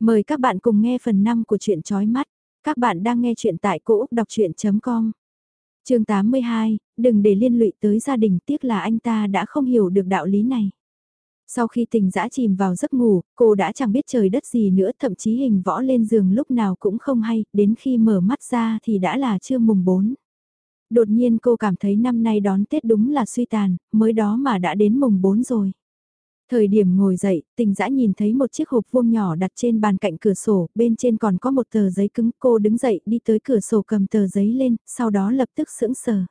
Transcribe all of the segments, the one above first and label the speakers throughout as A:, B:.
A: Mời các bạn cùng nghe phần 5 của truyện chói mắt. Các bạn đang nghe truyện tại cỗ đọc chuyện.com. Trường 82, đừng để liên lụy tới gia đình tiếc là anh ta đã không hiểu được đạo lý này. Sau khi tình dã chìm vào giấc ngủ, cô đã chẳng biết trời đất gì nữa thậm chí hình võ lên giường lúc nào cũng không hay, đến khi mở mắt ra thì đã là trưa mùng 4. Đột nhiên cô cảm thấy năm nay đón Tết đúng là suy tàn, mới đó mà đã đến mùng 4 rồi. Thời điểm ngồi dậy, tình dã nhìn thấy một chiếc hộp vuông nhỏ đặt trên bàn cạnh cửa sổ, bên trên còn có một tờ giấy cứng, cô đứng dậy đi tới cửa sổ cầm tờ giấy lên, sau đó lập tức sững sờ.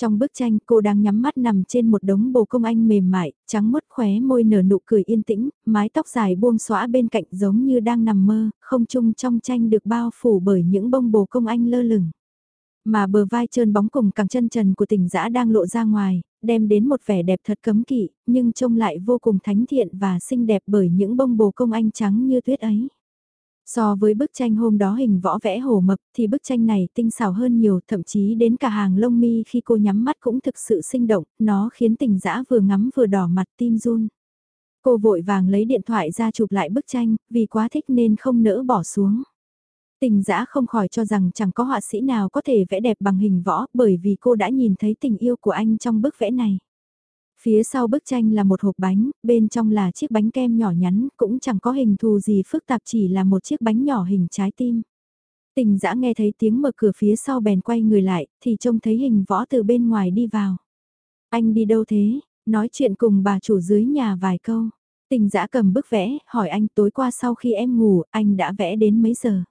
A: Trong bức tranh cô đang nhắm mắt nằm trên một đống bồ công anh mềm mại, trắng mốt khóe môi nở nụ cười yên tĩnh, mái tóc dài buông xõa bên cạnh giống như đang nằm mơ, không chung trong tranh được bao phủ bởi những bông bồ công anh lơ lửng. Mà bờ vai trơn bóng cùng cẳng chân trần của tình dã đang lộ ra ngoài, đem đến một vẻ đẹp thật cấm kỵ, nhưng trông lại vô cùng thánh thiện và xinh đẹp bởi những bông bồ công anh trắng như tuyết ấy. So với bức tranh hôm đó hình võ vẽ hổ mập thì bức tranh này tinh xảo hơn nhiều thậm chí đến cả hàng lông mi khi cô nhắm mắt cũng thực sự sinh động, nó khiến tình dã vừa ngắm vừa đỏ mặt tim run. Cô vội vàng lấy điện thoại ra chụp lại bức tranh, vì quá thích nên không nỡ bỏ xuống. Tình dã không khỏi cho rằng chẳng có họa sĩ nào có thể vẽ đẹp bằng hình võ bởi vì cô đã nhìn thấy tình yêu của anh trong bức vẽ này. Phía sau bức tranh là một hộp bánh, bên trong là chiếc bánh kem nhỏ nhắn, cũng chẳng có hình thù gì phức tạp chỉ là một chiếc bánh nhỏ hình trái tim. Tình dã nghe thấy tiếng mở cửa phía sau bèn quay người lại, thì trông thấy hình võ từ bên ngoài đi vào. Anh đi đâu thế? Nói chuyện cùng bà chủ dưới nhà vài câu. Tình dã cầm bức vẽ, hỏi anh tối qua sau khi em ngủ, anh đã vẽ đến mấy giờ?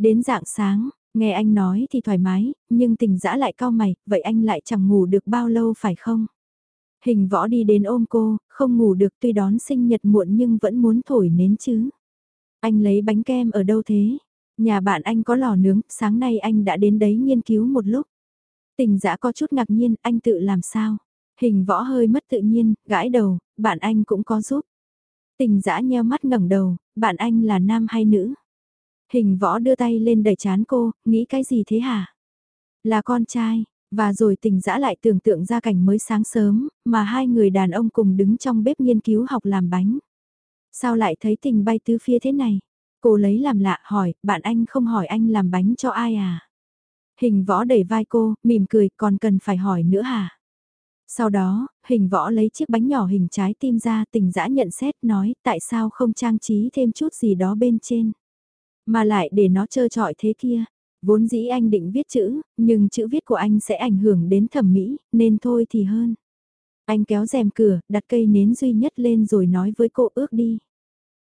A: Đến dạng sáng, nghe anh nói thì thoải mái, nhưng tình dã lại cao mày, vậy anh lại chẳng ngủ được bao lâu phải không? Hình võ đi đến ôm cô, không ngủ được tuy đón sinh nhật muộn nhưng vẫn muốn thổi nến chứ. Anh lấy bánh kem ở đâu thế? Nhà bạn anh có lò nướng, sáng nay anh đã đến đấy nghiên cứu một lúc. Tình dã có chút ngạc nhiên, anh tự làm sao? Hình võ hơi mất tự nhiên, gãi đầu, bạn anh cũng có giúp. Tình dã nheo mắt ngẩng đầu, bạn anh là nam hay nữ? Hình võ đưa tay lên đẩy chán cô, nghĩ cái gì thế hả? Là con trai, và rồi tình dã lại tưởng tượng ra cảnh mới sáng sớm, mà hai người đàn ông cùng đứng trong bếp nghiên cứu học làm bánh. Sao lại thấy tình bay tứ phía thế này? Cô lấy làm lạ hỏi, bạn anh không hỏi anh làm bánh cho ai à? Hình võ đẩy vai cô, mỉm cười, còn cần phải hỏi nữa hả? Sau đó, hình võ lấy chiếc bánh nhỏ hình trái tim ra tình dã nhận xét nói tại sao không trang trí thêm chút gì đó bên trên. Mà lại để nó trơ trọi thế kia. Vốn dĩ anh định viết chữ, nhưng chữ viết của anh sẽ ảnh hưởng đến thẩm mỹ, nên thôi thì hơn. Anh kéo rèm cửa, đặt cây nến duy nhất lên rồi nói với cô ước đi.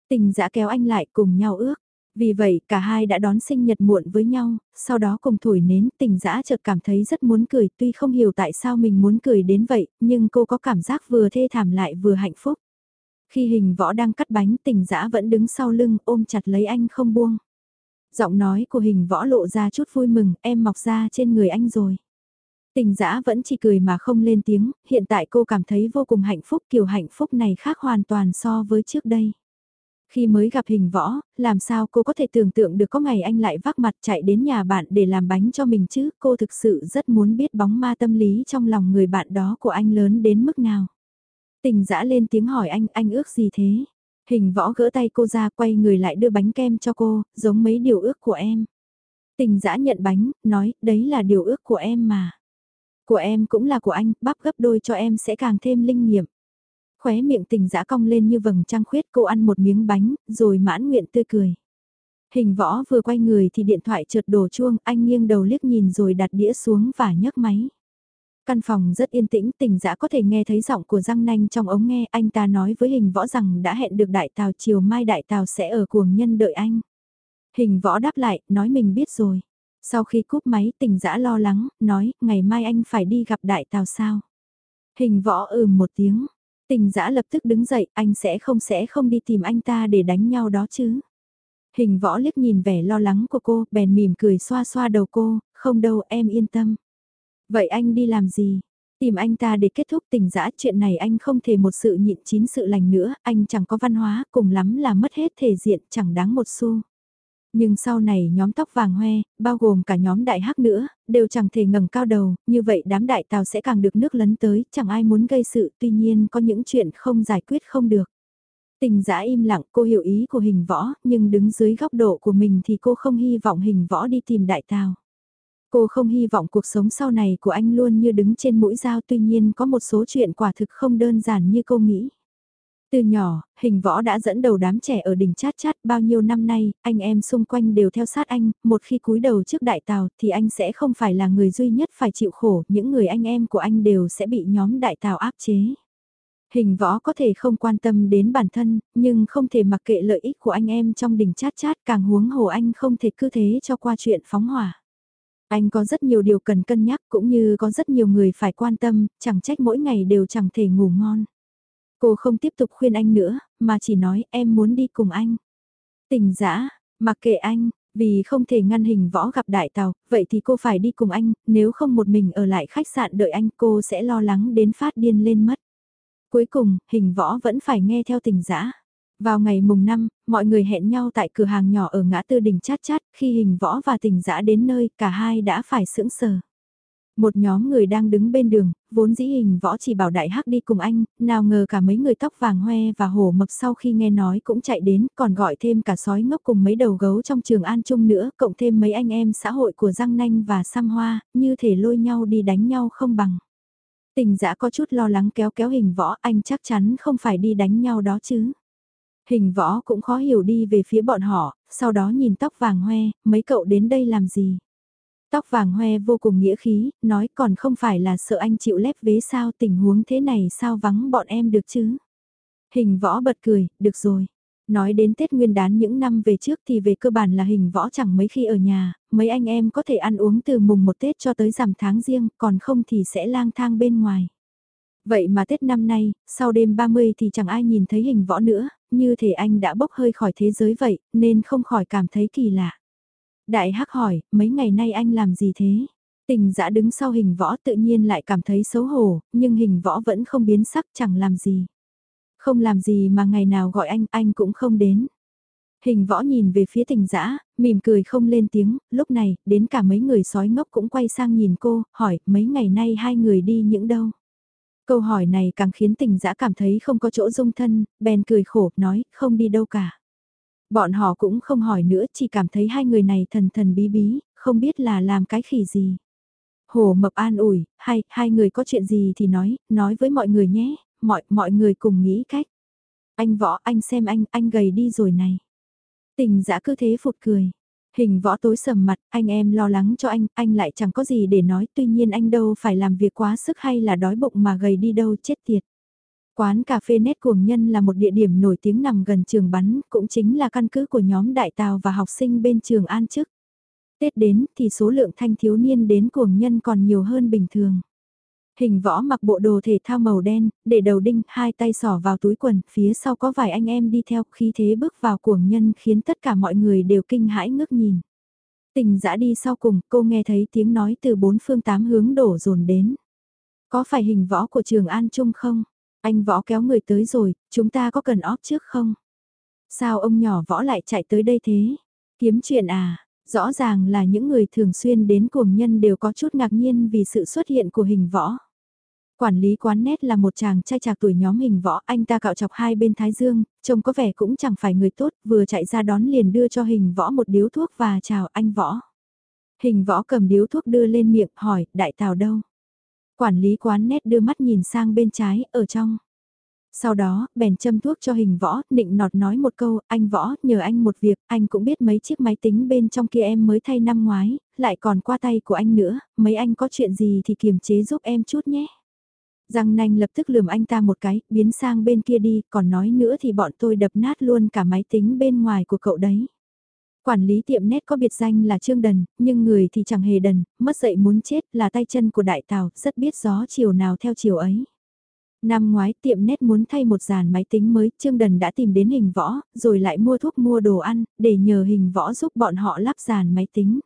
A: Tình dã kéo anh lại cùng nhau ước. Vì vậy cả hai đã đón sinh nhật muộn với nhau, sau đó cùng thổi nến tình dã chợt cảm thấy rất muốn cười tuy không hiểu tại sao mình muốn cười đến vậy, nhưng cô có cảm giác vừa thê thảm lại vừa hạnh phúc. Khi hình võ đang cắt bánh tình dã vẫn đứng sau lưng ôm chặt lấy anh không buông. Giọng nói của hình võ lộ ra chút vui mừng, em mọc ra trên người anh rồi. Tình dã vẫn chỉ cười mà không lên tiếng, hiện tại cô cảm thấy vô cùng hạnh phúc kiểu hạnh phúc này khác hoàn toàn so với trước đây. Khi mới gặp hình võ, làm sao cô có thể tưởng tượng được có ngày anh lại vác mặt chạy đến nhà bạn để làm bánh cho mình chứ, cô thực sự rất muốn biết bóng ma tâm lý trong lòng người bạn đó của anh lớn đến mức nào. Tình dã lên tiếng hỏi anh, anh ước gì thế? Hình võ gỡ tay cô ra quay người lại đưa bánh kem cho cô, giống mấy điều ước của em. Tình dã nhận bánh, nói, đấy là điều ước của em mà. Của em cũng là của anh, bắp gấp đôi cho em sẽ càng thêm linh nghiệm. Khóe miệng tình dã cong lên như vầng trăng khuyết cô ăn một miếng bánh, rồi mãn nguyện tươi cười. Hình võ vừa quay người thì điện thoại trượt đổ chuông, anh nghiêng đầu liếc nhìn rồi đặt đĩa xuống và nhấc máy. Căn phòng rất yên tĩnh, tình dã có thể nghe thấy giọng của răng nanh trong ống nghe, anh ta nói với hình võ rằng đã hẹn được đại tàu chiều mai đại tàu sẽ ở cuồng nhân đợi anh. Hình võ đáp lại, nói mình biết rồi. Sau khi cúp máy tình dã lo lắng, nói, ngày mai anh phải đi gặp đại tàu sao? Hình võ ừm một tiếng. Tình dã lập tức đứng dậy, anh sẽ không sẽ không đi tìm anh ta để đánh nhau đó chứ. Hình võ liếc nhìn vẻ lo lắng của cô, bèn mỉm cười xoa xoa đầu cô, không đâu em yên tâm. Vậy anh đi làm gì? Tìm anh ta để kết thúc tình dã chuyện này anh không thể một sự nhịn chín sự lành nữa, anh chẳng có văn hóa, cùng lắm là mất hết thể diện, chẳng đáng một xu. Nhưng sau này nhóm tóc vàng hoe, bao gồm cả nhóm đại hắc nữa, đều chẳng thể ngẩng cao đầu, như vậy đám đại tàu sẽ càng được nước lấn tới, chẳng ai muốn gây sự, tuy nhiên có những chuyện không giải quyết không được. Tình giã im lặng cô hiểu ý của hình võ, nhưng đứng dưới góc độ của mình thì cô không hy vọng hình võ đi tìm đại tào. Cô không hy vọng cuộc sống sau này của anh luôn như đứng trên mũi dao tuy nhiên có một số chuyện quả thực không đơn giản như cô nghĩ. Từ nhỏ, hình võ đã dẫn đầu đám trẻ ở đỉnh chát chát bao nhiêu năm nay, anh em xung quanh đều theo sát anh, một khi cúi đầu trước đại tàu thì anh sẽ không phải là người duy nhất phải chịu khổ, những người anh em của anh đều sẽ bị nhóm đại tàu áp chế. Hình võ có thể không quan tâm đến bản thân, nhưng không thể mặc kệ lợi ích của anh em trong đỉnh chát chát càng huống hồ anh không thể cứ thế cho qua chuyện phóng hỏa. Anh có rất nhiều điều cần cân nhắc cũng như có rất nhiều người phải quan tâm, chẳng trách mỗi ngày đều chẳng thể ngủ ngon. Cô không tiếp tục khuyên anh nữa, mà chỉ nói em muốn đi cùng anh. Tình dã mặc kệ anh, vì không thể ngăn hình võ gặp đại tàu, vậy thì cô phải đi cùng anh, nếu không một mình ở lại khách sạn đợi anh cô sẽ lo lắng đến phát điên lên mất. Cuối cùng, hình võ vẫn phải nghe theo tình dã vào ngày mùng 5, mọi người hẹn nhau tại cửa hàng nhỏ ở ngã tư đỉnh chát chát, khi hình võ và tình dã đến nơi, cả hai đã phải sững sờ. Một nhóm người đang đứng bên đường, vốn dĩ hình võ chỉ bảo đại hắc đi cùng anh, nào ngờ cả mấy người tóc vàng hoe và hổ mập sau khi nghe nói cũng chạy đến, còn gọi thêm cả sói ngốc cùng mấy đầu gấu trong trường an trung nữa, cộng thêm mấy anh em xã hội của Giang Nanh và Sam Hoa, như thể lôi nhau đi đánh nhau không bằng. Tình dã có chút lo lắng kéo kéo hình võ, anh chắc chắn không phải đi đánh nhau đó chứ. Hình võ cũng khó hiểu đi về phía bọn họ, sau đó nhìn tóc vàng hoe, mấy cậu đến đây làm gì? Tóc vàng hoe vô cùng nghĩa khí, nói còn không phải là sợ anh chịu lép vế sao tình huống thế này sao vắng bọn em được chứ? Hình võ bật cười, được rồi. Nói đến Tết Nguyên đán những năm về trước thì về cơ bản là hình võ chẳng mấy khi ở nhà, mấy anh em có thể ăn uống từ mùng một Tết cho tới rằm tháng riêng, còn không thì sẽ lang thang bên ngoài. Vậy mà Tết năm nay, sau đêm 30 thì chẳng ai nhìn thấy hình võ nữa, như thể anh đã bốc hơi khỏi thế giới vậy, nên không khỏi cảm thấy kỳ lạ. Đại Hắc hỏi, mấy ngày nay anh làm gì thế? Tình dã đứng sau hình võ tự nhiên lại cảm thấy xấu hổ, nhưng hình võ vẫn không biến sắc chẳng làm gì. Không làm gì mà ngày nào gọi anh, anh cũng không đến. Hình võ nhìn về phía tình dã mỉm cười không lên tiếng, lúc này, đến cả mấy người sói ngốc cũng quay sang nhìn cô, hỏi, mấy ngày nay hai người đi những đâu? Câu hỏi này càng khiến tình dã cảm thấy không có chỗ dung thân, bèn cười khổ, nói, không đi đâu cả. Bọn họ cũng không hỏi nữa, chỉ cảm thấy hai người này thần thần bí bí, không biết là làm cái khỉ gì. Hồ mập an ủi, hay, hai người có chuyện gì thì nói, nói với mọi người nhé, mọi, mọi người cùng nghĩ cách. Anh võ, anh xem anh, anh gầy đi rồi này. Tình dã cứ thế phụt cười. Hình võ tối sầm mặt, anh em lo lắng cho anh, anh lại chẳng có gì để nói, tuy nhiên anh đâu phải làm việc quá sức hay là đói bụng mà gầy đi đâu chết tiệt. Quán cà phê nét cuồng nhân là một địa điểm nổi tiếng nằm gần trường bắn, cũng chính là căn cứ của nhóm đại tàu và học sinh bên trường An chức. Tết đến thì số lượng thanh thiếu niên đến cuồng nhân còn nhiều hơn bình thường. Hình võ mặc bộ đồ thể thao màu đen, để đầu đinh, hai tay sỏ vào túi quần, phía sau có vài anh em đi theo, khi thế bước vào cuồng nhân khiến tất cả mọi người đều kinh hãi ngước nhìn. Tình dã đi sau cùng, cô nghe thấy tiếng nói từ bốn phương tám hướng đổ dồn đến. Có phải hình võ của trường An Trung không? Anh võ kéo người tới rồi, chúng ta có cần óp trước không? Sao ông nhỏ võ lại chạy tới đây thế? Kiếm chuyện à? Rõ ràng là những người thường xuyên đến cuồng nhân đều có chút ngạc nhiên vì sự xuất hiện của hình võ. Quản lý quán nét là một chàng trai trạc tuổi nhóm hình võ, anh ta cạo chọc hai bên thái dương, trông có vẻ cũng chẳng phải người tốt, vừa chạy ra đón liền đưa cho hình võ một điếu thuốc và chào anh võ. Hình võ cầm điếu thuốc đưa lên miệng hỏi, đại tào đâu? Quản lý quán nét đưa mắt nhìn sang bên trái, ở trong. Sau đó, bèn châm thuốc cho hình võ, định nọt nói một câu, anh võ, nhờ anh một việc, anh cũng biết mấy chiếc máy tính bên trong kia em mới thay năm ngoái, lại còn qua tay của anh nữa, mấy anh có chuyện gì thì kiềm chế giúp em chút nhé. Giang nanh lập tức lườm anh ta một cái, biến sang bên kia đi, còn nói nữa thì bọn tôi đập nát luôn cả máy tính bên ngoài của cậu đấy. Quản lý tiệm nét có biệt danh là Trương Đần, nhưng người thì chẳng hề đần, mất dậy muốn chết là tay chân của đại tàu, rất biết gió chiều nào theo chiều ấy. Năm ngoái tiệm nét muốn thay một dàn máy tính mới, Trương Đần đã tìm đến hình võ, rồi lại mua thuốc mua đồ ăn, để nhờ hình võ giúp bọn họ lắp dàn máy tính.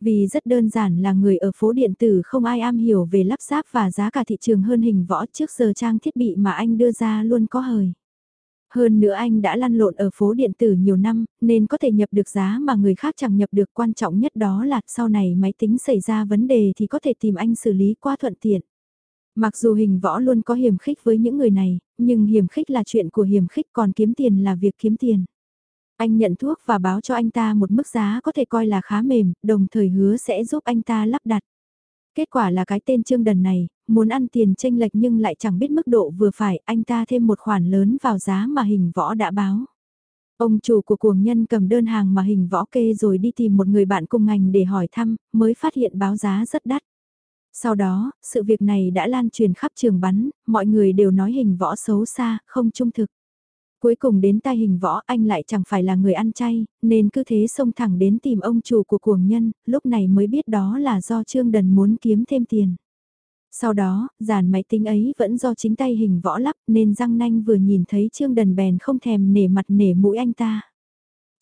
A: Vì rất đơn giản là người ở phố điện tử không ai am hiểu về lắp ráp và giá cả thị trường hơn hình võ trước giờ trang thiết bị mà anh đưa ra luôn có hời. Hơn nữa anh đã lăn lộn ở phố điện tử nhiều năm, nên có thể nhập được giá mà người khác chẳng nhập được quan trọng nhất đó là sau này máy tính xảy ra vấn đề thì có thể tìm anh xử lý qua thuận tiện. Mặc dù hình võ luôn có hiểm khích với những người này, nhưng hiểm khích là chuyện của hiểm khích còn kiếm tiền là việc kiếm tiền. Anh nhận thuốc và báo cho anh ta một mức giá có thể coi là khá mềm, đồng thời hứa sẽ giúp anh ta lắp đặt. Kết quả là cái tên Trương Đần này, muốn ăn tiền tranh lệch nhưng lại chẳng biết mức độ vừa phải, anh ta thêm một khoản lớn vào giá mà hình võ đã báo. Ông chủ của cuồng nhân cầm đơn hàng mà hình võ kê rồi đi tìm một người bạn cùng ngành để hỏi thăm, mới phát hiện báo giá rất đắt. Sau đó, sự việc này đã lan truyền khắp trường bắn, mọi người đều nói hình võ xấu xa, không trung thực. Cuối cùng đến tai hình võ anh lại chẳng phải là người ăn chay, nên cứ thế xông thẳng đến tìm ông chủ của cuồng nhân, lúc này mới biết đó là do Trương Đần muốn kiếm thêm tiền. Sau đó, dàn máy tính ấy vẫn do chính tay hình võ lắp nên răng nanh vừa nhìn thấy Trương Đần bèn không thèm nể mặt nể mũi anh ta.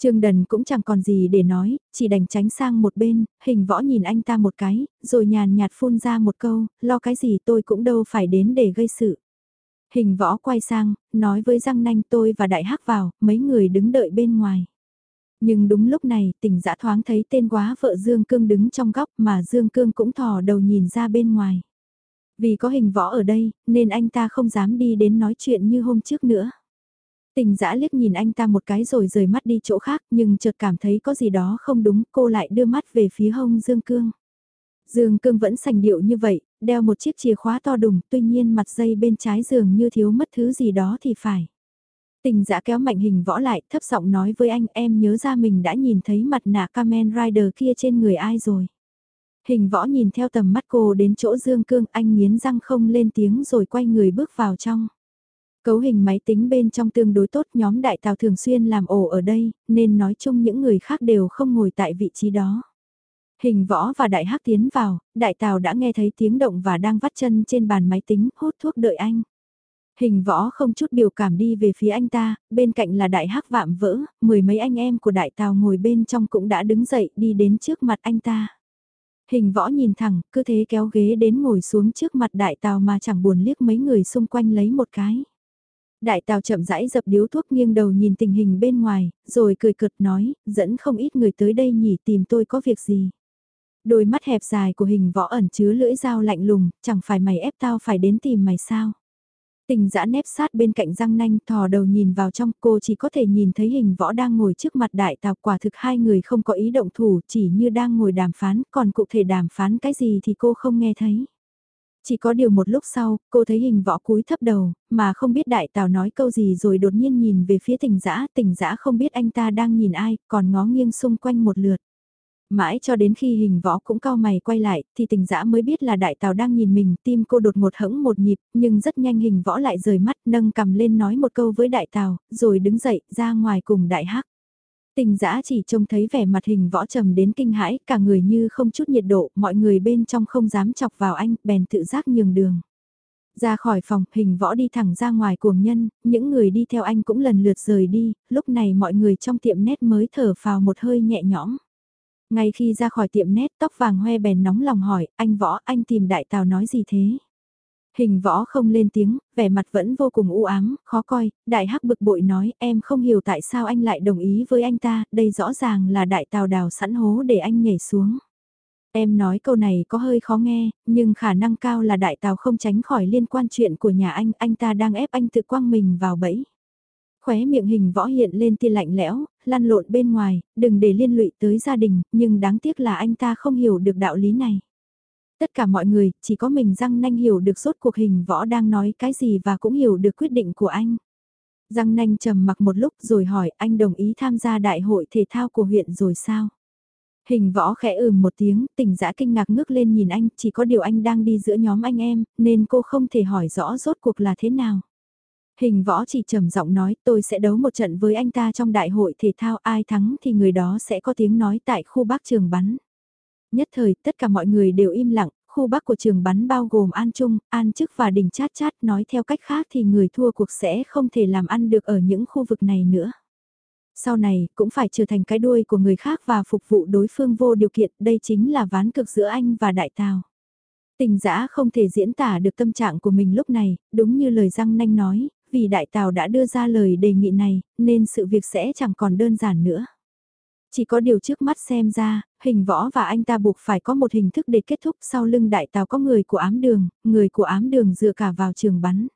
A: Trương Đần cũng chẳng còn gì để nói, chỉ đành tránh sang một bên, hình võ nhìn anh ta một cái, rồi nhàn nhạt phun ra một câu, lo cái gì tôi cũng đâu phải đến để gây sự. Hình võ quay sang, nói với răng nanh tôi và đại hắc vào, mấy người đứng đợi bên ngoài. Nhưng đúng lúc này, tỉnh dã thoáng thấy tên quá vợ Dương Cương đứng trong góc mà Dương Cương cũng thò đầu nhìn ra bên ngoài. Vì có hình võ ở đây, nên anh ta không dám đi đến nói chuyện như hôm trước nữa. Tình dã liếc nhìn anh ta một cái rồi rời mắt đi chỗ khác nhưng chợt cảm thấy có gì đó không đúng cô lại đưa mắt về phía hông Dương Cương. Dương Cương vẫn sành điệu như vậy, đeo một chiếc chìa khóa to đùng tuy nhiên mặt dây bên trái giường như thiếu mất thứ gì đó thì phải. Tình dã kéo mạnh hình võ lại thấp giọng nói với anh em nhớ ra mình đã nhìn thấy mặt nạ Kamen Rider kia trên người ai rồi. Hình võ nhìn theo tầm mắt cô đến chỗ Dương Cương anh nghiến răng không lên tiếng rồi quay người bước vào trong. Cấu hình máy tính bên trong tương đối tốt nhóm đại tàu thường xuyên làm ổ ở đây, nên nói chung những người khác đều không ngồi tại vị trí đó. Hình võ và đại hắc tiến vào, đại tàu đã nghe thấy tiếng động và đang vắt chân trên bàn máy tính hút thuốc đợi anh. Hình võ không chút biểu cảm đi về phía anh ta, bên cạnh là đại hắc vạm vỡ, mười mấy anh em của đại tàu ngồi bên trong cũng đã đứng dậy đi đến trước mặt anh ta. Hình võ nhìn thẳng, cứ thế kéo ghế đến ngồi xuống trước mặt đại tàu mà chẳng buồn liếc mấy người xung quanh lấy một cái. Đại tàu chậm rãi dập điếu thuốc nghiêng đầu nhìn tình hình bên ngoài, rồi cười cợt nói, dẫn không ít người tới đây nhỉ tìm tôi có việc gì. Đôi mắt hẹp dài của hình võ ẩn chứa lưỡi dao lạnh lùng, chẳng phải mày ép tao phải đến tìm mày sao. Tình dã nép sát bên cạnh răng nanh thò đầu nhìn vào trong cô chỉ có thể nhìn thấy hình võ đang ngồi trước mặt đại tàu quả thực hai người không có ý động thủ chỉ như đang ngồi đàm phán còn cụ thể đàm phán cái gì thì cô không nghe thấy. Chỉ có điều một lúc sau, cô thấy hình võ cúi thấp đầu, mà không biết đại tào nói câu gì rồi đột nhiên nhìn về phía tình dã tình dã không biết anh ta đang nhìn ai, còn ngó nghiêng xung quanh một lượt. Mãi cho đến khi hình võ cũng cao mày quay lại, thì tình dã mới biết là đại tàu đang nhìn mình, tim cô đột ngột hẫng một nhịp, nhưng rất nhanh hình võ lại rời mắt, nâng cầm lên nói một câu với đại tàu, rồi đứng dậy, ra ngoài cùng đại hắc. Tình dã chỉ trông thấy vẻ mặt hình võ trầm đến kinh hãi, cả người như không chút nhiệt độ, mọi người bên trong không dám chọc vào anh, bèn tự giác nhường đường. Ra khỏi phòng, hình võ đi thẳng ra ngoài cuồng nhân, những người đi theo anh cũng lần lượt rời đi, lúc này mọi người trong tiệm nét mới thở phào một hơi nhẹ nhõm. Ngay khi ra khỏi tiệm nét tóc vàng hoe bèn nóng lòng hỏi, anh võ anh tìm đại tàu nói gì thế? Hình võ không lên tiếng, vẻ mặt vẫn vô cùng u ám, khó coi, đại hắc bực bội nói em không hiểu tại sao anh lại đồng ý với anh ta, đây rõ ràng là đại tàu đào sẵn hố để anh nhảy xuống. Em nói câu này có hơi khó nghe, nhưng khả năng cao là đại tàu không tránh khỏi liên quan chuyện của nhà anh, anh ta đang ép anh tự quăng mình vào bẫy. Khóe miệng hình võ hiện lên tia lạnh lẽo, lăn lộn bên ngoài, đừng để liên lụy tới gia đình, nhưng đáng tiếc là anh ta không hiểu được đạo lý này. Tất cả mọi người, chỉ có mình răng nanh hiểu được suốt cuộc hình võ đang nói cái gì và cũng hiểu được quyết định của anh. Răng nanh trầm mặc một lúc rồi hỏi anh đồng ý tham gia đại hội thể thao của huyện rồi sao? Hình võ khẽ ừm một tiếng, tỉnh dã kinh ngạc ngước lên nhìn anh, chỉ có điều anh đang đi giữa nhóm anh em, nên cô không thể hỏi rõ rốt cuộc là thế nào. Hình võ chỉ trầm giọng nói tôi sẽ đấu một trận với anh ta trong đại hội thể thao ai thắng thì người đó sẽ có tiếng nói tại khu bắc trường bắn. Nhất thời tất cả mọi người đều im lặng, khu bắc của trường bắn bao gồm An Trung, An Chức và Đình Chát Chát nói theo cách khác thì người thua cuộc sẽ không thể làm ăn được ở những khu vực này nữa. Sau này cũng phải trở thành cái đuôi của người khác và phục vụ đối phương vô điều kiện, đây chính là ván cực giữa anh và đại tào. Tình giã không thể diễn tả được tâm trạng của mình lúc này, đúng như lời răng nanh nói, vì đại tào đã đưa ra lời đề nghị này, nên sự việc sẽ chẳng còn đơn giản nữa. Chỉ có điều trước mắt xem ra, hình võ và anh ta buộc phải có một hình thức để kết thúc sau lưng đại tàu có người của ám đường, người của ám đường dựa cả vào trường bắn.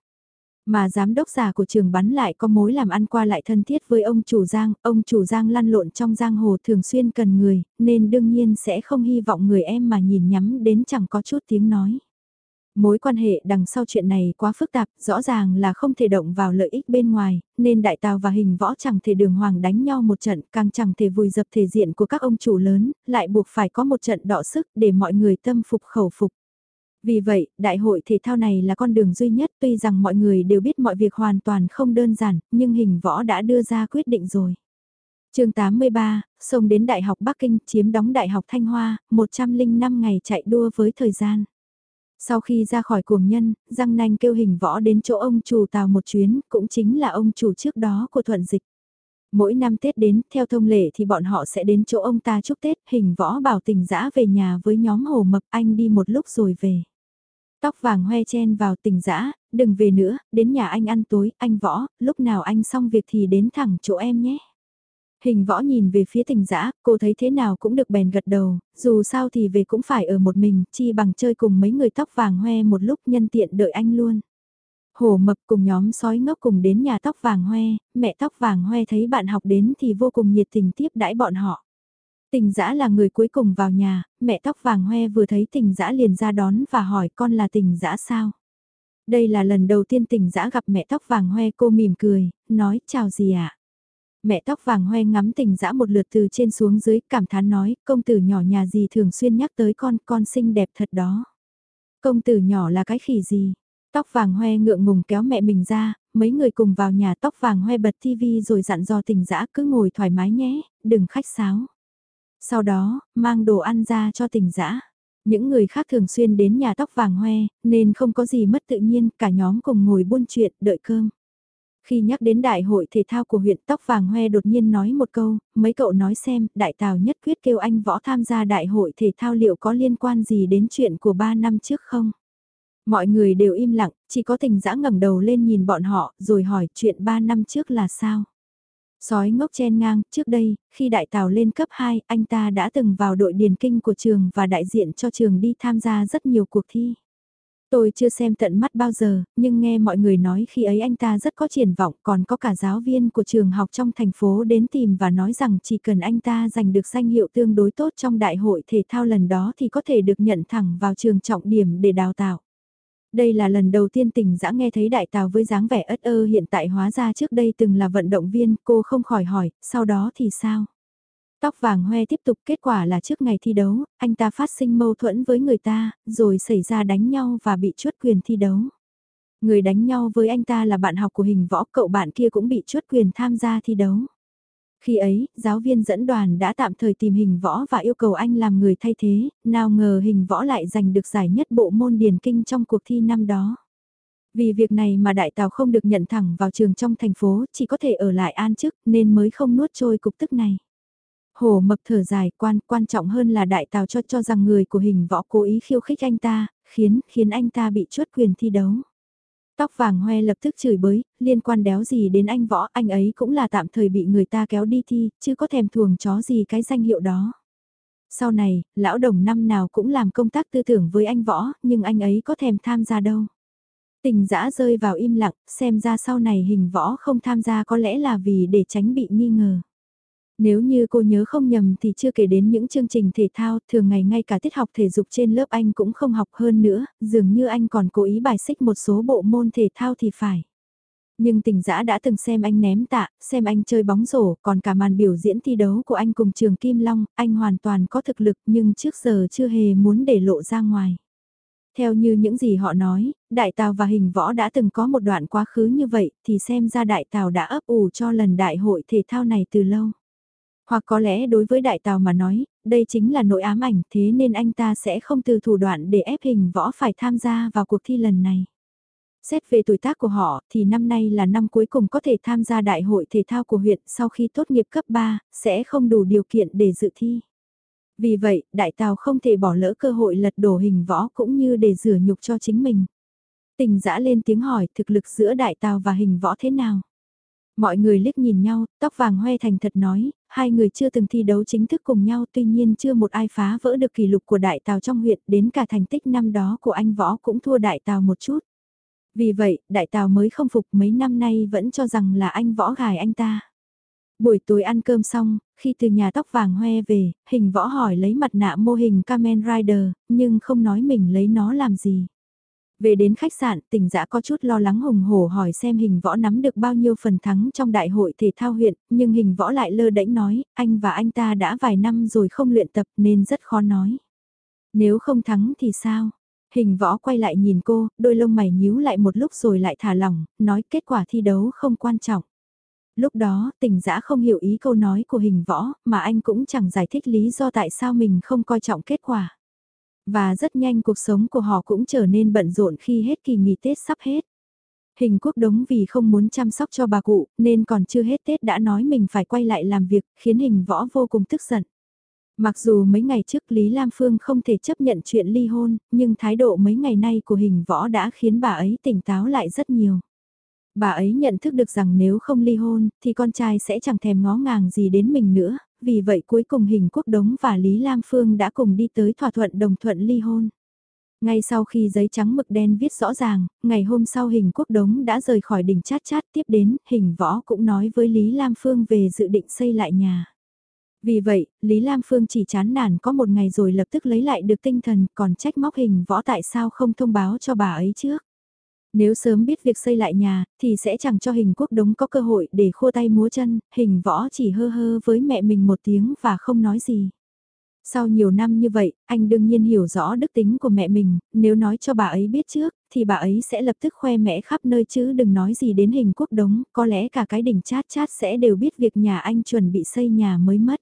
A: Mà giám đốc giả của trường bắn lại có mối làm ăn qua lại thân thiết với ông chủ Giang, ông chủ Giang lăn lộn trong giang hồ thường xuyên cần người, nên đương nhiên sẽ không hy vọng người em mà nhìn nhắm đến chẳng có chút tiếng nói. Mối quan hệ đằng sau chuyện này quá phức tạp, rõ ràng là không thể động vào lợi ích bên ngoài, nên đại tàu và hình võ chẳng thể đường hoàng đánh nhau một trận, càng chẳng thể vùi dập thể diện của các ông chủ lớn, lại buộc phải có một trận đọ sức để mọi người tâm phục khẩu phục. Vì vậy, đại hội thể thao này là con đường duy nhất tuy rằng mọi người đều biết mọi việc hoàn toàn không đơn giản, nhưng hình võ đã đưa ra quyết định rồi. chương 83, xông đến Đại học Bắc Kinh chiếm đóng Đại học Thanh Hoa, 105 ngày chạy đua với thời gian. Sau khi ra khỏi cuồng nhân, răng nanh kêu hình võ đến chỗ ông chủ tàu một chuyến, cũng chính là ông chủ trước đó của thuận dịch. Mỗi năm Tết đến, theo thông lệ thì bọn họ sẽ đến chỗ ông ta chúc Tết, hình võ bảo tình dã về nhà với nhóm hồ mập anh đi một lúc rồi về. Tóc vàng hoe chen vào tình dã đừng về nữa, đến nhà anh ăn tối, anh võ, lúc nào anh xong việc thì đến thẳng chỗ em nhé. Hình võ nhìn về phía tình dã cô thấy thế nào cũng được bèn gật đầu, dù sao thì về cũng phải ở một mình, chi bằng chơi cùng mấy người tóc vàng hoe một lúc nhân tiện đợi anh luôn. Hổ mập cùng nhóm sói ngốc cùng đến nhà tóc vàng hoe, mẹ tóc vàng hoe thấy bạn học đến thì vô cùng nhiệt tình tiếp đãi bọn họ. Tình dã là người cuối cùng vào nhà, mẹ tóc vàng hoe vừa thấy tình dã liền ra đón và hỏi con là tình dã sao. Đây là lần đầu tiên tình dã gặp mẹ tóc vàng hoe cô mỉm cười, nói chào gì ạ. À? Mẹ tóc vàng hoe ngắm tình dã một lượt từ trên xuống dưới cảm thán nói công tử nhỏ nhà gì thường xuyên nhắc tới con, con xinh đẹp thật đó. Công tử nhỏ là cái khỉ gì? Tóc vàng hoe ngượng ngùng kéo mẹ mình ra, mấy người cùng vào nhà tóc vàng hoe bật tivi rồi dặn dò tình dã cứ ngồi thoải mái nhé, đừng khách sáo. Sau đó, mang đồ ăn ra cho tình dã. Những người khác thường xuyên đến nhà tóc vàng hoe, nên không có gì mất tự nhiên, cả nhóm cùng ngồi buôn chuyện, đợi cơm. Khi nhắc đến đại hội thể thao của huyện tóc vàng hoe đột nhiên nói một câu, mấy cậu nói xem, đại tào nhất quyết kêu anh võ tham gia đại hội thể thao liệu có liên quan gì đến chuyện của ba năm trước không? Mọi người đều im lặng, chỉ có tình dã ngẩng đầu lên nhìn bọn họ, rồi hỏi chuyện ba năm trước là sao? Sói ngốc chen ngang, trước đây, khi đại tào lên cấp 2, anh ta đã từng vào đội điền kinh của trường và đại diện cho trường đi tham gia rất nhiều cuộc thi. Tôi chưa xem tận mắt bao giờ, nhưng nghe mọi người nói khi ấy anh ta rất có triển vọng, còn có cả giáo viên của trường học trong thành phố đến tìm và nói rằng chỉ cần anh ta giành được danh hiệu tương đối tốt trong đại hội thể thao lần đó thì có thể được nhận thẳng vào trường trọng điểm để đào tạo. Đây là lần đầu tiên tình dã nghe thấy đại tào với dáng vẻ ất ơ hiện tại hóa ra trước đây từng là vận động viên, cô không khỏi hỏi, sau đó thì sao? Tóc vàng hoe tiếp tục kết quả là trước ngày thi đấu, anh ta phát sinh mâu thuẫn với người ta, rồi xảy ra đánh nhau và bị chuất quyền thi đấu. Người đánh nhau với anh ta là bạn học của hình võ, cậu bạn kia cũng bị chuất quyền tham gia thi đấu. Khi ấy, giáo viên dẫn đoàn đã tạm thời tìm hình võ và yêu cầu anh làm người thay thế, nào ngờ hình võ lại giành được giải nhất bộ môn điền kinh trong cuộc thi năm đó. Vì việc này mà đại tàu không được nhận thẳng vào trường trong thành phố, chỉ có thể ở lại an chức nên mới không nuốt trôi cục tức này. Hồ mập thở dài quan, quan trọng hơn là đại tào cho cho rằng người của hình võ cố ý khiêu khích anh ta, khiến, khiến anh ta bị chuất quyền thi đấu. Tóc vàng hoe lập tức chửi bới, liên quan đéo gì đến anh võ, anh ấy cũng là tạm thời bị người ta kéo đi thi, chứ có thèm thuồng chó gì cái danh hiệu đó. Sau này, lão đồng năm nào cũng làm công tác tư tưởng với anh võ, nhưng anh ấy có thèm tham gia đâu. Tình dã rơi vào im lặng, xem ra sau này hình võ không tham gia có lẽ là vì để tránh bị nghi ngờ. Nếu như cô nhớ không nhầm thì chưa kể đến những chương trình thể thao, thường ngày ngay cả tiết học thể dục trên lớp anh cũng không học hơn nữa, dường như anh còn cố ý bài xích một số bộ môn thể thao thì phải. Nhưng tình giã đã từng xem anh ném tạ, xem anh chơi bóng rổ, còn cả màn biểu diễn thi đấu của anh cùng trường Kim Long, anh hoàn toàn có thực lực nhưng trước giờ chưa hề muốn để lộ ra ngoài. Theo như những gì họ nói, Đại Tào và Hình Võ đã từng có một đoạn quá khứ như vậy, thì xem ra Đại Tào đã ấp ủ cho lần đại hội thể thao này từ lâu. Hoặc có lẽ đối với đại tào mà nói, đây chính là nội ám ảnh thế nên anh ta sẽ không từ thủ đoạn để ép hình võ phải tham gia vào cuộc thi lần này. Xét về tuổi tác của họ thì năm nay là năm cuối cùng có thể tham gia đại hội thể thao của huyện sau khi tốt nghiệp cấp 3, sẽ không đủ điều kiện để dự thi. Vì vậy, đại tào không thể bỏ lỡ cơ hội lật đổ hình võ cũng như để rửa nhục cho chính mình. Tình dã lên tiếng hỏi thực lực giữa đại tào và hình võ thế nào? Mọi người liếc nhìn nhau, tóc vàng hoe thành thật nói, hai người chưa từng thi đấu chính thức cùng nhau tuy nhiên chưa một ai phá vỡ được kỷ lục của đại tàu trong huyện đến cả thành tích năm đó của anh Võ cũng thua đại tàu một chút. Vì vậy, đại tàu mới không phục mấy năm nay vẫn cho rằng là anh Võ gài anh ta. Buổi tối ăn cơm xong, khi từ nhà tóc vàng hoe về, hình võ hỏi lấy mặt nạ mô hình Kamen Rider, nhưng không nói mình lấy nó làm gì. Về đến khách sạn, tỉnh dã có chút lo lắng hùng hổ hỏi xem hình võ nắm được bao nhiêu phần thắng trong đại hội thể thao huyện, nhưng hình võ lại lơ đễnh nói, anh và anh ta đã vài năm rồi không luyện tập nên rất khó nói. Nếu không thắng thì sao? Hình võ quay lại nhìn cô, đôi lông mày nhíu lại một lúc rồi lại thả lỏng, nói kết quả thi đấu không quan trọng. Lúc đó, tỉnh dã không hiểu ý câu nói của hình võ, mà anh cũng chẳng giải thích lý do tại sao mình không coi trọng kết quả. Và rất nhanh cuộc sống của họ cũng trở nên bận rộn khi hết kỳ nghỉ Tết sắp hết. Hình quốc đống vì không muốn chăm sóc cho bà cụ, nên còn chưa hết Tết đã nói mình phải quay lại làm việc, khiến hình võ vô cùng tức giận. Mặc dù mấy ngày trước Lý Lam Phương không thể chấp nhận chuyện ly hôn, nhưng thái độ mấy ngày nay của hình võ đã khiến bà ấy tỉnh táo lại rất nhiều. Bà ấy nhận thức được rằng nếu không ly hôn, thì con trai sẽ chẳng thèm ngó ngàng gì đến mình nữa, vì vậy cuối cùng hình quốc đống và Lý Lam Phương đã cùng đi tới thỏa thuận đồng thuận ly hôn. Ngay sau khi giấy trắng mực đen viết rõ ràng, ngày hôm sau hình quốc đống đã rời khỏi đỉnh chát chát tiếp đến, hình võ cũng nói với Lý Lam Phương về dự định xây lại nhà. Vì vậy, Lý Lam Phương chỉ chán nản có một ngày rồi lập tức lấy lại được tinh thần còn trách móc hình võ tại sao không thông báo cho bà ấy trước. Nếu sớm biết việc xây lại nhà, thì sẽ chẳng cho hình quốc đống có cơ hội để khua tay múa chân, hình võ chỉ hơ hơ với mẹ mình một tiếng và không nói gì. Sau nhiều năm như vậy, anh đương nhiên hiểu rõ đức tính của mẹ mình, nếu nói cho bà ấy biết trước, thì bà ấy sẽ lập tức khoe mẽ khắp nơi chứ đừng nói gì đến hình quốc đống, có lẽ cả cái đỉnh chát chát sẽ đều biết việc nhà anh chuẩn bị xây nhà mới mất.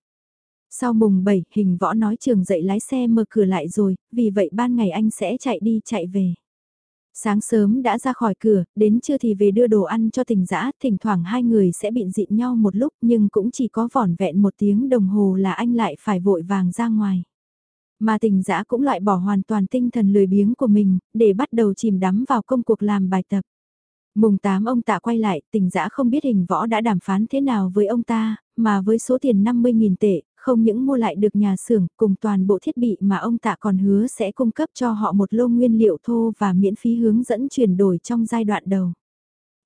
A: Sau mùng 7, hình võ nói trường dạy lái xe mở cửa lại rồi, vì vậy ban ngày anh sẽ chạy đi chạy về. Sáng sớm đã ra khỏi cửa, đến trưa thì về đưa đồ ăn cho tình dã thỉnh thoảng hai người sẽ bịn dịn nhau một lúc nhưng cũng chỉ có vỏn vẹn một tiếng đồng hồ là anh lại phải vội vàng ra ngoài. Mà tình dã cũng loại bỏ hoàn toàn tinh thần lười biếng của mình, để bắt đầu chìm đắm vào công cuộc làm bài tập. Mùng 8 ông tạ quay lại, tình dã không biết hình võ đã đàm phán thế nào với ông ta, mà với số tiền 50.000 tệ, không những mua lại được nhà xưởng cùng toàn bộ thiết bị mà ông tạ còn hứa sẽ cung cấp cho họ một lô nguyên liệu thô và miễn phí hướng dẫn chuyển đổi trong giai đoạn đầu.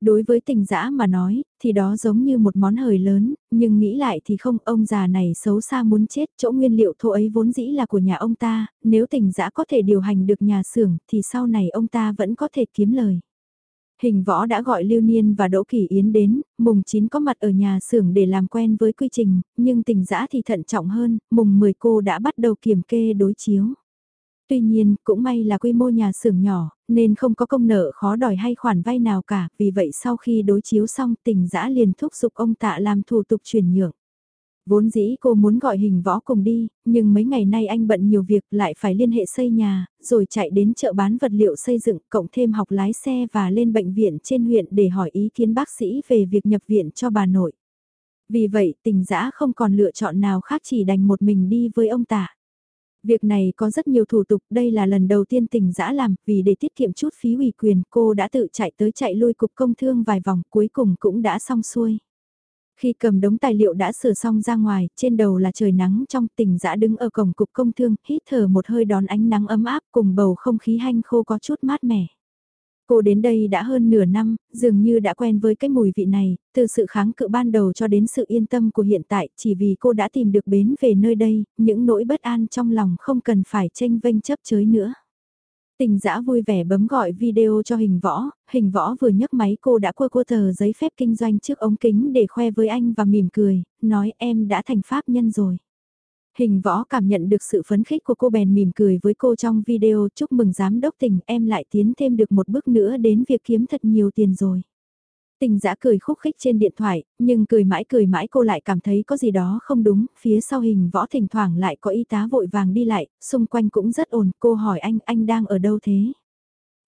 A: Đối với tình dã mà nói, thì đó giống như một món hời lớn, nhưng nghĩ lại thì không, ông già này xấu xa muốn chết, chỗ nguyên liệu thô ấy vốn dĩ là của nhà ông ta, nếu tình dã có thể điều hành được nhà xưởng thì sau này ông ta vẫn có thể kiếm lời. Hình võ đã gọi Lưu Niên và Đỗ Kỳ Yến đến, mùng 9 có mặt ở nhà xưởng để làm quen với quy trình, nhưng tình dã thì thận trọng hơn, mùng 10 cô đã bắt đầu kiểm kê đối chiếu. Tuy nhiên, cũng may là quy mô nhà xưởng nhỏ, nên không có công nợ khó đòi hay khoản vay nào cả, vì vậy sau khi đối chiếu xong tình dã liền thúc giục ông tạ làm thủ tục chuyển nhượng. Vốn dĩ cô muốn gọi hình võ cùng đi, nhưng mấy ngày nay anh bận nhiều việc lại phải liên hệ xây nhà, rồi chạy đến chợ bán vật liệu xây dựng, cộng thêm học lái xe và lên bệnh viện trên huyện để hỏi ý kiến bác sĩ về việc nhập viện cho bà nội. Vì vậy tình dã không còn lựa chọn nào khác chỉ đành một mình đi với ông tạ. Việc này có rất nhiều thủ tục, đây là lần đầu tiên tình dã làm, vì để tiết kiệm chút phí ủy quyền cô đã tự chạy tới chạy lui cục công thương vài vòng cuối cùng cũng đã xong xuôi. Khi cầm đống tài liệu đã sửa xong ra ngoài, trên đầu là trời nắng trong tỉnh dã đứng ở cổng cục công thương, hít thở một hơi đón ánh nắng ấm áp cùng bầu không khí hanh khô có chút mát mẻ. Cô đến đây đã hơn nửa năm, dường như đã quen với cái mùi vị này, từ sự kháng cự ban đầu cho đến sự yên tâm của hiện tại, chỉ vì cô đã tìm được bến về nơi đây, những nỗi bất an trong lòng không cần phải tranh vênh chấp chới nữa. Tình dã vui vẻ bấm gọi video cho hình võ, hình võ vừa nhấc máy cô đã quơ quơ tờ giấy phép kinh doanh trước ống kính để khoe với anh và mỉm cười, nói em đã thành pháp nhân rồi. Hình võ cảm nhận được sự phấn khích của cô bèn mỉm cười với cô trong video chúc mừng giám đốc tình em lại tiến thêm được một bước nữa đến việc kiếm thật nhiều tiền rồi. Tình giã cười khúc khích trên điện thoại, nhưng cười mãi cười mãi cô lại cảm thấy có gì đó không đúng, phía sau hình võ thỉnh thoảng lại có y tá vội vàng đi lại, xung quanh cũng rất ồn, cô hỏi anh, anh đang ở đâu thế?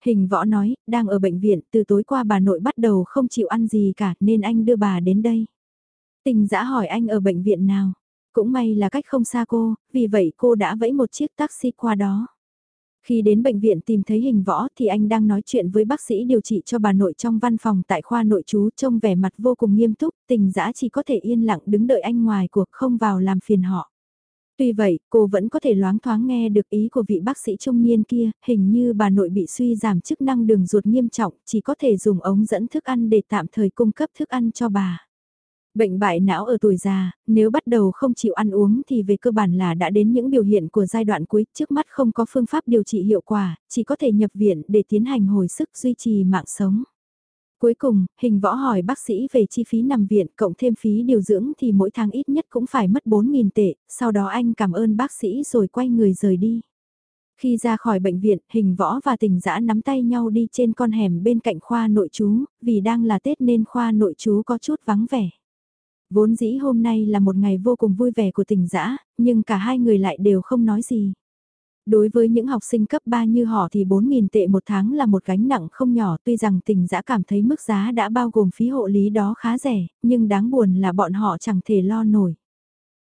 A: Hình võ nói, đang ở bệnh viện, từ tối qua bà nội bắt đầu không chịu ăn gì cả, nên anh đưa bà đến đây. Tình giã hỏi anh ở bệnh viện nào? Cũng may là cách không xa cô, vì vậy cô đã vẫy một chiếc taxi qua đó. Khi đến bệnh viện tìm thấy hình võ thì anh đang nói chuyện với bác sĩ điều trị cho bà nội trong văn phòng tại khoa nội chú trông vẻ mặt vô cùng nghiêm túc, tình dã chỉ có thể yên lặng đứng đợi anh ngoài cuộc không vào làm phiền họ. Tuy vậy, cô vẫn có thể loáng thoáng nghe được ý của vị bác sĩ trung niên kia, hình như bà nội bị suy giảm chức năng đường ruột nghiêm trọng, chỉ có thể dùng ống dẫn thức ăn để tạm thời cung cấp thức ăn cho bà. Bệnh bại não ở tuổi già, nếu bắt đầu không chịu ăn uống thì về cơ bản là đã đến những biểu hiện của giai đoạn cuối, trước mắt không có phương pháp điều trị hiệu quả, chỉ có thể nhập viện để tiến hành hồi sức duy trì mạng sống. Cuối cùng, hình võ hỏi bác sĩ về chi phí nằm viện cộng thêm phí điều dưỡng thì mỗi tháng ít nhất cũng phải mất 4.000 tệ, sau đó anh cảm ơn bác sĩ rồi quay người rời đi. Khi ra khỏi bệnh viện, hình võ và tình dã nắm tay nhau đi trên con hẻm bên cạnh khoa nội chú, vì đang là Tết nên khoa nội chú có chút vắng vẻ. Vốn dĩ hôm nay là một ngày vô cùng vui vẻ của tình dã, nhưng cả hai người lại đều không nói gì. Đối với những học sinh cấp 3 như họ thì 4.000 tệ một tháng là một gánh nặng không nhỏ tuy rằng tình dã cảm thấy mức giá đã bao gồm phí hộ lý đó khá rẻ, nhưng đáng buồn là bọn họ chẳng thể lo nổi.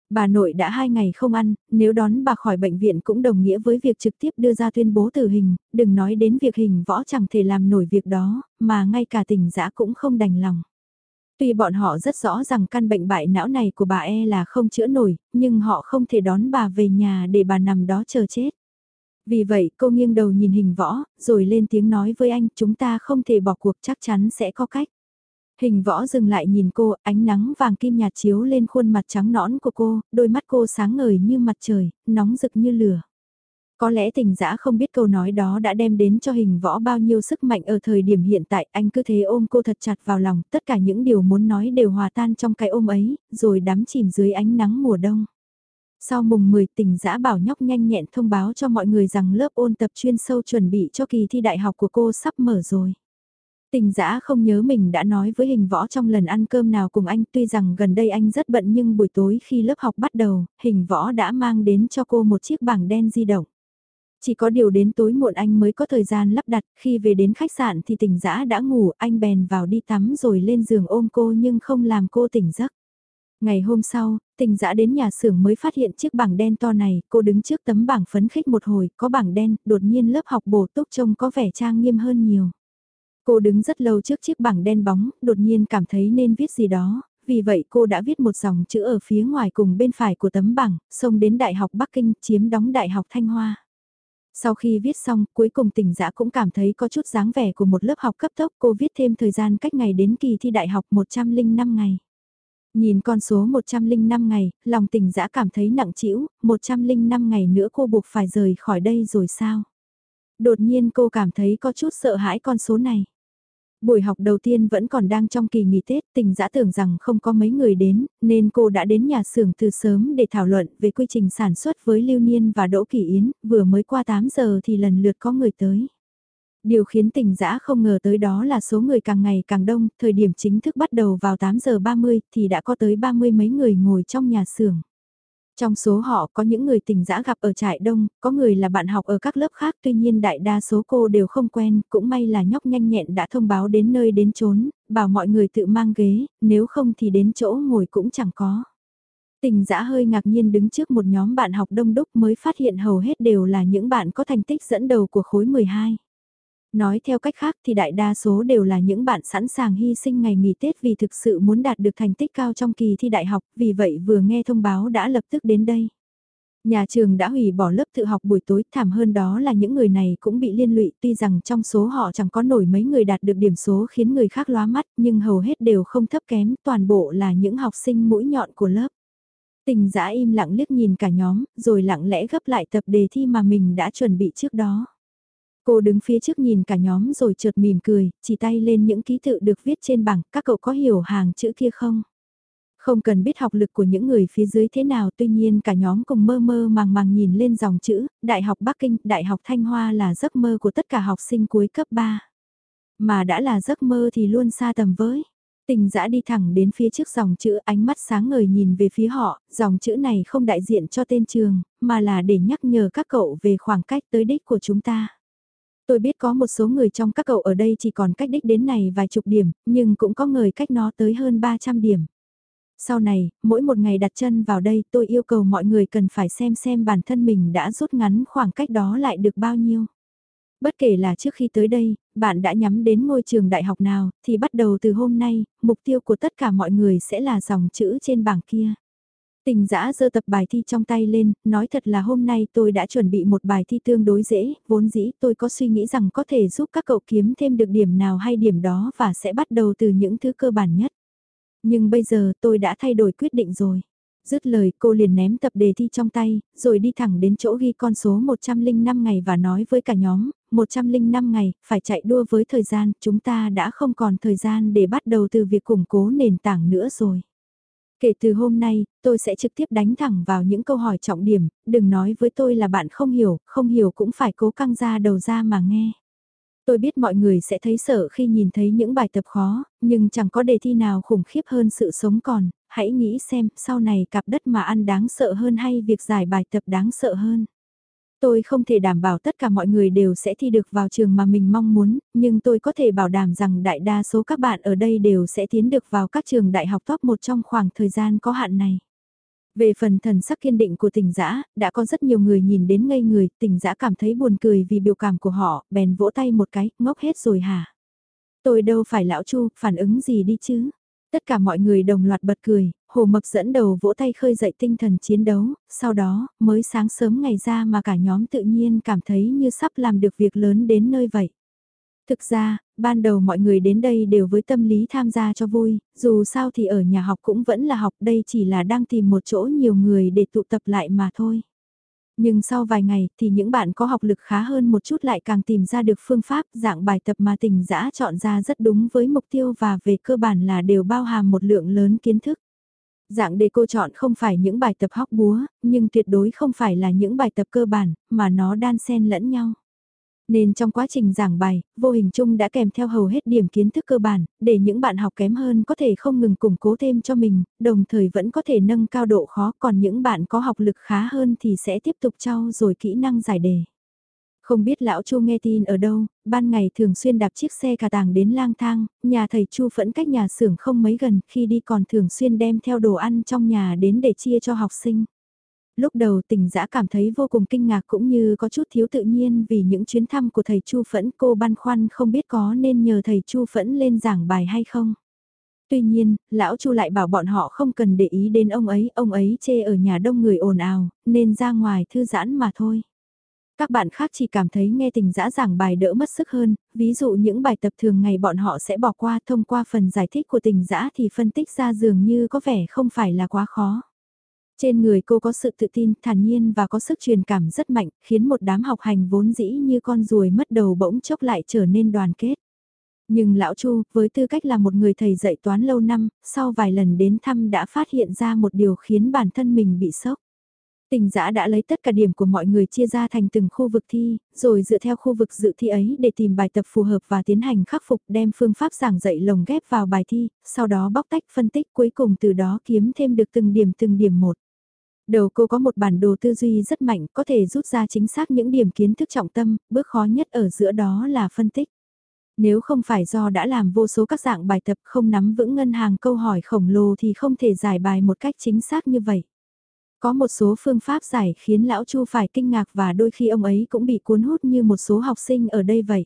A: Bà nội đã hai ngày không ăn, nếu đón bà khỏi bệnh viện cũng đồng nghĩa với việc trực tiếp đưa ra tuyên bố tử hình, đừng nói đến việc hình võ chẳng thể làm nổi việc đó, mà ngay cả tình dã cũng không đành lòng. Tuy bọn họ rất rõ rằng căn bệnh bại não này của bà e là không chữa nổi, nhưng họ không thể đón bà về nhà để bà nằm đó chờ chết. Vì vậy cô nghiêng đầu nhìn hình võ, rồi lên tiếng nói với anh chúng ta không thể bỏ cuộc chắc chắn sẽ có cách. Hình võ dừng lại nhìn cô, ánh nắng vàng kim nhạt chiếu lên khuôn mặt trắng nõn của cô, đôi mắt cô sáng ngời như mặt trời, nóng rực như lửa. Có lẽ tình dã không biết câu nói đó đã đem đến cho hình võ bao nhiêu sức mạnh ở thời điểm hiện tại, anh cứ thế ôm cô thật chặt vào lòng, tất cả những điều muốn nói đều hòa tan trong cái ôm ấy, rồi đắm chìm dưới ánh nắng mùa đông. Sau mùng 10 tỉnh giã bảo nhóc nhanh nhẹn thông báo cho mọi người rằng lớp ôn tập chuyên sâu chuẩn bị cho kỳ thi đại học của cô sắp mở rồi. Tình giã không nhớ mình đã nói với hình võ trong lần ăn cơm nào cùng anh tuy rằng gần đây anh rất bận nhưng buổi tối khi lớp học bắt đầu, hình võ đã mang đến cho cô một chiếc bảng đen di động. Chỉ có điều đến tối muộn anh mới có thời gian lắp đặt, khi về đến khách sạn thì tình giã đã ngủ, anh bèn vào đi tắm rồi lên giường ôm cô nhưng không làm cô tỉnh giấc. Ngày hôm sau, tình dã đến nhà xưởng mới phát hiện chiếc bảng đen to này, cô đứng trước tấm bảng phấn khích một hồi, có bảng đen, đột nhiên lớp học bổ túc trông có vẻ trang nghiêm hơn nhiều. Cô đứng rất lâu trước chiếc bảng đen bóng, đột nhiên cảm thấy nên viết gì đó, vì vậy cô đã viết một dòng chữ ở phía ngoài cùng bên phải của tấm bảng, xông đến Đại học Bắc Kinh chiếm đóng Đại học Thanh Hoa. Sau khi viết xong, cuối cùng tỉnh dã cũng cảm thấy có chút dáng vẻ của một lớp học cấp tốc cô viết thêm thời gian cách ngày đến kỳ thi đại học 105 ngày. Nhìn con số 105 ngày, lòng tình dã cảm thấy nặng trĩu, 105 ngày nữa cô buộc phải rời khỏi đây rồi sao? Đột nhiên cô cảm thấy có chút sợ hãi con số này. Buổi học đầu tiên vẫn còn đang trong kỳ nghỉ Tết, tình dã tưởng rằng không có mấy người đến, nên cô đã đến nhà xưởng từ sớm để thảo luận về quy trình sản xuất với Lưu Niên và Đỗ Kỳ Yến, vừa mới qua 8 giờ thì lần lượt có người tới. Điều khiến tình dã không ngờ tới đó là số người càng ngày càng đông, thời điểm chính thức bắt đầu vào 8 giờ 30 thì đã có tới 30 mấy người ngồi trong nhà xưởng. Trong số họ có những người tình dã gặp ở trại đông, có người là bạn học ở các lớp khác tuy nhiên đại đa số cô đều không quen, cũng may là nhóc nhanh nhẹn đã thông báo đến nơi đến chốn, bảo mọi người tự mang ghế, nếu không thì đến chỗ ngồi cũng chẳng có. Tình dã hơi ngạc nhiên đứng trước một nhóm bạn học đông đúc mới phát hiện hầu hết đều là những bạn có thành tích dẫn đầu của khối 12. Nói theo cách khác thì đại đa số đều là những bạn sẵn sàng hy sinh ngày nghỉ Tết vì thực sự muốn đạt được thành tích cao trong kỳ thi đại học, vì vậy vừa nghe thông báo đã lập tức đến đây. Nhà trường đã hủy bỏ lớp tự học buổi tối, thảm hơn đó là những người này cũng bị liên lụy tuy rằng trong số họ chẳng có nổi mấy người đạt được điểm số khiến người khác lóa mắt nhưng hầu hết đều không thấp kém, toàn bộ là những học sinh mũi nhọn của lớp. Tình giã im lặng liếc nhìn cả nhóm, rồi lặng lẽ gấp lại tập đề thi mà mình đã chuẩn bị trước đó. Cô đứng phía trước nhìn cả nhóm rồi chợt mỉm cười, chỉ tay lên những ký tự được viết trên bảng, các cậu có hiểu hàng chữ kia không? Không cần biết học lực của những người phía dưới thế nào tuy nhiên cả nhóm cùng mơ mơ màng màng nhìn lên dòng chữ, Đại học Bắc Kinh, Đại học Thanh Hoa là giấc mơ của tất cả học sinh cuối cấp 3. Mà đã là giấc mơ thì luôn xa tầm với. Tình dã đi thẳng đến phía trước dòng chữ ánh mắt sáng ngời nhìn về phía họ, dòng chữ này không đại diện cho tên trường, mà là để nhắc nhở các cậu về khoảng cách tới đích của chúng ta. Tôi biết có một số người trong các cậu ở đây chỉ còn cách đích đến này vài chục điểm, nhưng cũng có người cách nó tới hơn 300 điểm. Sau này, mỗi một ngày đặt chân vào đây tôi yêu cầu mọi người cần phải xem xem bản thân mình đã rút ngắn khoảng cách đó lại được bao nhiêu. Bất kể là trước khi tới đây, bạn đã nhắm đến ngôi trường đại học nào, thì bắt đầu từ hôm nay, mục tiêu của tất cả mọi người sẽ là dòng chữ trên bảng kia. Tình giã giơ tập bài thi trong tay lên, nói thật là hôm nay tôi đã chuẩn bị một bài thi tương đối dễ, vốn dĩ tôi có suy nghĩ rằng có thể giúp các cậu kiếm thêm được điểm nào hay điểm đó và sẽ bắt đầu từ những thứ cơ bản nhất. Nhưng bây giờ tôi đã thay đổi quyết định rồi. Dứt lời cô liền ném tập đề thi trong tay, rồi đi thẳng đến chỗ ghi con số 105 ngày và nói với cả nhóm, 105 ngày, phải chạy đua với thời gian, chúng ta đã không còn thời gian để bắt đầu từ việc củng cố nền tảng nữa rồi. Kể từ hôm nay, tôi sẽ trực tiếp đánh thẳng vào những câu hỏi trọng điểm, đừng nói với tôi là bạn không hiểu, không hiểu cũng phải cố căng ra đầu ra mà nghe. Tôi biết mọi người sẽ thấy sợ khi nhìn thấy những bài tập khó, nhưng chẳng có đề thi nào khủng khiếp hơn sự sống còn, hãy nghĩ xem sau này cặp đất mà ăn đáng sợ hơn hay việc giải bài tập đáng sợ hơn. Tôi không thể đảm bảo tất cả mọi người đều sẽ thi được vào trường mà mình mong muốn, nhưng tôi có thể bảo đảm rằng đại đa số các bạn ở đây đều sẽ tiến được vào các trường đại học top 1 trong khoảng thời gian có hạn này. Về phần thần sắc kiên định của tỉnh giã, đã có rất nhiều người nhìn đến ngây người, tỉnh giã cảm thấy buồn cười vì biểu cảm của họ, bèn vỗ tay một cái, ngốc hết rồi hả? Tôi đâu phải lão chu, phản ứng gì đi chứ? Tất cả mọi người đồng loạt bật cười, Hồ Mập dẫn đầu vỗ tay khơi dậy tinh thần chiến đấu, sau đó, mới sáng sớm ngày ra mà cả nhóm tự nhiên cảm thấy như sắp làm được việc lớn đến nơi vậy. Thực ra, ban đầu mọi người đến đây đều với tâm lý tham gia cho vui, dù sao thì ở nhà học cũng vẫn là học đây chỉ là đang tìm một chỗ nhiều người để tụ tập lại mà thôi. Nhưng sau vài ngày thì những bạn có học lực khá hơn một chút lại càng tìm ra được phương pháp dạng bài tập mà tình dã chọn ra rất đúng với mục tiêu và về cơ bản là đều bao hàm một lượng lớn kiến thức. Dạng đề cô chọn không phải những bài tập hóc búa, nhưng tuyệt đối không phải là những bài tập cơ bản, mà nó đan xen lẫn nhau. Nên trong quá trình giảng bài, vô hình chung đã kèm theo hầu hết điểm kiến thức cơ bản, để những bạn học kém hơn có thể không ngừng củng cố thêm cho mình, đồng thời vẫn có thể nâng cao độ khó, còn những bạn có học lực khá hơn thì sẽ tiếp tục trau rồi kỹ năng giải đề. Không biết lão Chu nghe tin ở đâu, ban ngày thường xuyên đạp chiếc xe cà tàng đến lang thang, nhà thầy Chu vẫn cách nhà xưởng không mấy gần, khi đi còn thường xuyên đem theo đồ ăn trong nhà đến để chia cho học sinh lúc đầu tình dã cảm thấy vô cùng kinh ngạc cũng như có chút thiếu tự nhiên vì những chuyến thăm của thầy Chu Phẫn cô băn khoăn không biết có nên nhờ thầy Chu Phẫn lên giảng bài hay không. Tuy nhiên, lão Chu lại bảo bọn họ không cần để ý đến ông ấy, ông ấy chê ở nhà đông người ồn ào, nên ra ngoài thư giãn mà thôi. Các bạn khác chỉ cảm thấy nghe tình dã giảng bài đỡ mất sức hơn, ví dụ những bài tập thường ngày bọn họ sẽ bỏ qua thông qua phần giải thích của tình dã thì phân tích ra dường như có vẻ không phải là quá khó. Trên người cô có sự tự tin, thản nhiên và có sức truyền cảm rất mạnh, khiến một đám học hành vốn dĩ như con ruồi mất đầu bỗng chốc lại trở nên đoàn kết. Nhưng lão Chu, với tư cách là một người thầy dạy toán lâu năm, sau vài lần đến thăm đã phát hiện ra một điều khiến bản thân mình bị sốc. Tình giã đã lấy tất cả điểm của mọi người chia ra thành từng khu vực thi, rồi dựa theo khu vực dự thi ấy để tìm bài tập phù hợp và tiến hành khắc phục đem phương pháp giảng dạy lồng ghép vào bài thi, sau đó bóc tách phân tích cuối cùng từ đó kiếm thêm được từng điểm từng điểm một. Đầu cô có một bản đồ tư duy rất mạnh, có thể rút ra chính xác những điểm kiến thức trọng tâm, bước khó nhất ở giữa đó là phân tích. Nếu không phải do đã làm vô số các dạng bài tập không nắm vững ngân hàng câu hỏi khổng lồ thì không thể giải bài một cách chính xác như vậy. Có một số phương pháp giải khiến lão Chu phải kinh ngạc và đôi khi ông ấy cũng bị cuốn hút như một số học sinh ở đây vậy.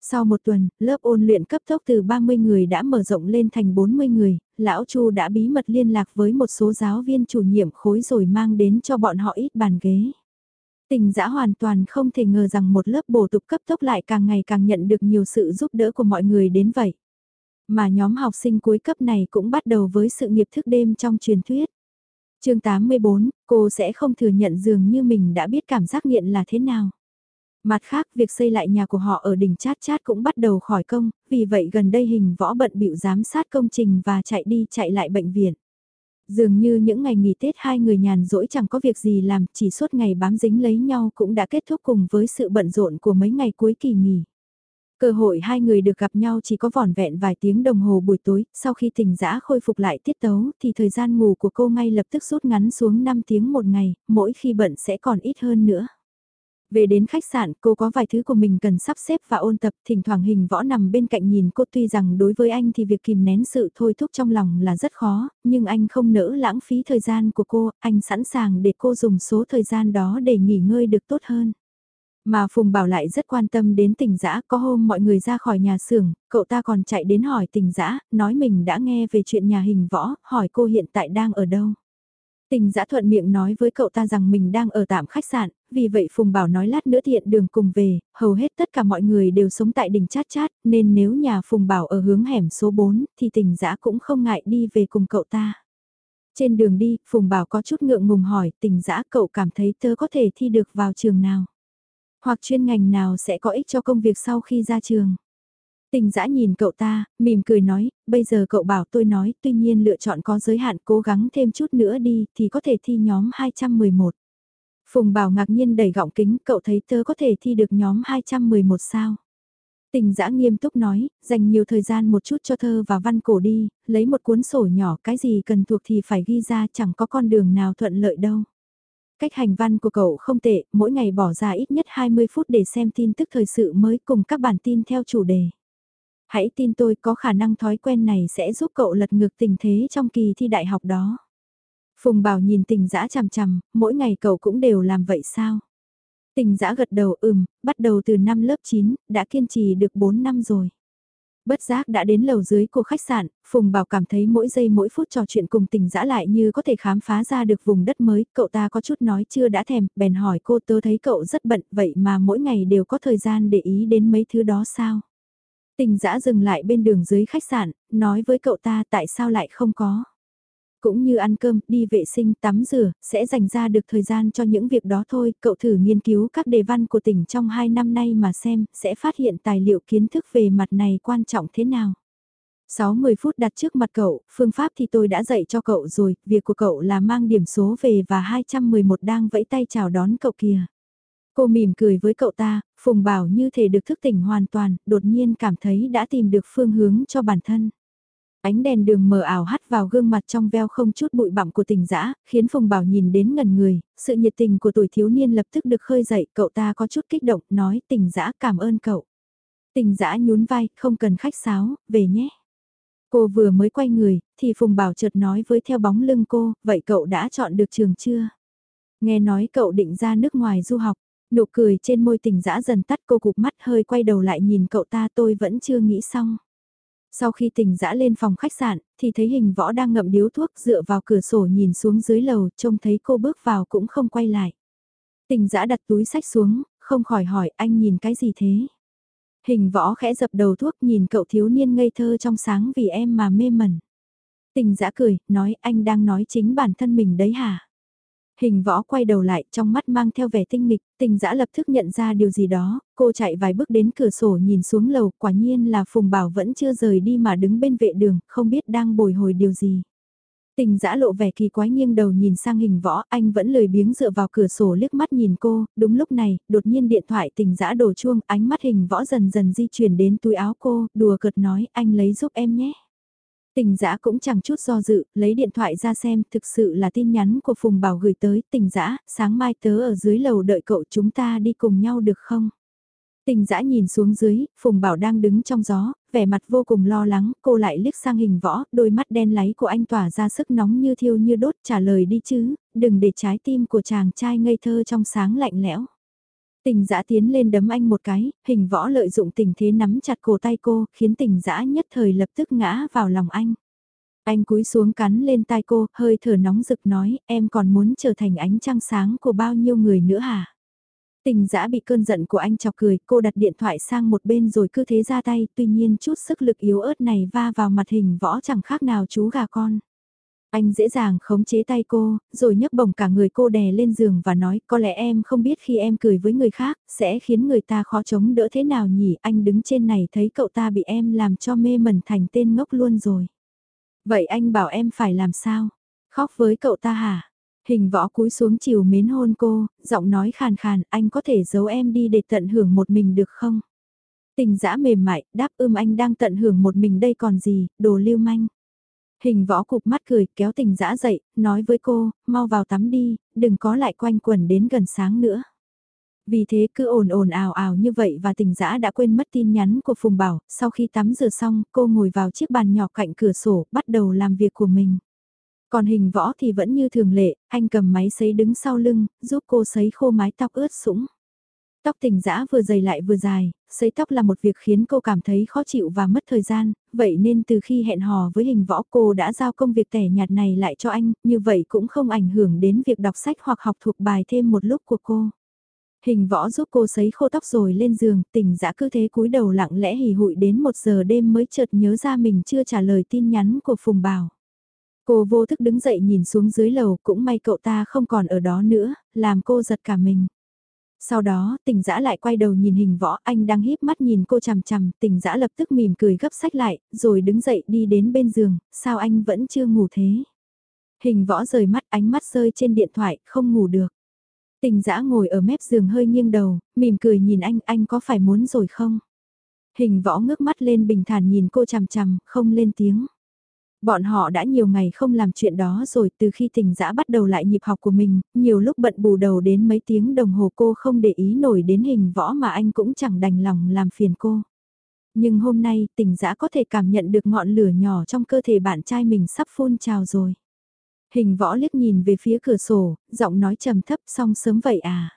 A: Sau một tuần, lớp ôn luyện cấp tốc từ 30 người đã mở rộng lên thành 40 người, lão Chu đã bí mật liên lạc với một số giáo viên chủ nhiệm khối rồi mang đến cho bọn họ ít bàn ghế. Tình dã hoàn toàn không thể ngờ rằng một lớp bổ tục cấp tốc lại càng ngày càng nhận được nhiều sự giúp đỡ của mọi người đến vậy. Mà nhóm học sinh cuối cấp này cũng bắt đầu với sự nghiệp thức đêm trong truyền thuyết chương 84, cô sẽ không thừa nhận dường như mình đã biết cảm giác nghiện là thế nào. Mặt khác, việc xây lại nhà của họ ở đỉnh chát chát cũng bắt đầu khỏi công, vì vậy gần đây hình võ bận bịu giám sát công trình và chạy đi chạy lại bệnh viện. Dường như những ngày nghỉ Tết hai người nhàn rỗi chẳng có việc gì làm, chỉ suốt ngày bám dính lấy nhau cũng đã kết thúc cùng với sự bận rộn của mấy ngày cuối kỳ nghỉ. Cơ hội hai người được gặp nhau chỉ có vỏn vẹn vài tiếng đồng hồ buổi tối, sau khi tỉnh dã khôi phục lại tiết tấu thì thời gian ngủ của cô ngay lập tức rút ngắn xuống 5 tiếng một ngày, mỗi khi bận sẽ còn ít hơn nữa. Về đến khách sạn, cô có vài thứ của mình cần sắp xếp và ôn tập, thỉnh thoảng hình võ nằm bên cạnh nhìn cô tuy rằng đối với anh thì việc kìm nén sự thôi thúc trong lòng là rất khó, nhưng anh không nỡ lãng phí thời gian của cô, anh sẵn sàng để cô dùng số thời gian đó để nghỉ ngơi được tốt hơn. Mà Phùng Bảo lại rất quan tâm đến tình dã có hôm mọi người ra khỏi nhà xưởng, cậu ta còn chạy đến hỏi tình dã nói mình đã nghe về chuyện nhà hình võ, hỏi cô hiện tại đang ở đâu. Tình dã thuận miệng nói với cậu ta rằng mình đang ở tạm khách sạn, vì vậy Phùng Bảo nói lát nữa thiện đường cùng về, hầu hết tất cả mọi người đều sống tại đỉnh chát chát, nên nếu nhà Phùng Bảo ở hướng hẻm số 4 thì tình dã cũng không ngại đi về cùng cậu ta. Trên đường đi, Phùng Bảo có chút ngượng ngùng hỏi tình dã cậu cảm thấy tớ có thể thi được vào trường nào? Hoặc chuyên ngành nào sẽ có ích cho công việc sau khi ra trường? Tình dã nhìn cậu ta, mỉm cười nói, bây giờ cậu bảo tôi nói, tuy nhiên lựa chọn có giới hạn cố gắng thêm chút nữa đi thì có thể thi nhóm 211. Phùng Bảo ngạc nhiên đẩy gọng kính, cậu thấy tớ có thể thi được nhóm 211 sao? Tình Giã nghiêm túc nói, dành nhiều thời gian một chút cho thơ và văn cổ đi, lấy một cuốn sổ nhỏ, cái gì cần thuộc thì phải ghi ra chẳng có con đường nào thuận lợi đâu. Cách hành văn của cậu không tệ, mỗi ngày bỏ ra ít nhất 20 phút để xem tin tức thời sự mới cùng các bản tin theo chủ đề. Hãy tin tôi có khả năng thói quen này sẽ giúp cậu lật ngược tình thế trong kỳ thi đại học đó. Phùng Bảo nhìn tình dã chằm chằm, mỗi ngày cậu cũng đều làm vậy sao? Tình dã gật đầu ừm, bắt đầu từ năm lớp 9, đã kiên trì được 4 năm rồi. Bất giác đã đến lầu dưới của khách sạn, Phùng Bảo cảm thấy mỗi giây mỗi phút trò chuyện cùng tình dã lại như có thể khám phá ra được vùng đất mới, cậu ta có chút nói chưa đã thèm, bèn hỏi cô tớ thấy cậu rất bận vậy mà mỗi ngày đều có thời gian để ý đến mấy thứ đó sao? Tình dã dừng lại bên đường dưới khách sạn, nói với cậu ta tại sao lại không có. Cũng như ăn cơm, đi vệ sinh, tắm rửa, sẽ dành ra được thời gian cho những việc đó thôi. Cậu thử nghiên cứu các đề văn của tỉnh trong 2 năm nay mà xem, sẽ phát hiện tài liệu kiến thức về mặt này quan trọng thế nào. 60 phút đặt trước mặt cậu, phương pháp thì tôi đã dạy cho cậu rồi, việc của cậu là mang điểm số về và 211 đang vẫy tay chào đón cậu kìa. Cô mỉm cười với cậu ta, Phùng Bảo như thể được thức tỉnh hoàn toàn, đột nhiên cảm thấy đã tìm được phương hướng cho bản thân. Ánh đèn đường mờ ảo hắt vào gương mặt trong veo không chút bụi bặm của tình dã, khiến Phùng Bảo nhìn đến ngần người, sự nhiệt tình của tuổi thiếu niên lập tức được khơi dậy, cậu ta có chút kích động, nói tình dã cảm ơn cậu. Tình dã nhún vai, không cần khách sáo, về nhé. Cô vừa mới quay người, thì Phùng Bảo chợt nói với theo bóng lưng cô, vậy cậu đã chọn được trường chưa? Nghe nói cậu định ra nước ngoài du học, nụ cười trên môi tình dã dần tắt cô cụp mắt hơi quay đầu lại nhìn cậu ta tôi vẫn chưa nghĩ xong. Sau khi tỉnh dã lên phòng khách sạn, thì thấy hình võ đang ngậm điếu thuốc dựa vào cửa sổ nhìn xuống dưới lầu, trông thấy cô bước vào cũng không quay lại. Tình dã đặt túi sách xuống, không khỏi hỏi anh nhìn cái gì thế? Hình võ khẽ dập đầu thuốc nhìn cậu thiếu niên ngây thơ trong sáng vì em mà mê mẩn. Tình dã cười, nói anh đang nói chính bản thân mình đấy hả? Hình võ quay đầu lại trong mắt mang theo vẻ tinh nghịch, tình dã lập tức nhận ra điều gì đó, cô chạy vài bước đến cửa sổ nhìn xuống lầu, quả nhiên là Phùng Bảo vẫn chưa rời đi mà đứng bên vệ đường, không biết đang bồi hồi điều gì. Tình dã lộ vẻ kỳ quái nghiêng đầu nhìn sang hình võ, anh vẫn lười biếng dựa vào cửa sổ liếc mắt nhìn cô, đúng lúc này, đột nhiên điện thoại tình dã đổ chuông, ánh mắt hình võ dần dần di chuyển đến túi áo cô, đùa cợt nói, anh lấy giúp em nhé. Tình giã cũng chẳng chút do dự, lấy điện thoại ra xem, thực sự là tin nhắn của Phùng Bảo gửi tới, tình giã, sáng mai tớ ở dưới lầu đợi cậu chúng ta đi cùng nhau được không? Tình giã nhìn xuống dưới, Phùng Bảo đang đứng trong gió, vẻ mặt vô cùng lo lắng, cô lại liếc sang hình võ, đôi mắt đen láy của anh tỏa ra sức nóng như thiêu như đốt, trả lời đi chứ, đừng để trái tim của chàng trai ngây thơ trong sáng lạnh lẽo. Tình giã tiến lên đấm anh một cái, hình võ lợi dụng tình thế nắm chặt cổ tay cô, khiến tình giã nhất thời lập tức ngã vào lòng anh. Anh cúi xuống cắn lên tai cô, hơi thở nóng rực nói, em còn muốn trở thành ánh trăng sáng của bao nhiêu người nữa hả? Tình giã bị cơn giận của anh chọc cười, cô đặt điện thoại sang một bên rồi cứ thế ra tay, tuy nhiên chút sức lực yếu ớt này va vào mặt hình võ chẳng khác nào chú gà con. Anh dễ dàng khống chế tay cô, rồi nhấc bổng cả người cô đè lên giường và nói có lẽ em không biết khi em cười với người khác, sẽ khiến người ta khó chống đỡ thế nào nhỉ, anh đứng trên này thấy cậu ta bị em làm cho mê mẩn thành tên ngốc luôn rồi. Vậy anh bảo em phải làm sao? Khóc với cậu ta hả? Hình võ cúi xuống chiều mến hôn cô, giọng nói khàn khàn, anh có thể giấu em đi để tận hưởng một mình được không? Tình dã mềm mại, đáp ưm anh đang tận hưởng một mình đây còn gì, đồ lưu manh. Hình võ cụp mắt cười, kéo tình dã dậy, nói với cô, mau vào tắm đi, đừng có lại quanh quẩn đến gần sáng nữa. Vì thế cứ ồn ồn ào ào như vậy và tình dã đã quên mất tin nhắn của Phùng Bảo, sau khi tắm rửa xong, cô ngồi vào chiếc bàn nhỏ cạnh cửa sổ, bắt đầu làm việc của mình. Còn hình võ thì vẫn như thường lệ, anh cầm máy sấy đứng sau lưng, giúp cô sấy khô mái tóc ướt sũng. Tóc tình dã vừa dày lại vừa dài, sấy tóc là một việc khiến cô cảm thấy khó chịu và mất thời gian, vậy nên từ khi hẹn hò với hình võ cô đã giao công việc tẻ nhạt này lại cho anh, như vậy cũng không ảnh hưởng đến việc đọc sách hoặc học thuộc bài thêm một lúc của cô. Hình võ giúp cô sấy khô tóc rồi lên giường, tỉnh dã cứ thế cúi đầu lặng lẽ hì hụi đến một giờ đêm mới chợt nhớ ra mình chưa trả lời tin nhắn của Phùng Bảo. Cô vô thức đứng dậy nhìn xuống dưới lầu cũng may cậu ta không còn ở đó nữa, làm cô giật cả mình. Sau đó, tỉnh dã lại quay đầu nhìn hình võ, anh đang híp mắt nhìn cô chằm chằm, tỉnh dã lập tức mỉm cười gấp sách lại, rồi đứng dậy đi đến bên giường, sao anh vẫn chưa ngủ thế? Hình võ rời mắt ánh mắt rơi trên điện thoại, không ngủ được. Tình dã ngồi ở mép giường hơi nghiêng đầu, mỉm cười nhìn anh, anh có phải muốn rồi không? Hình võ ngước mắt lên bình thản nhìn cô chằm chằm, không lên tiếng. Bọn họ đã nhiều ngày không làm chuyện đó rồi từ khi tình dã bắt đầu lại nhịp học của mình, nhiều lúc bận bù đầu đến mấy tiếng đồng hồ cô không để ý nổi đến hình võ mà anh cũng chẳng đành lòng làm phiền cô. Nhưng hôm nay tình dã có thể cảm nhận được ngọn lửa nhỏ trong cơ thể bạn trai mình sắp phun trào rồi. Hình võ liếc nhìn về phía cửa sổ, giọng nói trầm thấp xong sớm vậy à.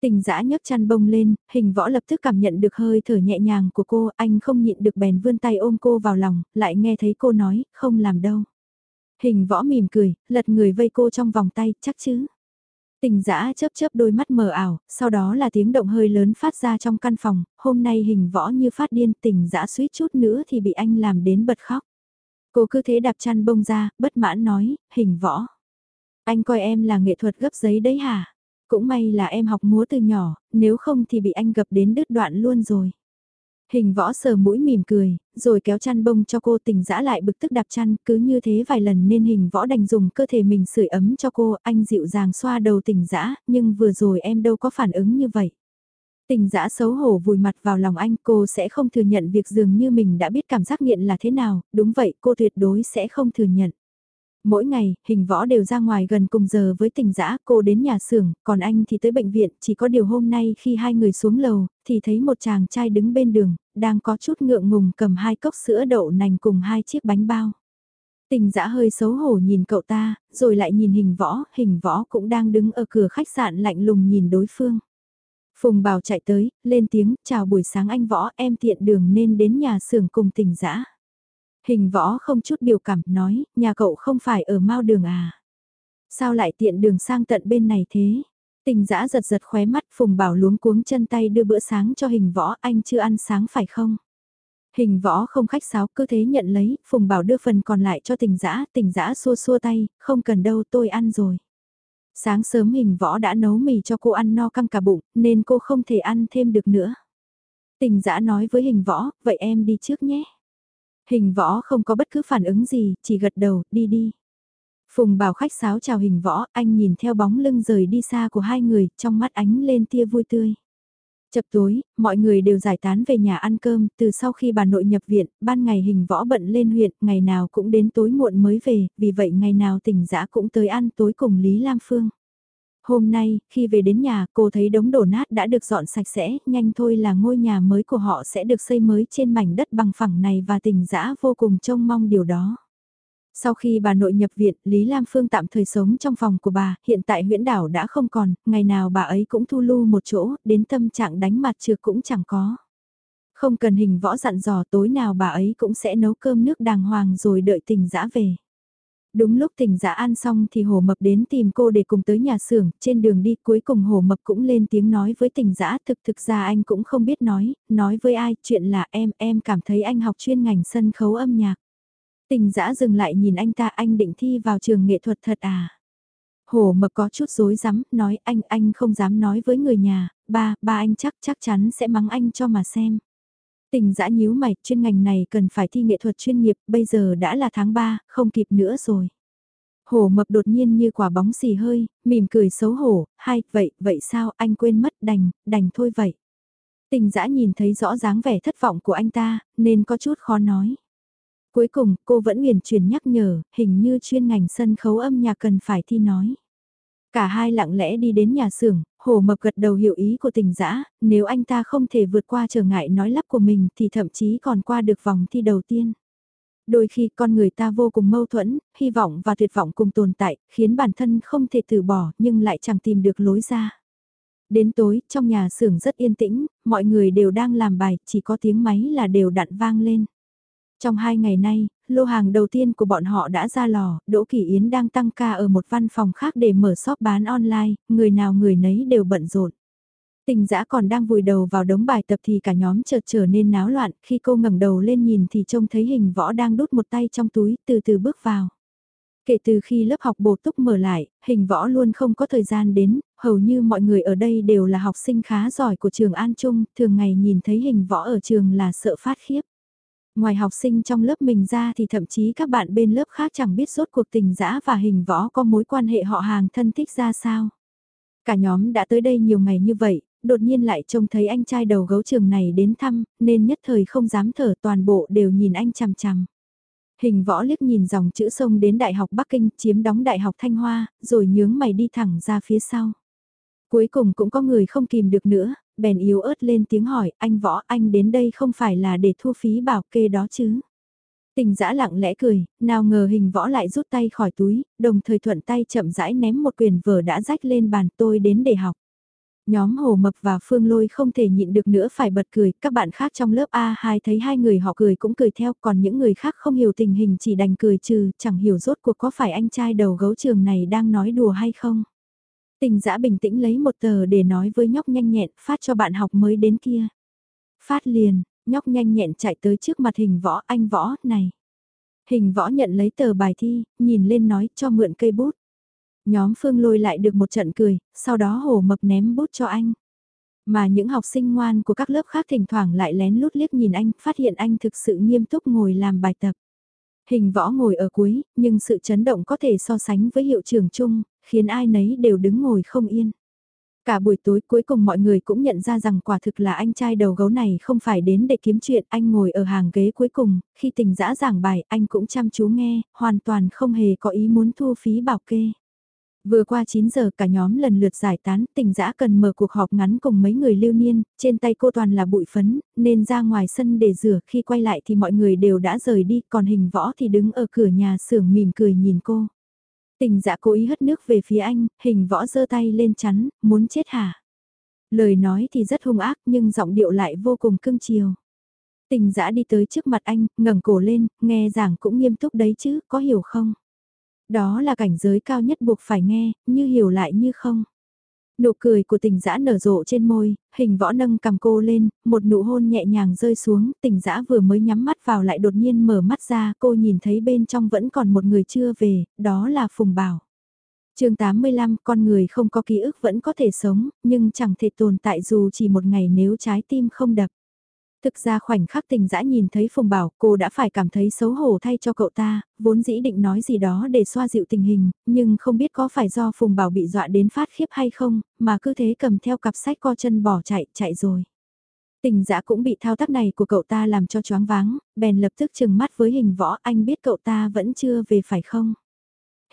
A: Tình dã nhấc chăn bông lên, hình võ lập tức cảm nhận được hơi thở nhẹ nhàng của cô, anh không nhịn được bèn vươn tay ôm cô vào lòng, lại nghe thấy cô nói, không làm đâu. Hình võ mỉm cười, lật người vây cô trong vòng tay, chắc chứ. Tình dã chớp chớp đôi mắt mờ ảo, sau đó là tiếng động hơi lớn phát ra trong căn phòng, hôm nay hình võ như phát điên tình dã suýt chút nữa thì bị anh làm đến bật khóc. Cô cứ thế đạp chăn bông ra, bất mãn nói, hình võ. Anh coi em là nghệ thuật gấp giấy đấy hả? Cũng may là em học múa từ nhỏ, nếu không thì bị anh gặp đến đứt đoạn luôn rồi. Hình võ sờ mũi mỉm cười, rồi kéo chăn bông cho cô tỉnh dã lại bực tức đạp chăn, cứ như thế vài lần nên hình võ đành dùng cơ thể mình sưởi ấm cho cô, anh dịu dàng xoa đầu tỉnh dã, nhưng vừa rồi em đâu có phản ứng như vậy. Tình dã xấu hổ vùi mặt vào lòng anh cô sẽ không thừa nhận việc dường như mình đã biết cảm giác nghiện là thế nào, đúng vậy cô tuyệt đối sẽ không thừa nhận. Mỗi ngày, hình võ đều ra ngoài gần cùng giờ với tình dã cô đến nhà xưởng, còn anh thì tới bệnh viện, chỉ có điều hôm nay khi hai người xuống lầu, thì thấy một chàng trai đứng bên đường, đang có chút ngượng ngùng cầm hai cốc sữa đậu nành cùng hai chiếc bánh bao. Tình dã hơi xấu hổ nhìn cậu ta, rồi lại nhìn hình võ, hình võ cũng đang đứng ở cửa khách sạn lạnh lùng nhìn đối phương. Phùng Bảo chạy tới, lên tiếng, chào buổi sáng anh Võ, em tiện đường nên đến nhà xưởng cùng tình dã. Hình Võ không chút biểu cảm, nói, nhà cậu không phải ở Mao Đường à? Sao lại tiện đường sang tận bên này thế? Tình dã giật giật khóe mắt, Phùng Bảo luống cuống chân tay đưa bữa sáng cho hình Võ, anh chưa ăn sáng phải không? Hình võ không khách sáo cứ thế nhận lấy, Phùng Bảo đưa phần còn lại cho tình dã tình dã xua xua tay, không cần đâu tôi ăn rồi. Sáng sớm hình võ đã nấu mì cho cô ăn no căng cả bụng, nên cô không thể ăn thêm được nữa. Tình dã nói với hình võ, vậy em đi trước nhé. Hình võ không có bất cứ phản ứng gì, chỉ gật đầu, đi đi. Phùng bảo khách sáo chào hình võ, anh nhìn theo bóng lưng rời đi xa của hai người, trong mắt ánh lên tia vui tươi. Chập tối, mọi người đều giải tán về nhà ăn cơm, từ sau khi bà nội nhập viện, ban ngày hình võ bận lên huyện, ngày nào cũng đến tối muộn mới về, vì vậy ngày nào tỉnh dã cũng tới ăn tối cùng Lý Lam Phương. Hôm nay, khi về đến nhà, cô thấy đống đổ nát đã được dọn sạch sẽ, nhanh thôi là ngôi nhà mới của họ sẽ được xây mới trên mảnh đất bằng phẳng này và Tình dã vô cùng trông mong điều đó. Sau khi bà nội nhập viện, Lý Lam Phương tạm thời sống trong phòng của bà, hiện tại huyện đảo đã không còn, ngày nào bà ấy cũng thu lưu một chỗ, đến tâm trạng đánh mặt trượt cũng chẳng có. Không cần hình võ dặn dò tối nào bà ấy cũng sẽ nấu cơm nước đàng hoàng rồi đợi tình dã về. Đúng lúc tình giả ăn xong thì Hồ Mập đến tìm cô để cùng tới nhà xưởng, trên đường đi cuối cùng Hồ Mập cũng lên tiếng nói với tình giả thực thực ra anh cũng không biết nói, nói với ai, chuyện là em, em cảm thấy anh học chuyên ngành sân khấu âm nhạc. Tình dã dừng lại nhìn anh ta anh định thi vào trường nghệ thuật thật à. Hồ mập có chút dối rắm nói anh anh không dám nói với người nhà, ba, ba anh chắc chắc chắn sẽ mắng anh cho mà xem. Tình dã nhíu mày, chuyên ngành này cần phải thi nghệ thuật chuyên nghiệp, bây giờ đã là tháng 3, không kịp nữa rồi. Hổ mập đột nhiên như quả bóng xì hơi, mỉm cười xấu hổ, hai, vậy, vậy sao anh quên mất đành, đành thôi vậy. Tình dã nhìn thấy rõ dáng vẻ thất vọng của anh ta, nên có chút khó nói. Cuối cùng, cô vẫn huyền truyền nhắc nhở, hình như chuyên ngành sân khấu âm nhạc cần phải thi nói. Cả hai lặng lẽ đi đến nhà xưởng, hồ mập gật đầu hiểu ý của tình dã nếu anh ta không thể vượt qua trở ngại nói lắp của mình thì thậm chí còn qua được vòng thi đầu tiên. Đôi khi con người ta vô cùng mâu thuẫn, hy vọng và tuyệt vọng cùng tồn tại, khiến bản thân không thể từ bỏ nhưng lại chẳng tìm được lối ra. Đến tối, trong nhà xưởng rất yên tĩnh, mọi người đều đang làm bài, chỉ có tiếng máy là đều đặn vang lên. Trong hai ngày nay, lô hàng đầu tiên của bọn họ đã ra lò, Đỗ Kỳ Yến đang tăng ca ở một văn phòng khác để mở shop bán online, người nào người nấy đều bận rộn. Tình dã còn đang vùi đầu vào đống bài tập thì cả nhóm chợt trở nên náo loạn, khi cô ngẩng đầu lên nhìn thì trông thấy hình võ đang đút một tay trong túi, từ từ bước vào. Kể từ khi lớp học bổ túc mở lại, hình võ luôn không có thời gian đến, hầu như mọi người ở đây đều là học sinh khá giỏi của trường An Trung, thường ngày nhìn thấy hình võ ở trường là sợ phát khiếp. Ngoài học sinh trong lớp mình ra thì thậm chí các bạn bên lớp khác chẳng biết rốt cuộc tình dã và hình võ có mối quan hệ họ hàng thân thích ra sao. Cả nhóm đã tới đây nhiều ngày như vậy, đột nhiên lại trông thấy anh trai đầu gấu trường này đến thăm, nên nhất thời không dám thở toàn bộ đều nhìn anh chằm chằm. Hình võ liếc nhìn dòng chữ sông đến Đại học Bắc Kinh chiếm đóng Đại học Thanh Hoa, rồi nhướng mày đi thẳng ra phía sau. Cuối cùng cũng có người không kìm được nữa, bèn yếu ớt lên tiếng hỏi, anh võ anh đến đây không phải là để thu phí bảo kê đó chứ. Tình giã lặng lẽ cười, nào ngờ hình võ lại rút tay khỏi túi, đồng thời thuận tay chậm rãi ném một quyền vở đã rách lên bàn tôi đến để học. Nhóm Hồ Mập và Phương Lôi không thể nhịn được nữa phải bật cười, các bạn khác trong lớp A2 thấy hai người họ cười cũng cười theo, còn những người khác không hiểu tình hình chỉ đành cười trừ, chẳng hiểu rốt cuộc có phải anh trai đầu gấu trường này đang nói đùa hay không. Tình giã bình tĩnh lấy một tờ để nói với nhóc nhanh nhẹn, phát cho bạn học mới đến kia. Phát liền, nhóc nhanh nhẹn chạy tới trước mặt hình võ, anh võ, này. Hình võ nhận lấy tờ bài thi, nhìn lên nói cho mượn cây bút. Nhóm Phương lôi lại được một trận cười, sau đó hổ mập ném bút cho anh. Mà những học sinh ngoan của các lớp khác thỉnh thoảng lại lén lút liếc nhìn anh, phát hiện anh thực sự nghiêm túc ngồi làm bài tập. Hình võ ngồi ở cuối, nhưng sự chấn động có thể so sánh với hiệu trưởng chung, khiến ai nấy đều đứng ngồi không yên. Cả buổi tối cuối cùng mọi người cũng nhận ra rằng quả thực là anh trai đầu gấu này không phải đến để kiếm chuyện, anh ngồi ở hàng ghế cuối cùng, khi tình dã giảng bài anh cũng chăm chú nghe, hoàn toàn không hề có ý muốn thu phí bảo kê. Vừa qua 9 giờ cả nhóm lần lượt giải tán, tình dã cần mở cuộc họp ngắn cùng mấy người lưu niên, trên tay cô toàn là bụi phấn, nên ra ngoài sân để rửa, khi quay lại thì mọi người đều đã rời đi, còn hình võ thì đứng ở cửa nhà xưởng mỉm cười nhìn cô. Tình dã cố ý hất nước về phía anh, hình võ giơ tay lên chắn, muốn chết hả? Lời nói thì rất hung ác nhưng giọng điệu lại vô cùng cưng chiều. Tình dã đi tới trước mặt anh, ngẩng cổ lên, nghe giảng cũng nghiêm túc đấy chứ, có hiểu không? Đó là cảnh giới cao nhất buộc phải nghe, như hiểu lại như không. Nụ cười của tình dã nở rộ trên môi, hình võ nâng cầm cô lên, một nụ hôn nhẹ nhàng rơi xuống, tình dã vừa mới nhắm mắt vào lại đột nhiên mở mắt ra, cô nhìn thấy bên trong vẫn còn một người chưa về, đó là Phùng Bảo. chương 85, con người không có ký ức vẫn có thể sống, nhưng chẳng thể tồn tại dù chỉ một ngày nếu trái tim không đập. Thực ra khoảnh khắc tình dã nhìn thấy Phùng Bảo cô đã phải cảm thấy xấu hổ thay cho cậu ta, vốn dĩ định nói gì đó để xoa dịu tình hình, nhưng không biết có phải do Phùng Bảo bị dọa đến phát khiếp hay không, mà cứ thế cầm theo cặp sách co chân bỏ chạy, chạy rồi. Tình dã cũng bị thao tác này của cậu ta làm cho choáng váng, bèn lập tức chừng mắt với hình võ anh biết cậu ta vẫn chưa về phải không?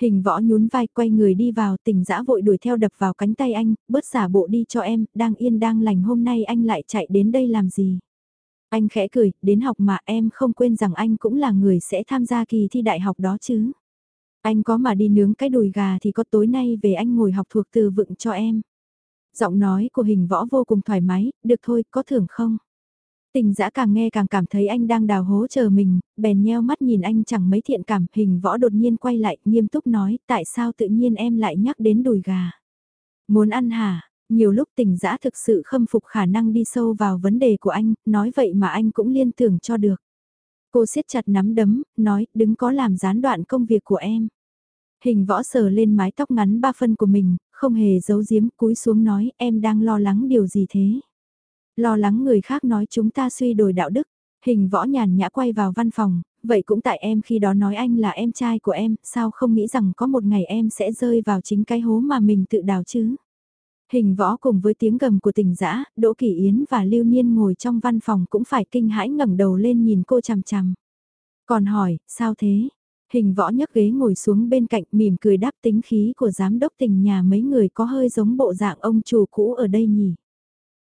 A: Hình võ nhún vai quay người đi vào tình dã vội đuổi theo đập vào cánh tay anh, bớt giả bộ đi cho em, đang yên đang lành hôm nay anh lại chạy đến đây làm gì? Anh khẽ cười, đến học mà em không quên rằng anh cũng là người sẽ tham gia kỳ thi đại học đó chứ. Anh có mà đi nướng cái đùi gà thì có tối nay về anh ngồi học thuộc từ vựng cho em. Giọng nói của hình võ vô cùng thoải mái, được thôi, có thưởng không? Tình dã càng nghe càng cảm thấy anh đang đào hố chờ mình, bèn nheo mắt nhìn anh chẳng mấy thiện cảm, hình võ đột nhiên quay lại, nghiêm túc nói, tại sao tự nhiên em lại nhắc đến đùi gà? Muốn ăn hả? Nhiều lúc tình dã thực sự khâm phục khả năng đi sâu vào vấn đề của anh, nói vậy mà anh cũng liên tưởng cho được. Cô siết chặt nắm đấm, nói, đứng có làm gián đoạn công việc của em. Hình võ sờ lên mái tóc ngắn ba phân của mình, không hề giấu giếm, cúi xuống nói, em đang lo lắng điều gì thế? Lo lắng người khác nói chúng ta suy đổi đạo đức. Hình võ nhàn nhã quay vào văn phòng, vậy cũng tại em khi đó nói anh là em trai của em, sao không nghĩ rằng có một ngày em sẽ rơi vào chính cái hố mà mình tự đào chứ? Hình võ cùng với tiếng gầm của tình dã Đỗ Kỳ Yến và Lưu Niên ngồi trong văn phòng cũng phải kinh hãi ngẩng đầu lên nhìn cô chằm chằm. Còn hỏi, sao thế? Hình võ nhấc ghế ngồi xuống bên cạnh mỉm cười đáp tính khí của giám đốc tình nhà mấy người có hơi giống bộ dạng ông chủ cũ ở đây nhỉ.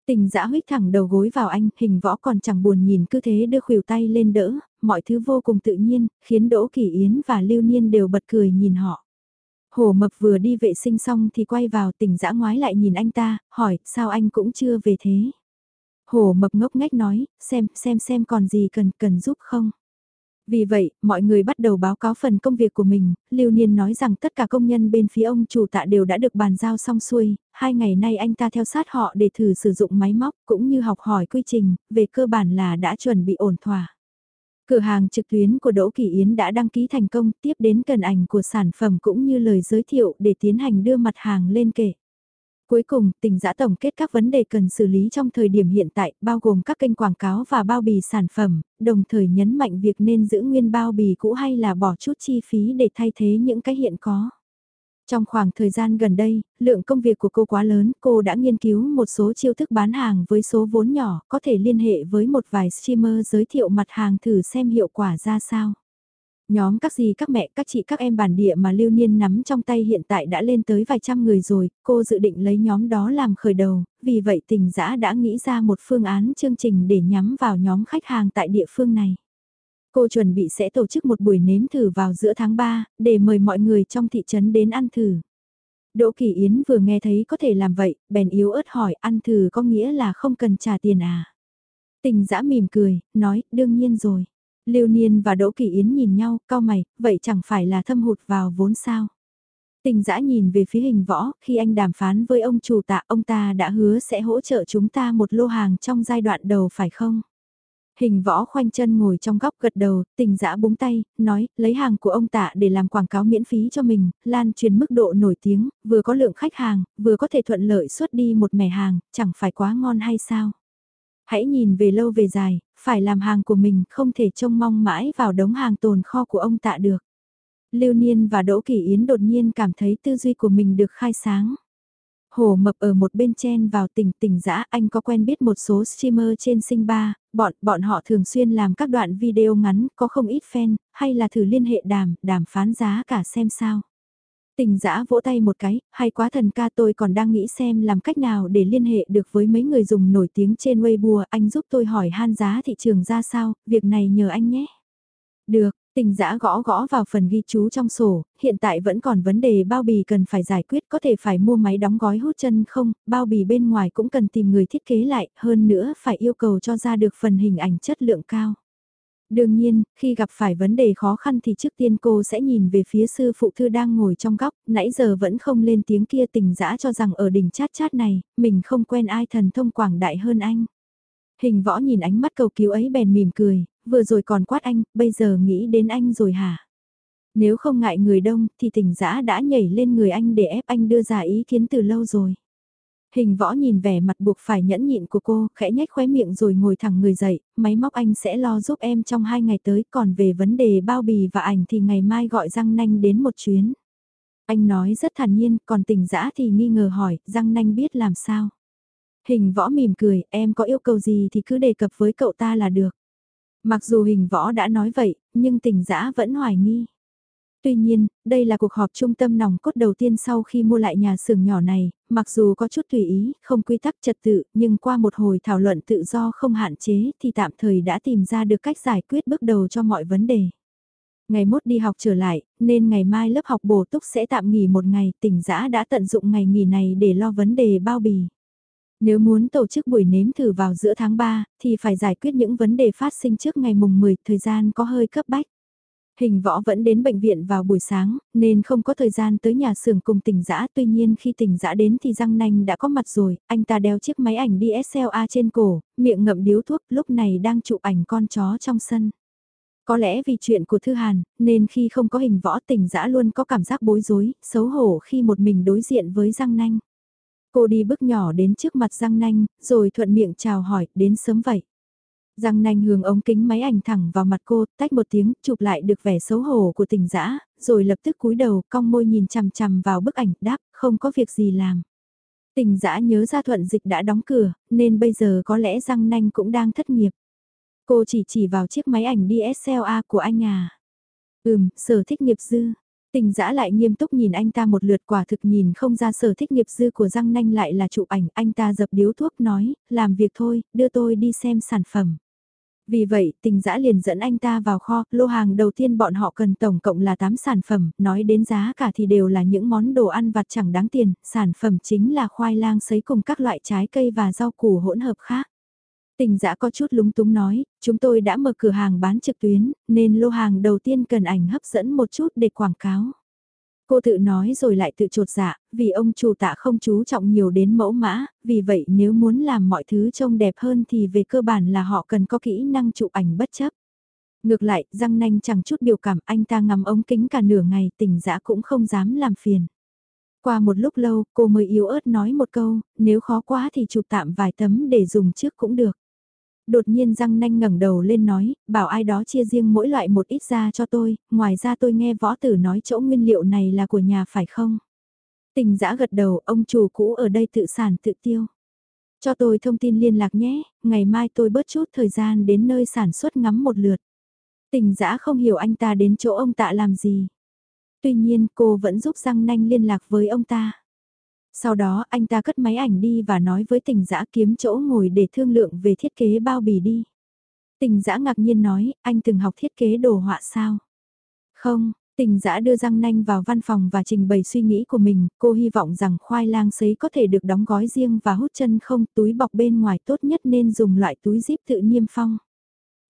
A: Tình dã huyết thẳng đầu gối vào anh, hình võ còn chẳng buồn nhìn cứ thế đưa khuỷu tay lên đỡ, mọi thứ vô cùng tự nhiên, khiến Đỗ Kỳ Yến và Lưu Niên đều bật cười nhìn họ. Hồ Mập vừa đi vệ sinh xong thì quay vào tỉnh dã ngoái lại nhìn anh ta, hỏi, sao anh cũng chưa về thế? Hồ Mập ngốc ngách nói, xem, xem xem còn gì cần, cần giúp không? Vì vậy, mọi người bắt đầu báo cáo phần công việc của mình, Lưu Niên nói rằng tất cả công nhân bên phía ông chủ tạ đều đã được bàn giao xong xuôi, hai ngày nay anh ta theo sát họ để thử sử dụng máy móc cũng như học hỏi quy trình, về cơ bản là đã chuẩn bị ổn thỏa. Cửa hàng trực tuyến của Đỗ Kỳ Yến đã đăng ký thành công, tiếp đến cần ảnh của sản phẩm cũng như lời giới thiệu để tiến hành đưa mặt hàng lên kệ. Cuối cùng, tỉnh giã tổng kết các vấn đề cần xử lý trong thời điểm hiện tại, bao gồm các kênh quảng cáo và bao bì sản phẩm, đồng thời nhấn mạnh việc nên giữ nguyên bao bì cũ hay là bỏ chút chi phí để thay thế những cái hiện có. Trong khoảng thời gian gần đây, lượng công việc của cô quá lớn, cô đã nghiên cứu một số chiêu thức bán hàng với số vốn nhỏ, có thể liên hệ với một vài streamer giới thiệu mặt hàng thử xem hiệu quả ra sao. Nhóm các dì các mẹ các chị các em bản địa mà Lưu Niên nắm trong tay hiện tại đã lên tới vài trăm người rồi, cô dự định lấy nhóm đó làm khởi đầu, vì vậy tình giã đã nghĩ ra một phương án chương trình để nhắm vào nhóm khách hàng tại địa phương này. Cô chuẩn bị sẽ tổ chức một buổi nếm thử vào giữa tháng 3, để mời mọi người trong thị trấn đến ăn thử. Đỗ Kỳ Yến vừa nghe thấy có thể làm vậy, bèn yếu ớt hỏi ăn thử có nghĩa là không cần trả tiền à. Tình giã mỉm cười, nói, đương nhiên rồi. Lưu Niên và Đỗ Kỳ Yến nhìn nhau, cao mày, vậy chẳng phải là thâm hụt vào vốn sao? Tình Giã nhìn về phía hình võ, khi anh đàm phán với ông chủ tạ, ông ta đã hứa sẽ hỗ trợ chúng ta một lô hàng trong giai đoạn đầu phải không? Hình võ khoanh chân ngồi trong góc gật đầu, tình dã búng tay, nói, lấy hàng của ông tạ để làm quảng cáo miễn phí cho mình, lan truyền mức độ nổi tiếng, vừa có lượng khách hàng, vừa có thể thuận lợi xuất đi một mẻ hàng, chẳng phải quá ngon hay sao? Hãy nhìn về lâu về dài, phải làm hàng của mình không thể trông mong mãi vào đống hàng tồn kho của ông tạ được. Lưu Niên và Đỗ Kỳ Yến đột nhiên cảm thấy tư duy của mình được khai sáng. Hồ mập ở một bên chen vào tỉnh tỉnh dã anh có quen biết một số streamer trên sinh ba, bọn bọn họ thường xuyên làm các đoạn video ngắn có không ít fan, hay là thử liên hệ đàm, đàm phán giá cả xem sao. Tình giã vỗ tay một cái, hay quá thần ca tôi còn đang nghĩ xem làm cách nào để liên hệ được với mấy người dùng nổi tiếng trên Weibo, anh giúp tôi hỏi han giá thị trường ra sao, việc này nhờ anh nhé. Được, tình giã gõ gõ vào phần ghi chú trong sổ, hiện tại vẫn còn vấn đề bao bì cần phải giải quyết có thể phải mua máy đóng gói hút chân không, bao bì bên ngoài cũng cần tìm người thiết kế lại, hơn nữa phải yêu cầu cho ra được phần hình ảnh chất lượng cao. Đương nhiên, khi gặp phải vấn đề khó khăn thì trước tiên cô sẽ nhìn về phía sư phụ thư đang ngồi trong góc, nãy giờ vẫn không lên tiếng kia tình dã cho rằng ở đỉnh chát chát này, mình không quen ai thần thông quảng đại hơn anh. Hình võ nhìn ánh mắt cầu cứu ấy bèn mỉm cười, vừa rồi còn quát anh, bây giờ nghĩ đến anh rồi hả? Nếu không ngại người đông thì tình dã đã nhảy lên người anh để ép anh đưa ra ý kiến từ lâu rồi. Hình võ nhìn vẻ mặt buộc phải nhẫn nhịn của cô, khẽ nhếch khóe miệng rồi ngồi thẳng người dậy, máy móc anh sẽ lo giúp em trong hai ngày tới, còn về vấn đề bao bì và ảnh thì ngày mai gọi răng nanh đến một chuyến. Anh nói rất thản nhiên, còn tình dã thì nghi ngờ hỏi, răng nanh biết làm sao. Hình võ mỉm cười, em có yêu cầu gì thì cứ đề cập với cậu ta là được. Mặc dù hình võ đã nói vậy, nhưng tình giã vẫn hoài nghi. Tuy nhiên, đây là cuộc họp trung tâm nòng cốt đầu tiên sau khi mua lại nhà xưởng nhỏ này, mặc dù có chút tùy ý, không quy tắc trật tự, nhưng qua một hồi thảo luận tự do không hạn chế thì tạm thời đã tìm ra được cách giải quyết bước đầu cho mọi vấn đề. Ngày mốt đi học trở lại, nên ngày mai lớp học bổ túc sẽ tạm nghỉ một ngày, tỉnh giã đã tận dụng ngày nghỉ này để lo vấn đề bao bì. Nếu muốn tổ chức buổi nếm thử vào giữa tháng 3, thì phải giải quyết những vấn đề phát sinh trước ngày mùng 10, thời gian có hơi cấp bách. Hình võ vẫn đến bệnh viện vào buổi sáng, nên không có thời gian tới nhà xưởng cùng tỉnh giã. Tuy nhiên khi tỉnh giã đến thì răng nanh đã có mặt rồi, anh ta đeo chiếc máy ảnh DSLR trên cổ, miệng ngậm điếu thuốc, lúc này đang chụp ảnh con chó trong sân. Có lẽ vì chuyện của Thư Hàn, nên khi không có hình võ tỉnh giã luôn có cảm giác bối rối, xấu hổ khi một mình đối diện với răng nanh. Cô đi bước nhỏ đến trước mặt Giang nanh, rồi thuận miệng chào hỏi, đến sớm vậy. Giang nanh hướng ống kính máy ảnh thẳng vào mặt cô, tách một tiếng, chụp lại được vẻ xấu hổ của tình dã rồi lập tức cúi đầu, cong môi nhìn chằm chằm vào bức ảnh, đáp, không có việc gì làm. Tình dã nhớ ra thuận dịch đã đóng cửa, nên bây giờ có lẽ Giang nanh cũng đang thất nghiệp. Cô chỉ chỉ vào chiếc máy ảnh DSLR của anh à. Ừm, sở thích nghiệp dư. Tình dã lại nghiêm túc nhìn anh ta một lượt quả thực nhìn không ra sở thích nghiệp dư của răng nanh lại là chụp ảnh. Anh ta dập điếu thuốc nói, làm việc thôi, đưa tôi đi xem sản phẩm. Vì vậy, tình dã liền dẫn anh ta vào kho, lô hàng đầu tiên bọn họ cần tổng cộng là 8 sản phẩm, nói đến giá cả thì đều là những món đồ ăn vặt chẳng đáng tiền, sản phẩm chính là khoai lang sấy cùng các loại trái cây và rau củ hỗn hợp khác. Tình dã có chút lúng túng nói, chúng tôi đã mở cửa hàng bán trực tuyến, nên lô hàng đầu tiên cần ảnh hấp dẫn một chút để quảng cáo. Cô tự nói rồi lại tự trột dạ, vì ông chủ tạ không chú trọng nhiều đến mẫu mã, vì vậy nếu muốn làm mọi thứ trông đẹp hơn thì về cơ bản là họ cần có kỹ năng chụp ảnh bất chấp. Ngược lại, răng nanh chẳng chút biểu cảm anh ta ngắm ống kính cả nửa ngày tỉnh dã cũng không dám làm phiền. Qua một lúc lâu, cô mới yếu ớt nói một câu, nếu khó quá thì chụp tạm vài tấm để dùng trước cũng được. Đột nhiên răng nanh ngẩng đầu lên nói, bảo ai đó chia riêng mỗi loại một ít ra cho tôi, ngoài ra tôi nghe võ tử nói chỗ nguyên liệu này là của nhà phải không? Tình giã gật đầu, ông chủ cũ ở đây tự sản tự tiêu. Cho tôi thông tin liên lạc nhé, ngày mai tôi bớt chút thời gian đến nơi sản xuất ngắm một lượt. Tình giã không hiểu anh ta đến chỗ ông tạ làm gì. Tuy nhiên cô vẫn giúp răng nanh liên lạc với ông ta. Sau đó anh ta cất máy ảnh đi và nói với tình giã kiếm chỗ ngồi để thương lượng về thiết kế bao bì đi. Tình giã ngạc nhiên nói, anh từng học thiết kế đồ họa sao? Không, tình giã đưa răng nanh vào văn phòng và trình bày suy nghĩ của mình, cô hy vọng rằng khoai lang sấy có thể được đóng gói riêng và hút chân không, túi bọc bên ngoài tốt nhất nên dùng loại túi zip tự niêm phong.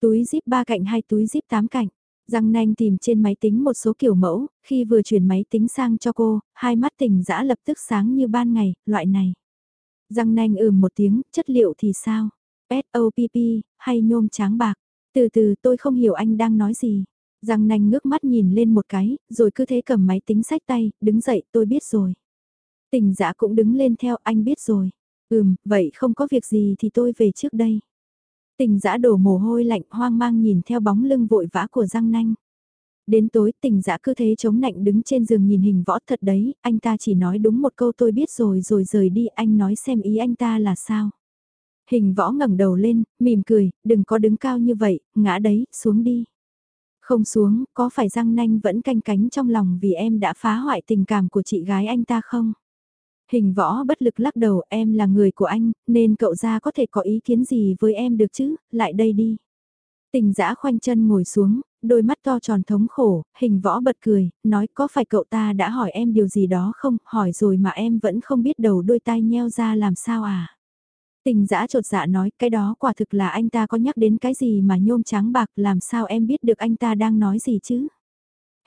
A: Túi zip 3 cạnh hay túi zip 8 cạnh. Răng nanh tìm trên máy tính một số kiểu mẫu, khi vừa chuyển máy tính sang cho cô, hai mắt tỉnh dã lập tức sáng như ban ngày, loại này. Răng nanh ừm một tiếng, chất liệu thì sao? SOPP, hay nhôm tráng bạc? Từ từ tôi không hiểu anh đang nói gì. Răng nanh ngước mắt nhìn lên một cái, rồi cứ thế cầm máy tính sách tay, đứng dậy tôi biết rồi. Tỉnh dã cũng đứng lên theo anh biết rồi. Ừm, vậy không có việc gì thì tôi về trước đây. Tình dã đổ mồ hôi lạnh hoang mang nhìn theo bóng lưng vội vã của răng nanh. Đến tối tình dã cứ thế chống nạnh đứng trên giường nhìn hình võ thật đấy, anh ta chỉ nói đúng một câu tôi biết rồi rồi rời đi anh nói xem ý anh ta là sao. Hình võ ngẩng đầu lên, mỉm cười, đừng có đứng cao như vậy, ngã đấy, xuống đi. Không xuống, có phải răng nanh vẫn canh cánh trong lòng vì em đã phá hoại tình cảm của chị gái anh ta không? Hình võ bất lực lắc đầu em là người của anh, nên cậu ra có thể có ý kiến gì với em được chứ, lại đây đi. Tình giã khoanh chân ngồi xuống, đôi mắt to tròn thống khổ, hình võ bật cười, nói có phải cậu ta đã hỏi em điều gì đó không, hỏi rồi mà em vẫn không biết đầu đôi tai nheo ra làm sao à. Tình giã trột dạ nói, cái đó quả thực là anh ta có nhắc đến cái gì mà nhôm trắng bạc, làm sao em biết được anh ta đang nói gì chứ.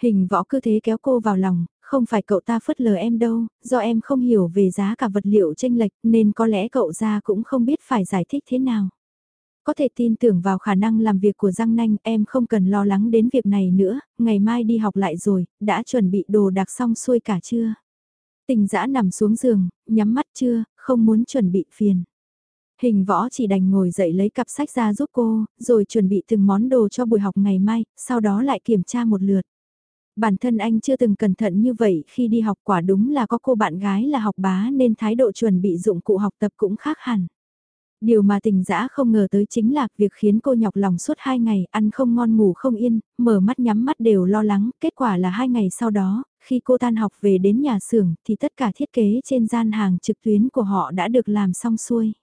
A: Hình võ cứ thế kéo cô vào lòng, không phải cậu ta phớt lờ em đâu, do em không hiểu về giá cả vật liệu tranh lệch nên có lẽ cậu ra cũng không biết phải giải thích thế nào. Có thể tin tưởng vào khả năng làm việc của Giang Nanh, em không cần lo lắng đến việc này nữa, ngày mai đi học lại rồi, đã chuẩn bị đồ đặc xong xuôi cả chưa? Tình dã nằm xuống giường, nhắm mắt chưa, không muốn chuẩn bị phiền. Hình võ chỉ đành ngồi dậy lấy cặp sách ra giúp cô, rồi chuẩn bị từng món đồ cho buổi học ngày mai, sau đó lại kiểm tra một lượt. Bản thân anh chưa từng cẩn thận như vậy khi đi học quả đúng là có cô bạn gái là học bá nên thái độ chuẩn bị dụng cụ học tập cũng khác hẳn. Điều mà tình dã không ngờ tới chính là việc khiến cô nhọc lòng suốt hai ngày, ăn không ngon ngủ không yên, mở mắt nhắm mắt đều lo lắng, kết quả là hai ngày sau đó, khi cô tan học về đến nhà xưởng thì tất cả thiết kế trên gian hàng trực tuyến của họ đã được làm xong xuôi.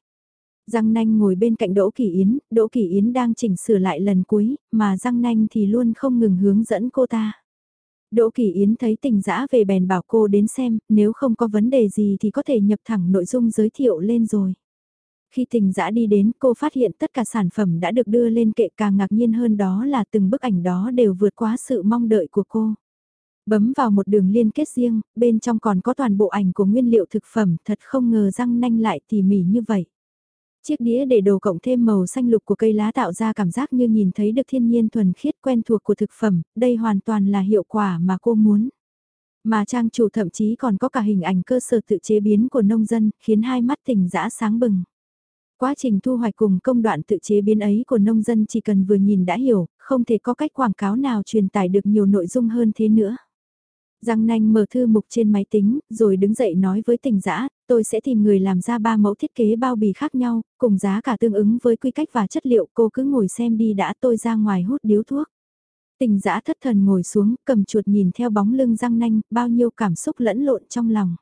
A: Giang Nanh ngồi bên cạnh Đỗ Kỳ Yến, Đỗ Kỳ Yến đang chỉnh sửa lại lần cuối, mà Giang Nanh thì luôn không ngừng hướng dẫn cô ta. Đỗ Kỳ Yến thấy tình dã về bèn bảo cô đến xem, nếu không có vấn đề gì thì có thể nhập thẳng nội dung giới thiệu lên rồi. Khi tình dã đi đến cô phát hiện tất cả sản phẩm đã được đưa lên kệ càng ngạc nhiên hơn đó là từng bức ảnh đó đều vượt quá sự mong đợi của cô. Bấm vào một đường liên kết riêng, bên trong còn có toàn bộ ảnh của nguyên liệu thực phẩm thật không ngờ răng nanh lại tỉ mỉ như vậy. Chiếc đĩa để đồ cộng thêm màu xanh lục của cây lá tạo ra cảm giác như nhìn thấy được thiên nhiên thuần khiết quen thuộc của thực phẩm, đây hoàn toàn là hiệu quả mà cô muốn. Mà trang chủ thậm chí còn có cả hình ảnh cơ sở tự chế biến của nông dân, khiến hai mắt tỉnh dã sáng bừng. Quá trình thu hoạch cùng công đoạn tự chế biến ấy của nông dân chỉ cần vừa nhìn đã hiểu, không thể có cách quảng cáo nào truyền tải được nhiều nội dung hơn thế nữa. Giang nanh mở thư mục trên máy tính, rồi đứng dậy nói với tình dã tôi sẽ tìm người làm ra ba mẫu thiết kế bao bì khác nhau, cùng giá cả tương ứng với quy cách và chất liệu cô cứ ngồi xem đi đã tôi ra ngoài hút điếu thuốc. Tình giã thất thần ngồi xuống, cầm chuột nhìn theo bóng lưng răng nanh, bao nhiêu cảm xúc lẫn lộn trong lòng.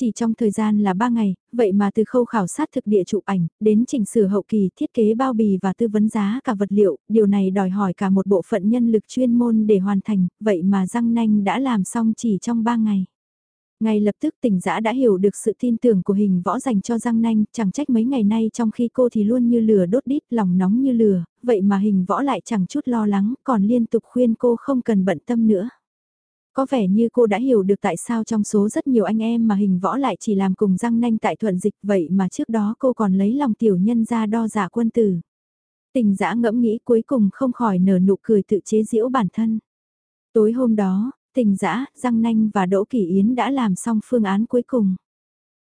A: Chỉ trong thời gian là 3 ngày, vậy mà từ khâu khảo sát thực địa chụp ảnh, đến chỉnh sửa hậu kỳ thiết kế bao bì và tư vấn giá cả vật liệu, điều này đòi hỏi cả một bộ phận nhân lực chuyên môn để hoàn thành, vậy mà răng nanh đã làm xong chỉ trong 3 ngày. Ngay lập tức tỉnh giã đã hiểu được sự tin tưởng của hình võ dành cho Giang Nanh, chẳng trách mấy ngày nay trong khi cô thì luôn như lửa đốt đít, lòng nóng như lửa, vậy mà hình võ lại chẳng chút lo lắng, còn liên tục khuyên cô không cần bận tâm nữa. Có vẻ như cô đã hiểu được tại sao trong số rất nhiều anh em mà hình võ lại chỉ làm cùng Giang Nanh tại thuận dịch vậy mà trước đó cô còn lấy lòng tiểu nhân ra đo giả quân tử. Tình dã ngẫm nghĩ cuối cùng không khỏi nở nụ cười tự chế giễu bản thân. Tối hôm đó, tình dã, Giang Nanh và Đỗ Kỳ Yến đã làm xong phương án cuối cùng.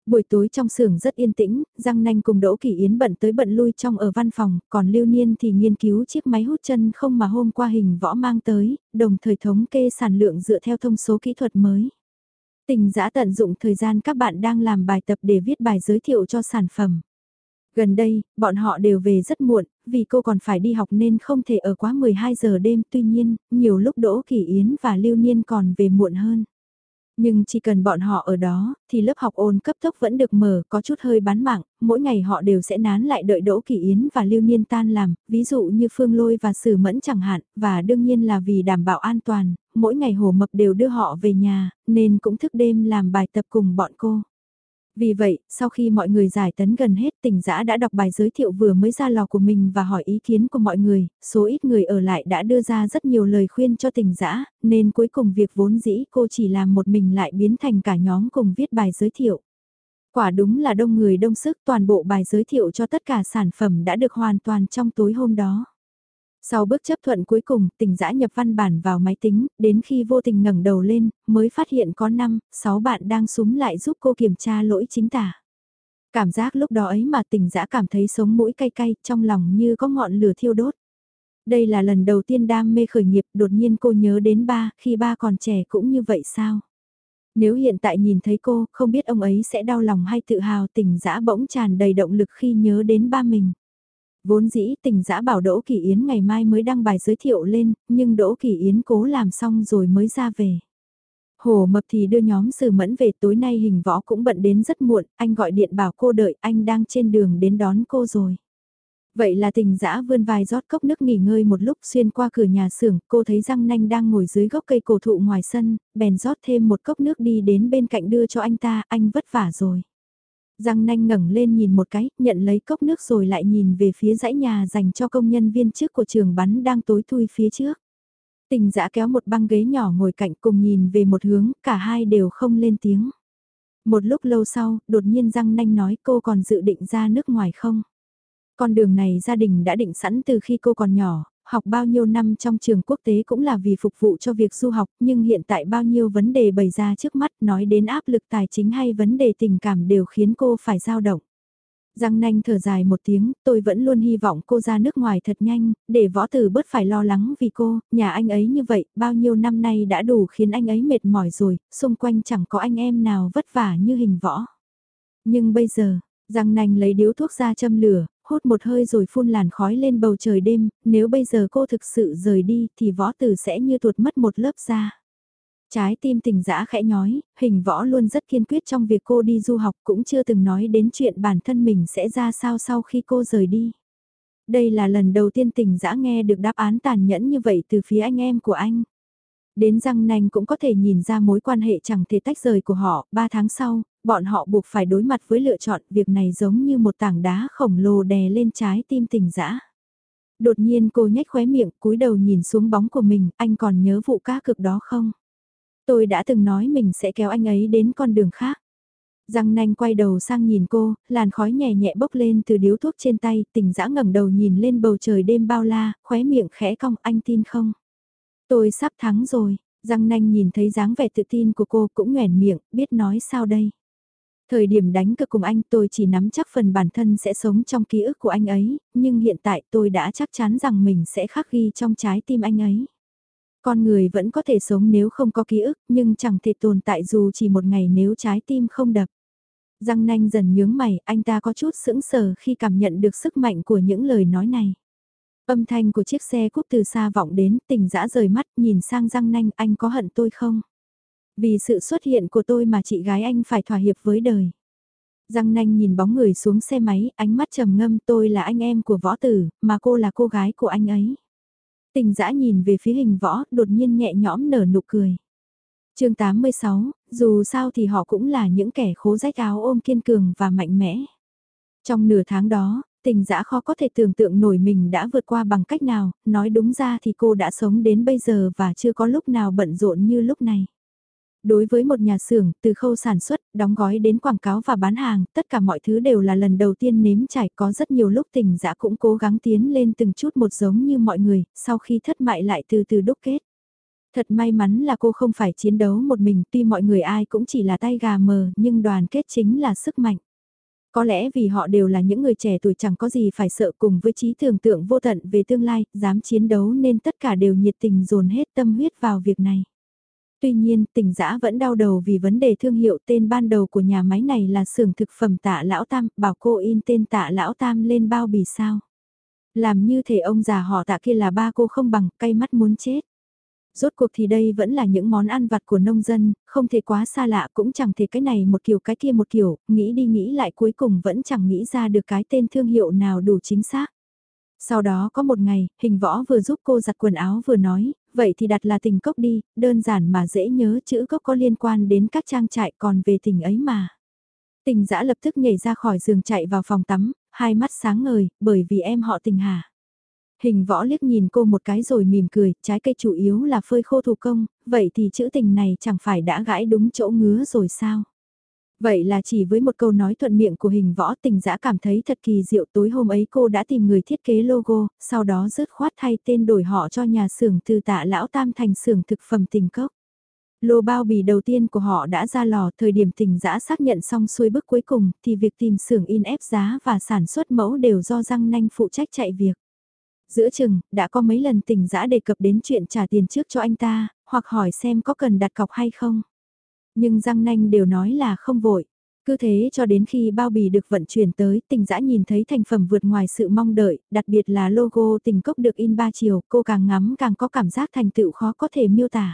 A: Buổi tối trong xưởng rất yên tĩnh, Giang Nanh cùng Đỗ Kỳ Yến bận tới bận lui trong ở văn phòng, còn Lưu Niên thì nghiên cứu chiếc máy hút chân không mà hôm qua hình võ mang tới, đồng thời thống kê sản lượng dựa theo thông số kỹ thuật mới. Tình giã tận dụng thời gian các bạn đang làm bài tập để viết bài giới thiệu cho sản phẩm. Gần đây, bọn họ đều về rất muộn, vì cô còn phải đi học nên không thể ở quá 12 giờ đêm, tuy nhiên, nhiều lúc Đỗ Kỳ Yến và Lưu Niên còn về muộn hơn. Nhưng chỉ cần bọn họ ở đó, thì lớp học ôn cấp tốc vẫn được mở, có chút hơi bán mạng, mỗi ngày họ đều sẽ nán lại đợi Đỗ Kỳ Yến và Lưu Niên tan làm, ví dụ như Phương Lôi và Sử Mẫn chẳng hạn, và đương nhiên là vì đảm bảo an toàn, mỗi ngày Hồ Mập đều đưa họ về nhà, nên cũng thức đêm làm bài tập cùng bọn cô. Vì vậy, sau khi mọi người giải tấn gần hết tỉnh giã đã đọc bài giới thiệu vừa mới ra lò của mình và hỏi ý kiến của mọi người, số ít người ở lại đã đưa ra rất nhiều lời khuyên cho tỉnh giã, nên cuối cùng việc vốn dĩ cô chỉ làm một mình lại biến thành cả nhóm cùng viết bài giới thiệu. Quả đúng là đông người đông sức toàn bộ bài giới thiệu cho tất cả sản phẩm đã được hoàn toàn trong tối hôm đó. Sau bước chấp thuận cuối cùng, tỉnh giã nhập văn bản vào máy tính, đến khi vô tình ngẩng đầu lên, mới phát hiện có 5, 6 bạn đang súng lại giúp cô kiểm tra lỗi chính tả. Cảm giác lúc đó ấy mà tỉnh giã cảm thấy sống mũi cay cay, trong lòng như có ngọn lửa thiêu đốt. Đây là lần đầu tiên đam mê khởi nghiệp, đột nhiên cô nhớ đến ba, khi ba còn trẻ cũng như vậy sao? Nếu hiện tại nhìn thấy cô, không biết ông ấy sẽ đau lòng hay tự hào tỉnh giã bỗng tràn đầy động lực khi nhớ đến ba mình. Vốn dĩ tình giã bảo Đỗ Kỳ Yến ngày mai mới đăng bài giới thiệu lên, nhưng Đỗ Kỳ Yến cố làm xong rồi mới ra về. Hồ Mập thì đưa nhóm sử mẫn về tối nay hình võ cũng bận đến rất muộn, anh gọi điện bảo cô đợi anh đang trên đường đến đón cô rồi. Vậy là tình dã vươn vai rót cốc nước nghỉ ngơi một lúc xuyên qua cửa nhà xưởng, cô thấy răng nanh đang ngồi dưới gốc cây cổ thụ ngoài sân, bèn rót thêm một cốc nước đi đến bên cạnh đưa cho anh ta, anh vất vả rồi. Giang nanh ngẩng lên nhìn một cái, nhận lấy cốc nước rồi lại nhìn về phía dãy nhà dành cho công nhân viên trước của trường bắn đang tối thui phía trước. Tình dã kéo một băng ghế nhỏ ngồi cạnh cùng nhìn về một hướng, cả hai đều không lên tiếng. Một lúc lâu sau, đột nhiên Giang nanh nói cô còn dự định ra nước ngoài không? Con đường này gia đình đã định sẵn từ khi cô còn nhỏ, học bao nhiêu năm trong trường quốc tế cũng là vì phục vụ cho việc du học, nhưng hiện tại bao nhiêu vấn đề bày ra trước mắt nói đến áp lực tài chính hay vấn đề tình cảm đều khiến cô phải dao động. Giang nanh thở dài một tiếng, tôi vẫn luôn hy vọng cô ra nước ngoài thật nhanh, để võ tử bớt phải lo lắng vì cô, nhà anh ấy như vậy, bao nhiêu năm nay đã đủ khiến anh ấy mệt mỏi rồi, xung quanh chẳng có anh em nào vất vả như hình võ. Nhưng bây giờ, Giang nanh lấy điếu thuốc ra châm lửa, hút một hơi rồi phun làn khói lên bầu trời đêm, nếu bây giờ cô thực sự rời đi thì võ tử sẽ như tuột mất một lớp da. Trái tim tình dã khẽ nhói, hình võ luôn rất kiên quyết trong việc cô đi du học cũng chưa từng nói đến chuyện bản thân mình sẽ ra sao sau khi cô rời đi. Đây là lần đầu tiên tình dã nghe được đáp án tàn nhẫn như vậy từ phía anh em của anh. Đến răng nanh cũng có thể nhìn ra mối quan hệ chẳng thể tách rời của họ, ba tháng sau, bọn họ buộc phải đối mặt với lựa chọn việc này giống như một tảng đá khổng lồ đè lên trái tim tình dã. Đột nhiên cô nhếch khóe miệng cúi đầu nhìn xuống bóng của mình, anh còn nhớ vụ cá cực đó không? Tôi đã từng nói mình sẽ kéo anh ấy đến con đường khác. Răng nanh quay đầu sang nhìn cô, làn khói nhẹ nhẹ bốc lên từ điếu thuốc trên tay, tình dã ngẩng đầu nhìn lên bầu trời đêm bao la, khóe miệng khẽ cong anh tin không? Tôi sắp thắng rồi, răng nanh nhìn thấy dáng vẻ tự tin của cô cũng nhoẻn miệng, biết nói sao đây? Thời điểm đánh cực cùng anh tôi chỉ nắm chắc phần bản thân sẽ sống trong ký ức của anh ấy, nhưng hiện tại tôi đã chắc chắn rằng mình sẽ khắc ghi trong trái tim anh ấy. Con người vẫn có thể sống nếu không có ký ức, nhưng chẳng thể tồn tại dù chỉ một ngày nếu trái tim không đập. Răng nanh dần nhướng mày, anh ta có chút sững sờ khi cảm nhận được sức mạnh của những lời nói này. Âm thanh của chiếc xe cúp từ xa vọng đến, tỉnh dã rời mắt, nhìn sang răng nanh, anh có hận tôi không? Vì sự xuất hiện của tôi mà chị gái anh phải thỏa hiệp với đời. Giang nanh nhìn bóng người xuống xe máy, ánh mắt trầm ngâm tôi là anh em của võ tử, mà cô là cô gái của anh ấy. Tình dã nhìn về phía hình võ, đột nhiên nhẹ nhõm nở nụ cười. chương 86, dù sao thì họ cũng là những kẻ khố rách áo ôm kiên cường và mạnh mẽ. Trong nửa tháng đó, tình dã khó có thể tưởng tượng nổi mình đã vượt qua bằng cách nào, nói đúng ra thì cô đã sống đến bây giờ và chưa có lúc nào bận rộn như lúc này. Đối với một nhà xưởng, từ khâu sản xuất, đóng gói đến quảng cáo và bán hàng, tất cả mọi thứ đều là lần đầu tiên nếm trải có rất nhiều lúc tình dã cũng cố gắng tiến lên từng chút một giống như mọi người, sau khi thất bại lại từ từ đúc kết. Thật may mắn là cô không phải chiến đấu một mình tuy mọi người ai cũng chỉ là tay gà mờ nhưng đoàn kết chính là sức mạnh. Có lẽ vì họ đều là những người trẻ tuổi chẳng có gì phải sợ cùng với trí tưởng tượng vô tận về tương lai, dám chiến đấu nên tất cả đều nhiệt tình dồn hết tâm huyết vào việc này. Tuy nhiên, tỉnh giã vẫn đau đầu vì vấn đề thương hiệu tên ban đầu của nhà máy này là xưởng thực phẩm tạ Lão Tam, bảo cô in tên tạ Lão Tam lên bao bì sao. Làm như thể ông già họ tạ kia là ba cô không bằng, cay mắt muốn chết. Rốt cuộc thì đây vẫn là những món ăn vặt của nông dân, không thể quá xa lạ cũng chẳng thể cái này một kiểu cái kia một kiểu, nghĩ đi nghĩ lại cuối cùng vẫn chẳng nghĩ ra được cái tên thương hiệu nào đủ chính xác. Sau đó có một ngày, hình võ vừa giúp cô giặt quần áo vừa nói, vậy thì đặt là tình cốc đi, đơn giản mà dễ nhớ chữ cốc có liên quan đến các trang trại còn về tình ấy mà. Tình dã lập tức nhảy ra khỏi giường chạy vào phòng tắm, hai mắt sáng ngời, bởi vì em họ tình hà. Hình võ liếc nhìn cô một cái rồi mỉm cười, trái cây chủ yếu là phơi khô thủ công, vậy thì chữ tình này chẳng phải đã gãi đúng chỗ ngứa rồi sao? Vậy là chỉ với một câu nói thuận miệng của hình võ tình dã cảm thấy thật kỳ diệu tối hôm ấy cô đã tìm người thiết kế logo, sau đó rớt khoát thay tên đổi họ cho nhà xưởng từ tạ lão tam thành xưởng thực phẩm tình cốc. Lô bao bì đầu tiên của họ đã ra lò thời điểm tình dã xác nhận xong xuôi bước cuối cùng thì việc tìm xưởng in ép giá và sản xuất mẫu đều do răng nanh phụ trách chạy việc. Giữa chừng, đã có mấy lần tình dã đề cập đến chuyện trả tiền trước cho anh ta, hoặc hỏi xem có cần đặt cọc hay không. Nhưng răng nanh đều nói là không vội. Cứ thế cho đến khi bao bì được vận chuyển tới, tình dã nhìn thấy thành phẩm vượt ngoài sự mong đợi, đặc biệt là logo tình cốc được in ba chiều, cô càng ngắm càng có cảm giác thành tựu khó có thể miêu tả.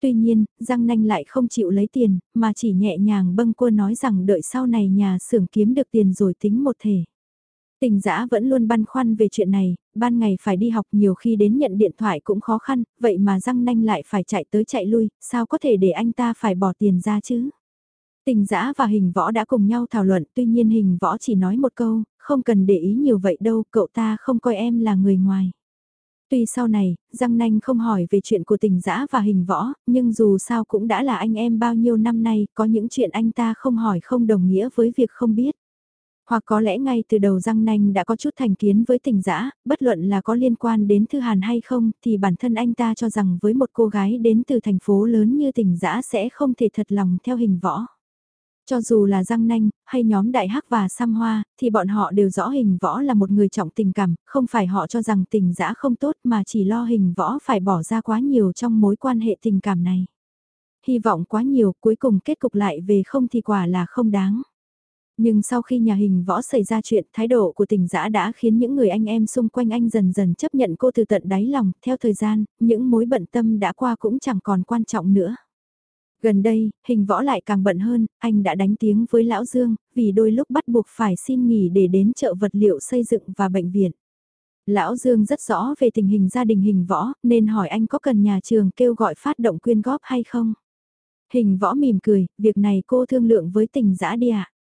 A: Tuy nhiên, răng nanh lại không chịu lấy tiền, mà chỉ nhẹ nhàng bâng cô nói rằng đợi sau này nhà xưởng kiếm được tiền rồi tính một thể. Tình giã vẫn luôn băn khoăn về chuyện này, ban ngày phải đi học nhiều khi đến nhận điện thoại cũng khó khăn, vậy mà răng nanh lại phải chạy tới chạy lui, sao có thể để anh ta phải bỏ tiền ra chứ? Tình giã và hình võ đã cùng nhau thảo luận, tuy nhiên hình võ chỉ nói một câu, không cần để ý nhiều vậy đâu, cậu ta không coi em là người ngoài. Tuy sau này, Giang Nanh không hỏi về chuyện của tình giã và hình võ, nhưng dù sao cũng đã là anh em bao nhiêu năm nay, có những chuyện anh ta không hỏi không đồng nghĩa với việc không biết. Hoặc có lẽ ngay từ đầu răng nanh đã có chút thành kiến với tình dã bất luận là có liên quan đến Thư Hàn hay không, thì bản thân anh ta cho rằng với một cô gái đến từ thành phố lớn như tình dã sẽ không thể thật lòng theo hình võ. Cho dù là răng nanh, hay nhóm đại hắc và Sam hoa, thì bọn họ đều rõ hình võ là một người trọng tình cảm, không phải họ cho rằng tình dã không tốt mà chỉ lo hình võ phải bỏ ra quá nhiều trong mối quan hệ tình cảm này. Hy vọng quá nhiều cuối cùng kết cục lại về không thì quả là không đáng. Nhưng sau khi nhà hình võ xảy ra chuyện, thái độ của tình giã đã khiến những người anh em xung quanh anh dần dần chấp nhận cô từ tận đáy lòng, theo thời gian, những mối bận tâm đã qua cũng chẳng còn quan trọng nữa. Gần đây, hình võ lại càng bận hơn, anh đã đánh tiếng với Lão Dương, vì đôi lúc bắt buộc phải xin nghỉ để đến chợ vật liệu xây dựng và bệnh viện. Lão Dương rất rõ về tình hình gia đình hình võ, nên hỏi anh có cần nhà trường kêu gọi phát động quyên góp hay không. Hình võ mỉm cười, việc này cô thương lượng với tình giã đi ạ.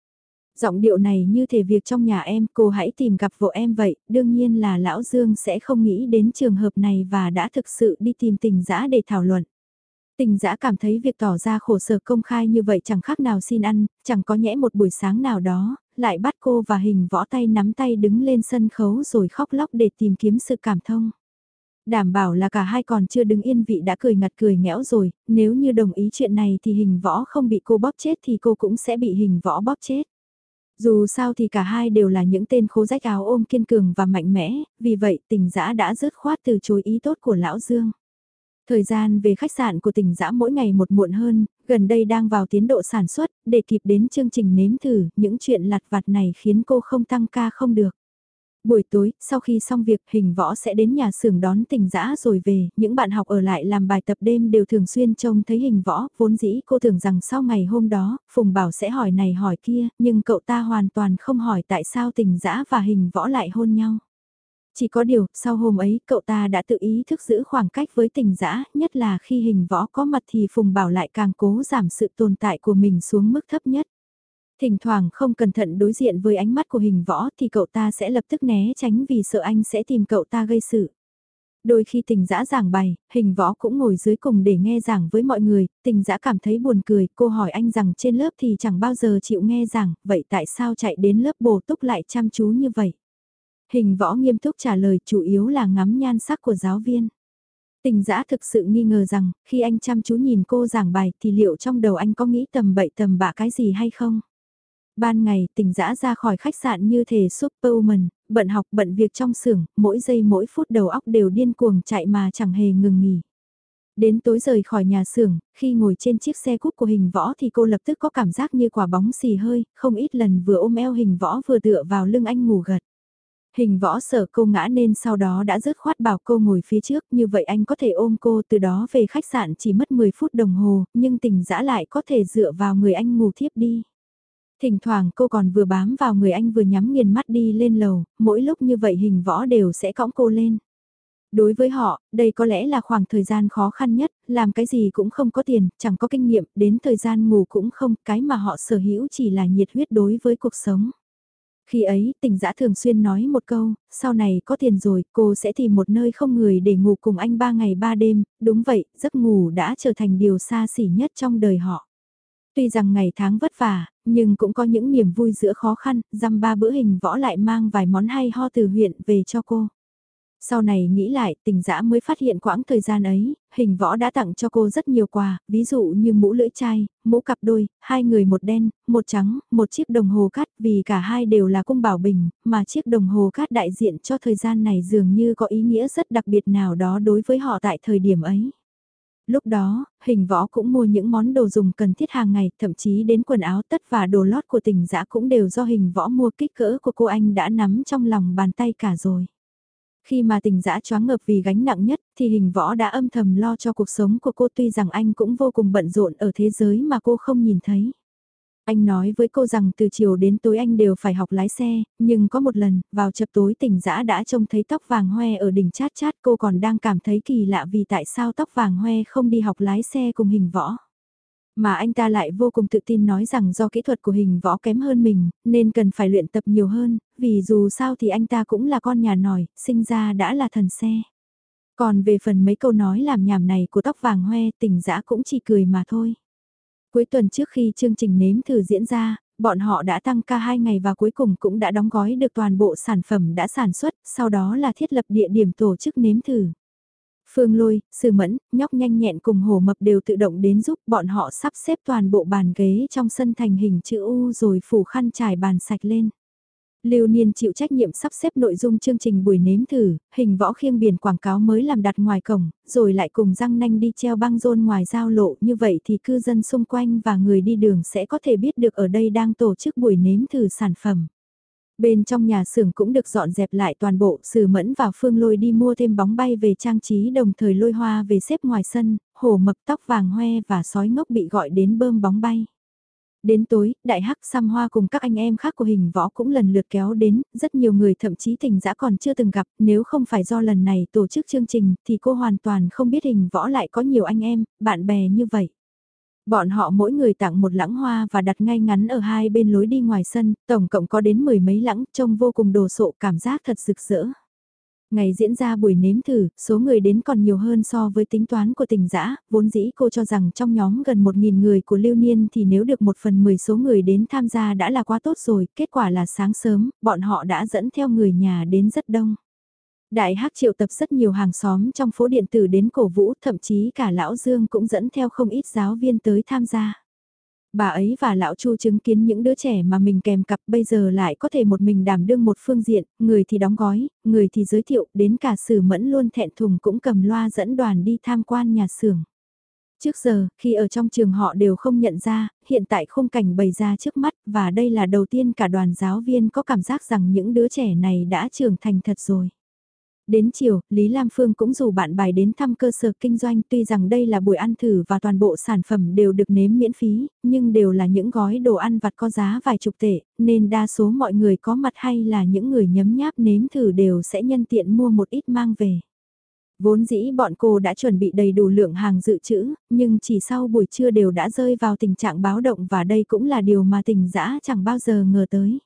A: Giọng điệu này như thể việc trong nhà em, cô hãy tìm gặp vợ em vậy, đương nhiên là Lão Dương sẽ không nghĩ đến trường hợp này và đã thực sự đi tìm tình giã để thảo luận. Tình giã cảm thấy việc tỏ ra khổ sở công khai như vậy chẳng khác nào xin ăn, chẳng có nhẽ một buổi sáng nào đó, lại bắt cô và hình võ tay nắm tay đứng lên sân khấu rồi khóc lóc để tìm kiếm sự cảm thông. Đảm bảo là cả hai còn chưa đứng yên vị đã cười ngặt cười ngẽo rồi, nếu như đồng ý chuyện này thì hình võ không bị cô bóp chết thì cô cũng sẽ bị hình võ bóp chết. Dù sao thì cả hai đều là những tên khố rách áo ôm kiên cường và mạnh mẽ, vì vậy tình giã đã dứt khoát từ chối ý tốt của Lão Dương. Thời gian về khách sạn của tỉnh giã mỗi ngày một muộn hơn, gần đây đang vào tiến độ sản xuất, để kịp đến chương trình nếm thử, những chuyện lặt vặt này khiến cô không tăng ca không được. Buổi tối, sau khi xong việc, hình võ sẽ đến nhà xưởng đón tình dã rồi về, những bạn học ở lại làm bài tập đêm đều thường xuyên trông thấy hình võ, vốn dĩ cô tưởng rằng sau ngày hôm đó, Phùng Bảo sẽ hỏi này hỏi kia, nhưng cậu ta hoàn toàn không hỏi tại sao tình dã và hình võ lại hôn nhau. Chỉ có điều, sau hôm ấy, cậu ta đã tự ý thức giữ khoảng cách với tình dã, nhất là khi hình võ có mặt thì Phùng Bảo lại càng cố giảm sự tồn tại của mình xuống mức thấp nhất. Thỉnh thoảng không cẩn thận đối diện với ánh mắt của hình võ thì cậu ta sẽ lập tức né tránh vì sợ anh sẽ tìm cậu ta gây sự. Đôi khi tình dã giảng bài, hình võ cũng ngồi dưới cùng để nghe giảng với mọi người, tình dã cảm thấy buồn cười, cô hỏi anh rằng trên lớp thì chẳng bao giờ chịu nghe giảng, vậy tại sao chạy đến lớp bổ túc lại chăm chú như vậy? Hình võ nghiêm túc trả lời chủ yếu là ngắm nhan sắc của giáo viên. Tình dã thực sự nghi ngờ rằng, khi anh chăm chú nhìn cô giảng bài thì liệu trong đầu anh có nghĩ tầm bậy tầm bạ cái gì hay không? Ban ngày, tỉnh dã ra khỏi khách sạn như thể superwoman, bận học bận việc trong xưởng, mỗi giây mỗi phút đầu óc đều điên cuồng chạy mà chẳng hề ngừng nghỉ. Đến tối rời khỏi nhà xưởng, khi ngồi trên chiếc xe cúp của hình võ thì cô lập tức có cảm giác như quả bóng xì hơi, không ít lần vừa ôm eo hình võ vừa tựa vào lưng anh ngủ gật. Hình võ sợ cô ngã nên sau đó đã rớt khoát bảo cô ngồi phía trước, như vậy anh có thể ôm cô từ đó về khách sạn chỉ mất 10 phút đồng hồ, nhưng tình dã lại có thể dựa vào người anh ngủ thiếp đi. Thỉnh thoảng cô còn vừa bám vào người anh vừa nhắm nghiền mắt đi lên lầu, mỗi lúc như vậy hình võ đều sẽ cõng cô lên. Đối với họ, đây có lẽ là khoảng thời gian khó khăn nhất, làm cái gì cũng không có tiền, chẳng có kinh nghiệm, đến thời gian ngủ cũng không, cái mà họ sở hữu chỉ là nhiệt huyết đối với cuộc sống. Khi ấy, tình dã thường xuyên nói một câu, sau này có tiền rồi, cô sẽ tìm một nơi không người để ngủ cùng anh ba ngày ba đêm, đúng vậy, giấc ngủ đã trở thành điều xa xỉ nhất trong đời họ. Tuy rằng ngày tháng vất vả, nhưng cũng có những niềm vui giữa khó khăn, dăm ba bữa hình võ lại mang vài món hay ho từ huyện về cho cô. Sau này nghĩ lại, tình dã mới phát hiện quãng thời gian ấy, hình võ đã tặng cho cô rất nhiều quà, ví dụ như mũ lưỡi chai, mũ cặp đôi, hai người một đen, một trắng, một chiếc đồng hồ cát vì cả hai đều là cung bảo bình, mà chiếc đồng hồ cát đại diện cho thời gian này dường như có ý nghĩa rất đặc biệt nào đó đối với họ tại thời điểm ấy. Lúc đó, hình võ cũng mua những món đồ dùng cần thiết hàng ngày, thậm chí đến quần áo tất và đồ lót của tình dã cũng đều do hình võ mua kích cỡ của cô anh đã nắm trong lòng bàn tay cả rồi. Khi mà tình dã choáng ngợp vì gánh nặng nhất thì hình võ đã âm thầm lo cho cuộc sống của cô tuy rằng anh cũng vô cùng bận rộn ở thế giới mà cô không nhìn thấy. Anh nói với cô rằng từ chiều đến tối anh đều phải học lái xe, nhưng có một lần, vào chập tối tỉnh dã đã trông thấy tóc vàng hoe ở đỉnh chát chát cô còn đang cảm thấy kỳ lạ vì tại sao tóc vàng hoe không đi học lái xe cùng hình võ. Mà anh ta lại vô cùng tự tin nói rằng do kỹ thuật của hình võ kém hơn mình, nên cần phải luyện tập nhiều hơn, vì dù sao thì anh ta cũng là con nhà nòi, sinh ra đã là thần xe. Còn về phần mấy câu nói làm nhảm này của tóc vàng hoe tỉnh dã cũng chỉ cười mà thôi. Cuối tuần trước khi chương trình nếm thử diễn ra, bọn họ đã tăng ca 2 ngày và cuối cùng cũng đã đóng gói được toàn bộ sản phẩm đã sản xuất, sau đó là thiết lập địa điểm tổ chức nếm thử. Phương Lôi, Sư Mẫn, nhóc nhanh nhẹn cùng Hồ Mập đều tự động đến giúp bọn họ sắp xếp toàn bộ bàn ghế trong sân thành hình chữ U rồi phủ khăn trải bàn sạch lên. Lưu Niên chịu trách nhiệm sắp xếp nội dung chương trình buổi nếm thử, hình võ khiêng biển quảng cáo mới làm đặt ngoài cổng, rồi lại cùng răng nanh đi treo băng rôn ngoài giao lộ, như vậy thì cư dân xung quanh và người đi đường sẽ có thể biết được ở đây đang tổ chức buổi nếm thử sản phẩm. Bên trong nhà xưởng cũng được dọn dẹp lại toàn bộ, sử mẫn và phương lôi đi mua thêm bóng bay về trang trí đồng thời lôi hoa về xếp ngoài sân, hổ mập tóc vàng hoe và sói ngốc bị gọi đến bơm bóng bay. Đến tối, đại hắc xăm hoa cùng các anh em khác của hình võ cũng lần lượt kéo đến, rất nhiều người thậm chí tình dã còn chưa từng gặp, nếu không phải do lần này tổ chức chương trình thì cô hoàn toàn không biết hình võ lại có nhiều anh em, bạn bè như vậy. Bọn họ mỗi người tặng một lãng hoa và đặt ngay ngắn ở hai bên lối đi ngoài sân, tổng cộng có đến mười mấy lãng, trông vô cùng đồ sộ cảm giác thật rực rỡ. Ngày diễn ra buổi nếm thử, số người đến còn nhiều hơn so với tính toán của tình giã, vốn dĩ cô cho rằng trong nhóm gần 1.000 người của lưu niên thì nếu được một phần 10 số người đến tham gia đã là quá tốt rồi, kết quả là sáng sớm, bọn họ đã dẫn theo người nhà đến rất đông. Đại Hắc triệu tập rất nhiều hàng xóm trong phố điện tử đến cổ vũ, thậm chí cả Lão Dương cũng dẫn theo không ít giáo viên tới tham gia. Bà ấy và Lão Chu chứng kiến những đứa trẻ mà mình kèm cặp bây giờ lại có thể một mình đảm đương một phương diện, người thì đóng gói, người thì giới thiệu, đến cả sử mẫn luôn thẹn thùng cũng cầm loa dẫn đoàn đi tham quan nhà xưởng. Trước giờ, khi ở trong trường họ đều không nhận ra, hiện tại khung cảnh bày ra trước mắt và đây là đầu tiên cả đoàn giáo viên có cảm giác rằng những đứa trẻ này đã trưởng thành thật rồi. Đến chiều, Lý Lam Phương cũng rủ bạn bài đến thăm cơ sở kinh doanh tuy rằng đây là buổi ăn thử và toàn bộ sản phẩm đều được nếm miễn phí, nhưng đều là những gói đồ ăn vặt có giá vài chục tệ, nên đa số mọi người có mặt hay là những người nhấm nháp nếm thử đều sẽ nhân tiện mua một ít mang về. Vốn dĩ bọn cô đã chuẩn bị đầy đủ lượng hàng dự trữ, nhưng chỉ sau buổi trưa đều đã rơi vào tình trạng báo động và đây cũng là điều mà tình dã chẳng bao giờ ngờ tới.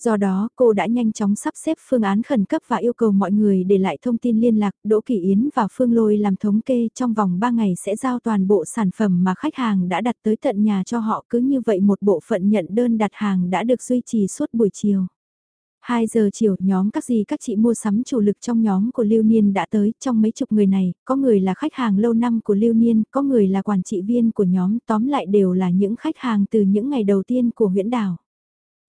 A: Do đó, cô đã nhanh chóng sắp xếp phương án khẩn cấp và yêu cầu mọi người để lại thông tin liên lạc, Đỗ Kỳ Yến và Phương Lôi làm thống kê trong vòng 3 ngày sẽ giao toàn bộ sản phẩm mà khách hàng đã đặt tới tận nhà cho họ cứ như vậy một bộ phận nhận đơn đặt hàng đã được duy trì suốt buổi chiều. 2 giờ chiều, nhóm các gì các chị mua sắm chủ lực trong nhóm của Lưu Niên đã tới, trong mấy chục người này, có người là khách hàng lâu năm của Lưu Niên, có người là quản trị viên của nhóm, tóm lại đều là những khách hàng từ những ngày đầu tiên của huyện đảo.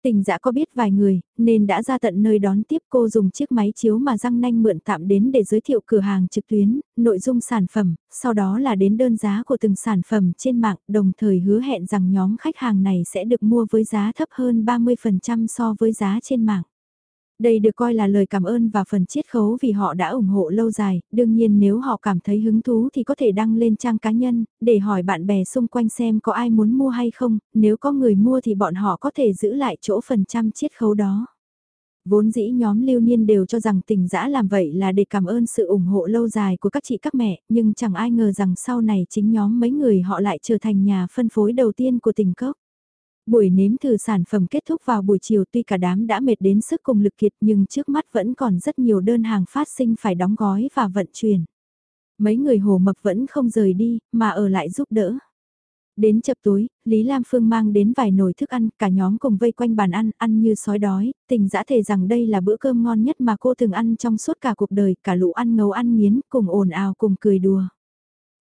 A: Tình dạ có biết vài người, nên đã ra tận nơi đón tiếp cô dùng chiếc máy chiếu mà răng nanh mượn tạm đến để giới thiệu cửa hàng trực tuyến, nội dung sản phẩm, sau đó là đến đơn giá của từng sản phẩm trên mạng, đồng thời hứa hẹn rằng nhóm khách hàng này sẽ được mua với giá thấp hơn 30% so với giá trên mạng. Đây được coi là lời cảm ơn và phần chiết khấu vì họ đã ủng hộ lâu dài, đương nhiên nếu họ cảm thấy hứng thú thì có thể đăng lên trang cá nhân, để hỏi bạn bè xung quanh xem có ai muốn mua hay không, nếu có người mua thì bọn họ có thể giữ lại chỗ phần trăm chiết khấu đó. Vốn dĩ nhóm lưu niên đều cho rằng tình dã làm vậy là để cảm ơn sự ủng hộ lâu dài của các chị các mẹ, nhưng chẳng ai ngờ rằng sau này chính nhóm mấy người họ lại trở thành nhà phân phối đầu tiên của tình cốc. Buổi nếm thử sản phẩm kết thúc vào buổi chiều tuy cả đám đã mệt đến sức cùng lực kiệt nhưng trước mắt vẫn còn rất nhiều đơn hàng phát sinh phải đóng gói và vận chuyển. Mấy người hồ mập vẫn không rời đi, mà ở lại giúp đỡ. Đến chập tối, Lý Lam Phương mang đến vài nồi thức ăn, cả nhóm cùng vây quanh bàn ăn, ăn như sói đói, tình dã thể rằng đây là bữa cơm ngon nhất mà cô từng ăn trong suốt cả cuộc đời, cả lũ ăn ngấu ăn miến, cùng ồn ào cùng cười đùa.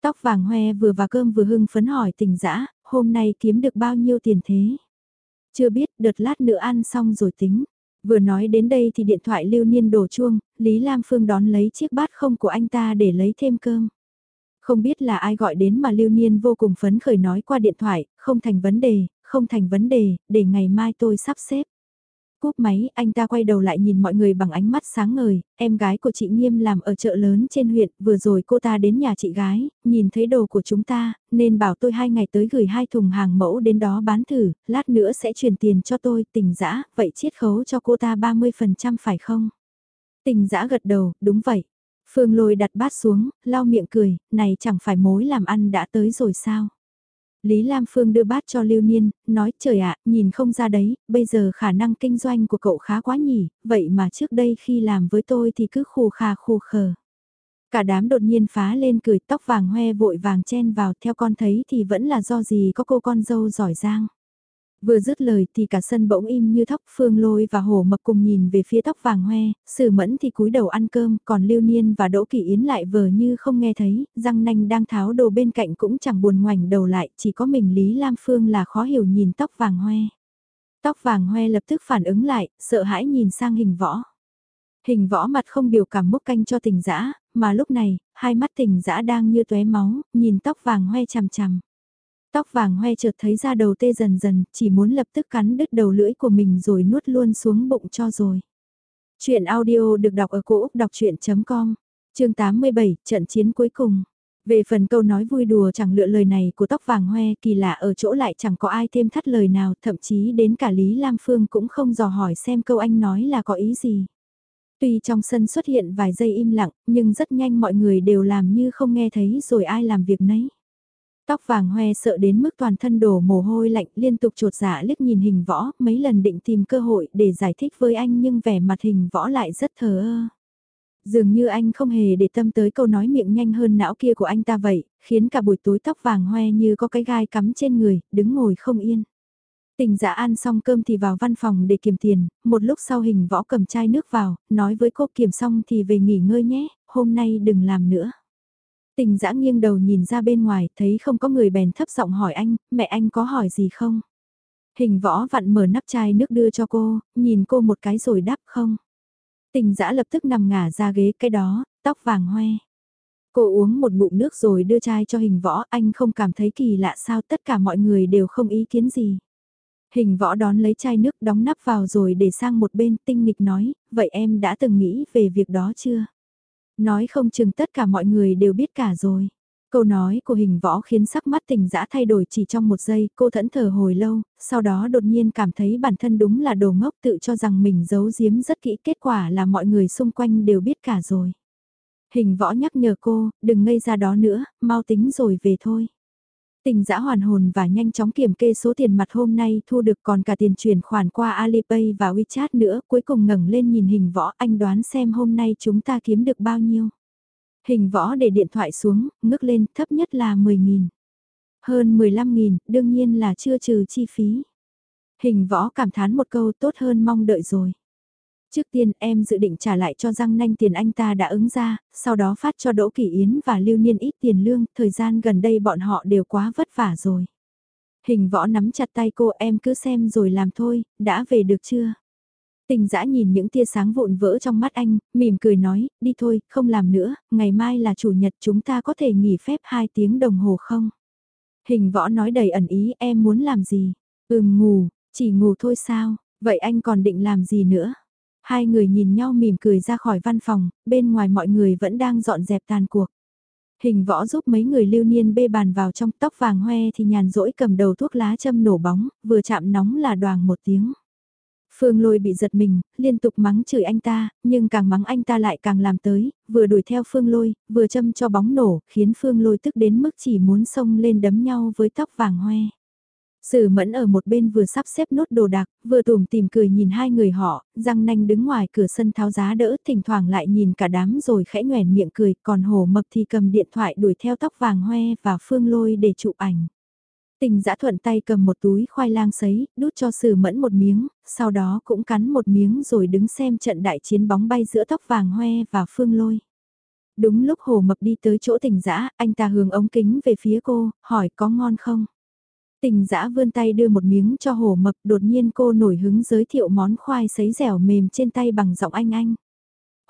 A: Tóc vàng hoe vừa và cơm vừa hưng phấn hỏi tình dã hôm nay kiếm được bao nhiêu tiền thế? Chưa biết, đợt lát nữa ăn xong rồi tính. Vừa nói đến đây thì điện thoại lưu niên đổ chuông, Lý Lam Phương đón lấy chiếc bát không của anh ta để lấy thêm cơm. Không biết là ai gọi đến mà lưu niên vô cùng phấn khởi nói qua điện thoại, không thành vấn đề, không thành vấn đề, để ngày mai tôi sắp xếp. Cúp máy, anh ta quay đầu lại nhìn mọi người bằng ánh mắt sáng ngời, em gái của chị Nghiêm làm ở chợ lớn trên huyện, vừa rồi cô ta đến nhà chị gái, nhìn thấy đồ của chúng ta, nên bảo tôi hai ngày tới gửi hai thùng hàng mẫu đến đó bán thử, lát nữa sẽ chuyển tiền cho tôi, tình dã vậy chiết khấu cho cô ta 30% phải không? Tình dã gật đầu, đúng vậy. Phương lôi đặt bát xuống, lau miệng cười, này chẳng phải mối làm ăn đã tới rồi sao? Lý Lam Phương đưa bát cho Lưu Niên, nói trời ạ, nhìn không ra đấy, bây giờ khả năng kinh doanh của cậu khá quá nhỉ, vậy mà trước đây khi làm với tôi thì cứ khù khà khù khờ. Cả đám đột nhiên phá lên cười tóc vàng hoe vội vàng chen vào theo con thấy thì vẫn là do gì có cô con dâu giỏi giang. Vừa dứt lời thì cả sân bỗng im như thóc phương lôi và hổ mập cùng nhìn về phía tóc vàng hoe, sử mẫn thì cúi đầu ăn cơm, còn lưu niên và đỗ kỳ yến lại vờ như không nghe thấy, răng nanh đang tháo đồ bên cạnh cũng chẳng buồn ngoảnh đầu lại, chỉ có mình Lý Lam Phương là khó hiểu nhìn tóc vàng hoe. Tóc vàng hoe lập tức phản ứng lại, sợ hãi nhìn sang hình võ. Hình võ mặt không biểu cảm múc canh cho tình dã mà lúc này, hai mắt tình dã đang như tuế máu, nhìn tóc vàng hoe chằm chằm. Tóc vàng hoe chợt thấy ra đầu tê dần dần, chỉ muốn lập tức cắn đứt đầu lưỡi của mình rồi nuốt luôn xuống bụng cho rồi. Chuyện audio được đọc ở cổ Úc đọc chuyện.com, chương 87, trận chiến cuối cùng. Về phần câu nói vui đùa chẳng lựa lời này của tóc vàng hoe kỳ lạ ở chỗ lại chẳng có ai thêm thắt lời nào, thậm chí đến cả Lý Lam Phương cũng không dò hỏi xem câu anh nói là có ý gì. Tuy trong sân xuất hiện vài giây im lặng, nhưng rất nhanh mọi người đều làm như không nghe thấy rồi ai làm việc nấy. Tóc vàng hoe sợ đến mức toàn thân đổ mồ hôi lạnh liên tục trột dạ liếc nhìn hình võ, mấy lần định tìm cơ hội để giải thích với anh nhưng vẻ mặt hình võ lại rất thờ ơ. Dường như anh không hề để tâm tới câu nói miệng nhanh hơn não kia của anh ta vậy, khiến cả buổi tối tóc vàng hoe như có cái gai cắm trên người, đứng ngồi không yên. Tình giả ăn xong cơm thì vào văn phòng để kiểm tiền, một lúc sau hình võ cầm chai nước vào, nói với cô kiểm xong thì về nghỉ ngơi nhé, hôm nay đừng làm nữa. Tình dã nghiêng đầu nhìn ra bên ngoài, thấy không có người bèn thấp giọng hỏi anh, mẹ anh có hỏi gì không? Hình võ vặn mở nắp chai nước đưa cho cô, nhìn cô một cái rồi đáp không. Tình dã lập tức nằm ngả ra ghế cái đó, tóc vàng hoe. Cô uống một bụng nước rồi đưa chai cho hình võ, anh không cảm thấy kỳ lạ sao tất cả mọi người đều không ý kiến gì. Hình võ đón lấy chai nước đóng nắp vào rồi để sang một bên tinh nghịch nói, vậy em đã từng nghĩ về việc đó chưa? Nói không chừng tất cả mọi người đều biết cả rồi. Câu nói của hình võ khiến sắc mắt tình dã thay đổi chỉ trong một giây, cô thẫn thờ hồi lâu, sau đó đột nhiên cảm thấy bản thân đúng là đồ ngốc tự cho rằng mình giấu giếm rất kỹ, kết quả là mọi người xung quanh đều biết cả rồi. Hình võ nhắc nhở cô, đừng ngây ra đó nữa, mau tính rồi về thôi. Tình giã hoàn hồn và nhanh chóng kiểm kê số tiền mặt hôm nay thu được còn cả tiền chuyển khoản qua Alipay và WeChat nữa, cuối cùng ngẩng lên nhìn hình võ anh đoán xem hôm nay chúng ta kiếm được bao nhiêu. Hình võ để điện thoại xuống, ngước lên, thấp nhất là 10.000. Hơn 15.000, đương nhiên là chưa trừ chi phí. Hình võ cảm thán một câu tốt hơn mong đợi rồi. Trước tiên em dự định trả lại cho răng nanh tiền anh ta đã ứng ra, sau đó phát cho Đỗ Kỳ Yến và Lưu Niên ít tiền lương, thời gian gần đây bọn họ đều quá vất vả rồi. Hình võ nắm chặt tay cô em cứ xem rồi làm thôi, đã về được chưa? Tình dã nhìn những tia sáng vụn vỡ trong mắt anh, mỉm cười nói, đi thôi, không làm nữa, ngày mai là chủ nhật chúng ta có thể nghỉ phép 2 tiếng đồng hồ không? Hình võ nói đầy ẩn ý em muốn làm gì? Ừm ngủ, chỉ ngủ thôi sao, vậy anh còn định làm gì nữa? Hai người nhìn nhau mỉm cười ra khỏi văn phòng, bên ngoài mọi người vẫn đang dọn dẹp tàn cuộc. Hình võ giúp mấy người lưu niên bê bàn vào trong tóc vàng hoe thì nhàn rỗi cầm đầu thuốc lá châm nổ bóng, vừa chạm nóng là đoàn một tiếng. Phương lôi bị giật mình, liên tục mắng chửi anh ta, nhưng càng mắng anh ta lại càng làm tới, vừa đuổi theo phương lôi, vừa châm cho bóng nổ, khiến phương lôi tức đến mức chỉ muốn xông lên đấm nhau với tóc vàng hoe. Sử mẫn ở một bên vừa sắp xếp nốt đồ đạc, vừa tùm tìm cười nhìn hai người họ, răng nanh đứng ngoài cửa sân tháo giá đỡ, thỉnh thoảng lại nhìn cả đám rồi khẽ nhoèn miệng cười, còn hồ mập thì cầm điện thoại đuổi theo tóc vàng hoe và phương lôi để chụp ảnh. Tình giã thuận tay cầm một túi khoai lang sấy, đút cho sử mẫn một miếng, sau đó cũng cắn một miếng rồi đứng xem trận đại chiến bóng bay giữa tóc vàng hoe và phương lôi. Đúng lúc hồ mập đi tới chỗ tình giã, anh ta hướng ống kính về phía cô, hỏi có ngon không? Tình giã vươn tay đưa một miếng cho hồ mập, đột nhiên cô nổi hứng giới thiệu món khoai sấy dẻo mềm trên tay bằng giọng anh anh.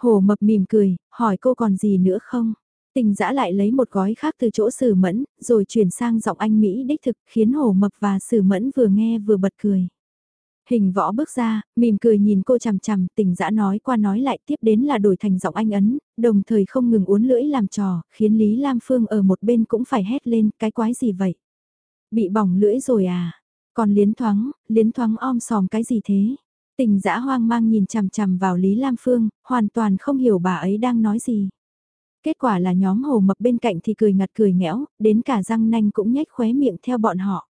A: Hồ mập mỉm cười, hỏi cô còn gì nữa không? Tình giã lại lấy một gói khác từ chỗ sử mẫn, rồi chuyển sang giọng anh Mỹ đích thực khiến hồ mập và sử mẫn vừa nghe vừa bật cười. Hình võ bước ra, mỉm cười nhìn cô chằm chằm, tình dã nói qua nói lại tiếp đến là đổi thành giọng anh ấn, đồng thời không ngừng uốn lưỡi làm trò, khiến Lý Lam Phương ở một bên cũng phải hét lên, cái quái gì vậy? Bị bỏng lưỡi rồi à? Còn liến thoáng, liến thoáng om sòm cái gì thế? Tình dã hoang mang nhìn chằm chằm vào Lý Lam Phương, hoàn toàn không hiểu bà ấy đang nói gì. Kết quả là nhóm hồ mập bên cạnh thì cười ngặt cười nghẽo, đến cả răng nanh cũng nhếch khóe miệng theo bọn họ.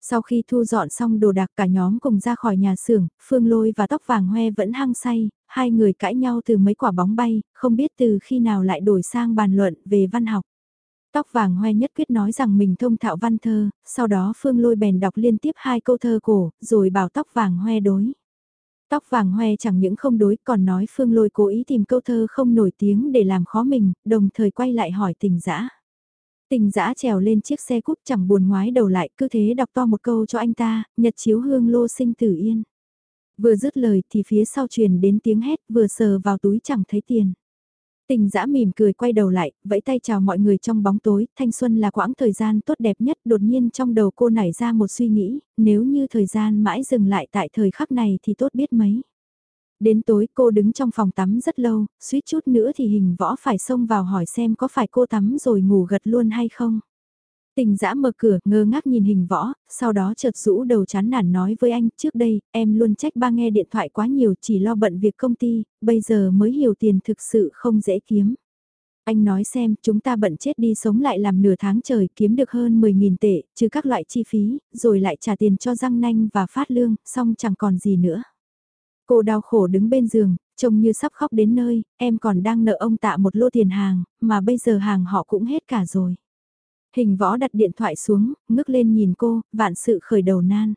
A: Sau khi thu dọn xong đồ đạc cả nhóm cùng ra khỏi nhà xưởng, Phương Lôi và tóc vàng hoe vẫn hăng say, hai người cãi nhau từ mấy quả bóng bay, không biết từ khi nào lại đổi sang bàn luận về văn học. Tóc vàng hoe nhất quyết nói rằng mình thông thạo văn thơ, sau đó Phương Lôi bèn đọc liên tiếp hai câu thơ cổ, rồi bảo tóc vàng hoe đối. Tóc vàng hoe chẳng những không đối còn nói Phương Lôi cố ý tìm câu thơ không nổi tiếng để làm khó mình, đồng thời quay lại hỏi tình dã Tình dã trèo lên chiếc xe cúp chẳng buồn ngoái đầu lại cứ thế đọc to một câu cho anh ta, nhật chiếu hương lô sinh tử yên. Vừa dứt lời thì phía sau truyền đến tiếng hét vừa sờ vào túi chẳng thấy tiền. Tình dã mỉm cười quay đầu lại, vẫy tay chào mọi người trong bóng tối, thanh xuân là quãng thời gian tốt đẹp nhất, đột nhiên trong đầu cô nảy ra một suy nghĩ, nếu như thời gian mãi dừng lại tại thời khắc này thì tốt biết mấy. Đến tối cô đứng trong phòng tắm rất lâu, suýt chút nữa thì hình võ phải xông vào hỏi xem có phải cô tắm rồi ngủ gật luôn hay không. Tình dã mở cửa, ngơ ngác nhìn hình võ, sau đó chợt rũ đầu chán nản nói với anh, trước đây, em luôn trách ba nghe điện thoại quá nhiều chỉ lo bận việc công ty, bây giờ mới hiểu tiền thực sự không dễ kiếm. Anh nói xem, chúng ta bận chết đi sống lại làm nửa tháng trời kiếm được hơn 10.000 tệ, trừ các loại chi phí, rồi lại trả tiền cho răng nanh và phát lương, xong chẳng còn gì nữa. Cô đau khổ đứng bên giường, trông như sắp khóc đến nơi, em còn đang nợ ông tạ một lô tiền hàng, mà bây giờ hàng họ cũng hết cả rồi. Hình võ đặt điện thoại xuống, ngước lên nhìn cô, vạn sự khởi đầu nan.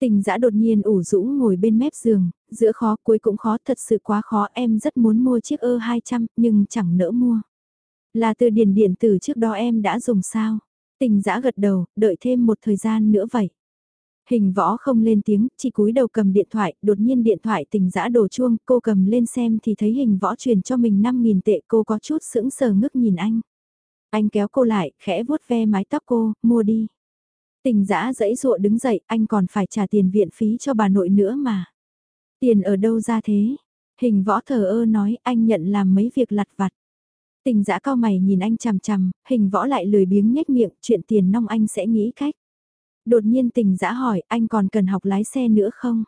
A: Tình dã đột nhiên ủ rũ ngồi bên mép giường, giữa khó cuối cũng khó thật sự quá khó em rất muốn mua chiếc ơ 200 nhưng chẳng nỡ mua. Là từ điển điện tử trước đó em đã dùng sao? Tình dã gật đầu, đợi thêm một thời gian nữa vậy. Hình võ không lên tiếng, chỉ cúi đầu cầm điện thoại, đột nhiên điện thoại tình dã đổ chuông, cô cầm lên xem thì thấy hình võ truyền cho mình 5.000 tệ cô có chút sững sờ ngước nhìn anh. Anh kéo cô lại, khẽ vuốt ve mái tóc cô, mua đi. Tình dã dẫy dụa đứng dậy, anh còn phải trả tiền viện phí cho bà nội nữa mà. Tiền ở đâu ra thế? Hình võ thờ ơ nói anh nhận làm mấy việc lặt vặt. Tình dã cao mày nhìn anh chằm chằm, hình võ lại lười biếng nhếch miệng, chuyện tiền nong anh sẽ nghĩ cách. Đột nhiên tình dã hỏi, anh còn cần học lái xe nữa không?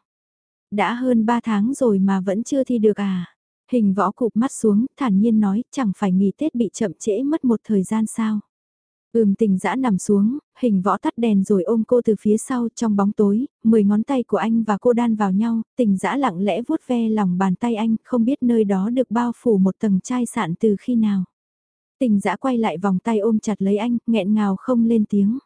A: Đã hơn 3 tháng rồi mà vẫn chưa thi được à? Hình võ cụp mắt xuống, thản nhiên nói, chẳng phải nghỉ Tết bị chậm trễ mất một thời gian sao? Ừm tình dã nằm xuống, hình võ tắt đèn rồi ôm cô từ phía sau trong bóng tối, mười ngón tay của anh và cô đan vào nhau, tình dã lặng lẽ vuốt ve lòng bàn tay anh, không biết nơi đó được bao phủ một tầng chai sạn từ khi nào. Tình dã quay lại vòng tay ôm chặt lấy anh, nghẹn ngào không lên tiếng.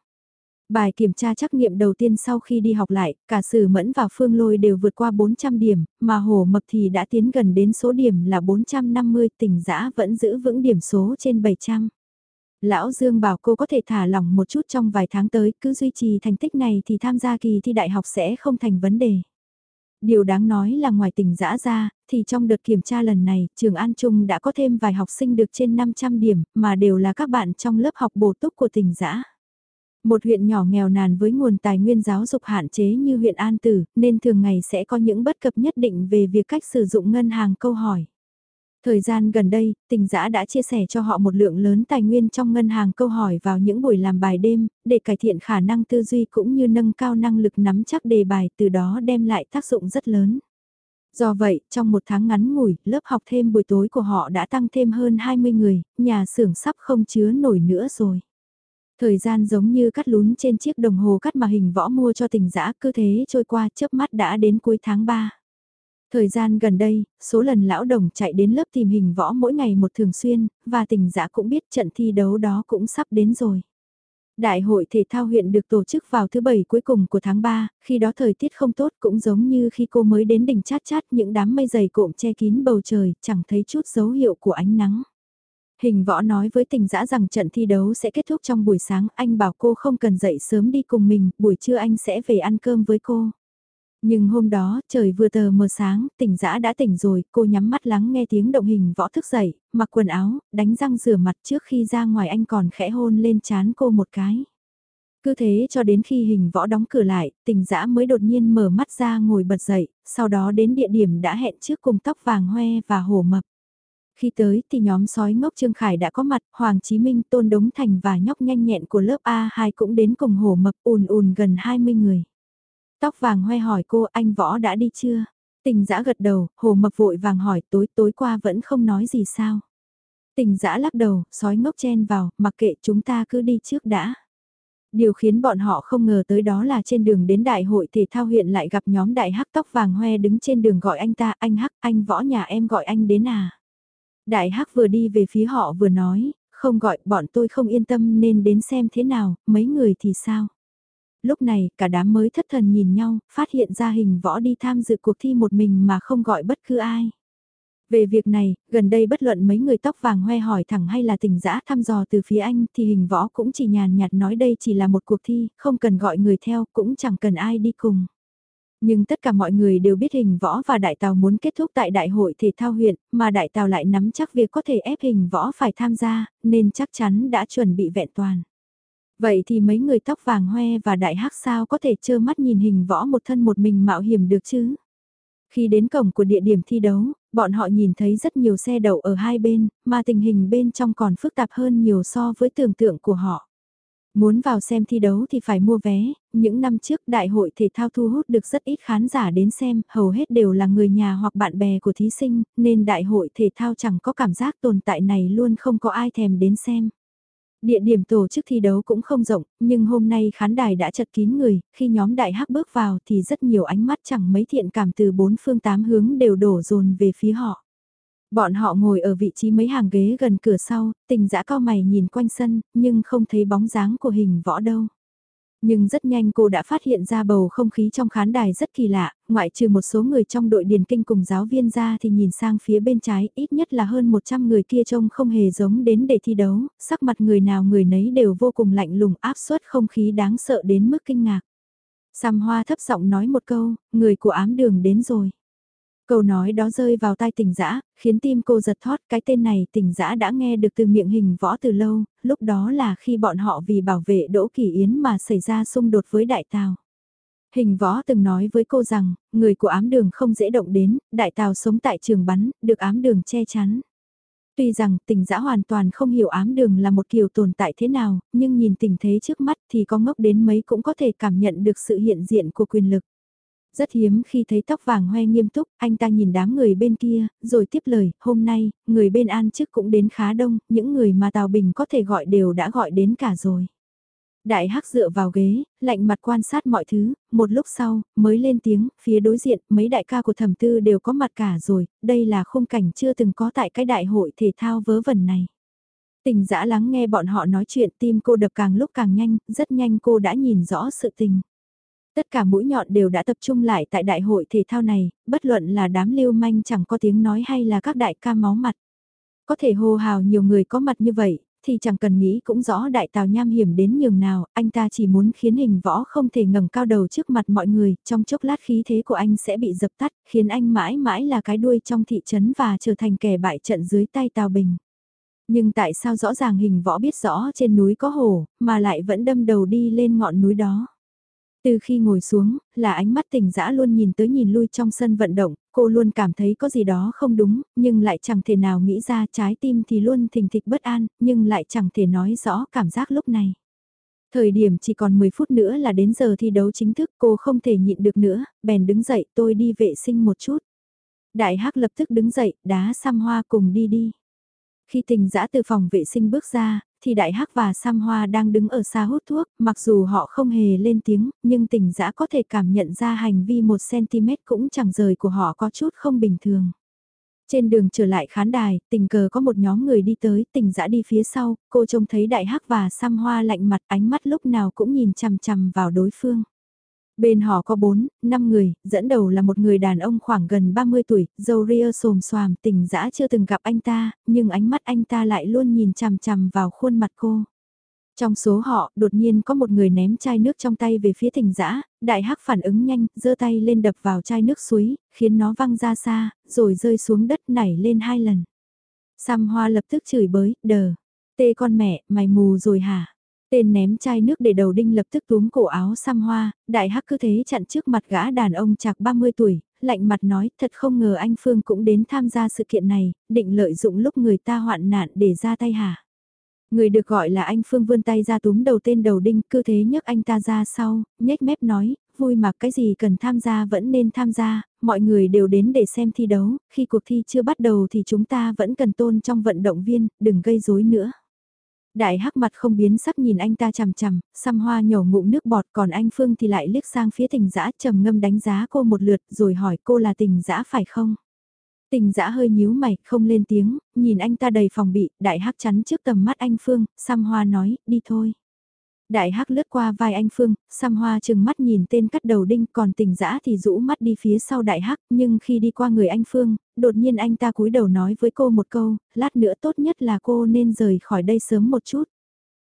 A: Bài kiểm tra trắc nghiệm đầu tiên sau khi đi học lại, cả Sử Mẫn và Phương Lôi đều vượt qua 400 điểm, mà Hồ Mập thì đã tiến gần đến số điểm là 450, tỉnh giã vẫn giữ vững điểm số trên 700. Lão Dương bảo cô có thể thả lỏng một chút trong vài tháng tới, cứ duy trì thành tích này thì tham gia kỳ thi đại học sẽ không thành vấn đề. Điều đáng nói là ngoài tỉnh giã ra, thì trong đợt kiểm tra lần này, trường An Trung đã có thêm vài học sinh được trên 500 điểm, mà đều là các bạn trong lớp học bổ túc của tỉnh giã. Một huyện nhỏ nghèo nàn với nguồn tài nguyên giáo dục hạn chế như huyện An Tử, nên thường ngày sẽ có những bất cập nhất định về việc cách sử dụng ngân hàng câu hỏi. Thời gian gần đây, tình giã đã chia sẻ cho họ một lượng lớn tài nguyên trong ngân hàng câu hỏi vào những buổi làm bài đêm, để cải thiện khả năng tư duy cũng như nâng cao năng lực nắm chắc đề bài từ đó đem lại tác dụng rất lớn. Do vậy, trong một tháng ngắn ngủi, lớp học thêm buổi tối của họ đã tăng thêm hơn 20 người, nhà xưởng sắp không chứa nổi nữa rồi. Thời gian giống như cắt lún trên chiếc đồng hồ cắt mà hình võ mua cho tình dã cứ thế trôi qua chớp mắt đã đến cuối tháng 3. Thời gian gần đây, số lần lão đồng chạy đến lớp tìm hình võ mỗi ngày một thường xuyên, và tình dã cũng biết trận thi đấu đó cũng sắp đến rồi. Đại hội thể thao huyện được tổ chức vào thứ bảy cuối cùng của tháng 3, khi đó thời tiết không tốt cũng giống như khi cô mới đến đỉnh chát chát những đám mây dày cộm che kín bầu trời, chẳng thấy chút dấu hiệu của ánh nắng. Hình võ nói với tình dã rằng trận thi đấu sẽ kết thúc trong buổi sáng, anh bảo cô không cần dậy sớm đi cùng mình, buổi trưa anh sẽ về ăn cơm với cô. Nhưng hôm đó, trời vừa tờ mờ sáng, tỉnh dã đã tỉnh rồi, cô nhắm mắt lắng nghe tiếng động hình võ thức dậy, mặc quần áo, đánh răng rửa mặt trước khi ra ngoài anh còn khẽ hôn lên chán cô một cái. Cứ thế cho đến khi hình võ đóng cửa lại, tỉnh dã mới đột nhiên mở mắt ra ngồi bật dậy, sau đó đến địa điểm đã hẹn trước cùng tóc vàng hoe và hổ mập. Khi tới thì nhóm sói ngốc Trương Khải đã có mặt, Hoàng Chí Minh, Tôn Đống Thành và nhóc nhanh nhẹn của lớp A2 cũng đến cùng hổ mập ùn ùn gần 20 người. Tóc vàng hoe hỏi cô anh võ đã đi chưa? Tình giã gật đầu, hồ mập vội vàng hỏi tối tối qua vẫn không nói gì sao? Tình giã lắc đầu, sói ngốc chen vào, mặc kệ chúng ta cứ đi trước đã. Điều khiến bọn họ không ngờ tới đó là trên đường đến đại hội thể thao huyện lại gặp nhóm đại hắc tóc vàng hoe đứng trên đường gọi anh ta, anh hắc, anh võ nhà em gọi anh đến à. Đại hắc vừa đi về phía họ vừa nói, không gọi bọn tôi không yên tâm nên đến xem thế nào, mấy người thì sao. Lúc này cả đám mới thất thần nhìn nhau, phát hiện ra hình võ đi tham dự cuộc thi một mình mà không gọi bất cứ ai. Về việc này, gần đây bất luận mấy người tóc vàng hoe hỏi thẳng hay là tình dã thăm dò từ phía anh thì hình võ cũng chỉ nhàn nhạt nói đây chỉ là một cuộc thi, không cần gọi người theo, cũng chẳng cần ai đi cùng. Nhưng tất cả mọi người đều biết hình võ và đại tàu muốn kết thúc tại đại hội thể thao huyện, mà đại tàu lại nắm chắc việc có thể ép hình võ phải tham gia, nên chắc chắn đã chuẩn bị vẹn toàn. Vậy thì mấy người tóc vàng hoe và đại hắc sao có thể trơ mắt nhìn hình võ một thân một mình mạo hiểm được chứ? Khi đến cổng của địa điểm thi đấu, bọn họ nhìn thấy rất nhiều xe đậu ở hai bên, mà tình hình bên trong còn phức tạp hơn nhiều so với tưởng tượng của họ. Muốn vào xem thi đấu thì phải mua vé, những năm trước đại hội thể thao thu hút được rất ít khán giả đến xem, hầu hết đều là người nhà hoặc bạn bè của thí sinh, nên đại hội thể thao chẳng có cảm giác tồn tại này luôn không có ai thèm đến xem. Địa điểm tổ chức thi đấu cũng không rộng, nhưng hôm nay khán đài đã chật kín người, khi nhóm đại hắc bước vào thì rất nhiều ánh mắt chẳng mấy thiện cảm từ bốn phương tám hướng đều đổ dồn về phía họ. Bọn họ ngồi ở vị trí mấy hàng ghế gần cửa sau, tình dã cao mày nhìn quanh sân, nhưng không thấy bóng dáng của hình võ đâu. Nhưng rất nhanh cô đã phát hiện ra bầu không khí trong khán đài rất kỳ lạ, ngoại trừ một số người trong đội điền kinh cùng giáo viên ra thì nhìn sang phía bên trái ít nhất là hơn 100 người kia trông không hề giống đến để thi đấu, sắc mặt người nào người nấy đều vô cùng lạnh lùng áp suất không khí đáng sợ đến mức kinh ngạc. Sam Hoa thấp giọng nói một câu, người của ám đường đến rồi. Câu nói đó rơi vào tai tình dã khiến tim cô giật thót cái tên này tình dã đã nghe được từ miệng hình võ từ lâu, lúc đó là khi bọn họ vì bảo vệ Đỗ Kỳ Yến mà xảy ra xung đột với Đại Tào. Hình võ từng nói với cô rằng, người của ám đường không dễ động đến, Đại Tào sống tại trường bắn, được ám đường che chắn. Tuy rằng tình dã hoàn toàn không hiểu ám đường là một kiểu tồn tại thế nào, nhưng nhìn tình thế trước mắt thì có ngốc đến mấy cũng có thể cảm nhận được sự hiện diện của quyền lực. Rất hiếm khi thấy tóc vàng hoe nghiêm túc, anh ta nhìn đám người bên kia, rồi tiếp lời, hôm nay, người bên an chức cũng đến khá đông, những người mà Tào Bình có thể gọi đều đã gọi đến cả rồi. Đại hắc dựa vào ghế, lạnh mặt quan sát mọi thứ, một lúc sau, mới lên tiếng, phía đối diện, mấy đại ca của thẩm tư đều có mặt cả rồi, đây là khung cảnh chưa từng có tại cái đại hội thể thao vớ vẩn này. Tình dã lắng nghe bọn họ nói chuyện tim cô đập càng lúc càng nhanh, rất nhanh cô đã nhìn rõ sự tình. Tất cả mũi nhọn đều đã tập trung lại tại đại hội thể thao này, bất luận là đám lưu manh chẳng có tiếng nói hay là các đại ca máu mặt. Có thể hô hào nhiều người có mặt như vậy, thì chẳng cần nghĩ cũng rõ đại tào nham hiểm đến nhường nào, anh ta chỉ muốn khiến hình võ không thể ngẩng cao đầu trước mặt mọi người, trong chốc lát khí thế của anh sẽ bị dập tắt, khiến anh mãi mãi là cái đuôi trong thị trấn và trở thành kẻ bại trận dưới tay tào bình. Nhưng tại sao rõ ràng hình võ biết rõ trên núi có hồ, mà lại vẫn đâm đầu đi lên ngọn núi đó? Từ khi ngồi xuống, là ánh mắt tỉnh dã luôn nhìn tới nhìn lui trong sân vận động, cô luôn cảm thấy có gì đó không đúng, nhưng lại chẳng thể nào nghĩ ra trái tim thì luôn thình thịch bất an, nhưng lại chẳng thể nói rõ cảm giác lúc này. Thời điểm chỉ còn 10 phút nữa là đến giờ thi đấu chính thức cô không thể nhịn được nữa, bèn đứng dậy tôi đi vệ sinh một chút. Đại hắc lập tức đứng dậy, đá xăm hoa cùng đi đi. Khi tình dã từ phòng vệ sinh bước ra, thì đại hắc và Sam Hoa đang đứng ở xa hút thuốc, mặc dù họ không hề lên tiếng, nhưng tình dã có thể cảm nhận ra hành vi 1cm cũng chẳng rời của họ có chút không bình thường. Trên đường trở lại khán đài, tình cờ có một nhóm người đi tới, tình dã đi phía sau, cô trông thấy đại hắc và Sam Hoa lạnh mặt ánh mắt lúc nào cũng nhìn chằm chằm vào đối phương. Bên họ có 4, 5 người, dẫn đầu là một người đàn ông khoảng gần 30 tuổi, dâu ria xồm xoàm, tỉnh dã chưa từng gặp anh ta, nhưng ánh mắt anh ta lại luôn nhìn chằm chằm vào khuôn mặt cô. Trong số họ, đột nhiên có một người ném chai nước trong tay về phía thỉnh dã đại hắc phản ứng nhanh, giơ tay lên đập vào chai nước suối, khiến nó văng ra xa, rồi rơi xuống đất nảy lên hai lần. Sam Hoa lập tức chửi bới, đờ, tê con mẹ, mày mù rồi hả? Tên ném chai nước để đầu đinh lập tức túm cổ áo xăm hoa, đại hắc cứ thế chặn trước mặt gã đàn ông chạc 30 tuổi, lạnh mặt nói thật không ngờ anh Phương cũng đến tham gia sự kiện này, định lợi dụng lúc người ta hoạn nạn để ra tay hả. Người được gọi là anh Phương vươn tay ra túm đầu tên đầu đinh, cứ thế nhấc anh ta ra sau, nhếch mép nói, vui mà cái gì cần tham gia vẫn nên tham gia, mọi người đều đến để xem thi đấu, khi cuộc thi chưa bắt đầu thì chúng ta vẫn cần tôn trong vận động viên, đừng gây rối nữa. Đại hắc mặt không biến sắc nhìn anh ta chằm chằm, xăm hoa nhổ ngụm nước bọt còn anh Phương thì lại liếc sang phía tình dã trầm ngâm đánh giá cô một lượt rồi hỏi cô là tình dã phải không? Tình dã hơi nhíu mày, không lên tiếng, nhìn anh ta đầy phòng bị, đại hắc chắn trước tầm mắt anh Phương, xăm hoa nói, đi thôi. Đại hắc lướt qua vai anh Phương, xăm hoa chừng mắt nhìn tên cắt đầu đinh còn tình dã thì rũ mắt đi phía sau đại hắc nhưng khi đi qua người anh Phương, đột nhiên anh ta cúi đầu nói với cô một câu, lát nữa tốt nhất là cô nên rời khỏi đây sớm một chút.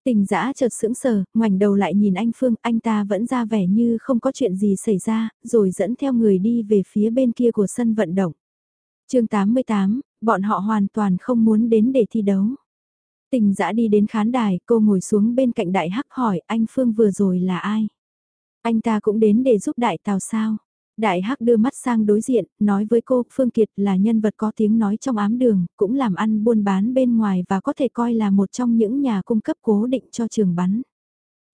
A: Tình dã chợt sững sờ, ngoảnh đầu lại nhìn anh Phương, anh ta vẫn ra vẻ như không có chuyện gì xảy ra, rồi dẫn theo người đi về phía bên kia của sân vận động. chương 88, bọn họ hoàn toàn không muốn đến để thi đấu. Tình dã đi đến khán đài, cô ngồi xuống bên cạnh đại hắc hỏi anh Phương vừa rồi là ai? Anh ta cũng đến để giúp đại tào sao? Đại hắc đưa mắt sang đối diện, nói với cô, Phương Kiệt là nhân vật có tiếng nói trong ám đường, cũng làm ăn buôn bán bên ngoài và có thể coi là một trong những nhà cung cấp cố định cho trường bắn.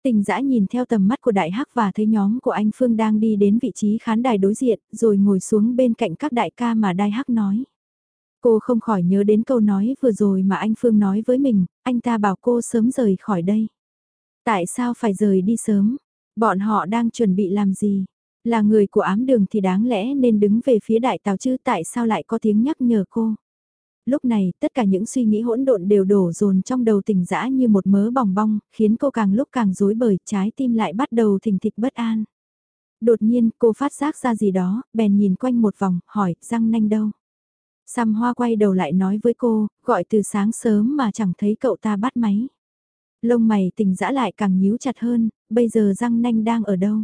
A: Tình dã nhìn theo tầm mắt của đại hắc và thấy nhóm của anh Phương đang đi đến vị trí khán đài đối diện, rồi ngồi xuống bên cạnh các đại ca mà đại hắc nói. Cô không khỏi nhớ đến câu nói vừa rồi mà anh Phương nói với mình, anh ta bảo cô sớm rời khỏi đây. Tại sao phải rời đi sớm? Bọn họ đang chuẩn bị làm gì? Là người của ám đường thì đáng lẽ nên đứng về phía đại tàu chứ tại sao lại có tiếng nhắc nhở cô? Lúc này, tất cả những suy nghĩ hỗn độn đều đổ dồn trong đầu tỉnh dã như một mớ bòng bong, khiến cô càng lúc càng rối bời, trái tim lại bắt đầu thình thịch bất an. Đột nhiên, cô phát giác ra gì đó, bèn nhìn quanh một vòng, hỏi, răng nanh đâu? Sam Hoa quay đầu lại nói với cô, gọi từ sáng sớm mà chẳng thấy cậu ta bắt máy. Lông mày tình dã lại càng nhíu chặt hơn, bây giờ răng nanh đang ở đâu?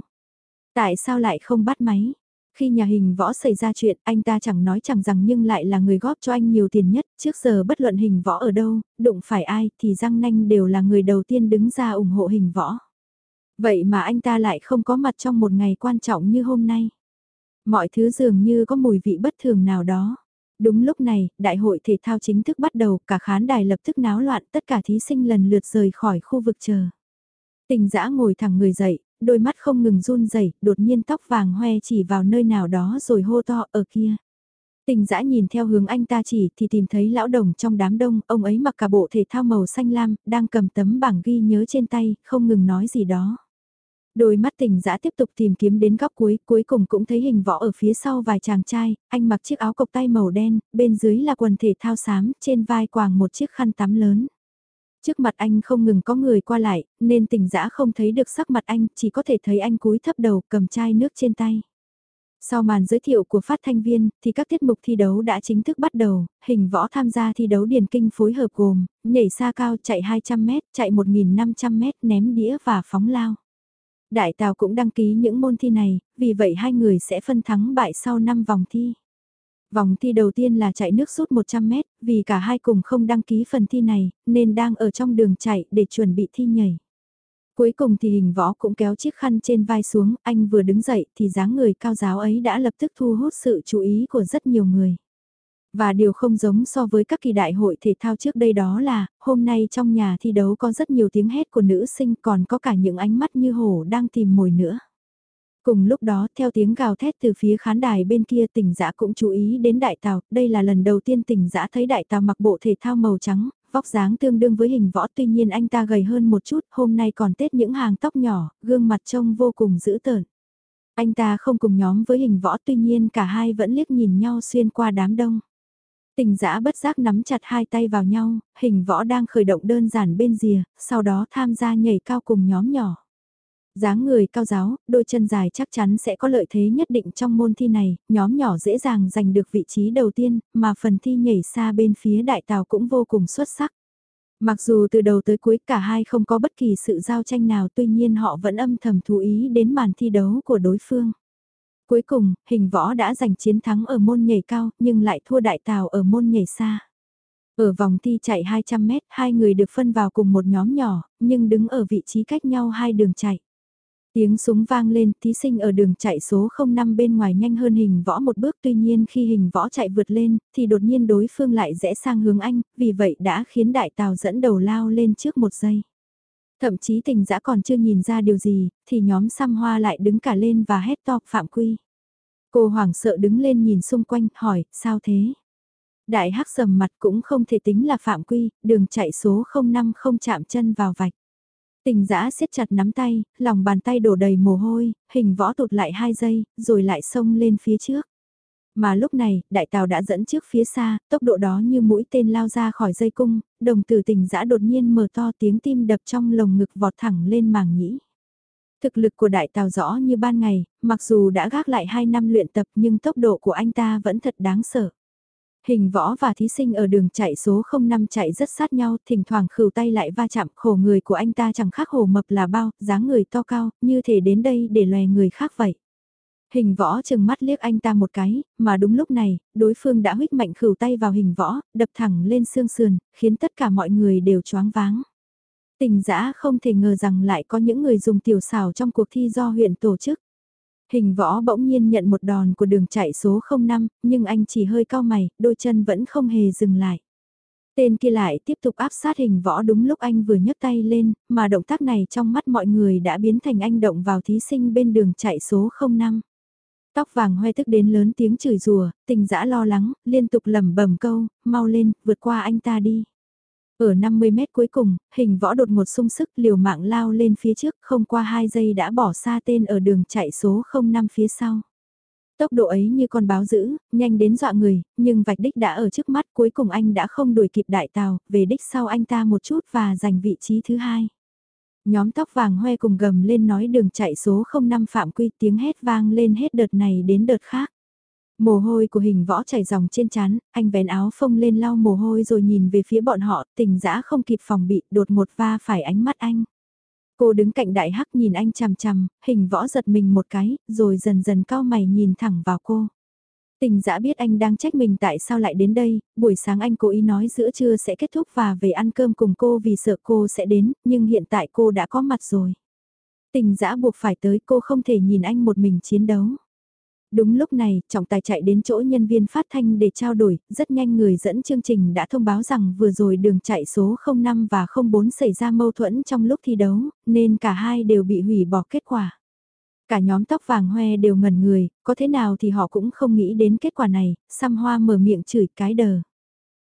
A: Tại sao lại không bắt máy? Khi nhà hình võ xảy ra chuyện, anh ta chẳng nói chẳng rằng nhưng lại là người góp cho anh nhiều tiền nhất, trước giờ bất luận hình võ ở đâu, đụng phải ai thì răng nanh đều là người đầu tiên đứng ra ủng hộ hình võ. Vậy mà anh ta lại không có mặt trong một ngày quan trọng như hôm nay. Mọi thứ dường như có mùi vị bất thường nào đó. Đúng lúc này, đại hội thể thao chính thức bắt đầu, cả khán đài lập tức náo loạn, tất cả thí sinh lần lượt rời khỏi khu vực chờ. Tình dã ngồi thẳng người dậy, đôi mắt không ngừng run rẩy, đột nhiên tóc vàng hoe chỉ vào nơi nào đó rồi hô to ở kia. Tình dã nhìn theo hướng anh ta chỉ thì tìm thấy lão đồng trong đám đông, ông ấy mặc cả bộ thể thao màu xanh lam, đang cầm tấm bảng ghi nhớ trên tay, không ngừng nói gì đó. Đôi mắt tình dã tiếp tục tìm kiếm đến góc cuối, cuối cùng cũng thấy hình võ ở phía sau vài chàng trai, anh mặc chiếc áo cộc tay màu đen, bên dưới là quần thể thao xám, trên vai quàng một chiếc khăn tắm lớn. Trước mặt anh không ngừng có người qua lại, nên tình dã không thấy được sắc mặt anh, chỉ có thể thấy anh cúi thấp đầu cầm chai nước trên tay. Sau màn giới thiệu của phát thanh viên, thì các tiết mục thi đấu đã chính thức bắt đầu, hình võ tham gia thi đấu điền kinh phối hợp gồm, nhảy xa cao chạy 200m, chạy 1.500m, ném đĩa và phóng lao. Đại Tào cũng đăng ký những môn thi này, vì vậy hai người sẽ phân thắng bại sau 5 vòng thi. Vòng thi đầu tiên là chạy nước rút 100 mét, vì cả hai cùng không đăng ký phần thi này, nên đang ở trong đường chạy để chuẩn bị thi nhảy. Cuối cùng thì hình võ cũng kéo chiếc khăn trên vai xuống, anh vừa đứng dậy thì dáng người cao giáo ấy đã lập tức thu hút sự chú ý của rất nhiều người. Và điều không giống so với các kỳ đại hội thể thao trước đây đó là, hôm nay trong nhà thi đấu có rất nhiều tiếng hét của nữ sinh còn có cả những ánh mắt như hổ đang tìm mồi nữa. Cùng lúc đó theo tiếng gào thét từ phía khán đài bên kia tỉnh giã cũng chú ý đến đại tàu, đây là lần đầu tiên tỉnh giã thấy đại tàu mặc bộ thể thao màu trắng, vóc dáng tương đương với hình võ tuy nhiên anh ta gầy hơn một chút, hôm nay còn tết những hàng tóc nhỏ, gương mặt trông vô cùng dữ tợn. Anh ta không cùng nhóm với hình võ tuy nhiên cả hai vẫn liếc nhìn nhau xuyên qua đám đông. Tình giã bất giác nắm chặt hai tay vào nhau, hình võ đang khởi động đơn giản bên rìa, sau đó tham gia nhảy cao cùng nhóm nhỏ dáng người cao giáo, đôi chân dài chắc chắn sẽ có lợi thế nhất định trong môn thi này, nhóm nhỏ dễ dàng giành được vị trí đầu tiên, mà phần thi nhảy xa bên phía đại tàu cũng vô cùng xuất sắc. Mặc dù từ đầu tới cuối cả hai không có bất kỳ sự giao tranh nào tuy nhiên họ vẫn âm thầm chú ý đến màn thi đấu của đối phương. Cuối cùng, hình võ đã giành chiến thắng ở môn nhảy cao nhưng lại thua đại tàu ở môn nhảy xa. Ở vòng thi chạy 200 mét, hai người được phân vào cùng một nhóm nhỏ, nhưng đứng ở vị trí cách nhau hai đường chạy. Tiếng súng vang lên, thí sinh ở đường chạy số 05 bên ngoài nhanh hơn hình võ một bước tuy nhiên khi hình võ chạy vượt lên, thì đột nhiên đối phương lại rẽ sang hướng anh, vì vậy đã khiến đại tàu dẫn đầu lao lên trước một giây. Thậm chí tình dã còn chưa nhìn ra điều gì, thì nhóm xăm hoa lại đứng cả lên và hét to phạm quy. Cô hoảng sợ đứng lên nhìn xung quanh, hỏi, sao thế? Đại hắc sầm mặt cũng không thể tính là phạm quy, đường chạy số 05 không chạm chân vào vạch. Tình dã siết chặt nắm tay, lòng bàn tay đổ đầy mồ hôi, hình võ tụt lại hai giây, rồi lại xông lên phía trước. Mà lúc này, đại tàu đã dẫn trước phía xa, tốc độ đó như mũi tên lao ra khỏi dây cung, đồng tử tình dã đột nhiên mở to tiếng tim đập trong lồng ngực vọt thẳng lên màng nhĩ. Thực lực của đại tàu rõ như ban ngày, mặc dù đã gác lại 2 năm luyện tập nhưng tốc độ của anh ta vẫn thật đáng sợ. Hình võ và thí sinh ở đường chạy số 05 chạy rất sát nhau, thỉnh thoảng khửu tay lại va chạm, khổ người của anh ta chẳng khác hồ mập là bao, dáng người to cao, như thể đến đây để lòe người khác vậy. Hình võ chừng mắt liếc anh ta một cái, mà đúng lúc này, đối phương đã huyết mạnh khửu tay vào hình võ, đập thẳng lên xương sườn, khiến tất cả mọi người đều choáng váng. Tình giã không thể ngờ rằng lại có những người dùng tiểu xảo trong cuộc thi do huyện tổ chức. Hình võ bỗng nhiên nhận một đòn của đường chạy số 05, nhưng anh chỉ hơi cao mày, đôi chân vẫn không hề dừng lại. Tên kia lại tiếp tục áp sát hình võ đúng lúc anh vừa nhấc tay lên, mà động tác này trong mắt mọi người đã biến thành anh động vào thí sinh bên đường chạy số 05. Tóc vàng hoe tức đến lớn tiếng chửi rùa, tình dã lo lắng, liên tục lẩm bẩm câu, mau lên, vượt qua anh ta đi. Ở 50 mét cuối cùng, hình võ đột một sung sức liều mạng lao lên phía trước, không qua 2 giây đã bỏ xa tên ở đường chạy số 05 phía sau. Tốc độ ấy như con báo dữ, nhanh đến dọa người, nhưng vạch đích đã ở trước mắt cuối cùng anh đã không đuổi kịp đại tàu, về đích sau anh ta một chút và giành vị trí thứ hai. Nhóm tóc vàng hoe cùng gầm lên nói đường chạy số 05 phạm quy tiếng hét vang lên hết đợt này đến đợt khác. Mồ hôi của hình võ chảy dòng trên chán, anh vén áo phông lên lau mồ hôi rồi nhìn về phía bọn họ, tình dã không kịp phòng bị, đột một va phải ánh mắt anh. Cô đứng cạnh đại hắc nhìn anh chằm chằm, hình võ giật mình một cái, rồi dần dần cao mày nhìn thẳng vào cô. Tình giã biết anh đang trách mình tại sao lại đến đây, buổi sáng anh cố ý nói giữa trưa sẽ kết thúc và về ăn cơm cùng cô vì sợ cô sẽ đến, nhưng hiện tại cô đã có mặt rồi. Tình giã buộc phải tới cô không thể nhìn anh một mình chiến đấu. Đúng lúc này, trọng tài chạy đến chỗ nhân viên phát thanh để trao đổi, rất nhanh người dẫn chương trình đã thông báo rằng vừa rồi đường chạy số 05 và 04 xảy ra mâu thuẫn trong lúc thi đấu, nên cả hai đều bị hủy bỏ kết quả. Cả nhóm tóc vàng hoe đều ngẩn người, có thế nào thì họ cũng không nghĩ đến kết quả này, xăm hoa mở miệng chửi cái đờ.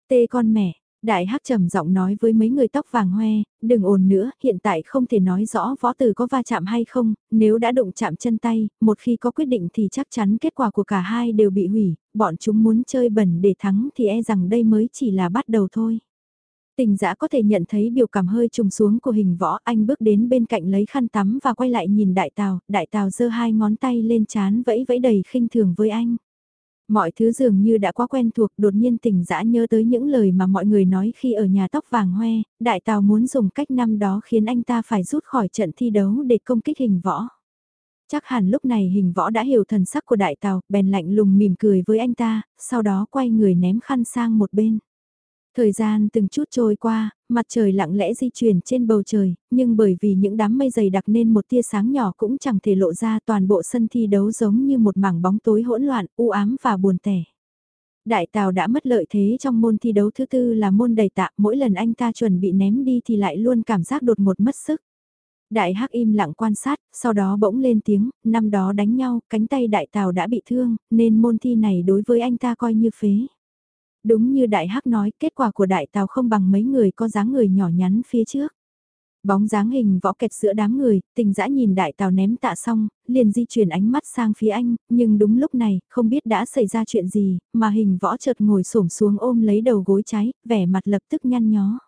A: Tê con mẹ, Đại Hắc trầm giọng nói với mấy người tóc vàng hoe, đừng ồn nữa, hiện tại không thể nói rõ võ tử có va chạm hay không, nếu đã đụng chạm chân tay, một khi có quyết định thì chắc chắn kết quả của cả hai đều bị hủy, bọn chúng muốn chơi bẩn để thắng thì e rằng đây mới chỉ là bắt đầu thôi. Tình giã có thể nhận thấy biểu cảm hơi trùng xuống của hình võ, anh bước đến bên cạnh lấy khăn tắm và quay lại nhìn đại tào, đại tào giơ hai ngón tay lên chán vẫy vẫy đầy khinh thường với anh. Mọi thứ dường như đã quá quen thuộc, đột nhiên Tình dã nhớ tới những lời mà mọi người nói khi ở nhà tóc vàng hoe, đại tào muốn dùng cách năm đó khiến anh ta phải rút khỏi trận thi đấu để công kích hình võ. Chắc hẳn lúc này hình võ đã hiểu thần sắc của đại tào, bèn lạnh lùng mỉm cười với anh ta, sau đó quay người ném khăn sang một bên. Thời gian từng chút trôi qua, mặt trời lặng lẽ di chuyển trên bầu trời, nhưng bởi vì những đám mây dày đặc nên một tia sáng nhỏ cũng chẳng thể lộ ra toàn bộ sân thi đấu giống như một mảng bóng tối hỗn loạn, u ám và buồn tẻ. Đại Tào đã mất lợi thế trong môn thi đấu thứ tư là môn đầy tạ, mỗi lần anh ta chuẩn bị ném đi thì lại luôn cảm giác đột một mất sức. Đại Hắc im lặng quan sát, sau đó bỗng lên tiếng, năm đó đánh nhau, cánh tay Đại Tào đã bị thương, nên môn thi này đối với anh ta coi như phế. Đúng như Đại Hắc nói, kết quả của Đại Tào không bằng mấy người có dáng người nhỏ nhắn phía trước. Bóng dáng hình võ kẹt giữa đám người, tình dã nhìn Đại Tào ném tạ xong, liền di chuyển ánh mắt sang phía anh, nhưng đúng lúc này, không biết đã xảy ra chuyện gì, mà hình võ chợt ngồi xổm xuống ôm lấy đầu gối trái, vẻ mặt lập tức nhăn nhó.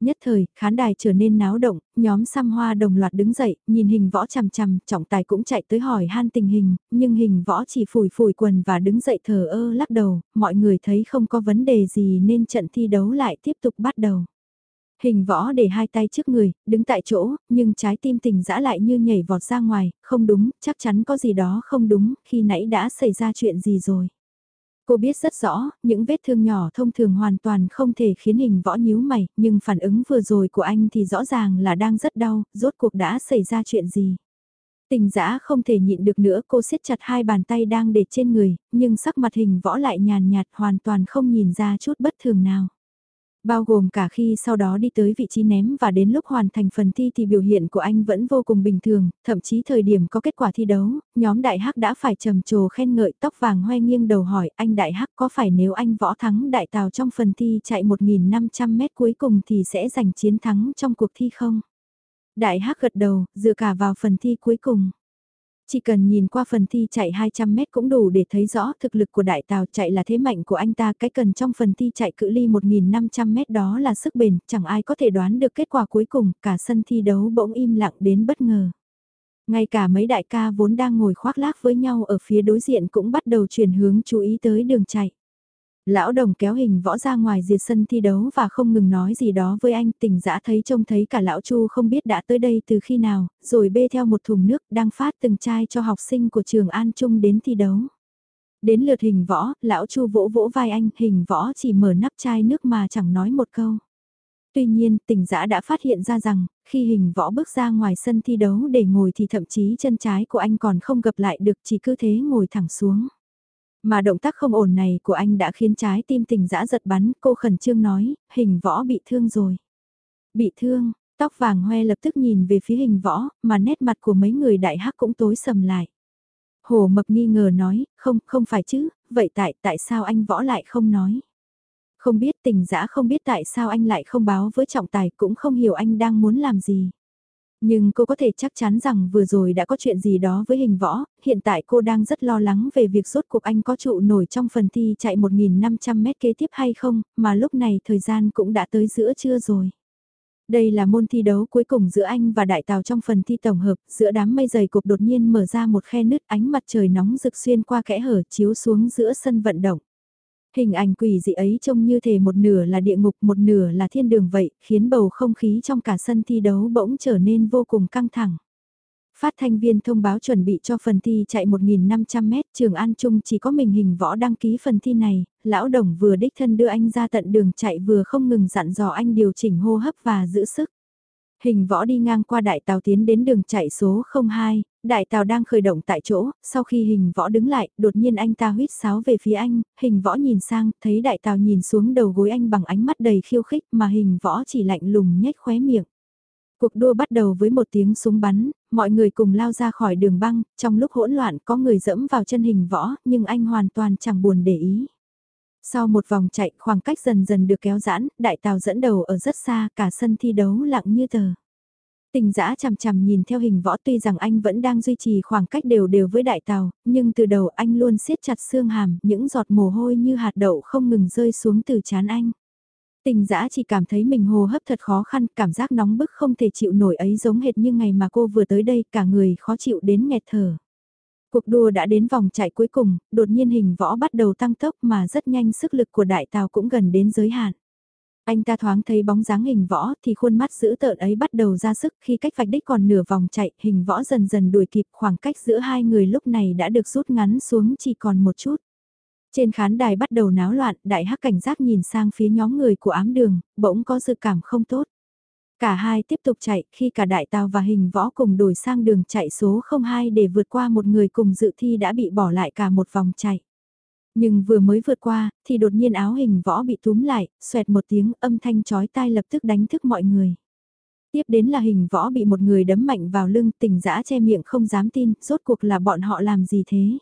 A: Nhất thời, khán đài trở nên náo động, nhóm xăm hoa đồng loạt đứng dậy, nhìn hình võ chằm chằm, trọng tài cũng chạy tới hỏi han tình hình, nhưng hình võ chỉ phủi phủi quần và đứng dậy thờ ơ lắc đầu, mọi người thấy không có vấn đề gì nên trận thi đấu lại tiếp tục bắt đầu. Hình võ để hai tay trước người, đứng tại chỗ, nhưng trái tim tình dã lại như nhảy vọt ra ngoài, không đúng, chắc chắn có gì đó không đúng, khi nãy đã xảy ra chuyện gì rồi. Cô biết rất rõ, những vết thương nhỏ thông thường hoàn toàn không thể khiến hình võ nhíu mày, nhưng phản ứng vừa rồi của anh thì rõ ràng là đang rất đau, rốt cuộc đã xảy ra chuyện gì. Tình giã không thể nhịn được nữa cô siết chặt hai bàn tay đang để trên người, nhưng sắc mặt hình võ lại nhàn nhạt hoàn toàn không nhìn ra chút bất thường nào. Bao gồm cả khi sau đó đi tới vị trí ném và đến lúc hoàn thành phần thi thì biểu hiện của anh vẫn vô cùng bình thường, thậm chí thời điểm có kết quả thi đấu, nhóm đại hắc đã phải trầm trồ khen ngợi tóc vàng hoe nghiêng đầu hỏi anh đại hắc có phải nếu anh võ thắng đại Tào trong phần thi chạy 1.500 mét cuối cùng thì sẽ giành chiến thắng trong cuộc thi không? Đại hắc gật đầu, dựa cả vào phần thi cuối cùng. Chỉ cần nhìn qua phần thi chạy 200 mét cũng đủ để thấy rõ thực lực của đại tàu chạy là thế mạnh của anh ta. Cái cần trong phần thi chạy cự ly 1.500 mét đó là sức bền, chẳng ai có thể đoán được kết quả cuối cùng, cả sân thi đấu bỗng im lặng đến bất ngờ. Ngay cả mấy đại ca vốn đang ngồi khoác lác với nhau ở phía đối diện cũng bắt đầu chuyển hướng chú ý tới đường chạy. Lão đồng kéo hình võ ra ngoài diệt sân thi đấu và không ngừng nói gì đó với anh tỉnh dã thấy trông thấy cả lão chu không biết đã tới đây từ khi nào, rồi bê theo một thùng nước đang phát từng chai cho học sinh của trường An Trung đến thi đấu. Đến lượt hình võ, lão chu vỗ vỗ vai anh, hình võ chỉ mở nắp chai nước mà chẳng nói một câu. Tuy nhiên, tỉnh giã đã phát hiện ra rằng, khi hình võ bước ra ngoài sân thi đấu để ngồi thì thậm chí chân trái của anh còn không gập lại được chỉ cứ thế ngồi thẳng xuống. Mà động tác không ổn này của anh đã khiến trái tim tình dã giật bắn, cô khẩn trương nói, hình võ bị thương rồi. Bị thương, tóc vàng hoe lập tức nhìn về phía hình võ, mà nét mặt của mấy người đại hắc cũng tối sầm lại. Hồ mập nghi ngờ nói, không, không phải chứ, vậy tại, tại sao anh võ lại không nói? Không biết tình dã không biết tại sao anh lại không báo với trọng tài cũng không hiểu anh đang muốn làm gì. Nhưng cô có thể chắc chắn rằng vừa rồi đã có chuyện gì đó với hình võ, hiện tại cô đang rất lo lắng về việc rốt cuộc anh có trụ nổi trong phần thi chạy 1.500 mét kế tiếp hay không, mà lúc này thời gian cũng đã tới giữa trưa rồi. Đây là môn thi đấu cuối cùng giữa anh và đại tàu trong phần thi tổng hợp, giữa đám mây dày cục đột nhiên mở ra một khe nứt ánh mặt trời nóng rực xuyên qua kẽ hở chiếu xuống giữa sân vận động. Hình ảnh quỷ dị ấy trông như thể một nửa là địa ngục một nửa là thiên đường vậy, khiến bầu không khí trong cả sân thi đấu bỗng trở nên vô cùng căng thẳng. Phát thanh viên thông báo chuẩn bị cho phần thi chạy 1.500m trường An Trung chỉ có mình hình võ đăng ký phần thi này, lão đồng vừa đích thân đưa anh ra tận đường chạy vừa không ngừng dặn dò anh điều chỉnh hô hấp và giữ sức. Hình võ đi ngang qua đại tàu tiến đến đường chạy số 02, đại tàu đang khởi động tại chỗ, sau khi hình võ đứng lại, đột nhiên anh ta huyết sáo về phía anh, hình võ nhìn sang, thấy đại tàu nhìn xuống đầu gối anh bằng ánh mắt đầy khiêu khích mà hình võ chỉ lạnh lùng nhếch khóe miệng. Cuộc đua bắt đầu với một tiếng súng bắn, mọi người cùng lao ra khỏi đường băng, trong lúc hỗn loạn có người dẫm vào chân hình võ, nhưng anh hoàn toàn chẳng buồn để ý. Sau một vòng chạy, khoảng cách dần dần được kéo giãn, đại tàu dẫn đầu ở rất xa, cả sân thi đấu lặng như tờ. Tình giã chằm chằm nhìn theo hình võ tuy rằng anh vẫn đang duy trì khoảng cách đều đều với đại tàu, nhưng từ đầu anh luôn siết chặt xương hàm, những giọt mồ hôi như hạt đậu không ngừng rơi xuống từ chán anh. Tình giã chỉ cảm thấy mình hồ hấp thật khó khăn, cảm giác nóng bức không thể chịu nổi ấy giống hệt như ngày mà cô vừa tới đây, cả người khó chịu đến nghẹt thở. Cuộc đua đã đến vòng chạy cuối cùng, đột nhiên hình võ bắt đầu tăng tốc mà rất nhanh sức lực của đại tàu cũng gần đến giới hạn. Anh ta thoáng thấy bóng dáng hình võ thì khuôn mắt dữ tợn ấy bắt đầu ra sức khi cách vạch đích còn nửa vòng chạy, hình võ dần dần đuổi kịp khoảng cách giữa hai người lúc này đã được rút ngắn xuống chỉ còn một chút. Trên khán đài bắt đầu náo loạn, đại hắc cảnh giác nhìn sang phía nhóm người của ám đường, bỗng có dự cảm không tốt. Cả hai tiếp tục chạy, khi cả đại tàu và hình võ cùng đổi sang đường chạy số 02 để vượt qua một người cùng dự thi đã bị bỏ lại cả một vòng chạy. Nhưng vừa mới vượt qua, thì đột nhiên áo hình võ bị túm lại, xoẹt một tiếng âm thanh chói tai lập tức đánh thức mọi người. Tiếp đến là hình võ bị một người đấm mạnh vào lưng tỉnh dã che miệng không dám tin, rốt cuộc là bọn họ làm gì thế.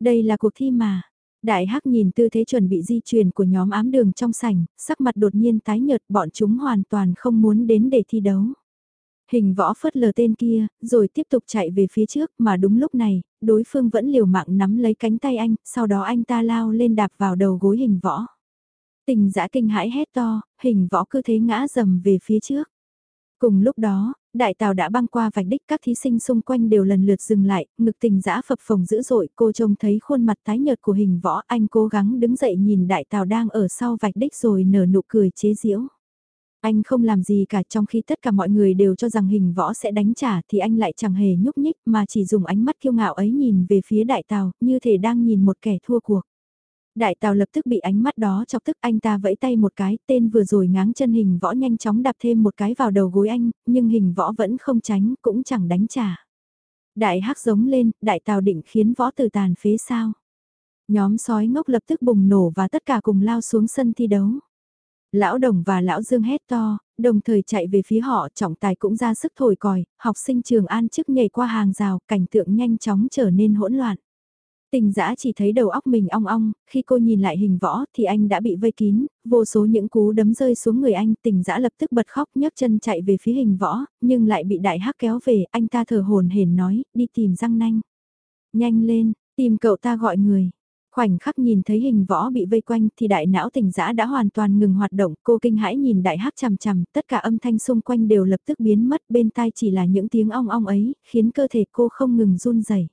A: Đây là cuộc thi mà, Đại Hắc nhìn tư thế chuẩn bị di chuyển của nhóm ám đường trong sảnh, sắc mặt đột nhiên tái nhợt bọn chúng hoàn toàn không muốn đến để thi đấu. Hình võ phớt lờ tên kia, rồi tiếp tục chạy về phía trước mà đúng lúc này, đối phương vẫn liều mạng nắm lấy cánh tay anh, sau đó anh ta lao lên đạp vào đầu gối hình võ. Tình giã kinh hãi hét to, hình võ cứ thế ngã dầm về phía trước. Cùng lúc đó, đại tàu đã băng qua vạch đích các thí sinh xung quanh đều lần lượt dừng lại, ngực tình dã phập phồng dữ dội, cô trông thấy khuôn mặt tái nhợt của hình võ, anh cố gắng đứng dậy nhìn đại tàu đang ở sau vạch đích rồi nở nụ cười chế giễu. Anh không làm gì cả trong khi tất cả mọi người đều cho rằng hình võ sẽ đánh trả thì anh lại chẳng hề nhúc nhích mà chỉ dùng ánh mắt kiêu ngạo ấy nhìn về phía đại tàu như thể đang nhìn một kẻ thua cuộc. Đại tàu lập tức bị ánh mắt đó chọc tức anh ta vẫy tay một cái, tên vừa rồi ngáng chân hình võ nhanh chóng đạp thêm một cái vào đầu gối anh, nhưng hình võ vẫn không tránh, cũng chẳng đánh trả. Đại hắc giống lên, đại tàu định khiến võ từ tàn phế sao. Nhóm sói ngốc lập tức bùng nổ và tất cả cùng lao xuống sân thi đấu. Lão Đồng và Lão Dương hét to, đồng thời chạy về phía họ trọng tài cũng ra sức thổi còi, học sinh trường an chức nhảy qua hàng rào, cảnh tượng nhanh chóng trở nên hỗn loạn. Tình dã chỉ thấy đầu óc mình ong ong, khi cô nhìn lại hình võ thì anh đã bị vây kín, vô số những cú đấm rơi xuống người anh, tình dã lập tức bật khóc nhấc chân chạy về phía hình võ, nhưng lại bị đại hắc kéo về, anh ta thở hồn hển nói, đi tìm răng nanh. Nhanh lên, tìm cậu ta gọi người. Khoảnh khắc nhìn thấy hình võ bị vây quanh thì đại não tình dã đã hoàn toàn ngừng hoạt động, cô kinh hãi nhìn đại hắc chằm chằm, tất cả âm thanh xung quanh đều lập tức biến mất bên tai chỉ là những tiếng ong ong ấy, khiến cơ thể cô không ngừng run rẩy.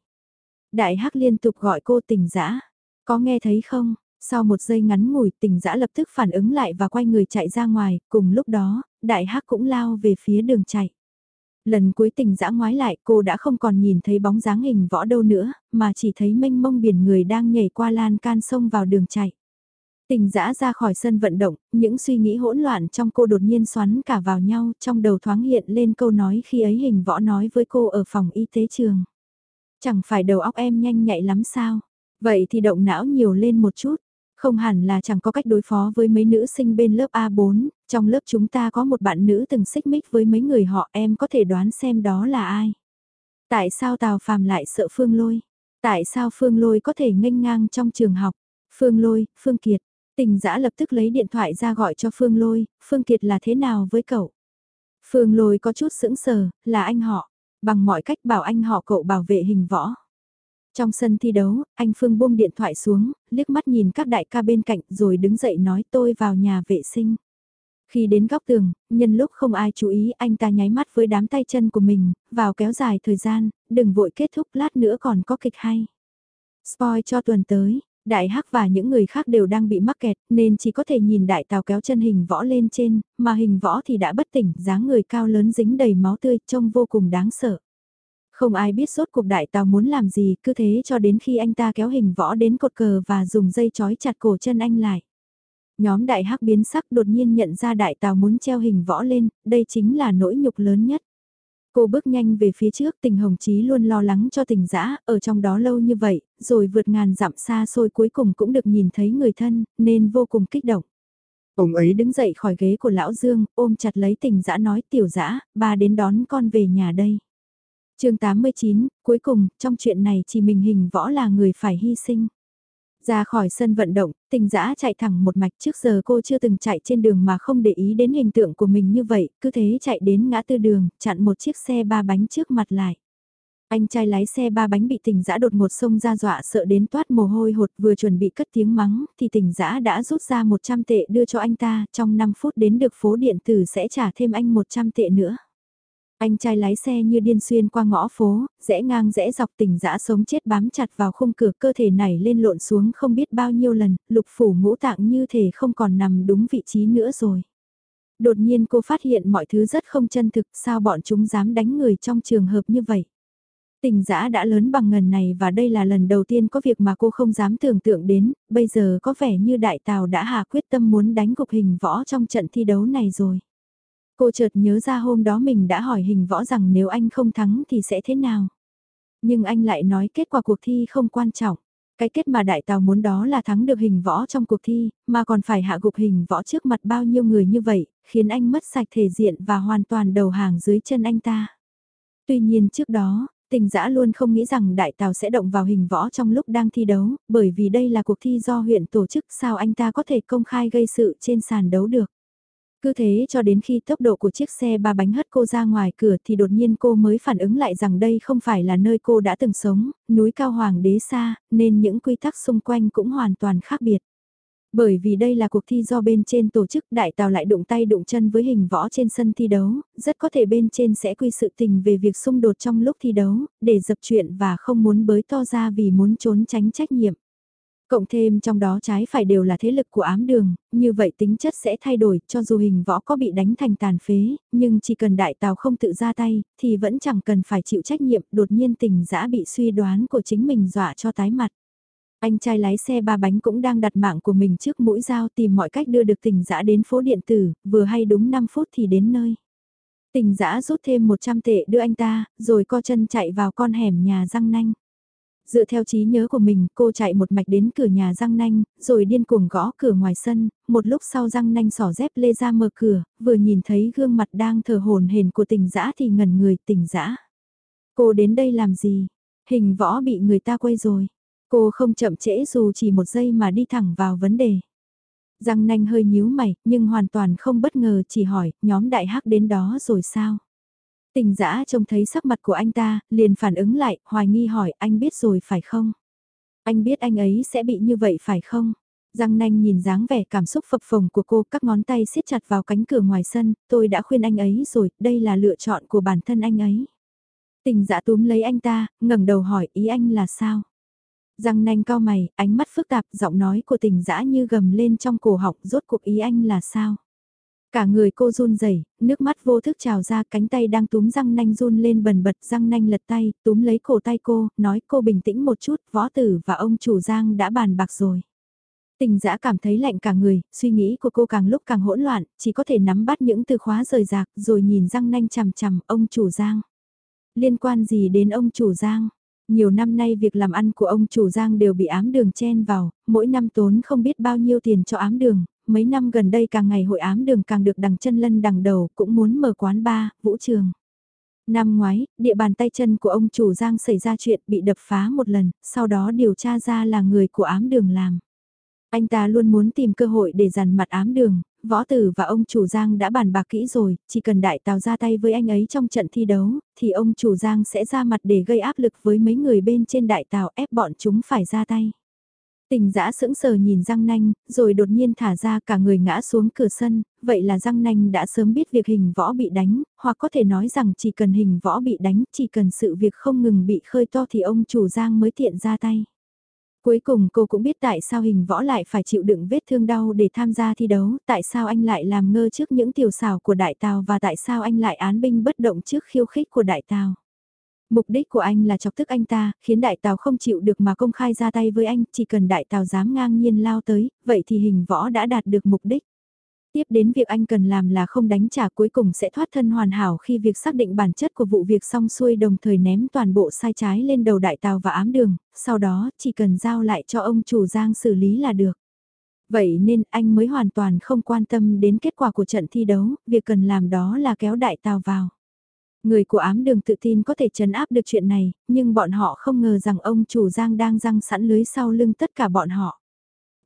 A: Đại hắc liên tục gọi cô tỉnh dã Có nghe thấy không? Sau một giây ngắn ngủi tỉnh dã lập tức phản ứng lại và quay người chạy ra ngoài, cùng lúc đó, đại hắc cũng lao về phía đường chạy. Lần cuối tình dã ngoái lại cô đã không còn nhìn thấy bóng dáng hình võ đâu nữa, mà chỉ thấy mênh mông biển người đang nhảy qua lan can sông vào đường chạy. Tình dã ra khỏi sân vận động, những suy nghĩ hỗn loạn trong cô đột nhiên xoắn cả vào nhau, trong đầu thoáng hiện lên câu nói khi ấy hình võ nói với cô ở phòng y tế trường. Chẳng phải đầu óc em nhanh nhạy lắm sao? Vậy thì động não nhiều lên một chút. Không hẳn là chẳng có cách đối phó với mấy nữ sinh bên lớp A4, trong lớp chúng ta có một bạn nữ từng xích mích với mấy người họ em có thể đoán xem đó là ai. Tại sao Tào Phàm lại sợ Phương Lôi? Tại sao Phương Lôi có thể nghênh ngang trong trường học? Phương Lôi, Phương Kiệt. Tình giã lập tức lấy điện thoại ra gọi cho Phương Lôi, Phương Kiệt là thế nào với cậu? Phương Lôi có chút sững sờ, là anh họ bằng mọi cách bảo anh họ cậu bảo vệ hình võ. Trong sân thi đấu, anh Phương buông điện thoại xuống, liếc mắt nhìn các đại ca bên cạnh rồi đứng dậy nói tôi vào nhà vệ sinh. Khi đến góc tường, nhân lúc không ai chú ý anh ta nháy mắt với đám tay chân của mình, vào kéo dài thời gian, đừng vội kết thúc lát nữa còn có kịch hay. Spoil cho tuần tới, Đại Hắc và những người khác đều đang bị mắc kẹt nên chỉ có thể nhìn đại tàu kéo chân hình võ lên trên, mà hình võ thì đã bất tỉnh, dáng người cao lớn dính đầy máu tươi trông vô cùng đáng sợ. Không ai biết sốt cuộc đại tàu muốn làm gì, cứ thế cho đến khi anh ta kéo hình võ đến cột cờ và dùng dây chói chặt cổ chân anh lại. Nhóm đại hắc biến sắc đột nhiên nhận ra đại tàu muốn treo hình võ lên, đây chính là nỗi nhục lớn nhất. Cô bước nhanh về phía trước tình hồng chí luôn lo lắng cho tình dã ở trong đó lâu như vậy, rồi vượt ngàn dặm xa xôi cuối cùng cũng được nhìn thấy người thân, nên vô cùng kích động. Ông ấy đứng dậy khỏi ghế của lão Dương, ôm chặt lấy tình dã nói tiểu dã, ba đến đón con về nhà đây chương 89, cuối cùng, trong chuyện này chỉ mình hình võ là người phải hy sinh. Ra khỏi sân vận động, tình dã chạy thẳng một mạch trước giờ cô chưa từng chạy trên đường mà không để ý đến hình tượng của mình như vậy, cứ thế chạy đến ngã tư đường, chặn một chiếc xe ba bánh trước mặt lại. Anh trai lái xe ba bánh bị tình dã đột một xông ra dọa sợ đến toát mồ hôi hột vừa chuẩn bị cất tiếng mắng thì tình dã đã rút ra 100 tệ đưa cho anh ta, trong 5 phút đến được phố điện tử sẽ trả thêm anh 100 tệ nữa. Anh trai lái xe như điên xuyên qua ngõ phố, rẽ ngang rẽ dọc tỉnh dã sống chết bám chặt vào khung cửa cơ thể này lên lộn xuống không biết bao nhiêu lần, lục phủ ngũ tạng như thể không còn nằm đúng vị trí nữa rồi. Đột nhiên cô phát hiện mọi thứ rất không chân thực, sao bọn chúng dám đánh người trong trường hợp như vậy. Tình dã đã lớn bằng ngần này và đây là lần đầu tiên có việc mà cô không dám tưởng tượng đến, bây giờ có vẻ như đại tào đã hạ quyết tâm muốn đánh gục hình võ trong trận thi đấu này rồi. Cô chợt nhớ ra hôm đó mình đã hỏi hình võ rằng nếu anh không thắng thì sẽ thế nào. Nhưng anh lại nói kết quả cuộc thi không quan trọng. Cái kết mà đại tàu muốn đó là thắng được hình võ trong cuộc thi, mà còn phải hạ gục hình võ trước mặt bao nhiêu người như vậy, khiến anh mất sạch thể diện và hoàn toàn đầu hàng dưới chân anh ta. Tuy nhiên trước đó, tình giã luôn không nghĩ rằng đại tàu sẽ động vào hình võ trong lúc đang thi đấu, bởi vì đây là cuộc thi do huyện tổ chức sao anh ta có thể công khai gây sự trên sàn đấu được. Cứ thế cho đến khi tốc độ của chiếc xe ba bánh hất cô ra ngoài cửa thì đột nhiên cô mới phản ứng lại rằng đây không phải là nơi cô đã từng sống, núi cao hoàng đế xa, nên những quy tắc xung quanh cũng hoàn toàn khác biệt. Bởi vì đây là cuộc thi do bên trên tổ chức đại tàu lại đụng tay đụng chân với hình võ trên sân thi đấu, rất có thể bên trên sẽ quy sự tình về việc xung đột trong lúc thi đấu, để dập chuyện và không muốn bới to ra vì muốn trốn tránh trách nhiệm. Cộng thêm trong đó trái phải đều là thế lực của ám đường, như vậy tính chất sẽ thay đổi cho dù hình võ có bị đánh thành tàn phế, nhưng chỉ cần đại tàu không tự ra tay, thì vẫn chẳng cần phải chịu trách nhiệm đột nhiên tình giã bị suy đoán của chính mình dọa cho tái mặt. Anh trai lái xe ba bánh cũng đang đặt mạng của mình trước mũi dao tìm mọi cách đưa được tình giã đến phố điện tử, vừa hay đúng 5 phút thì đến nơi. Tình giã rút thêm 100 tệ đưa anh ta, rồi co chân chạy vào con hẻm nhà răng nanh. Dựa theo trí nhớ của mình, cô chạy một mạch đến cửa nhà răng nanh, rồi điên cuồng gõ cửa ngoài sân, một lúc sau răng nanh sỏ dép lê ra mở cửa, vừa nhìn thấy gương mặt đang thờ hồn hển của tình dã thì ngẩn người tình dã. Cô đến đây làm gì? Hình võ bị người ta quay rồi. Cô không chậm trễ dù chỉ một giây mà đi thẳng vào vấn đề. Răng nanh hơi nhíu mày, nhưng hoàn toàn không bất ngờ chỉ hỏi, nhóm đại hắc đến đó rồi sao? Tình giã trông thấy sắc mặt của anh ta, liền phản ứng lại, hoài nghi hỏi anh biết rồi phải không? Anh biết anh ấy sẽ bị như vậy phải không? Giang nanh nhìn dáng vẻ cảm xúc phập phồng của cô các ngón tay siết chặt vào cánh cửa ngoài sân, tôi đã khuyên anh ấy rồi, đây là lựa chọn của bản thân anh ấy. Tình dã túm lấy anh ta, ngẩng đầu hỏi ý anh là sao? Giang nanh cao mày, ánh mắt phức tạp, giọng nói của tình dã như gầm lên trong cổ họng, rốt cuộc ý anh là sao? Cả người cô run rẩy, nước mắt vô thức trào ra cánh tay đang túm răng nanh run lên bần bật răng nanh lật tay, túm lấy cổ tay cô, nói cô bình tĩnh một chút, võ tử và ông chủ giang đã bàn bạc rồi. Tình giã cảm thấy lạnh cả người, suy nghĩ của cô càng lúc càng hỗn loạn, chỉ có thể nắm bắt những từ khóa rời rạc, rồi nhìn răng nanh chằm chằm, ông chủ giang. Liên quan gì đến ông chủ giang? Nhiều năm nay việc làm ăn của ông chủ Giang đều bị ám đường chen vào, mỗi năm tốn không biết bao nhiêu tiền cho ám đường, mấy năm gần đây càng ngày hội ám đường càng được đằng chân lân đằng đầu, cũng muốn mở quán bar, vũ trường. Năm ngoái, địa bàn tay chân của ông chủ Giang xảy ra chuyện bị đập phá một lần, sau đó điều tra ra là người của ám đường làm. Anh ta luôn muốn tìm cơ hội để dằn mặt ám đường, võ tử và ông chủ Giang đã bàn bạc kỹ rồi, chỉ cần đại tào ra tay với anh ấy trong trận thi đấu, thì ông chủ Giang sẽ ra mặt để gây áp lực với mấy người bên trên đại tào ép bọn chúng phải ra tay. Tình giã sững sờ nhìn răng nanh, rồi đột nhiên thả ra cả người ngã xuống cửa sân, vậy là răng nanh đã sớm biết việc hình võ bị đánh, hoặc có thể nói rằng chỉ cần hình võ bị đánh, chỉ cần sự việc không ngừng bị khơi to thì ông chủ giang mới tiện ra tay. Cuối cùng cô cũng biết tại sao hình võ lại phải chịu đựng vết thương đau để tham gia thi đấu, tại sao anh lại làm ngơ trước những tiểu xảo của đại tàu và tại sao anh lại án binh bất động trước khiêu khích của đại tàu. Mục đích của anh là chọc tức anh ta, khiến đại tàu không chịu được mà công khai ra tay với anh, chỉ cần đại tàu dám ngang nhiên lao tới, vậy thì hình võ đã đạt được mục đích. Tiếp đến việc anh cần làm là không đánh trả cuối cùng sẽ thoát thân hoàn hảo khi việc xác định bản chất của vụ việc xong xuôi đồng thời ném toàn bộ sai trái lên đầu đại tàu và ám đường, sau đó chỉ cần giao lại cho ông chủ Giang xử lý là được. Vậy nên anh mới hoàn toàn không quan tâm đến kết quả của trận thi đấu, việc cần làm đó là kéo đại tàu vào. Người của ám đường tự tin có thể chấn áp được chuyện này, nhưng bọn họ không ngờ rằng ông chủ Giang đang răng sẵn lưới sau lưng tất cả bọn họ.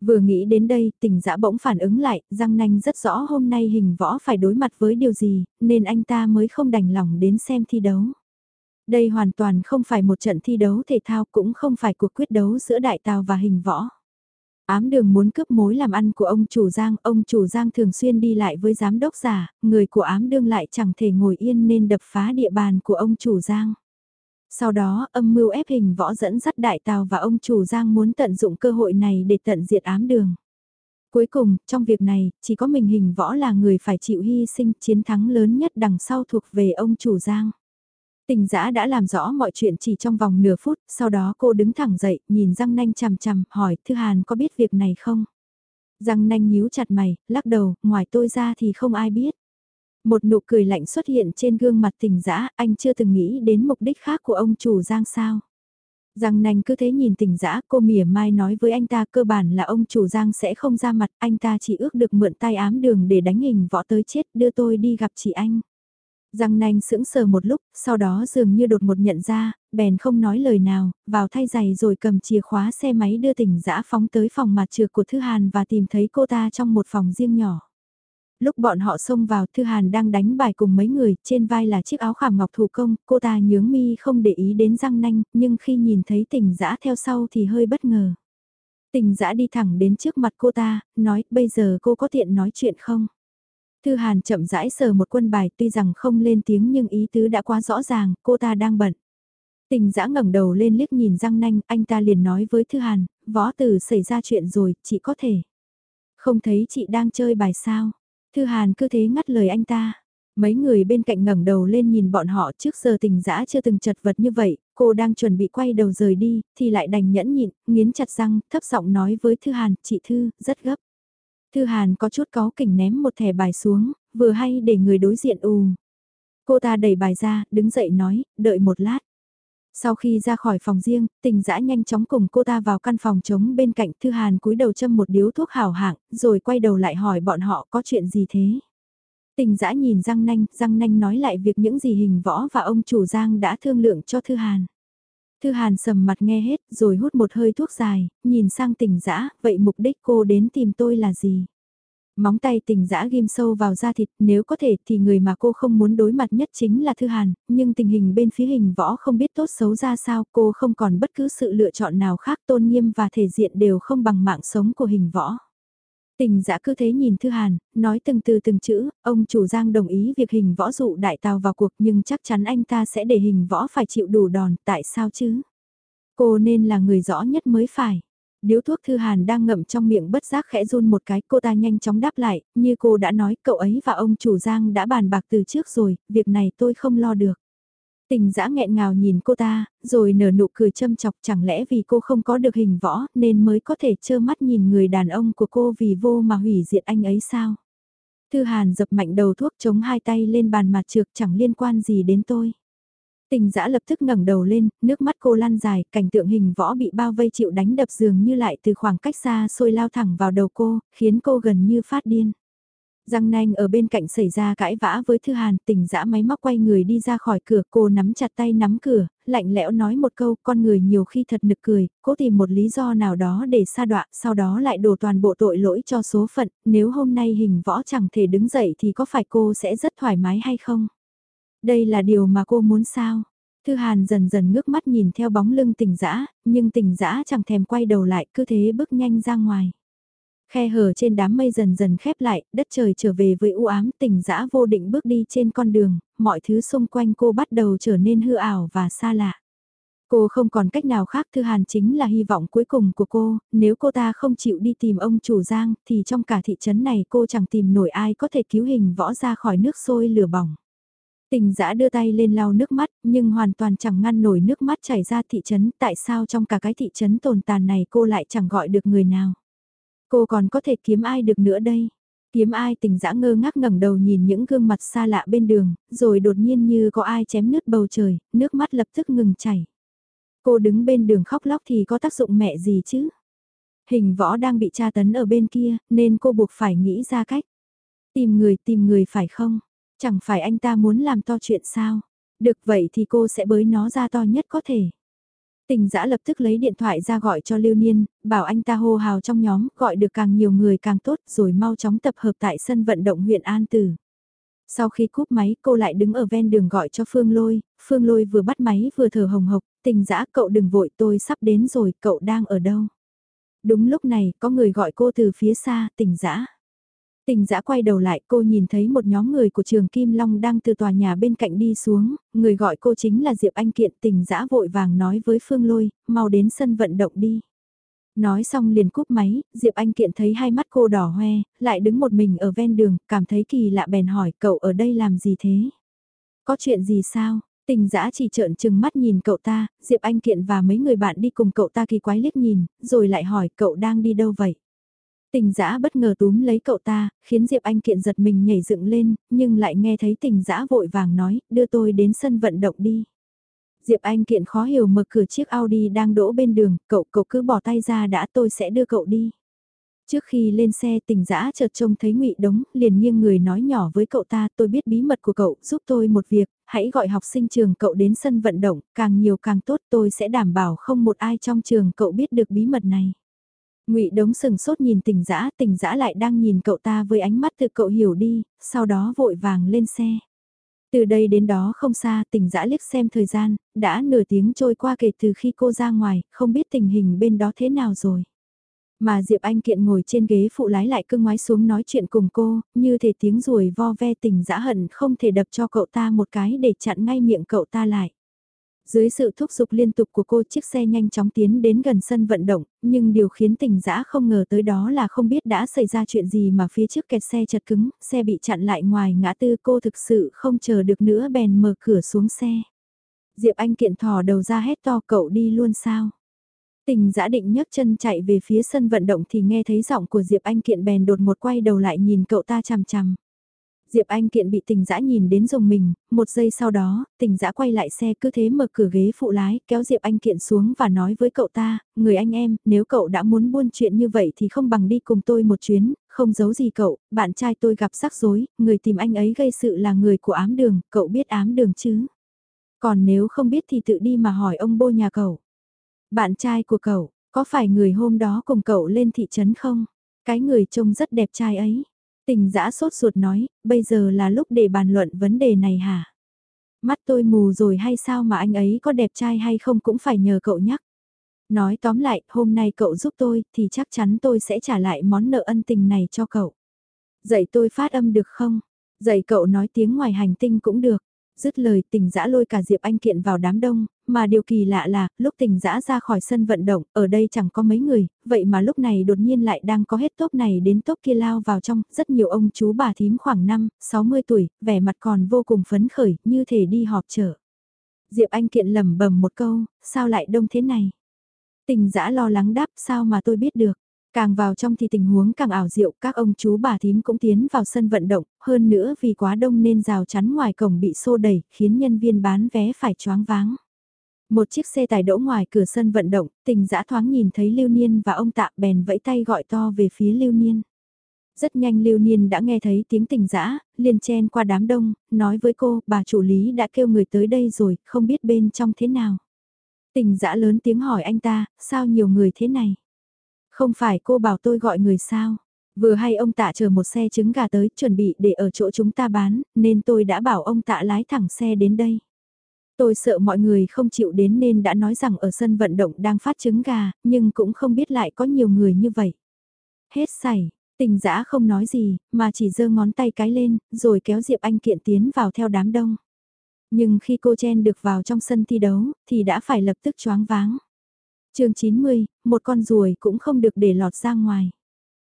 A: Vừa nghĩ đến đây, tỉnh dã bỗng phản ứng lại, răng nanh rất rõ hôm nay hình võ phải đối mặt với điều gì, nên anh ta mới không đành lòng đến xem thi đấu. Đây hoàn toàn không phải một trận thi đấu thể thao cũng không phải cuộc quyết đấu giữa đại tàu và hình võ. Ám đường muốn cướp mối làm ăn của ông chủ Giang, ông chủ Giang thường xuyên đi lại với giám đốc giả, người của ám đường lại chẳng thể ngồi yên nên đập phá địa bàn của ông chủ Giang. Sau đó âm mưu ép hình võ dẫn dắt đại tàu và ông chủ Giang muốn tận dụng cơ hội này để tận diệt ám đường. Cuối cùng, trong việc này, chỉ có mình hình võ là người phải chịu hy sinh chiến thắng lớn nhất đằng sau thuộc về ông chủ Giang. Tình giã đã làm rõ mọi chuyện chỉ trong vòng nửa phút, sau đó cô đứng thẳng dậy, nhìn răng nanh chằm chằm, hỏi Thư Hàn có biết việc này không? Răng nanh nhíu chặt mày, lắc đầu, ngoài tôi ra thì không ai biết. Một nụ cười lạnh xuất hiện trên gương mặt tình dã anh chưa từng nghĩ đến mục đích khác của ông chủ Giang sao. Giang Nanh cứ thế nhìn tình dã cô mỉa mai nói với anh ta cơ bản là ông chủ Giang sẽ không ra mặt, anh ta chỉ ước được mượn tay ám đường để đánh hình võ tới chết đưa tôi đi gặp chị anh. Giang nanh sững sờ một lúc, sau đó dường như đột một nhận ra, bèn không nói lời nào, vào thay giày rồi cầm chìa khóa xe máy đưa tỉnh dã phóng tới phòng mặt trược của Thư Hàn và tìm thấy cô ta trong một phòng riêng nhỏ. Lúc bọn họ xông vào Thư Hàn đang đánh bài cùng mấy người, trên vai là chiếc áo khảm ngọc thủ công, cô ta nhướng mi không để ý đến răng nanh, nhưng khi nhìn thấy tình dã theo sau thì hơi bất ngờ. Tình dã đi thẳng đến trước mặt cô ta, nói bây giờ cô có tiện nói chuyện không? Thư Hàn chậm rãi sờ một quân bài tuy rằng không lên tiếng nhưng ý tứ đã quá rõ ràng, cô ta đang bận. Tình Giã ngẩng đầu lên liếc nhìn răng nanh, anh ta liền nói với Thư Hàn, võ tử xảy ra chuyện rồi, chị có thể. Không thấy chị đang chơi bài sao? Thư Hàn cứ thế ngắt lời anh ta. Mấy người bên cạnh ngẩng đầu lên nhìn bọn họ trước giờ tình dã chưa từng chật vật như vậy, cô đang chuẩn bị quay đầu rời đi, thì lại đành nhẫn nhịn, nghiến chặt răng, thấp giọng nói với Thư Hàn, chị Thư, rất gấp. Thư Hàn có chút có kỉnh ném một thẻ bài xuống, vừa hay để người đối diện ù. Cô ta đẩy bài ra, đứng dậy nói, đợi một lát. Sau khi ra khỏi phòng riêng, tình dã nhanh chóng cùng cô ta vào căn phòng trống bên cạnh Thư Hàn cúi đầu châm một điếu thuốc hảo hạng, rồi quay đầu lại hỏi bọn họ có chuyện gì thế. Tình dã nhìn Giang Nanh, Giang Nanh nói lại việc những gì hình võ và ông chủ Giang đã thương lượng cho Thư Hàn. Thư Hàn sầm mặt nghe hết rồi hút một hơi thuốc dài, nhìn sang tình dã vậy mục đích cô đến tìm tôi là gì? Móng tay tình dã ghim sâu vào da thịt, nếu có thể thì người mà cô không muốn đối mặt nhất chính là Thư Hàn, nhưng tình hình bên phía hình võ không biết tốt xấu ra sao, cô không còn bất cứ sự lựa chọn nào khác tôn nghiêm và thể diện đều không bằng mạng sống của hình võ. Tình dã cứ thế nhìn Thư Hàn, nói từng từ từng chữ, ông chủ Giang đồng ý việc hình võ dụ đại tàu vào cuộc nhưng chắc chắn anh ta sẽ để hình võ phải chịu đủ đòn, tại sao chứ? Cô nên là người rõ nhất mới phải. Điếu thuốc Thư Hàn đang ngậm trong miệng bất giác khẽ run một cái, cô ta nhanh chóng đáp lại, như cô đã nói, cậu ấy và ông chủ Giang đã bàn bạc từ trước rồi, việc này tôi không lo được. Tình dã nghẹn ngào nhìn cô ta, rồi nở nụ cười châm chọc chẳng lẽ vì cô không có được hình võ nên mới có thể trơ mắt nhìn người đàn ông của cô vì vô mà hủy diệt anh ấy sao? Thư Hàn dập mạnh đầu thuốc chống hai tay lên bàn mặt trược chẳng liên quan gì đến tôi. Tình dã lập tức ngẩng đầu lên, nước mắt cô lăn dài, cảnh tượng hình võ bị bao vây chịu đánh đập dường như lại từ khoảng cách xa xôi lao thẳng vào đầu cô, khiến cô gần như phát điên. Giang nanh ở bên cạnh xảy ra cãi vã với Thư Hàn, tình dã máy móc quay người đi ra khỏi cửa, cô nắm chặt tay nắm cửa, lạnh lẽo nói một câu, con người nhiều khi thật nực cười, cố tìm một lý do nào đó để sa đọa, sau đó lại đổ toàn bộ tội lỗi cho số phận, nếu hôm nay hình võ chẳng thể đứng dậy thì có phải cô sẽ rất thoải mái hay không? Đây là điều mà cô muốn sao? Thư Hàn dần dần ngước mắt nhìn theo bóng lưng tình dã nhưng tình dã chẳng thèm quay đầu lại cứ thế bước nhanh ra ngoài. Khe hở trên đám mây dần dần khép lại, đất trời trở về với u ám tình dã vô định bước đi trên con đường, mọi thứ xung quanh cô bắt đầu trở nên hư ảo và xa lạ. Cô không còn cách nào khác Thư Hàn chính là hy vọng cuối cùng của cô, nếu cô ta không chịu đi tìm ông chủ Giang thì trong cả thị trấn này cô chẳng tìm nổi ai có thể cứu hình võ ra khỏi nước sôi lửa bỏng. Tình giã đưa tay lên lau nước mắt nhưng hoàn toàn chẳng ngăn nổi nước mắt chảy ra thị trấn tại sao trong cả cái thị trấn tồn tàn này cô lại chẳng gọi được người nào. Cô còn có thể kiếm ai được nữa đây? Kiếm ai tình dã ngơ ngác ngẩng đầu nhìn những gương mặt xa lạ bên đường, rồi đột nhiên như có ai chém nứt bầu trời, nước mắt lập tức ngừng chảy. Cô đứng bên đường khóc lóc thì có tác dụng mẹ gì chứ? Hình võ đang bị tra tấn ở bên kia, nên cô buộc phải nghĩ ra cách. Tìm người tìm người phải không? Chẳng phải anh ta muốn làm to chuyện sao? Được vậy thì cô sẽ bới nó ra to nhất có thể. Tình giã lập tức lấy điện thoại ra gọi cho Lưu Niên, bảo anh ta hô hào trong nhóm, gọi được càng nhiều người càng tốt rồi mau chóng tập hợp tại sân vận động huyện An Tử. Sau khi cúp máy cô lại đứng ở ven đường gọi cho Phương Lôi, Phương Lôi vừa bắt máy vừa thở hồng hộc, tình Dã cậu đừng vội tôi sắp đến rồi, cậu đang ở đâu? Đúng lúc này có người gọi cô từ phía xa, tình giã. Tình giã quay đầu lại cô nhìn thấy một nhóm người của trường Kim Long đang từ tòa nhà bên cạnh đi xuống, người gọi cô chính là Diệp Anh Kiện tình giã vội vàng nói với Phương Lôi, mau đến sân vận động đi. Nói xong liền cúp máy, Diệp Anh Kiện thấy hai mắt cô đỏ hoe, lại đứng một mình ở ven đường, cảm thấy kỳ lạ bèn hỏi cậu ở đây làm gì thế? Có chuyện gì sao? Tình giã chỉ trợn trừng mắt nhìn cậu ta, Diệp Anh Kiện và mấy người bạn đi cùng cậu ta kỳ quái liếc nhìn, rồi lại hỏi cậu đang đi đâu vậy? Tình giã bất ngờ túm lấy cậu ta, khiến Diệp Anh Kiện giật mình nhảy dựng lên, nhưng lại nghe thấy tình giã vội vàng nói, đưa tôi đến sân vận động đi. Diệp Anh Kiện khó hiểu mở cửa chiếc Audi đang đỗ bên đường, cậu cậu cứ bỏ tay ra đã tôi sẽ đưa cậu đi. Trước khi lên xe tình dã chợt trông thấy ngụy Đống, liền nghiêng người nói nhỏ với cậu ta tôi biết bí mật của cậu, giúp tôi một việc, hãy gọi học sinh trường cậu đến sân vận động, càng nhiều càng tốt tôi sẽ đảm bảo không một ai trong trường cậu biết được bí mật này ngụy đống sừng sốt nhìn tình dã tình dã lại đang nhìn cậu ta với ánh mắt tự cậu hiểu đi, sau đó vội vàng lên xe. Từ đây đến đó không xa, tình dã liếc xem thời gian, đã nửa tiếng trôi qua kể từ khi cô ra ngoài, không biết tình hình bên đó thế nào rồi. Mà Diệp Anh Kiện ngồi trên ghế phụ lái lại cưng ngoái xuống nói chuyện cùng cô, như thể tiếng ruồi vo ve tình dã hận không thể đập cho cậu ta một cái để chặn ngay miệng cậu ta lại. Dưới sự thúc giục liên tục của cô chiếc xe nhanh chóng tiến đến gần sân vận động, nhưng điều khiến tình dã không ngờ tới đó là không biết đã xảy ra chuyện gì mà phía trước kẹt xe chật cứng, xe bị chặn lại ngoài ngã tư cô thực sự không chờ được nữa bèn mở cửa xuống xe. Diệp Anh kiện thò đầu ra hét to cậu đi luôn sao. Tình giã định nhấc chân chạy về phía sân vận động thì nghe thấy giọng của Diệp Anh kiện bèn đột một quay đầu lại nhìn cậu ta chằm chằm. Diệp Anh Kiện bị tình dã nhìn đến dùng mình, một giây sau đó, tình dã quay lại xe cứ thế mở cửa ghế phụ lái, kéo Diệp Anh Kiện xuống và nói với cậu ta, người anh em, nếu cậu đã muốn buôn chuyện như vậy thì không bằng đi cùng tôi một chuyến, không giấu gì cậu, bạn trai tôi gặp rắc rối, người tìm anh ấy gây sự là người của ám đường, cậu biết ám đường chứ? Còn nếu không biết thì tự đi mà hỏi ông bô nhà cậu. Bạn trai của cậu, có phải người hôm đó cùng cậu lên thị trấn không? Cái người trông rất đẹp trai ấy. Tình giã sốt ruột nói, bây giờ là lúc để bàn luận vấn đề này hả? Mắt tôi mù rồi hay sao mà anh ấy có đẹp trai hay không cũng phải nhờ cậu nhắc. Nói tóm lại, hôm nay cậu giúp tôi thì chắc chắn tôi sẽ trả lại món nợ ân tình này cho cậu. Dạy tôi phát âm được không? Dạy cậu nói tiếng ngoài hành tinh cũng được. Dứt lời tình dã lôi cả Diệp Anh Kiện vào đám đông, mà điều kỳ lạ là, lúc tình dã ra khỏi sân vận động, ở đây chẳng có mấy người, vậy mà lúc này đột nhiên lại đang có hết tốp này đến tốp kia lao vào trong, rất nhiều ông chú bà thím khoảng 5, 60 tuổi, vẻ mặt còn vô cùng phấn khởi, như thể đi họp chợ. Diệp Anh Kiện lẩm bẩm một câu, sao lại đông thế này? Tình dã lo lắng đáp, sao mà tôi biết được? Càng vào trong thì tình huống càng ảo diệu, các ông chú bà thím cũng tiến vào sân vận động, hơn nữa vì quá đông nên rào chắn ngoài cổng bị xô đẩy, khiến nhân viên bán vé phải choáng váng. Một chiếc xe tải đỗ ngoài cửa sân vận động, tình dã thoáng nhìn thấy Lưu Niên và ông tạ bèn vẫy tay gọi to về phía Lưu Niên. Rất nhanh Lưu Niên đã nghe thấy tiếng tình dã liền chen qua đám đông, nói với cô, bà chủ lý đã kêu người tới đây rồi, không biết bên trong thế nào. Tình dã lớn tiếng hỏi anh ta, sao nhiều người thế này? Không phải cô bảo tôi gọi người sao? Vừa hay ông tạ chờ một xe trứng gà tới chuẩn bị để ở chỗ chúng ta bán, nên tôi đã bảo ông tạ lái thẳng xe đến đây. Tôi sợ mọi người không chịu đến nên đã nói rằng ở sân vận động đang phát trứng gà, nhưng cũng không biết lại có nhiều người như vậy. Hết sảy, tình dã không nói gì, mà chỉ giơ ngón tay cái lên, rồi kéo Diệp Anh Kiện tiến vào theo đám đông. Nhưng khi cô chen được vào trong sân thi đấu, thì đã phải lập tức choáng váng. chương 90, một con ruồi cũng không được để lọt ra ngoài.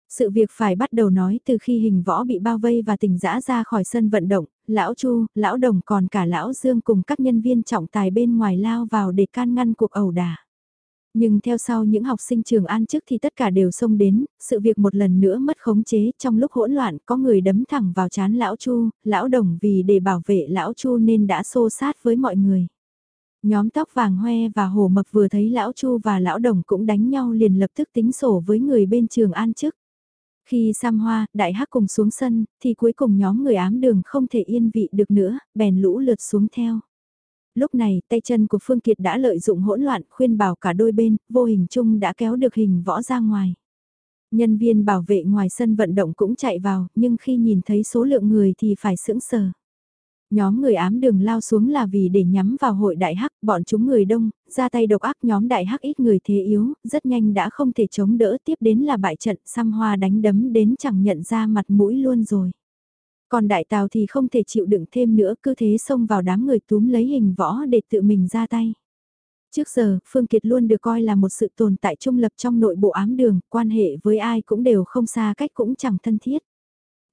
A: Sự việc phải bắt đầu nói từ khi hình võ bị bao vây và tỉnh dã ra khỏi sân vận động, lão Chu, lão Đồng còn cả lão Dương cùng các nhân viên trọng tài bên ngoài lao vào để can ngăn cuộc ẩu đả. Nhưng theo sau những học sinh trường an chức thì tất cả đều xông đến, sự việc một lần nữa mất khống chế trong lúc hỗn loạn có người đấm thẳng vào chán lão Chu, lão Đồng vì để bảo vệ lão Chu nên đã xô sát với mọi người. Nhóm tóc vàng hoe và hồ mập vừa thấy lão Chu và lão Đồng cũng đánh nhau liền lập tức tính sổ với người bên trường an chức. Khi Sam Hoa, Đại Hắc cùng xuống sân, thì cuối cùng nhóm người ám đường không thể yên vị được nữa, bèn lũ lượt xuống theo. Lúc này, tay chân của Phương Kiệt đã lợi dụng hỗn loạn khuyên bảo cả đôi bên, vô hình chung đã kéo được hình võ ra ngoài. Nhân viên bảo vệ ngoài sân vận động cũng chạy vào, nhưng khi nhìn thấy số lượng người thì phải sững sờ. Nhóm người ám đường lao xuống là vì để nhắm vào hội đại hắc, bọn chúng người đông, ra tay độc ác nhóm đại hắc ít người thế yếu, rất nhanh đã không thể chống đỡ tiếp đến là bại trận xăm hoa đánh đấm đến chẳng nhận ra mặt mũi luôn rồi. Còn đại tàu thì không thể chịu đựng thêm nữa cứ thế xông vào đám người túm lấy hình võ để tự mình ra tay. Trước giờ, Phương Kiệt luôn được coi là một sự tồn tại trung lập trong nội bộ ám đường, quan hệ với ai cũng đều không xa cách cũng chẳng thân thiết.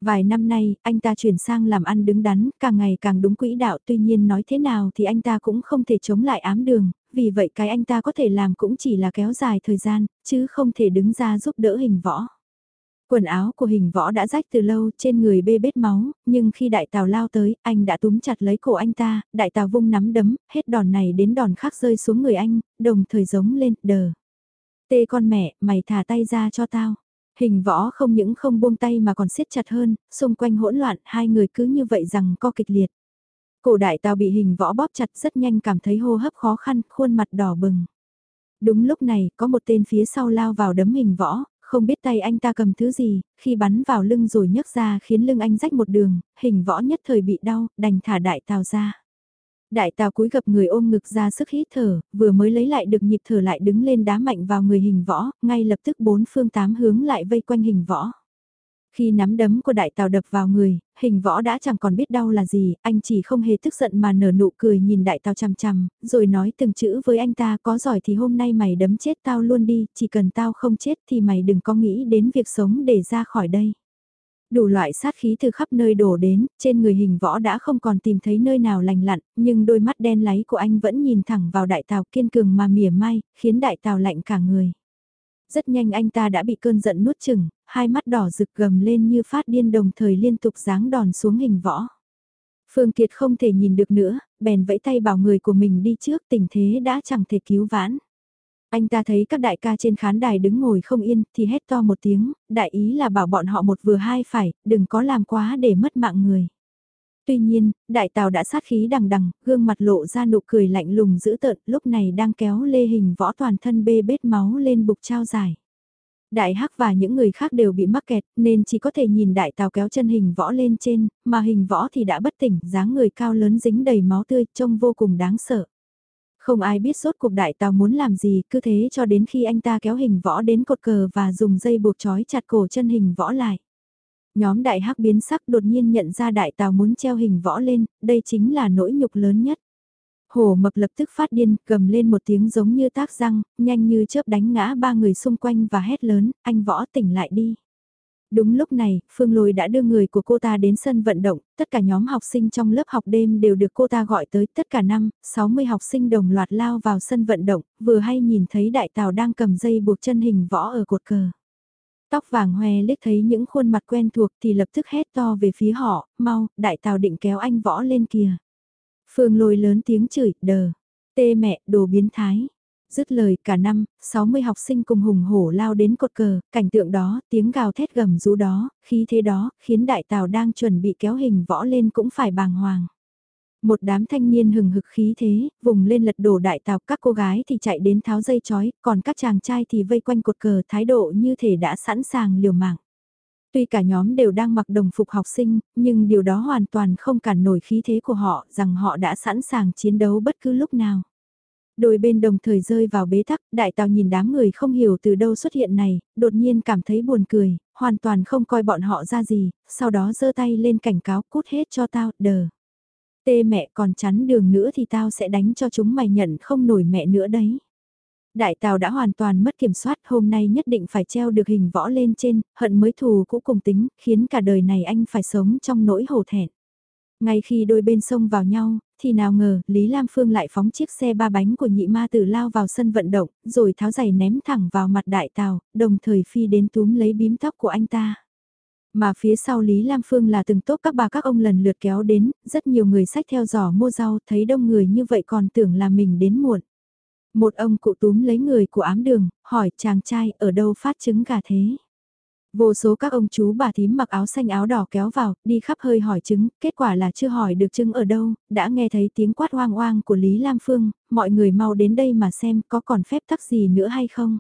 A: Vài năm nay, anh ta chuyển sang làm ăn đứng đắn, càng ngày càng đúng quỹ đạo tuy nhiên nói thế nào thì anh ta cũng không thể chống lại ám đường, vì vậy cái anh ta có thể làm cũng chỉ là kéo dài thời gian, chứ không thể đứng ra giúp đỡ hình võ. Quần áo của hình võ đã rách từ lâu trên người bê bết máu, nhưng khi đại tàu lao tới, anh đã túm chặt lấy cổ anh ta, đại tàu vung nắm đấm, hết đòn này đến đòn khác rơi xuống người anh, đồng thời giống lên, đờ. Tê con mẹ, mày thả tay ra cho tao. Hình võ không những không buông tay mà còn siết chặt hơn, xung quanh hỗn loạn, hai người cứ như vậy rằng co kịch liệt. Cổ đại tàu bị hình võ bóp chặt rất nhanh cảm thấy hô hấp khó khăn, khuôn mặt đỏ bừng. Đúng lúc này, có một tên phía sau lao vào đấm hình võ, không biết tay anh ta cầm thứ gì, khi bắn vào lưng rồi nhấc ra khiến lưng anh rách một đường, hình võ nhất thời bị đau, đành thả đại tàu ra. Đại tàu cúi gập người ôm ngực ra sức hít thở, vừa mới lấy lại được nhịp thở lại đứng lên đá mạnh vào người hình võ, ngay lập tức bốn phương tám hướng lại vây quanh hình võ. Khi nắm đấm của đại tàu đập vào người, hình võ đã chẳng còn biết đau là gì, anh chỉ không hề tức giận mà nở nụ cười nhìn đại tàu chằm chằm, rồi nói từng chữ với anh ta có giỏi thì hôm nay mày đấm chết tao luôn đi, chỉ cần tao không chết thì mày đừng có nghĩ đến việc sống để ra khỏi đây. Đủ loại sát khí từ khắp nơi đổ đến, trên người hình võ đã không còn tìm thấy nơi nào lành lặn, nhưng đôi mắt đen láy của anh vẫn nhìn thẳng vào đại tàu kiên cường mà mỉa mai, khiến đại tàu lạnh cả người. Rất nhanh anh ta đã bị cơn giận nuốt chừng, hai mắt đỏ rực gầm lên như phát điên đồng thời liên tục giáng đòn xuống hình võ. Phương Kiệt không thể nhìn được nữa, bèn vẫy tay bảo người của mình đi trước tình thế đã chẳng thể cứu vãn. Anh ta thấy các đại ca trên khán đài đứng ngồi không yên thì hét to một tiếng, đại ý là bảo bọn họ một vừa hai phải, đừng có làm quá để mất mạng người. Tuy nhiên, đại tàu đã sát khí đằng đằng, gương mặt lộ ra nụ cười lạnh lùng dữ tợn, lúc này đang kéo lê hình võ toàn thân bê bết máu lên bục trao dài. Đại hắc và những người khác đều bị mắc kẹt, nên chỉ có thể nhìn đại tàu kéo chân hình võ lên trên, mà hình võ thì đã bất tỉnh, dáng người cao lớn dính đầy máu tươi, trông vô cùng đáng sợ. Không ai biết rốt cuộc đại tàu muốn làm gì, cứ thế cho đến khi anh ta kéo hình võ đến cột cờ và dùng dây buộc trói chặt cổ chân hình võ lại. Nhóm đại hắc biến sắc đột nhiên nhận ra đại tàu muốn treo hình võ lên, đây chính là nỗi nhục lớn nhất. Hổ mập lập tức phát điên, cầm lên một tiếng giống như tác răng, nhanh như chớp đánh ngã ba người xung quanh và hét lớn, anh võ tỉnh lại đi. Đúng lúc này, Phương Lôi đã đưa người của cô ta đến sân vận động, tất cả nhóm học sinh trong lớp học đêm đều được cô ta gọi tới, tất cả năm, 60 học sinh đồng loạt lao vào sân vận động, vừa hay nhìn thấy đại tàu đang cầm dây buộc chân hình võ ở cột cờ. Tóc vàng hoe liếc thấy những khuôn mặt quen thuộc thì lập tức hét to về phía họ, mau, đại tàu định kéo anh võ lên kìa. Phương lôi lớn tiếng chửi, đờ, tê mẹ, đồ biến thái. Dứt lời cả năm, 60 học sinh cùng hùng hổ lao đến cột cờ, cảnh tượng đó, tiếng gào thét gầm rú đó, khí thế đó, khiến đại tàu đang chuẩn bị kéo hình võ lên cũng phải bàng hoàng. Một đám thanh niên hừng hực khí thế, vùng lên lật đổ đại tàu, các cô gái thì chạy đến tháo dây chói, còn các chàng trai thì vây quanh cột cờ thái độ như thể đã sẵn sàng liều mạng. Tuy cả nhóm đều đang mặc đồng phục học sinh, nhưng điều đó hoàn toàn không cản nổi khí thế của họ, rằng họ đã sẵn sàng chiến đấu bất cứ lúc nào. Đôi bên đồng thời rơi vào bế tắc, đại tàu nhìn đám người không hiểu từ đâu xuất hiện này, đột nhiên cảm thấy buồn cười, hoàn toàn không coi bọn họ ra gì, sau đó giơ tay lên cảnh cáo cút hết cho tao, đờ. Tê mẹ còn chắn đường nữa thì tao sẽ đánh cho chúng mày nhận không nổi mẹ nữa đấy. Đại tàu đã hoàn toàn mất kiểm soát hôm nay nhất định phải treo được hình võ lên trên, hận mới thù cũ cùng tính, khiến cả đời này anh phải sống trong nỗi hổ thẹn. Ngay khi đôi bên xông vào nhau, thì nào ngờ Lý Lam Phương lại phóng chiếc xe ba bánh của nhị ma tử lao vào sân vận động, rồi tháo giày ném thẳng vào mặt đại tàu, đồng thời phi đến túm lấy bím tóc của anh ta. Mà phía sau Lý Lam Phương là từng tốt các bà các ông lần lượt kéo đến, rất nhiều người sách theo giỏ mua rau thấy đông người như vậy còn tưởng là mình đến muộn. Một ông cụ túm lấy người của ám đường, hỏi chàng trai ở đâu phát trứng gà thế. Vô số các ông chú bà thím mặc áo xanh áo đỏ kéo vào, đi khắp hơi hỏi chứng kết quả là chưa hỏi được chứng ở đâu, đã nghe thấy tiếng quát hoang oang của Lý Lam Phương, mọi người mau đến đây mà xem có còn phép tắc gì nữa hay không.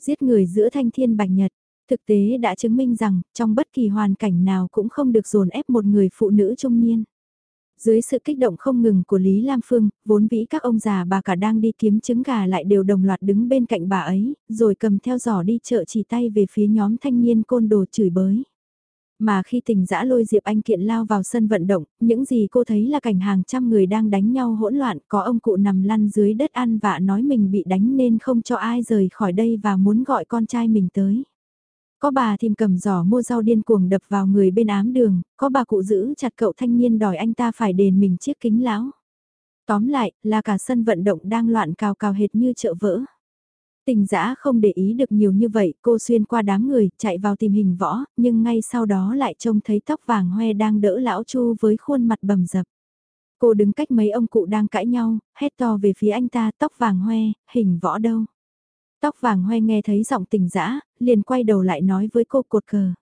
A: Giết người giữa thanh thiên bạch nhật, thực tế đã chứng minh rằng trong bất kỳ hoàn cảnh nào cũng không được dồn ép một người phụ nữ trung niên. Dưới sự kích động không ngừng của Lý Lam Phương, vốn vĩ các ông già bà cả đang đi kiếm trứng gà lại đều đồng loạt đứng bên cạnh bà ấy, rồi cầm theo giỏ đi chợ chỉ tay về phía nhóm thanh niên côn đồ chửi bới. Mà khi tình dã lôi Diệp Anh Kiện lao vào sân vận động, những gì cô thấy là cảnh hàng trăm người đang đánh nhau hỗn loạn, có ông cụ nằm lăn dưới đất ăn vạ nói mình bị đánh nên không cho ai rời khỏi đây và muốn gọi con trai mình tới. Có bà thìm cầm giỏ mua rau điên cuồng đập vào người bên ám đường, có bà cụ giữ chặt cậu thanh niên đòi anh ta phải đền mình chiếc kính lão. Tóm lại, là cả sân vận động đang loạn cào cào hệt như chợ vỡ. Tình dã không để ý được nhiều như vậy, cô xuyên qua đám người, chạy vào tìm hình võ, nhưng ngay sau đó lại trông thấy tóc vàng hoe đang đỡ lão chu với khuôn mặt bầm dập. Cô đứng cách mấy ông cụ đang cãi nhau, hét to về phía anh ta tóc vàng hoe, hình võ đâu. Tóc vàng hoe nghe thấy giọng tình dã liền quay đầu lại nói với cô cột cờ.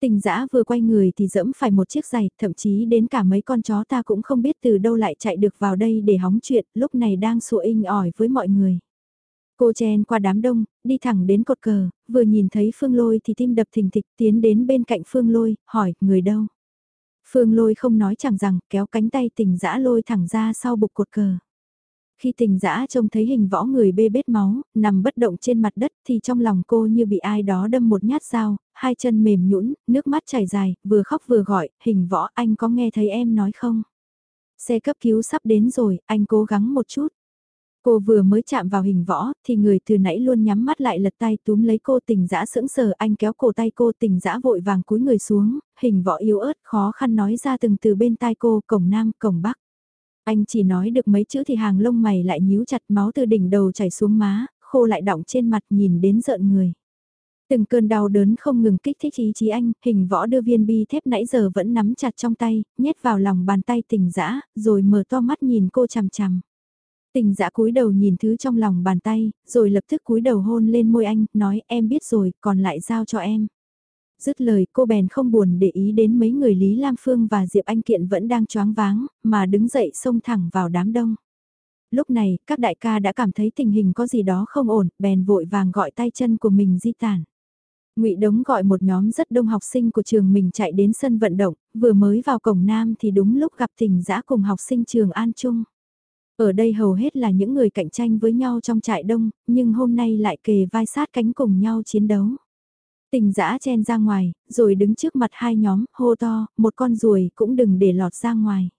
A: Tình dã vừa quay người thì dẫm phải một chiếc giày, thậm chí đến cả mấy con chó ta cũng không biết từ đâu lại chạy được vào đây để hóng chuyện, lúc này đang sủa inh ỏi với mọi người. Cô chen qua đám đông, đi thẳng đến cột cờ, vừa nhìn thấy Phương Lôi thì tim đập thình thịch tiến đến bên cạnh Phương Lôi, hỏi, người đâu? Phương Lôi không nói chẳng rằng, kéo cánh tay tình dã lôi thẳng ra sau bục cột cờ. Khi tình dã trông thấy hình võ người bê bết máu, nằm bất động trên mặt đất thì trong lòng cô như bị ai đó đâm một nhát dao, hai chân mềm nhũn, nước mắt chảy dài, vừa khóc vừa gọi, hình võ anh có nghe thấy em nói không? Xe cấp cứu sắp đến rồi, anh cố gắng một chút. Cô vừa mới chạm vào hình võ, thì người từ nãy luôn nhắm mắt lại lật tay túm lấy cô tình dã sững sờ anh kéo cổ tay cô tình dã vội vàng cúi người xuống, hình võ yếu ớt khó khăn nói ra từng từ bên tai cô cổng nam cổng bắc. Anh chỉ nói được mấy chữ thì hàng lông mày lại nhíu chặt máu từ đỉnh đầu chảy xuống má, khô lại đọng trên mặt nhìn đến giận người. Từng cơn đau đớn không ngừng kích thích ý chí anh, hình võ đưa viên bi thép nãy giờ vẫn nắm chặt trong tay, nhét vào lòng bàn tay tình dã rồi mở to mắt nhìn cô chằm chằm. Tình dã cúi đầu nhìn thứ trong lòng bàn tay, rồi lập tức cúi đầu hôn lên môi anh, nói em biết rồi, còn lại giao cho em. Dứt lời cô bèn không buồn để ý đến mấy người Lý Lam Phương và Diệp Anh Kiện vẫn đang choáng váng, mà đứng dậy xông thẳng vào đám đông. Lúc này, các đại ca đã cảm thấy tình hình có gì đó không ổn, bèn vội vàng gọi tay chân của mình di tản. Ngụy Đống gọi một nhóm rất đông học sinh của trường mình chạy đến sân vận động, vừa mới vào cổng nam thì đúng lúc gặp tình dã cùng học sinh trường An Trung. Ở đây hầu hết là những người cạnh tranh với nhau trong trại đông, nhưng hôm nay lại kề vai sát cánh cùng nhau chiến đấu. Tình dã chen ra ngoài, rồi đứng trước mặt hai nhóm, hô to, một con ruồi cũng đừng để lọt ra ngoài.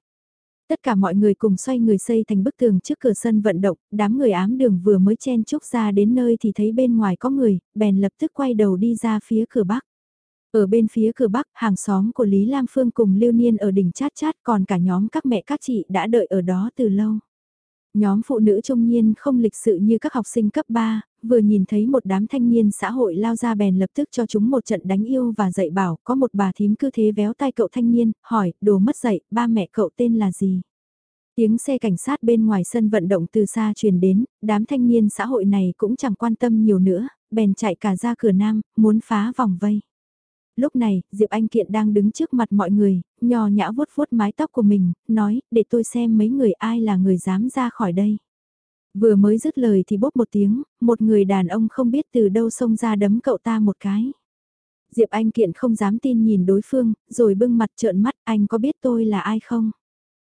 A: Tất cả mọi người cùng xoay người xây thành bức tường trước cửa sân vận động, đám người ám đường vừa mới chen chúc ra đến nơi thì thấy bên ngoài có người, bèn lập tức quay đầu đi ra phía cửa bắc. Ở bên phía cửa bắc, hàng xóm của Lý Lam Phương cùng Lưu Niên ở đỉnh chát chát còn cả nhóm các mẹ các chị đã đợi ở đó từ lâu. Nhóm phụ nữ trung niên không lịch sự như các học sinh cấp 3, vừa nhìn thấy một đám thanh niên xã hội lao ra bèn lập tức cho chúng một trận đánh yêu và dạy bảo, có một bà thím cứ thế véo tay cậu thanh niên, hỏi, đồ mất dạy, ba mẹ cậu tên là gì? Tiếng xe cảnh sát bên ngoài sân vận động từ xa truyền đến, đám thanh niên xã hội này cũng chẳng quan tâm nhiều nữa, bèn chạy cả ra cửa nam, muốn phá vòng vây. Lúc này, Diệp Anh Kiện đang đứng trước mặt mọi người, nhò nhã vuốt vuốt mái tóc của mình, nói, để tôi xem mấy người ai là người dám ra khỏi đây. Vừa mới dứt lời thì bốp một tiếng, một người đàn ông không biết từ đâu xông ra đấm cậu ta một cái. Diệp Anh Kiện không dám tin nhìn đối phương, rồi bưng mặt trợn mắt, anh có biết tôi là ai không?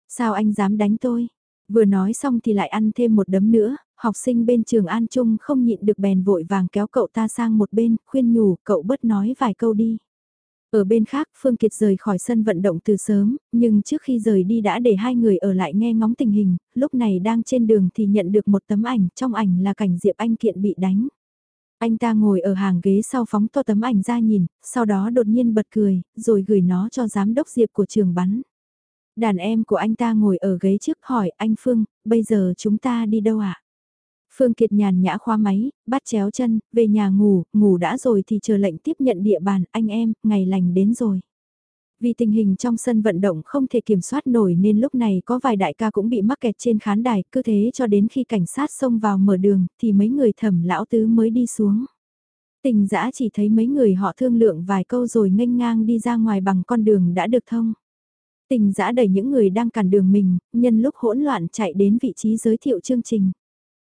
A: Sao anh dám đánh tôi? Vừa nói xong thì lại ăn thêm một đấm nữa, học sinh bên trường An Trung không nhịn được bèn vội vàng kéo cậu ta sang một bên, khuyên nhủ cậu bớt nói vài câu đi. Ở bên khác, Phương Kiệt rời khỏi sân vận động từ sớm, nhưng trước khi rời đi đã để hai người ở lại nghe ngóng tình hình, lúc này đang trên đường thì nhận được một tấm ảnh, trong ảnh là cảnh Diệp Anh Kiện bị đánh. Anh ta ngồi ở hàng ghế sau phóng to tấm ảnh ra nhìn, sau đó đột nhiên bật cười, rồi gửi nó cho giám đốc Diệp của trường bắn. Đàn em của anh ta ngồi ở ghế trước hỏi anh Phương, bây giờ chúng ta đi đâu ạ? À? Phương Kiệt nhàn nhã khoa máy, bắt chéo chân, về nhà ngủ, ngủ đã rồi thì chờ lệnh tiếp nhận địa bàn, anh em, ngày lành đến rồi. Vì tình hình trong sân vận động không thể kiểm soát nổi nên lúc này có vài đại ca cũng bị mắc kẹt trên khán đài, cứ thế cho đến khi cảnh sát xông vào mở đường thì mấy người thẩm lão tứ mới đi xuống. Tình dã chỉ thấy mấy người họ thương lượng vài câu rồi nghênh ngang đi ra ngoài bằng con đường đã được thông. Tình dã đẩy những người đang cản đường mình, nhân lúc hỗn loạn chạy đến vị trí giới thiệu chương trình.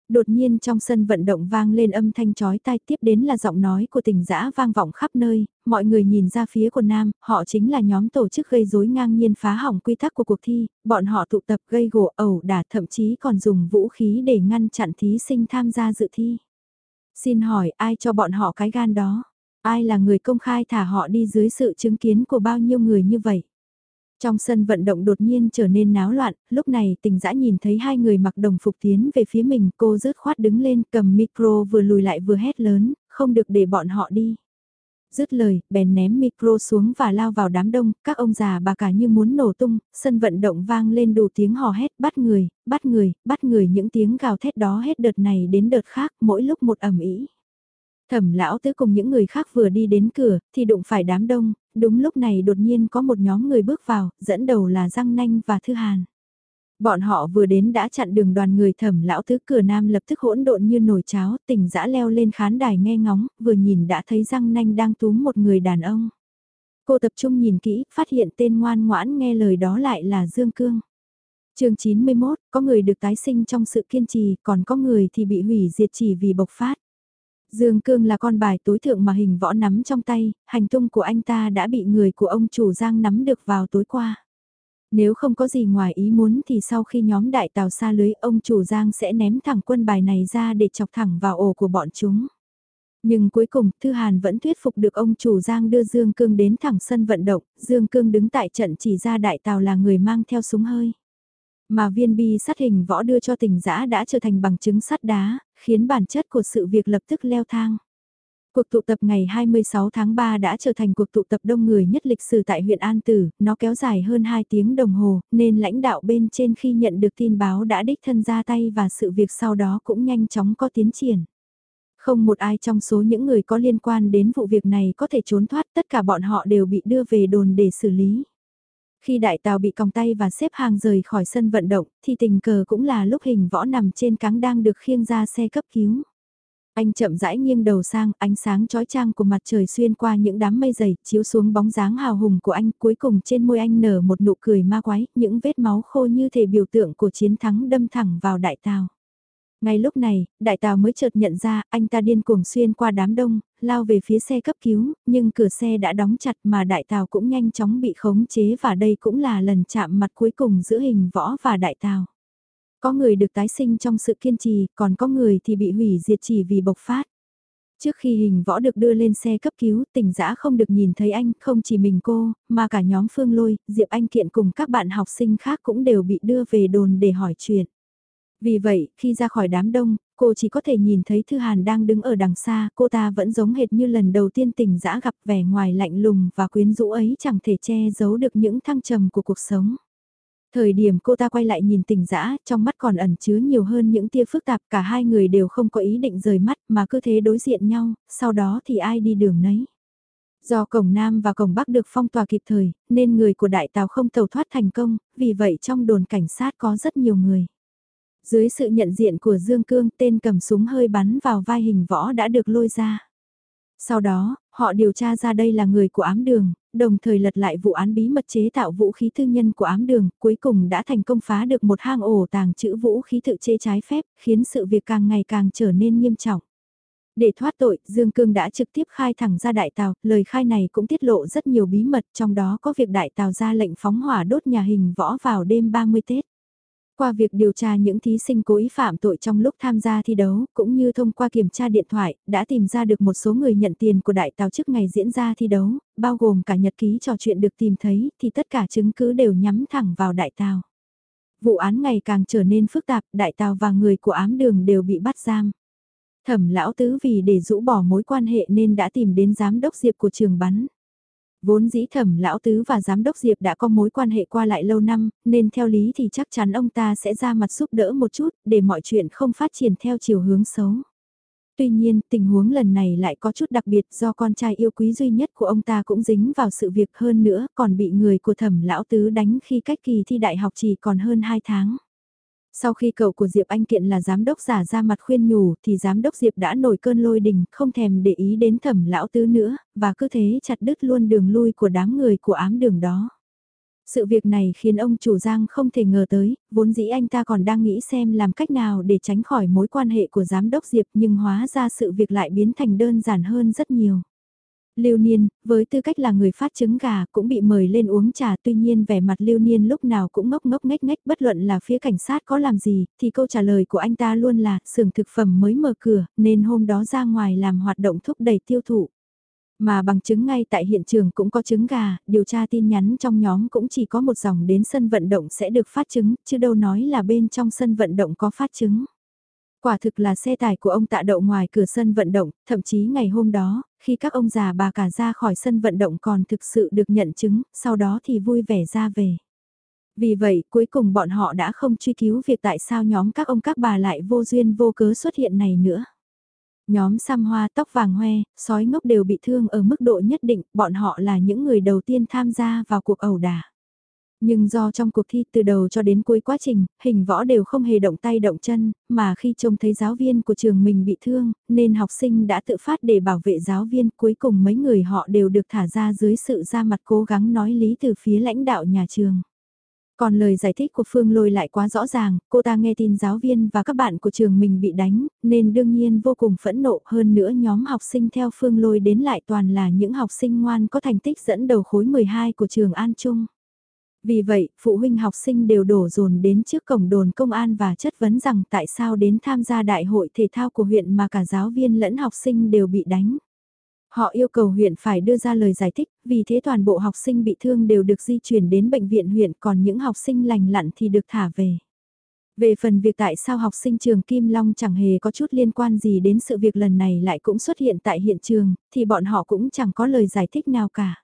A: Đột nhiên trong sân vận động vang lên âm thanh chói tai tiếp đến là giọng nói của tình dã vang vọng khắp nơi, mọi người nhìn ra phía của Nam, họ chính là nhóm tổ chức gây rối ngang nhiên phá hỏng quy tắc của cuộc thi, bọn họ tụ tập gây gỗ ẩu đả thậm chí còn dùng vũ khí để ngăn chặn thí sinh tham gia dự thi. Xin hỏi ai cho bọn họ cái gan đó? Ai là người công khai thả họ đi dưới sự chứng kiến của bao nhiêu người như vậy? Trong sân vận động đột nhiên trở nên náo loạn, lúc này tình dã nhìn thấy hai người mặc đồng phục tiến về phía mình, cô rớt khoát đứng lên cầm micro vừa lùi lại vừa hét lớn, không được để bọn họ đi. Dứt lời, bèn ném micro xuống và lao vào đám đông, các ông già bà cả như muốn nổ tung, sân vận động vang lên đủ tiếng hò hét bắt người, bắt người, bắt người những tiếng gào thét đó hết đợt này đến đợt khác, mỗi lúc một ẩm ý. Thẩm lão tứ cùng những người khác vừa đi đến cửa, thì đụng phải đám đông, đúng lúc này đột nhiên có một nhóm người bước vào, dẫn đầu là Giang Nanh và Thư Hàn. Bọn họ vừa đến đã chặn đường đoàn người thẩm lão tứ cửa nam lập tức hỗn độn như nồi cháo, tỉnh dã leo lên khán đài nghe ngóng, vừa nhìn đã thấy Giang Nanh đang túm một người đàn ông. Cô tập trung nhìn kỹ, phát hiện tên ngoan ngoãn nghe lời đó lại là Dương Cương. chương 91, có người được tái sinh trong sự kiên trì, còn có người thì bị hủy diệt chỉ vì bộc phát. Dương Cương là con bài tối thượng mà hình võ nắm trong tay, hành tung của anh ta đã bị người của ông chủ Giang nắm được vào tối qua. Nếu không có gì ngoài ý muốn thì sau khi nhóm đại tàu xa lưới ông chủ Giang sẽ ném thẳng quân bài này ra để chọc thẳng vào ổ của bọn chúng. Nhưng cuối cùng Thư Hàn vẫn thuyết phục được ông chủ Giang đưa Dương Cương đến thẳng sân vận động, Dương Cương đứng tại trận chỉ ra đại tàu là người mang theo súng hơi. Mà viên bi sát hình võ đưa cho tình giã đã trở thành bằng chứng sắt đá, khiến bản chất của sự việc lập tức leo thang. Cuộc tụ tập ngày 26 tháng 3 đã trở thành cuộc tụ tập đông người nhất lịch sử tại huyện An Tử, nó kéo dài hơn 2 tiếng đồng hồ, nên lãnh đạo bên trên khi nhận được tin báo đã đích thân ra tay và sự việc sau đó cũng nhanh chóng có tiến triển. Không một ai trong số những người có liên quan đến vụ việc này có thể trốn thoát, tất cả bọn họ đều bị đưa về đồn để xử lý. Khi đại tàu bị còng tay và xếp hàng rời khỏi sân vận động, thì tình cờ cũng là lúc hình võ nằm trên cáng đang được khiêng ra xe cấp cứu. Anh chậm rãi nghiêng đầu sang, ánh sáng chói chang của mặt trời xuyên qua những đám mây dày, chiếu xuống bóng dáng hào hùng của anh, cuối cùng trên môi anh nở một nụ cười ma quái, những vết máu khô như thể biểu tượng của chiến thắng đâm thẳng vào đại tàu. Ngay lúc này, đại tàu mới chợt nhận ra anh ta điên cuồng xuyên qua đám đông, lao về phía xe cấp cứu, nhưng cửa xe đã đóng chặt mà đại tàu cũng nhanh chóng bị khống chế và đây cũng là lần chạm mặt cuối cùng giữa hình võ và đại tàu. Có người được tái sinh trong sự kiên trì, còn có người thì bị hủy diệt chỉ vì bộc phát. Trước khi hình võ được đưa lên xe cấp cứu, tỉnh giã không được nhìn thấy anh, không chỉ mình cô, mà cả nhóm Phương Lôi, Diệp Anh Kiện cùng các bạn học sinh khác cũng đều bị đưa về đồn để hỏi chuyện. Vì vậy, khi ra khỏi đám đông, cô chỉ có thể nhìn thấy Thư Hàn đang đứng ở đằng xa, cô ta vẫn giống hệt như lần đầu tiên tình dã gặp vẻ ngoài lạnh lùng và quyến rũ ấy chẳng thể che giấu được những thăng trầm của cuộc sống. Thời điểm cô ta quay lại nhìn tình dã, trong mắt còn ẩn chứa nhiều hơn những tia phức tạp, cả hai người đều không có ý định rời mắt mà cứ thế đối diện nhau, sau đó thì ai đi đường nấy. Do cổng Nam và cổng Bắc được phong tỏa kịp thời, nên người của đại tàu không tàu thoát thành công, vì vậy trong đồn cảnh sát có rất nhiều người. Dưới sự nhận diện của Dương Cương tên cầm súng hơi bắn vào vai hình võ đã được lôi ra. Sau đó, họ điều tra ra đây là người của ám đường, đồng thời lật lại vụ án bí mật chế tạo vũ khí tư nhân của ám đường, cuối cùng đã thành công phá được một hang ổ tàng trữ vũ khí tự chế trái phép, khiến sự việc càng ngày càng trở nên nghiêm trọng. Để thoát tội, Dương Cương đã trực tiếp khai thẳng ra đại tàu, lời khai này cũng tiết lộ rất nhiều bí mật, trong đó có việc đại tàu ra lệnh phóng hỏa đốt nhà hình võ vào đêm 30 Tết. Qua việc điều tra những thí sinh cố ý phạm tội trong lúc tham gia thi đấu, cũng như thông qua kiểm tra điện thoại, đã tìm ra được một số người nhận tiền của đại tàu trước ngày diễn ra thi đấu, bao gồm cả nhật ký trò chuyện được tìm thấy, thì tất cả chứng cứ đều nhắm thẳng vào đại tàu. Vụ án ngày càng trở nên phức tạp, đại tàu và người của ám đường đều bị bắt giam. Thẩm lão tứ vì để rũ bỏ mối quan hệ nên đã tìm đến giám đốc diệp của trường bắn. Vốn dĩ thẩm lão tứ và giám đốc Diệp đã có mối quan hệ qua lại lâu năm, nên theo lý thì chắc chắn ông ta sẽ ra mặt giúp đỡ một chút, để mọi chuyện không phát triển theo chiều hướng xấu. Tuy nhiên, tình huống lần này lại có chút đặc biệt do con trai yêu quý duy nhất của ông ta cũng dính vào sự việc hơn nữa, còn bị người của thẩm lão tứ đánh khi cách kỳ thi đại học chỉ còn hơn 2 tháng. Sau khi cậu của Diệp Anh Kiện là giám đốc giả ra mặt khuyên nhủ thì giám đốc Diệp đã nổi cơn lôi đình, không thèm để ý đến thẩm lão tứ nữa, và cứ thế chặt đứt luôn đường lui của đám người của ám đường đó. Sự việc này khiến ông chủ Giang không thể ngờ tới, vốn dĩ anh ta còn đang nghĩ xem làm cách nào để tránh khỏi mối quan hệ của giám đốc Diệp nhưng hóa ra sự việc lại biến thành đơn giản hơn rất nhiều. Lưu Niên, với tư cách là người phát trứng gà cũng bị mời lên uống trà tuy nhiên vẻ mặt Lưu Niên lúc nào cũng ngốc ngốc ngách ngách bất luận là phía cảnh sát có làm gì thì câu trả lời của anh ta luôn là xưởng thực phẩm mới mở cửa nên hôm đó ra ngoài làm hoạt động thúc đẩy tiêu thụ. Mà bằng chứng ngay tại hiện trường cũng có trứng gà, điều tra tin nhắn trong nhóm cũng chỉ có một dòng đến sân vận động sẽ được phát trứng, chứ đâu nói là bên trong sân vận động có phát trứng. Quả thực là xe tải của ông tạ đậu ngoài cửa sân vận động, thậm chí ngày hôm đó, khi các ông già bà cả ra khỏi sân vận động còn thực sự được nhận chứng, sau đó thì vui vẻ ra về. Vì vậy, cuối cùng bọn họ đã không truy cứu việc tại sao nhóm các ông các bà lại vô duyên vô cớ xuất hiện này nữa. Nhóm xăm hoa tóc vàng hoe, sói ngốc đều bị thương ở mức độ nhất định, bọn họ là những người đầu tiên tham gia vào cuộc ẩu đả. Nhưng do trong cuộc thi từ đầu cho đến cuối quá trình, hình võ đều không hề động tay động chân, mà khi trông thấy giáo viên của trường mình bị thương, nên học sinh đã tự phát để bảo vệ giáo viên. Cuối cùng mấy người họ đều được thả ra dưới sự ra mặt cố gắng nói lý từ phía lãnh đạo nhà trường. Còn lời giải thích của Phương Lôi lại quá rõ ràng, cô ta nghe tin giáo viên và các bạn của trường mình bị đánh, nên đương nhiên vô cùng phẫn nộ hơn nữa nhóm học sinh theo Phương Lôi đến lại toàn là những học sinh ngoan có thành tích dẫn đầu khối 12 của trường An Trung. Vì vậy, phụ huynh học sinh đều đổ dồn đến trước cổng đồn công an và chất vấn rằng tại sao đến tham gia đại hội thể thao của huyện mà cả giáo viên lẫn học sinh đều bị đánh. Họ yêu cầu huyện phải đưa ra lời giải thích, vì thế toàn bộ học sinh bị thương đều được di chuyển đến bệnh viện huyện còn những học sinh lành lặn thì được thả về. Về phần việc tại sao học sinh trường Kim Long chẳng hề có chút liên quan gì đến sự việc lần này lại cũng xuất hiện tại hiện trường, thì bọn họ cũng chẳng có lời giải thích nào cả.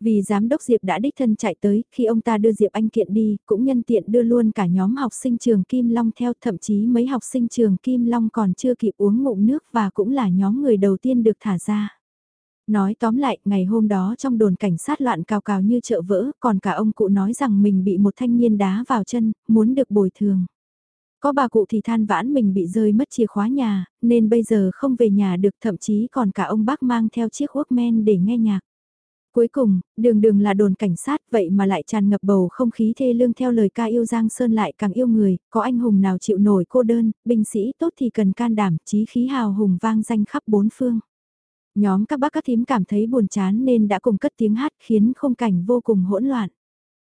A: Vì giám đốc Diệp đã đích thân chạy tới, khi ông ta đưa Diệp Anh Kiện đi, cũng nhân tiện đưa luôn cả nhóm học sinh trường Kim Long theo, thậm chí mấy học sinh trường Kim Long còn chưa kịp uống ngụm nước và cũng là nhóm người đầu tiên được thả ra. Nói tóm lại, ngày hôm đó trong đồn cảnh sát loạn cào cào như chợ vỡ, còn cả ông cụ nói rằng mình bị một thanh niên đá vào chân, muốn được bồi thường. Có bà cụ thì than vãn mình bị rơi mất chìa khóa nhà, nên bây giờ không về nhà được thậm chí còn cả ông bác mang theo chiếc Walkman để nghe nhạc. Cuối cùng, đường đường là đồn cảnh sát vậy mà lại tràn ngập bầu không khí thê lương theo lời ca yêu Giang Sơn lại càng yêu người, có anh hùng nào chịu nổi cô đơn, binh sĩ tốt thì cần can đảm, chí khí hào hùng vang danh khắp bốn phương. Nhóm các bác các thím cảm thấy buồn chán nên đã cùng cất tiếng hát khiến không cảnh vô cùng hỗn loạn.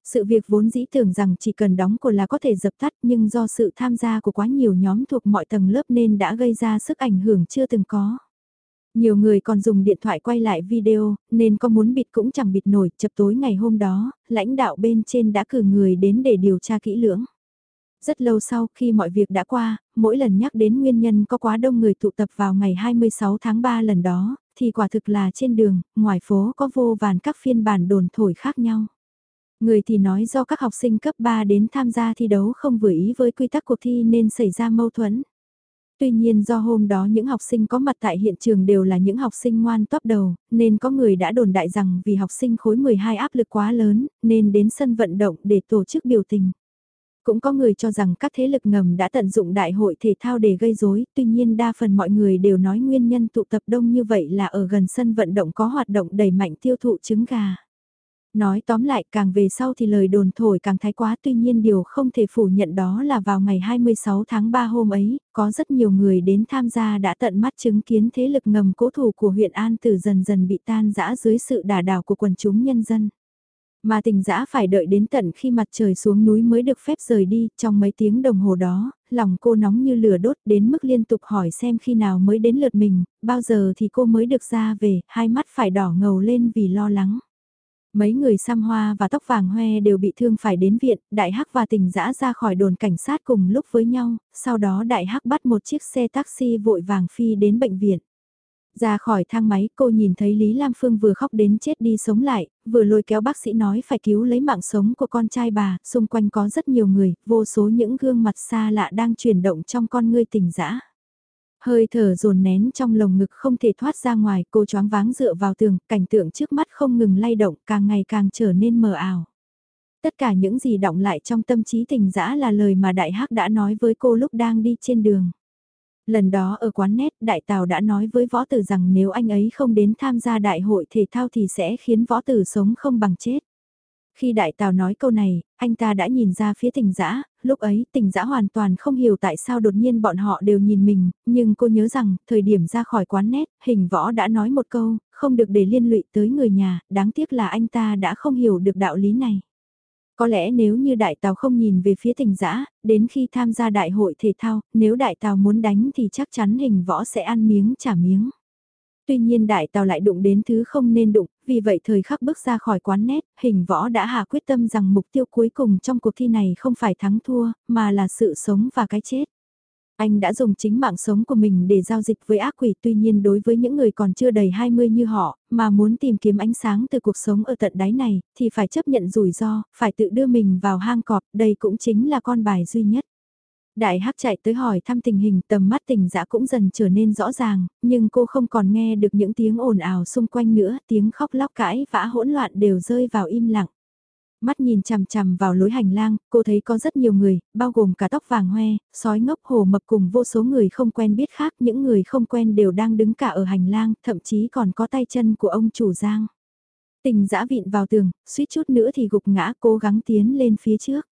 A: Sự việc vốn dĩ tưởng rằng chỉ cần đóng cổ là có thể dập tắt nhưng do sự tham gia của quá nhiều nhóm thuộc mọi tầng lớp nên đã gây ra sức ảnh hưởng chưa từng có. Nhiều người còn dùng điện thoại quay lại video, nên có muốn bịt cũng chẳng bịt nổi, chập tối ngày hôm đó, lãnh đạo bên trên đã cử người đến để điều tra kỹ lưỡng. Rất lâu sau khi mọi việc đã qua, mỗi lần nhắc đến nguyên nhân có quá đông người tụ tập vào ngày 26 tháng 3 lần đó, thì quả thực là trên đường, ngoài phố có vô vàn các phiên bản đồn thổi khác nhau. Người thì nói do các học sinh cấp 3 đến tham gia thi đấu không vừa ý với quy tắc cuộc thi nên xảy ra mâu thuẫn. Tuy nhiên do hôm đó những học sinh có mặt tại hiện trường đều là những học sinh ngoan top đầu, nên có người đã đồn đại rằng vì học sinh khối 12 áp lực quá lớn, nên đến sân vận động để tổ chức biểu tình. Cũng có người cho rằng các thế lực ngầm đã tận dụng đại hội thể thao để gây rối, tuy nhiên đa phần mọi người đều nói nguyên nhân tụ tập đông như vậy là ở gần sân vận động có hoạt động đẩy mạnh tiêu thụ trứng gà. Nói tóm lại càng về sau thì lời đồn thổi càng thái quá tuy nhiên điều không thể phủ nhận đó là vào ngày 26 tháng 3 hôm ấy, có rất nhiều người đến tham gia đã tận mắt chứng kiến thế lực ngầm cố thủ của huyện An Tử dần dần bị tan rã dưới sự đả đảo của quần chúng nhân dân. Mà tình dã phải đợi đến tận khi mặt trời xuống núi mới được phép rời đi, trong mấy tiếng đồng hồ đó, lòng cô nóng như lửa đốt đến mức liên tục hỏi xem khi nào mới đến lượt mình, bao giờ thì cô mới được ra về, hai mắt phải đỏ ngầu lên vì lo lắng. Mấy người xăm hoa và tóc vàng hoe đều bị thương phải đến viện, Đại Hắc và Tình Dã ra khỏi đồn cảnh sát cùng lúc với nhau, sau đó Đại Hắc bắt một chiếc xe taxi vội vàng phi đến bệnh viện. Ra khỏi thang máy cô nhìn thấy Lý Lam Phương vừa khóc đến chết đi sống lại, vừa lôi kéo bác sĩ nói phải cứu lấy mạng sống của con trai bà, xung quanh có rất nhiều người, vô số những gương mặt xa lạ đang chuyển động trong con ngươi tình dã. Hơi thở dồn nén trong lồng ngực không thể thoát ra ngoài, cô choáng váng dựa vào tường, cảnh tượng trước mắt không ngừng lay động, càng ngày càng trở nên mờ ảo. Tất cả những gì động lại trong tâm trí tình dã là lời mà Đại Hắc đã nói với cô lúc đang đi trên đường. Lần đó ở quán nét, Đại Tào đã nói với Võ Tử rằng nếu anh ấy không đến tham gia đại hội thể thao thì sẽ khiến Võ Tử sống không bằng chết. Khi Đại Tào nói câu này, anh ta đã nhìn ra phía tình dã lúc ấy tình dã hoàn toàn không hiểu tại sao đột nhiên bọn họ đều nhìn mình, nhưng cô nhớ rằng, thời điểm ra khỏi quán nét, hình võ đã nói một câu, không được để liên lụy tới người nhà, đáng tiếc là anh ta đã không hiểu được đạo lý này. Có lẽ nếu như đại tàu không nhìn về phía tình dã đến khi tham gia đại hội thể thao, nếu đại tàu muốn đánh thì chắc chắn hình võ sẽ ăn miếng trả miếng. Tuy nhiên đại tàu lại đụng đến thứ không nên đụng, vì vậy thời khắc bước ra khỏi quán nét, hình võ đã hạ quyết tâm rằng mục tiêu cuối cùng trong cuộc thi này không phải thắng thua, mà là sự sống và cái chết. Anh đã dùng chính mạng sống của mình để giao dịch với ác quỷ tuy nhiên đối với những người còn chưa đầy 20 như họ, mà muốn tìm kiếm ánh sáng từ cuộc sống ở tận đáy này, thì phải chấp nhận rủi ro, phải tự đưa mình vào hang cọp, đây cũng chính là con bài duy nhất. Đại Hắc chạy tới hỏi thăm tình hình tầm mắt tình dã cũng dần trở nên rõ ràng, nhưng cô không còn nghe được những tiếng ồn ào xung quanh nữa, tiếng khóc lóc cãi vã hỗn loạn đều rơi vào im lặng. Mắt nhìn chằm chằm vào lối hành lang, cô thấy có rất nhiều người, bao gồm cả tóc vàng hoe, sói ngốc hồ mập cùng vô số người không quen biết khác, những người không quen đều đang đứng cả ở hành lang, thậm chí còn có tay chân của ông chủ Giang. Tình dã vịn vào tường, suýt chút nữa thì gục ngã cố gắng tiến lên phía trước.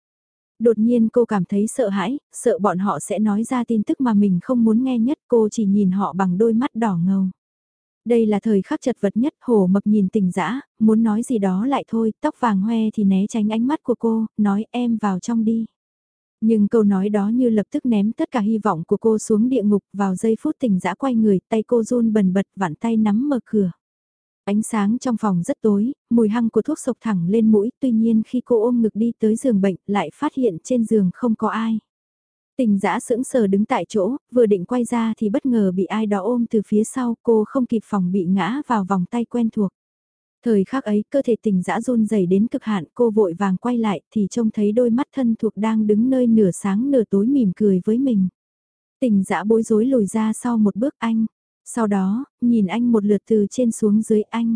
A: Đột nhiên cô cảm thấy sợ hãi, sợ bọn họ sẽ nói ra tin tức mà mình không muốn nghe nhất cô chỉ nhìn họ bằng đôi mắt đỏ ngầu. Đây là thời khắc chật vật nhất, hổ mập nhìn tình dã muốn nói gì đó lại thôi, tóc vàng hoe thì né tránh ánh mắt của cô, nói em vào trong đi. Nhưng câu nói đó như lập tức ném tất cả hy vọng của cô xuống địa ngục vào giây phút tình dã quay người, tay cô run bần bật vặn tay nắm mở cửa. Ánh sáng trong phòng rất tối, mùi hăng của thuốc sộc thẳng lên mũi, tuy nhiên khi cô ôm ngực đi tới giường bệnh lại phát hiện trên giường không có ai. Tình giã sững sờ đứng tại chỗ, vừa định quay ra thì bất ngờ bị ai đó ôm từ phía sau, cô không kịp phòng bị ngã vào vòng tay quen thuộc. Thời khắc ấy, cơ thể tình dã run rẩy đến cực hạn, cô vội vàng quay lại thì trông thấy đôi mắt thân thuộc đang đứng nơi nửa sáng nửa tối mỉm cười với mình. Tình dã bối rối lùi ra sau một bước anh, sau đó, nhìn anh một lượt từ trên xuống dưới anh.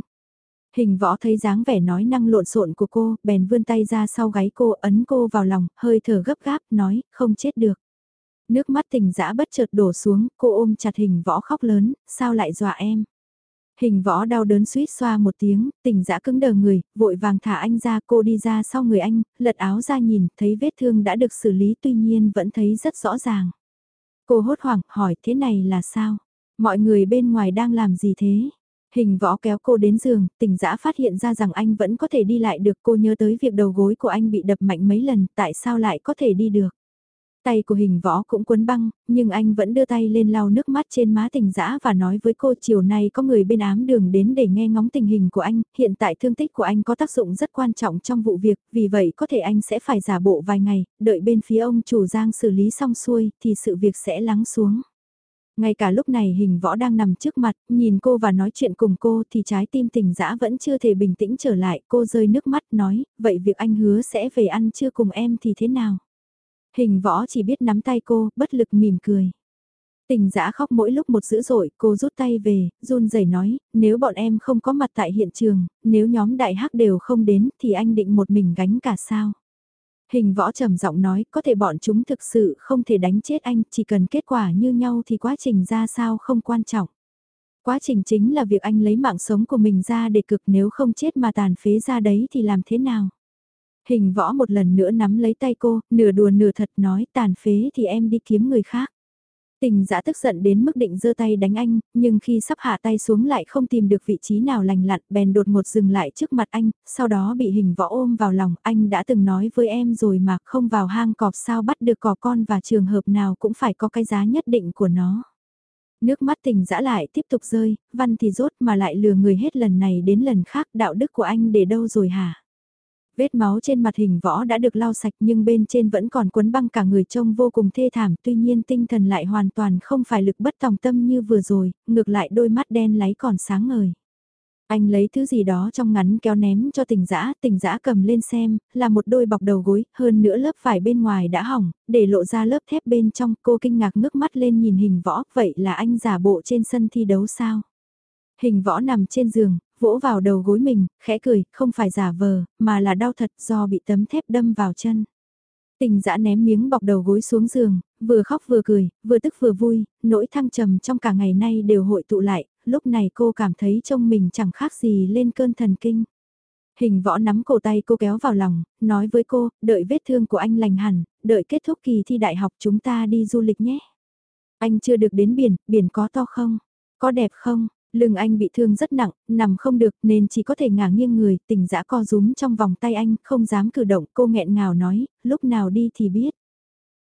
A: Hình võ thấy dáng vẻ nói năng lộn xộn của cô, bèn vươn tay ra sau gáy cô, ấn cô vào lòng, hơi thở gấp gáp, nói, không chết được. Nước mắt tình dã bất chợt đổ xuống, cô ôm chặt hình võ khóc lớn, sao lại dọa em. Hình võ đau đớn suýt xoa một tiếng, tình dã cứng đờ người, vội vàng thả anh ra cô đi ra sau người anh, lật áo ra nhìn, thấy vết thương đã được xử lý tuy nhiên vẫn thấy rất rõ ràng. Cô hốt hoảng hỏi thế này là sao? Mọi người bên ngoài đang làm gì thế? Hình võ kéo cô đến giường, tình giã phát hiện ra rằng anh vẫn có thể đi lại được cô nhớ tới việc đầu gối của anh bị đập mạnh mấy lần, tại sao lại có thể đi được? Tay của hình võ cũng quấn băng, nhưng anh vẫn đưa tay lên lau nước mắt trên má tình giã và nói với cô chiều nay có người bên ám đường đến để nghe ngóng tình hình của anh, hiện tại thương tích của anh có tác dụng rất quan trọng trong vụ việc, vì vậy có thể anh sẽ phải giả bộ vài ngày, đợi bên phía ông chủ Giang xử lý xong xuôi thì sự việc sẽ lắng xuống. Ngay cả lúc này hình võ đang nằm trước mặt, nhìn cô và nói chuyện cùng cô thì trái tim tình dã vẫn chưa thể bình tĩnh trở lại, cô rơi nước mắt nói, vậy việc anh hứa sẽ về ăn trưa cùng em thì thế nào? Hình võ chỉ biết nắm tay cô, bất lực mỉm cười. Tình dã khóc mỗi lúc một dữ dội, cô rút tay về, run rẩy nói, nếu bọn em không có mặt tại hiện trường, nếu nhóm đại hắc đều không đến thì anh định một mình gánh cả sao. Hình võ trầm giọng nói, có thể bọn chúng thực sự không thể đánh chết anh, chỉ cần kết quả như nhau thì quá trình ra sao không quan trọng. Quá trình chính là việc anh lấy mạng sống của mình ra để cực nếu không chết mà tàn phế ra đấy thì làm thế nào. Hình võ một lần nữa nắm lấy tay cô, nửa đùa nửa thật nói tàn phế thì em đi kiếm người khác. Tình giã tức giận đến mức định giơ tay đánh anh, nhưng khi sắp hạ tay xuống lại không tìm được vị trí nào lành lặn, bèn đột ngột dừng lại trước mặt anh, sau đó bị hình võ ôm vào lòng, anh đã từng nói với em rồi mà không vào hang cọp sao bắt được cò con và trường hợp nào cũng phải có cái giá nhất định của nó. Nước mắt tình dã lại tiếp tục rơi, văn thì rốt mà lại lừa người hết lần này đến lần khác đạo đức của anh để đâu rồi hả? Vết máu trên mặt hình võ đã được lau sạch nhưng bên trên vẫn còn quấn băng cả người trông vô cùng thê thảm tuy nhiên tinh thần lại hoàn toàn không phải lực bất tòng tâm như vừa rồi, ngược lại đôi mắt đen láy còn sáng ngời. Anh lấy thứ gì đó trong ngắn kéo ném cho tình dã tình dã cầm lên xem, là một đôi bọc đầu gối, hơn nữa lớp vải bên ngoài đã hỏng, để lộ ra lớp thép bên trong, cô kinh ngạc ngước mắt lên nhìn hình võ, vậy là anh giả bộ trên sân thi đấu sao? Hình võ nằm trên giường, vỗ vào đầu gối mình, khẽ cười, không phải giả vờ, mà là đau thật do bị tấm thép đâm vào chân. Tình dã ném miếng bọc đầu gối xuống giường, vừa khóc vừa cười, vừa tức vừa vui, nỗi thăng trầm trong cả ngày nay đều hội tụ lại, lúc này cô cảm thấy trông mình chẳng khác gì lên cơn thần kinh. Hình võ nắm cổ tay cô kéo vào lòng, nói với cô, đợi vết thương của anh lành hẳn, đợi kết thúc kỳ thi đại học chúng ta đi du lịch nhé. Anh chưa được đến biển, biển có to không? Có đẹp không? Lưng anh bị thương rất nặng, nằm không được nên chỉ có thể ngả nghiêng người, tỉnh dã co rúm trong vòng tay anh, không dám cử động, cô nghẹn ngào nói, lúc nào đi thì biết.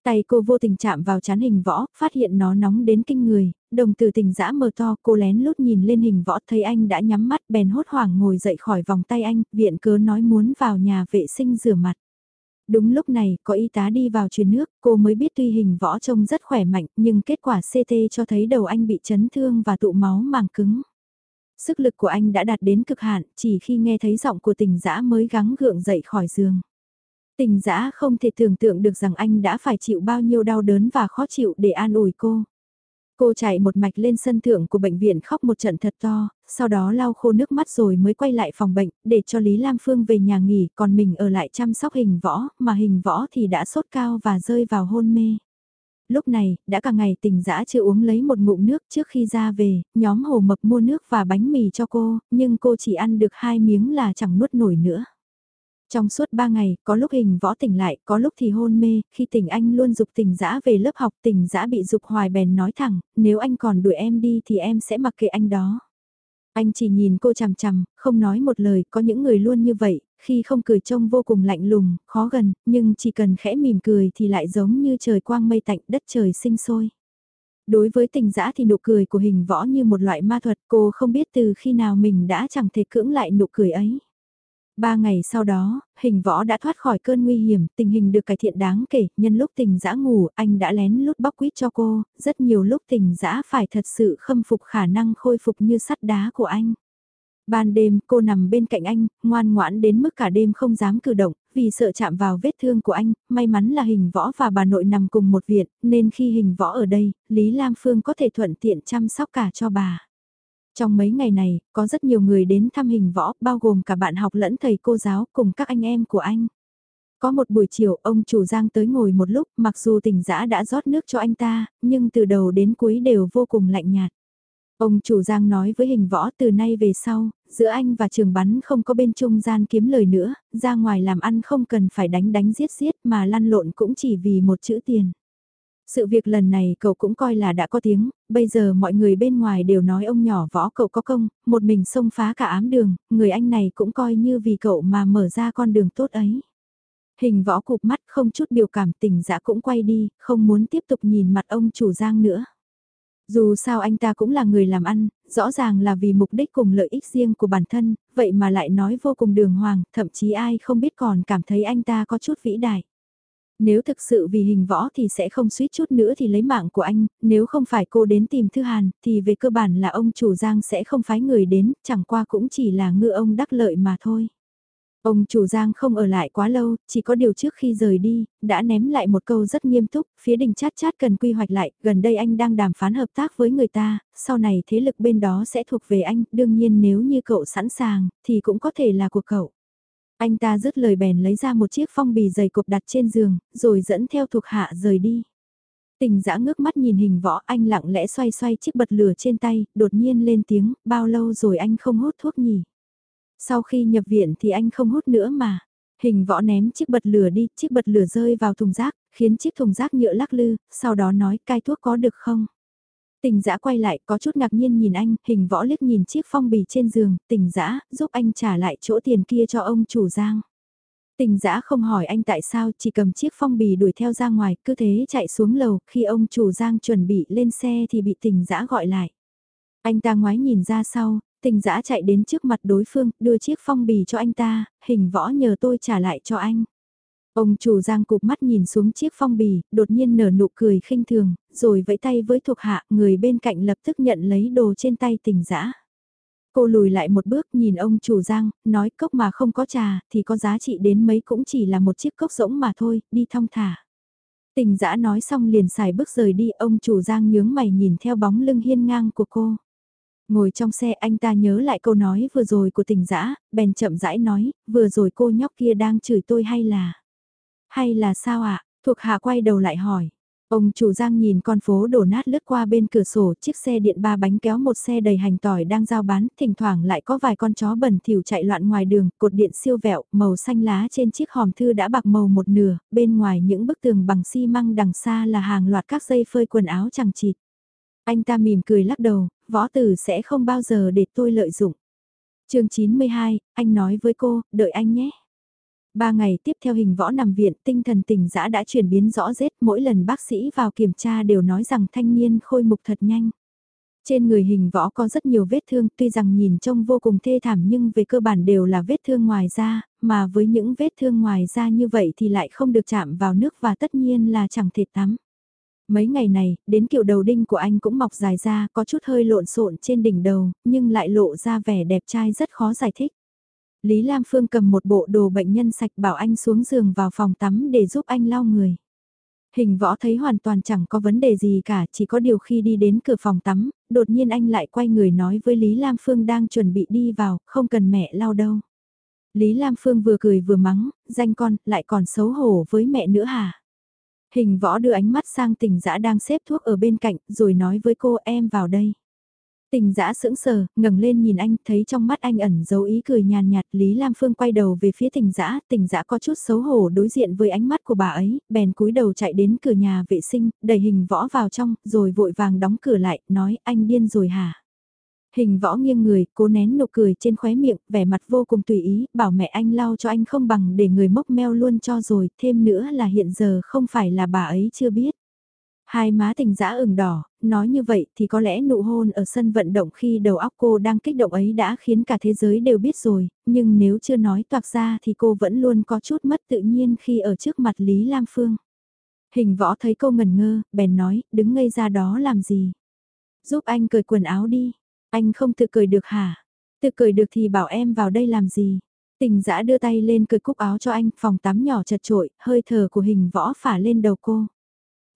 A: Tay cô vô tình chạm vào chán hình võ, phát hiện nó nóng đến kinh người, đồng từ tình dã mờ to, cô lén lút nhìn lên hình võ thấy anh đã nhắm mắt bèn hốt hoảng ngồi dậy khỏi vòng tay anh, viện cớ nói muốn vào nhà vệ sinh rửa mặt. Đúng lúc này, có y tá đi vào truyền nước, cô mới biết tuy hình võ trông rất khỏe mạnh, nhưng kết quả CT cho thấy đầu anh bị chấn thương và tụ máu màng cứng. Sức lực của anh đã đạt đến cực hạn, chỉ khi nghe thấy giọng của tình dã mới gắng gượng dậy khỏi giường. Tình dã không thể tưởng tượng được rằng anh đã phải chịu bao nhiêu đau đớn và khó chịu để an ủi cô. Cô chạy một mạch lên sân thượng của bệnh viện khóc một trận thật to, sau đó lau khô nước mắt rồi mới quay lại phòng bệnh, để cho Lý Lam Phương về nhà nghỉ, còn mình ở lại chăm sóc hình võ, mà hình võ thì đã sốt cao và rơi vào hôn mê. Lúc này, đã cả ngày tình dã chưa uống lấy một ngụm nước trước khi ra về, nhóm hồ mập mua nước và bánh mì cho cô, nhưng cô chỉ ăn được hai miếng là chẳng nuốt nổi nữa. Trong suốt ba ngày, có lúc hình võ tỉnh lại, có lúc thì hôn mê, khi tỉnh anh luôn dục tình dã về lớp học, tình dã bị dục hoài bèn nói thẳng, nếu anh còn đuổi em đi thì em sẽ mặc kệ anh đó. Anh chỉ nhìn cô chằm chằm, không nói một lời, có những người luôn như vậy, khi không cười trông vô cùng lạnh lùng, khó gần, nhưng chỉ cần khẽ mỉm cười thì lại giống như trời quang mây tạnh, đất trời sinh sôi. Đối với tình dã thì nụ cười của hình võ như một loại ma thuật, cô không biết từ khi nào mình đã chẳng thể cưỡng lại nụ cười ấy. Ba ngày sau đó, hình võ đã thoát khỏi cơn nguy hiểm, tình hình được cải thiện đáng kể, nhân lúc tình dã ngủ, anh đã lén lút bóc quýt cho cô, rất nhiều lúc tình dã phải thật sự khâm phục khả năng khôi phục như sắt đá của anh. Ban đêm cô nằm bên cạnh anh, ngoan ngoãn đến mức cả đêm không dám cử động, vì sợ chạm vào vết thương của anh, may mắn là hình võ và bà nội nằm cùng một viện, nên khi hình võ ở đây, Lý Lam Phương có thể thuận tiện chăm sóc cả cho bà. Trong mấy ngày này, có rất nhiều người đến thăm hình võ, bao gồm cả bạn học lẫn thầy cô giáo cùng các anh em của anh. Có một buổi chiều, ông chủ Giang tới ngồi một lúc, mặc dù tỉnh giã đã rót nước cho anh ta, nhưng từ đầu đến cuối đều vô cùng lạnh nhạt. Ông chủ Giang nói với hình võ từ nay về sau, giữa anh và trường bắn không có bên trung gian kiếm lời nữa, ra ngoài làm ăn không cần phải đánh đánh giết giết mà lăn lộn cũng chỉ vì một chữ tiền. Sự việc lần này cậu cũng coi là đã có tiếng, bây giờ mọi người bên ngoài đều nói ông nhỏ võ cậu có công, một mình xông phá cả ám đường, người anh này cũng coi như vì cậu mà mở ra con đường tốt ấy. Hình võ cụp mắt không chút biểu cảm tình dã cũng quay đi, không muốn tiếp tục nhìn mặt ông chủ giang nữa. Dù sao anh ta cũng là người làm ăn, rõ ràng là vì mục đích cùng lợi ích riêng của bản thân, vậy mà lại nói vô cùng đường hoàng, thậm chí ai không biết còn cảm thấy anh ta có chút vĩ đại. Nếu thực sự vì hình võ thì sẽ không suýt chút nữa thì lấy mạng của anh, nếu không phải cô đến tìm Thư Hàn thì về cơ bản là ông chủ Giang sẽ không phái người đến, chẳng qua cũng chỉ là ngư ông đắc lợi mà thôi. Ông chủ Giang không ở lại quá lâu, chỉ có điều trước khi rời đi, đã ném lại một câu rất nghiêm túc, phía đình chát chát cần quy hoạch lại, gần đây anh đang đàm phán hợp tác với người ta, sau này thế lực bên đó sẽ thuộc về anh, đương nhiên nếu như cậu sẵn sàng, thì cũng có thể là của cậu. Anh ta dứt lời bèn lấy ra một chiếc phong bì dày cộp đặt trên giường, rồi dẫn theo thuộc hạ rời đi. Tình dã ngước mắt nhìn hình võ anh lặng lẽ xoay xoay chiếc bật lửa trên tay, đột nhiên lên tiếng, bao lâu rồi anh không hút thuốc nhỉ? Sau khi nhập viện thì anh không hút nữa mà. Hình võ ném chiếc bật lửa đi, chiếc bật lửa rơi vào thùng rác, khiến chiếc thùng rác nhựa lắc lư, sau đó nói cai thuốc có được không? Tình dã quay lại có chút ngạc nhiên nhìn anh, hình võ liếc nhìn chiếc phong bì trên giường, tình dã giúp anh trả lại chỗ tiền kia cho ông chủ giang. Tình dã không hỏi anh tại sao, chỉ cầm chiếc phong bì đuổi theo ra ngoài, cứ thế chạy xuống lầu, khi ông chủ giang chuẩn bị lên xe thì bị tình dã gọi lại. Anh ta ngoái nhìn ra sau, tình dã chạy đến trước mặt đối phương, đưa chiếc phong bì cho anh ta, hình võ nhờ tôi trả lại cho anh. Ông chủ giang cụp mắt nhìn xuống chiếc phong bì, đột nhiên nở nụ cười khinh thường, rồi vẫy tay với thuộc hạ, người bên cạnh lập tức nhận lấy đồ trên tay tình dã. Cô lùi lại một bước nhìn ông chủ giang, nói cốc mà không có trà, thì có giá trị đến mấy cũng chỉ là một chiếc cốc rỗng mà thôi, đi thong thả. Tình dã nói xong liền xài bước rời đi, ông chủ giang nhướng mày nhìn theo bóng lưng hiên ngang của cô. Ngồi trong xe anh ta nhớ lại câu nói vừa rồi của tình dã bèn chậm rãi nói, vừa rồi cô nhóc kia đang chửi tôi hay là... Hay là sao ạ? Thuộc hạ quay đầu lại hỏi. Ông chủ Giang nhìn con phố đổ nát lướt qua bên cửa sổ, chiếc xe điện ba bánh kéo một xe đầy hành tỏi đang giao bán, thỉnh thoảng lại có vài con chó bẩn thỉu chạy loạn ngoài đường, cột điện siêu vẹo, màu xanh lá trên chiếc hòm thư đã bạc màu một nửa, bên ngoài những bức tường bằng xi măng đằng xa là hàng loạt các dây phơi quần áo chẳng chịt. Anh ta mỉm cười lắc đầu, võ tử sẽ không bao giờ để tôi lợi dụng. chương 92, anh nói với cô, đợi anh nhé. Ba ngày tiếp theo hình võ nằm viện, tinh thần tình dã đã chuyển biến rõ rệt, mỗi lần bác sĩ vào kiểm tra đều nói rằng thanh niên khôi mục thật nhanh. Trên người hình võ có rất nhiều vết thương, tuy rằng nhìn trông vô cùng thê thảm nhưng về cơ bản đều là vết thương ngoài da, mà với những vết thương ngoài da như vậy thì lại không được chạm vào nước và tất nhiên là chẳng thể tắm. Mấy ngày này, đến kiểu đầu đinh của anh cũng mọc dài ra, có chút hơi lộn xộn trên đỉnh đầu, nhưng lại lộ ra vẻ đẹp trai rất khó giải thích. Lý Lam Phương cầm một bộ đồ bệnh nhân sạch bảo anh xuống giường vào phòng tắm để giúp anh lau người. Hình võ thấy hoàn toàn chẳng có vấn đề gì cả, chỉ có điều khi đi đến cửa phòng tắm, đột nhiên anh lại quay người nói với Lý Lam Phương đang chuẩn bị đi vào, không cần mẹ lau đâu. Lý Lam Phương vừa cười vừa mắng, danh con, lại còn xấu hổ với mẹ nữa hả? Hình võ đưa ánh mắt sang tình dã đang xếp thuốc ở bên cạnh, rồi nói với cô em vào đây. Tình dã sững sờ, ngẩng lên nhìn anh, thấy trong mắt anh ẩn dấu ý cười nhàn nhạt, Lý Lam Phương quay đầu về phía tình dã, tình dã có chút xấu hổ đối diện với ánh mắt của bà ấy, bèn cúi đầu chạy đến cửa nhà vệ sinh, đẩy hình võ vào trong, rồi vội vàng đóng cửa lại, nói anh điên rồi hả? Hình võ nghiêng người, cố nén nụ cười trên khóe miệng, vẻ mặt vô cùng tùy ý, bảo mẹ anh lau cho anh không bằng để người mốc meo luôn cho rồi, thêm nữa là hiện giờ không phải là bà ấy chưa biết. Hai má tình dã ửng đỏ, nói như vậy thì có lẽ nụ hôn ở sân vận động khi đầu óc cô đang kích động ấy đã khiến cả thế giới đều biết rồi, nhưng nếu chưa nói toạc ra thì cô vẫn luôn có chút mất tự nhiên khi ở trước mặt Lý Lam Phương. Hình võ thấy cô ngẩn ngơ, bèn nói, đứng ngây ra đó làm gì? Giúp anh cởi quần áo đi, anh không tự cởi được hả? Tự cởi được thì bảo em vào đây làm gì? Tình dã đưa tay lên cởi cúc áo cho anh, phòng tắm nhỏ chật trội, hơi thở của hình võ phả lên đầu cô.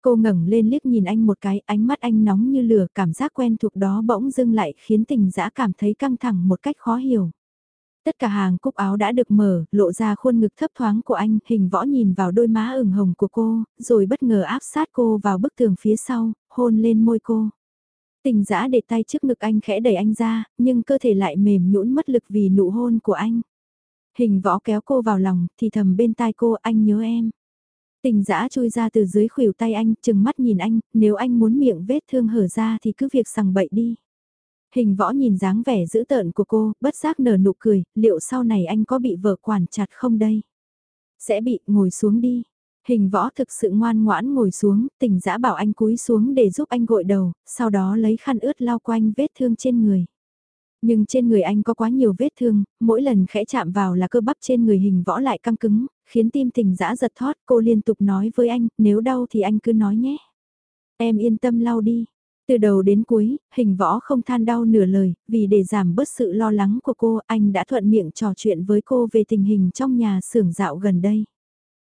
A: Cô ngẩng lên liếc nhìn anh một cái, ánh mắt anh nóng như lửa, cảm giác quen thuộc đó bỗng dưng lại khiến tình dã cảm thấy căng thẳng một cách khó hiểu. Tất cả hàng cúc áo đã được mở, lộ ra khuôn ngực thấp thoáng của anh, hình võ nhìn vào đôi má ửng hồng của cô, rồi bất ngờ áp sát cô vào bức tường phía sau, hôn lên môi cô. Tình dã để tay trước ngực anh khẽ đẩy anh ra, nhưng cơ thể lại mềm nhũn mất lực vì nụ hôn của anh. Hình võ kéo cô vào lòng, thì thầm bên tai cô anh nhớ em. Tình dã chui ra từ dưới khuỷu tay anh, chừng mắt nhìn anh, nếu anh muốn miệng vết thương hở ra thì cứ việc sằng bậy đi. Hình võ nhìn dáng vẻ dữ tợn của cô, bất giác nở nụ cười, liệu sau này anh có bị vợ quản chặt không đây? Sẽ bị, ngồi xuống đi. Hình võ thực sự ngoan ngoãn ngồi xuống, tình dã bảo anh cúi xuống để giúp anh gội đầu, sau đó lấy khăn ướt lau quanh vết thương trên người. Nhưng trên người anh có quá nhiều vết thương, mỗi lần khẽ chạm vào là cơ bắp trên người hình võ lại căng cứng, khiến tim tình dã giật thót. Cô liên tục nói với anh, nếu đau thì anh cứ nói nhé. Em yên tâm lau đi. Từ đầu đến cuối, hình võ không than đau nửa lời, vì để giảm bớt sự lo lắng của cô, anh đã thuận miệng trò chuyện với cô về tình hình trong nhà xưởng dạo gần đây.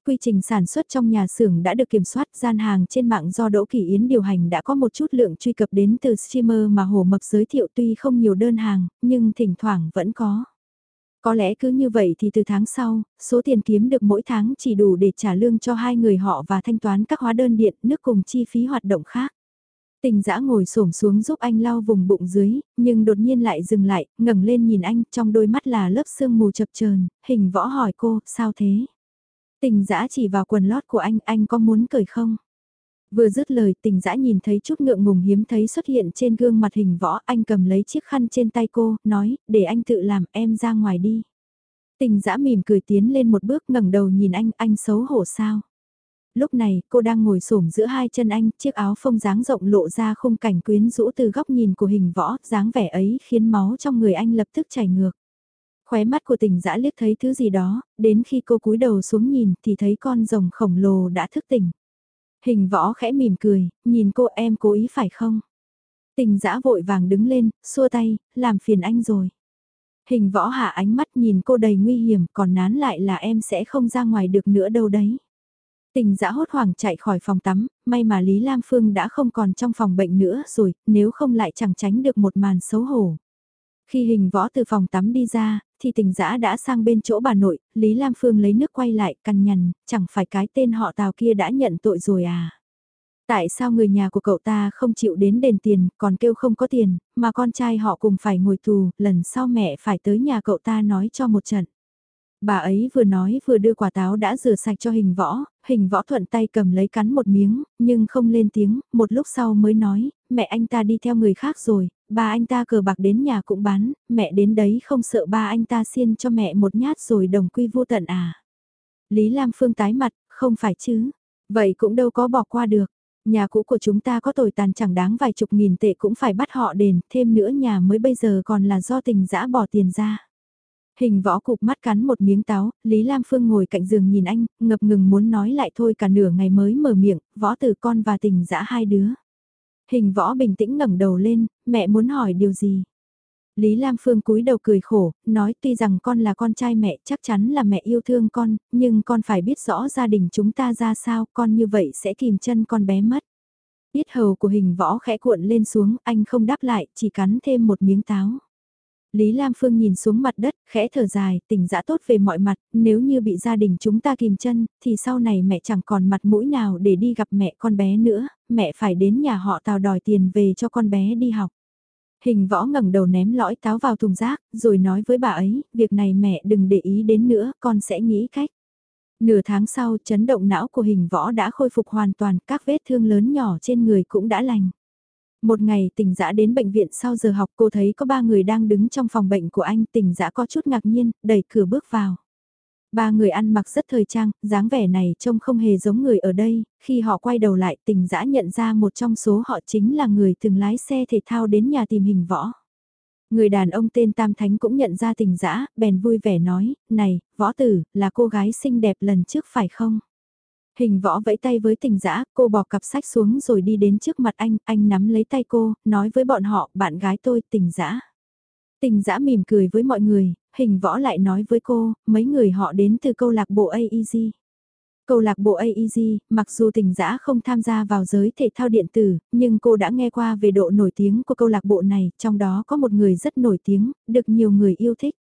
A: Quy trình sản xuất trong nhà xưởng đã được kiểm soát gian hàng trên mạng do Đỗ Kỳ Yến điều hành đã có một chút lượng truy cập đến từ streamer mà Hồ Mập giới thiệu tuy không nhiều đơn hàng, nhưng thỉnh thoảng vẫn có. Có lẽ cứ như vậy thì từ tháng sau, số tiền kiếm được mỗi tháng chỉ đủ để trả lương cho hai người họ và thanh toán các hóa đơn điện nước cùng chi phí hoạt động khác. Tình dã ngồi xổm xuống giúp anh lau vùng bụng dưới, nhưng đột nhiên lại dừng lại, ngẩng lên nhìn anh, trong đôi mắt là lớp sương mù chập chờn hình võ hỏi cô, sao thế? Tình dã chỉ vào quần lót của anh, anh có muốn cởi không? Vừa dứt lời tình dã nhìn thấy chút ngượng ngùng hiếm thấy xuất hiện trên gương mặt hình võ, anh cầm lấy chiếc khăn trên tay cô, nói, để anh tự làm, em ra ngoài đi. Tình dã mỉm cười tiến lên một bước ngẩng đầu nhìn anh, anh xấu hổ sao? Lúc này, cô đang ngồi xổm giữa hai chân anh, chiếc áo phông dáng rộng lộ ra khung cảnh quyến rũ từ góc nhìn của hình võ, dáng vẻ ấy khiến máu trong người anh lập tức chảy ngược. Khóe mắt của tình dã liếc thấy thứ gì đó, đến khi cô cúi đầu xuống nhìn thì thấy con rồng khổng lồ đã thức tỉnh. Hình võ khẽ mỉm cười, nhìn cô em cố ý phải không? Tình dã vội vàng đứng lên, xua tay, làm phiền anh rồi. Hình võ hạ ánh mắt nhìn cô đầy nguy hiểm còn nán lại là em sẽ không ra ngoài được nữa đâu đấy. Tình dã hốt hoảng chạy khỏi phòng tắm, may mà Lý Lam Phương đã không còn trong phòng bệnh nữa rồi, nếu không lại chẳng tránh được một màn xấu hổ. Khi hình võ từ phòng tắm đi ra, thì tình dã đã sang bên chỗ bà nội, Lý Lam Phương lấy nước quay lại, cằn nhằn, chẳng phải cái tên họ tào kia đã nhận tội rồi à. Tại sao người nhà của cậu ta không chịu đến đền tiền, còn kêu không có tiền, mà con trai họ cùng phải ngồi tù, lần sau mẹ phải tới nhà cậu ta nói cho một trận. Bà ấy vừa nói vừa đưa quả táo đã rửa sạch cho hình võ, hình võ thuận tay cầm lấy cắn một miếng, nhưng không lên tiếng, một lúc sau mới nói, mẹ anh ta đi theo người khác rồi, ba anh ta cờ bạc đến nhà cũng bán, mẹ đến đấy không sợ ba anh ta xiên cho mẹ một nhát rồi đồng quy vô tận à. Lý Lam Phương tái mặt, không phải chứ, vậy cũng đâu có bỏ qua được. Nhà cũ của chúng ta có tồi tàn chẳng đáng vài chục nghìn tệ cũng phải bắt họ đền, thêm nữa nhà mới bây giờ còn là do tình dã bỏ tiền ra. Hình võ cụp mắt cắn một miếng táo, Lý Lam Phương ngồi cạnh giường nhìn anh, ngập ngừng muốn nói lại thôi cả nửa ngày mới mở miệng, võ tử con và tình dã hai đứa. Hình võ bình tĩnh ngẩng đầu lên, mẹ muốn hỏi điều gì? Lý Lam Phương cúi đầu cười khổ, nói tuy rằng con là con trai mẹ chắc chắn là mẹ yêu thương con, nhưng con phải biết rõ gia đình chúng ta ra sao, con như vậy sẽ kìm chân con bé mất. Biết hầu của hình võ khẽ cuộn lên xuống, anh không đáp lại, chỉ cắn thêm một miếng táo. Lý Lam Phương nhìn xuống mặt đất, khẽ thở dài, tỉnh dã tốt về mọi mặt, nếu như bị gia đình chúng ta kìm chân, thì sau này mẹ chẳng còn mặt mũi nào để đi gặp mẹ con bé nữa, mẹ phải đến nhà họ tào đòi tiền về cho con bé đi học. Hình võ ngẩng đầu ném lõi táo vào thùng rác, rồi nói với bà ấy, việc này mẹ đừng để ý đến nữa, con sẽ nghĩ cách. Nửa tháng sau, chấn động não của hình võ đã khôi phục hoàn toàn, các vết thương lớn nhỏ trên người cũng đã lành. Một ngày tỉnh dã đến bệnh viện sau giờ học cô thấy có ba người đang đứng trong phòng bệnh của anh tỉnh dã có chút ngạc nhiên, đẩy cửa bước vào. Ba người ăn mặc rất thời trang, dáng vẻ này trông không hề giống người ở đây, khi họ quay đầu lại tỉnh dã nhận ra một trong số họ chính là người từng lái xe thể thao đến nhà tìm hình võ. Người đàn ông tên Tam Thánh cũng nhận ra tình dã, bèn vui vẻ nói, này, võ tử, là cô gái xinh đẹp lần trước phải không? Hình võ vẫy tay với tình dã, cô bỏ cặp sách xuống rồi đi đến trước mặt anh, anh nắm lấy tay cô, nói với bọn họ, bạn gái tôi, tình dã. Tình dã mỉm cười với mọi người, hình võ lại nói với cô, mấy người họ đến từ câu lạc bộ AEG. Câu lạc bộ AEG, mặc dù tình dã không tham gia vào giới thể thao điện tử, nhưng cô đã nghe qua về độ nổi tiếng của câu lạc bộ này, trong đó có một người rất nổi tiếng, được nhiều người yêu thích.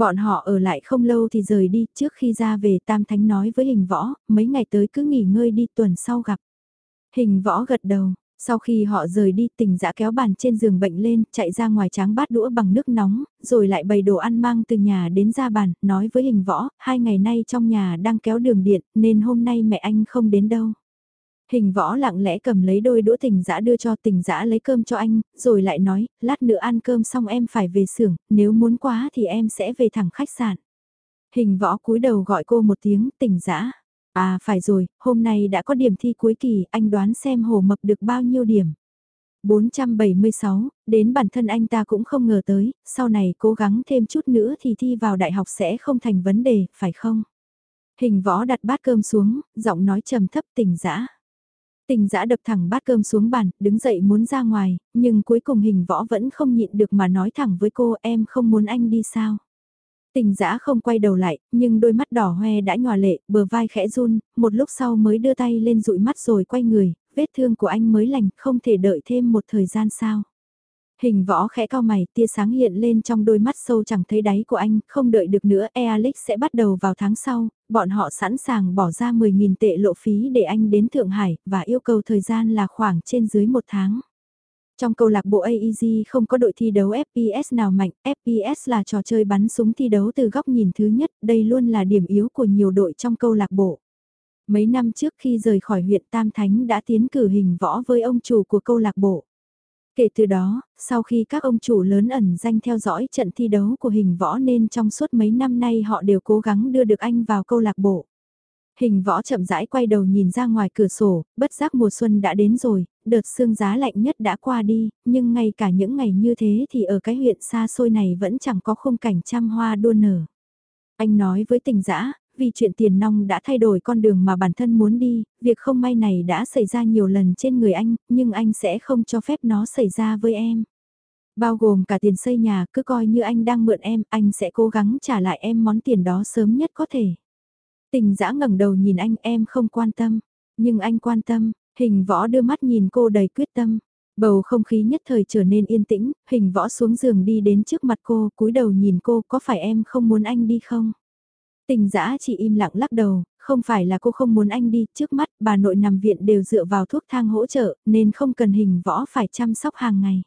A: Bọn họ ở lại không lâu thì rời đi, trước khi ra về Tam Thánh nói với hình võ, mấy ngày tới cứ nghỉ ngơi đi tuần sau gặp. Hình võ gật đầu, sau khi họ rời đi tình dã kéo bàn trên giường bệnh lên, chạy ra ngoài tráng bát đũa bằng nước nóng, rồi lại bày đồ ăn mang từ nhà đến ra bàn, nói với hình võ, hai ngày nay trong nhà đang kéo đường điện, nên hôm nay mẹ anh không đến đâu. Hình võ lặng lẽ cầm lấy đôi đũa tình dã đưa cho tình dã lấy cơm cho anh, rồi lại nói, lát nữa ăn cơm xong em phải về xưởng, nếu muốn quá thì em sẽ về thẳng khách sạn. Hình võ cúi đầu gọi cô một tiếng tình dã À phải rồi, hôm nay đã có điểm thi cuối kỳ, anh đoán xem hồ mập được bao nhiêu điểm. 476, đến bản thân anh ta cũng không ngờ tới, sau này cố gắng thêm chút nữa thì thi vào đại học sẽ không thành vấn đề, phải không? Hình võ đặt bát cơm xuống, giọng nói trầm thấp tình dã Tình Giã đập thẳng bát cơm xuống bàn, đứng dậy muốn ra ngoài, nhưng cuối cùng hình võ vẫn không nhịn được mà nói thẳng với cô em không muốn anh đi sao. Tình Giã không quay đầu lại, nhưng đôi mắt đỏ hoe đã nhòa lệ, bờ vai khẽ run, một lúc sau mới đưa tay lên dụi mắt rồi quay người, vết thương của anh mới lành, không thể đợi thêm một thời gian sao. Hình võ khẽ cao mày, tia sáng hiện lên trong đôi mắt sâu chẳng thấy đáy của anh, không đợi được nữa, Ealix sẽ bắt đầu vào tháng sau, bọn họ sẵn sàng bỏ ra 10.000 tệ lộ phí để anh đến Thượng Hải, và yêu cầu thời gian là khoảng trên dưới một tháng. Trong câu lạc bộ AEG không có đội thi đấu FPS nào mạnh, FPS là trò chơi bắn súng thi đấu từ góc nhìn thứ nhất, đây luôn là điểm yếu của nhiều đội trong câu lạc bộ. Mấy năm trước khi rời khỏi huyện Tam Thánh đã tiến cử hình võ với ông chủ của câu lạc bộ. Kể từ đó, sau khi các ông chủ lớn ẩn danh theo dõi trận thi đấu của hình võ nên trong suốt mấy năm nay họ đều cố gắng đưa được anh vào câu lạc bộ. Hình võ chậm rãi quay đầu nhìn ra ngoài cửa sổ, bất giác mùa xuân đã đến rồi, đợt sương giá lạnh nhất đã qua đi, nhưng ngay cả những ngày như thế thì ở cái huyện xa xôi này vẫn chẳng có khung cảnh trăm hoa đua nở. Anh nói với tình dã vì chuyện tiền nong đã thay đổi con đường mà bản thân muốn đi, việc không may này đã xảy ra nhiều lần trên người anh, nhưng anh sẽ không cho phép nó xảy ra với em. Bao gồm cả tiền xây nhà, cứ coi như anh đang mượn em, anh sẽ cố gắng trả lại em món tiền đó sớm nhất có thể. Tình dã ngẩng đầu nhìn anh em không quan tâm, nhưng anh quan tâm, hình võ đưa mắt nhìn cô đầy quyết tâm. Bầu không khí nhất thời trở nên yên tĩnh, hình võ xuống giường đi đến trước mặt cô, cúi đầu nhìn cô, có phải em không muốn anh đi không? Tình dã chỉ im lặng lắc đầu, không phải là cô không muốn anh đi, trước mắt bà nội nằm viện đều dựa vào thuốc thang hỗ trợ, nên không cần hình võ phải chăm sóc hàng ngày.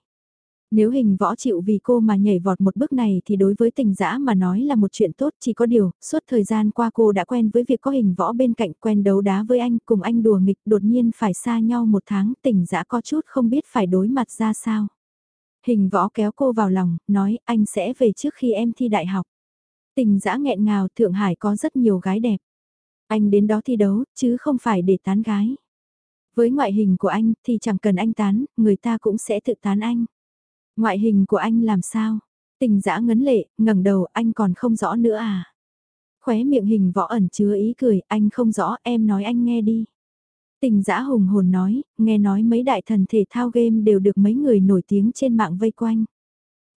A: Nếu hình võ chịu vì cô mà nhảy vọt một bước này thì đối với tình dã mà nói là một chuyện tốt chỉ có điều, suốt thời gian qua cô đã quen với việc có hình võ bên cạnh quen đấu đá với anh cùng anh đùa nghịch đột nhiên phải xa nhau một tháng tình dã có chút không biết phải đối mặt ra sao. Hình võ kéo cô vào lòng, nói anh sẽ về trước khi em thi đại học. Tình dã nghẹn ngào Thượng Hải có rất nhiều gái đẹp. Anh đến đó thi đấu, chứ không phải để tán gái. Với ngoại hình của anh thì chẳng cần anh tán, người ta cũng sẽ tự tán anh. Ngoại hình của anh làm sao? Tình dã ngấn lệ, ngẩng đầu anh còn không rõ nữa à? Khóe miệng hình võ ẩn chứa ý cười, anh không rõ, em nói anh nghe đi. Tình dã hùng hồn nói, nghe nói mấy đại thần thể thao game đều được mấy người nổi tiếng trên mạng vây quanh.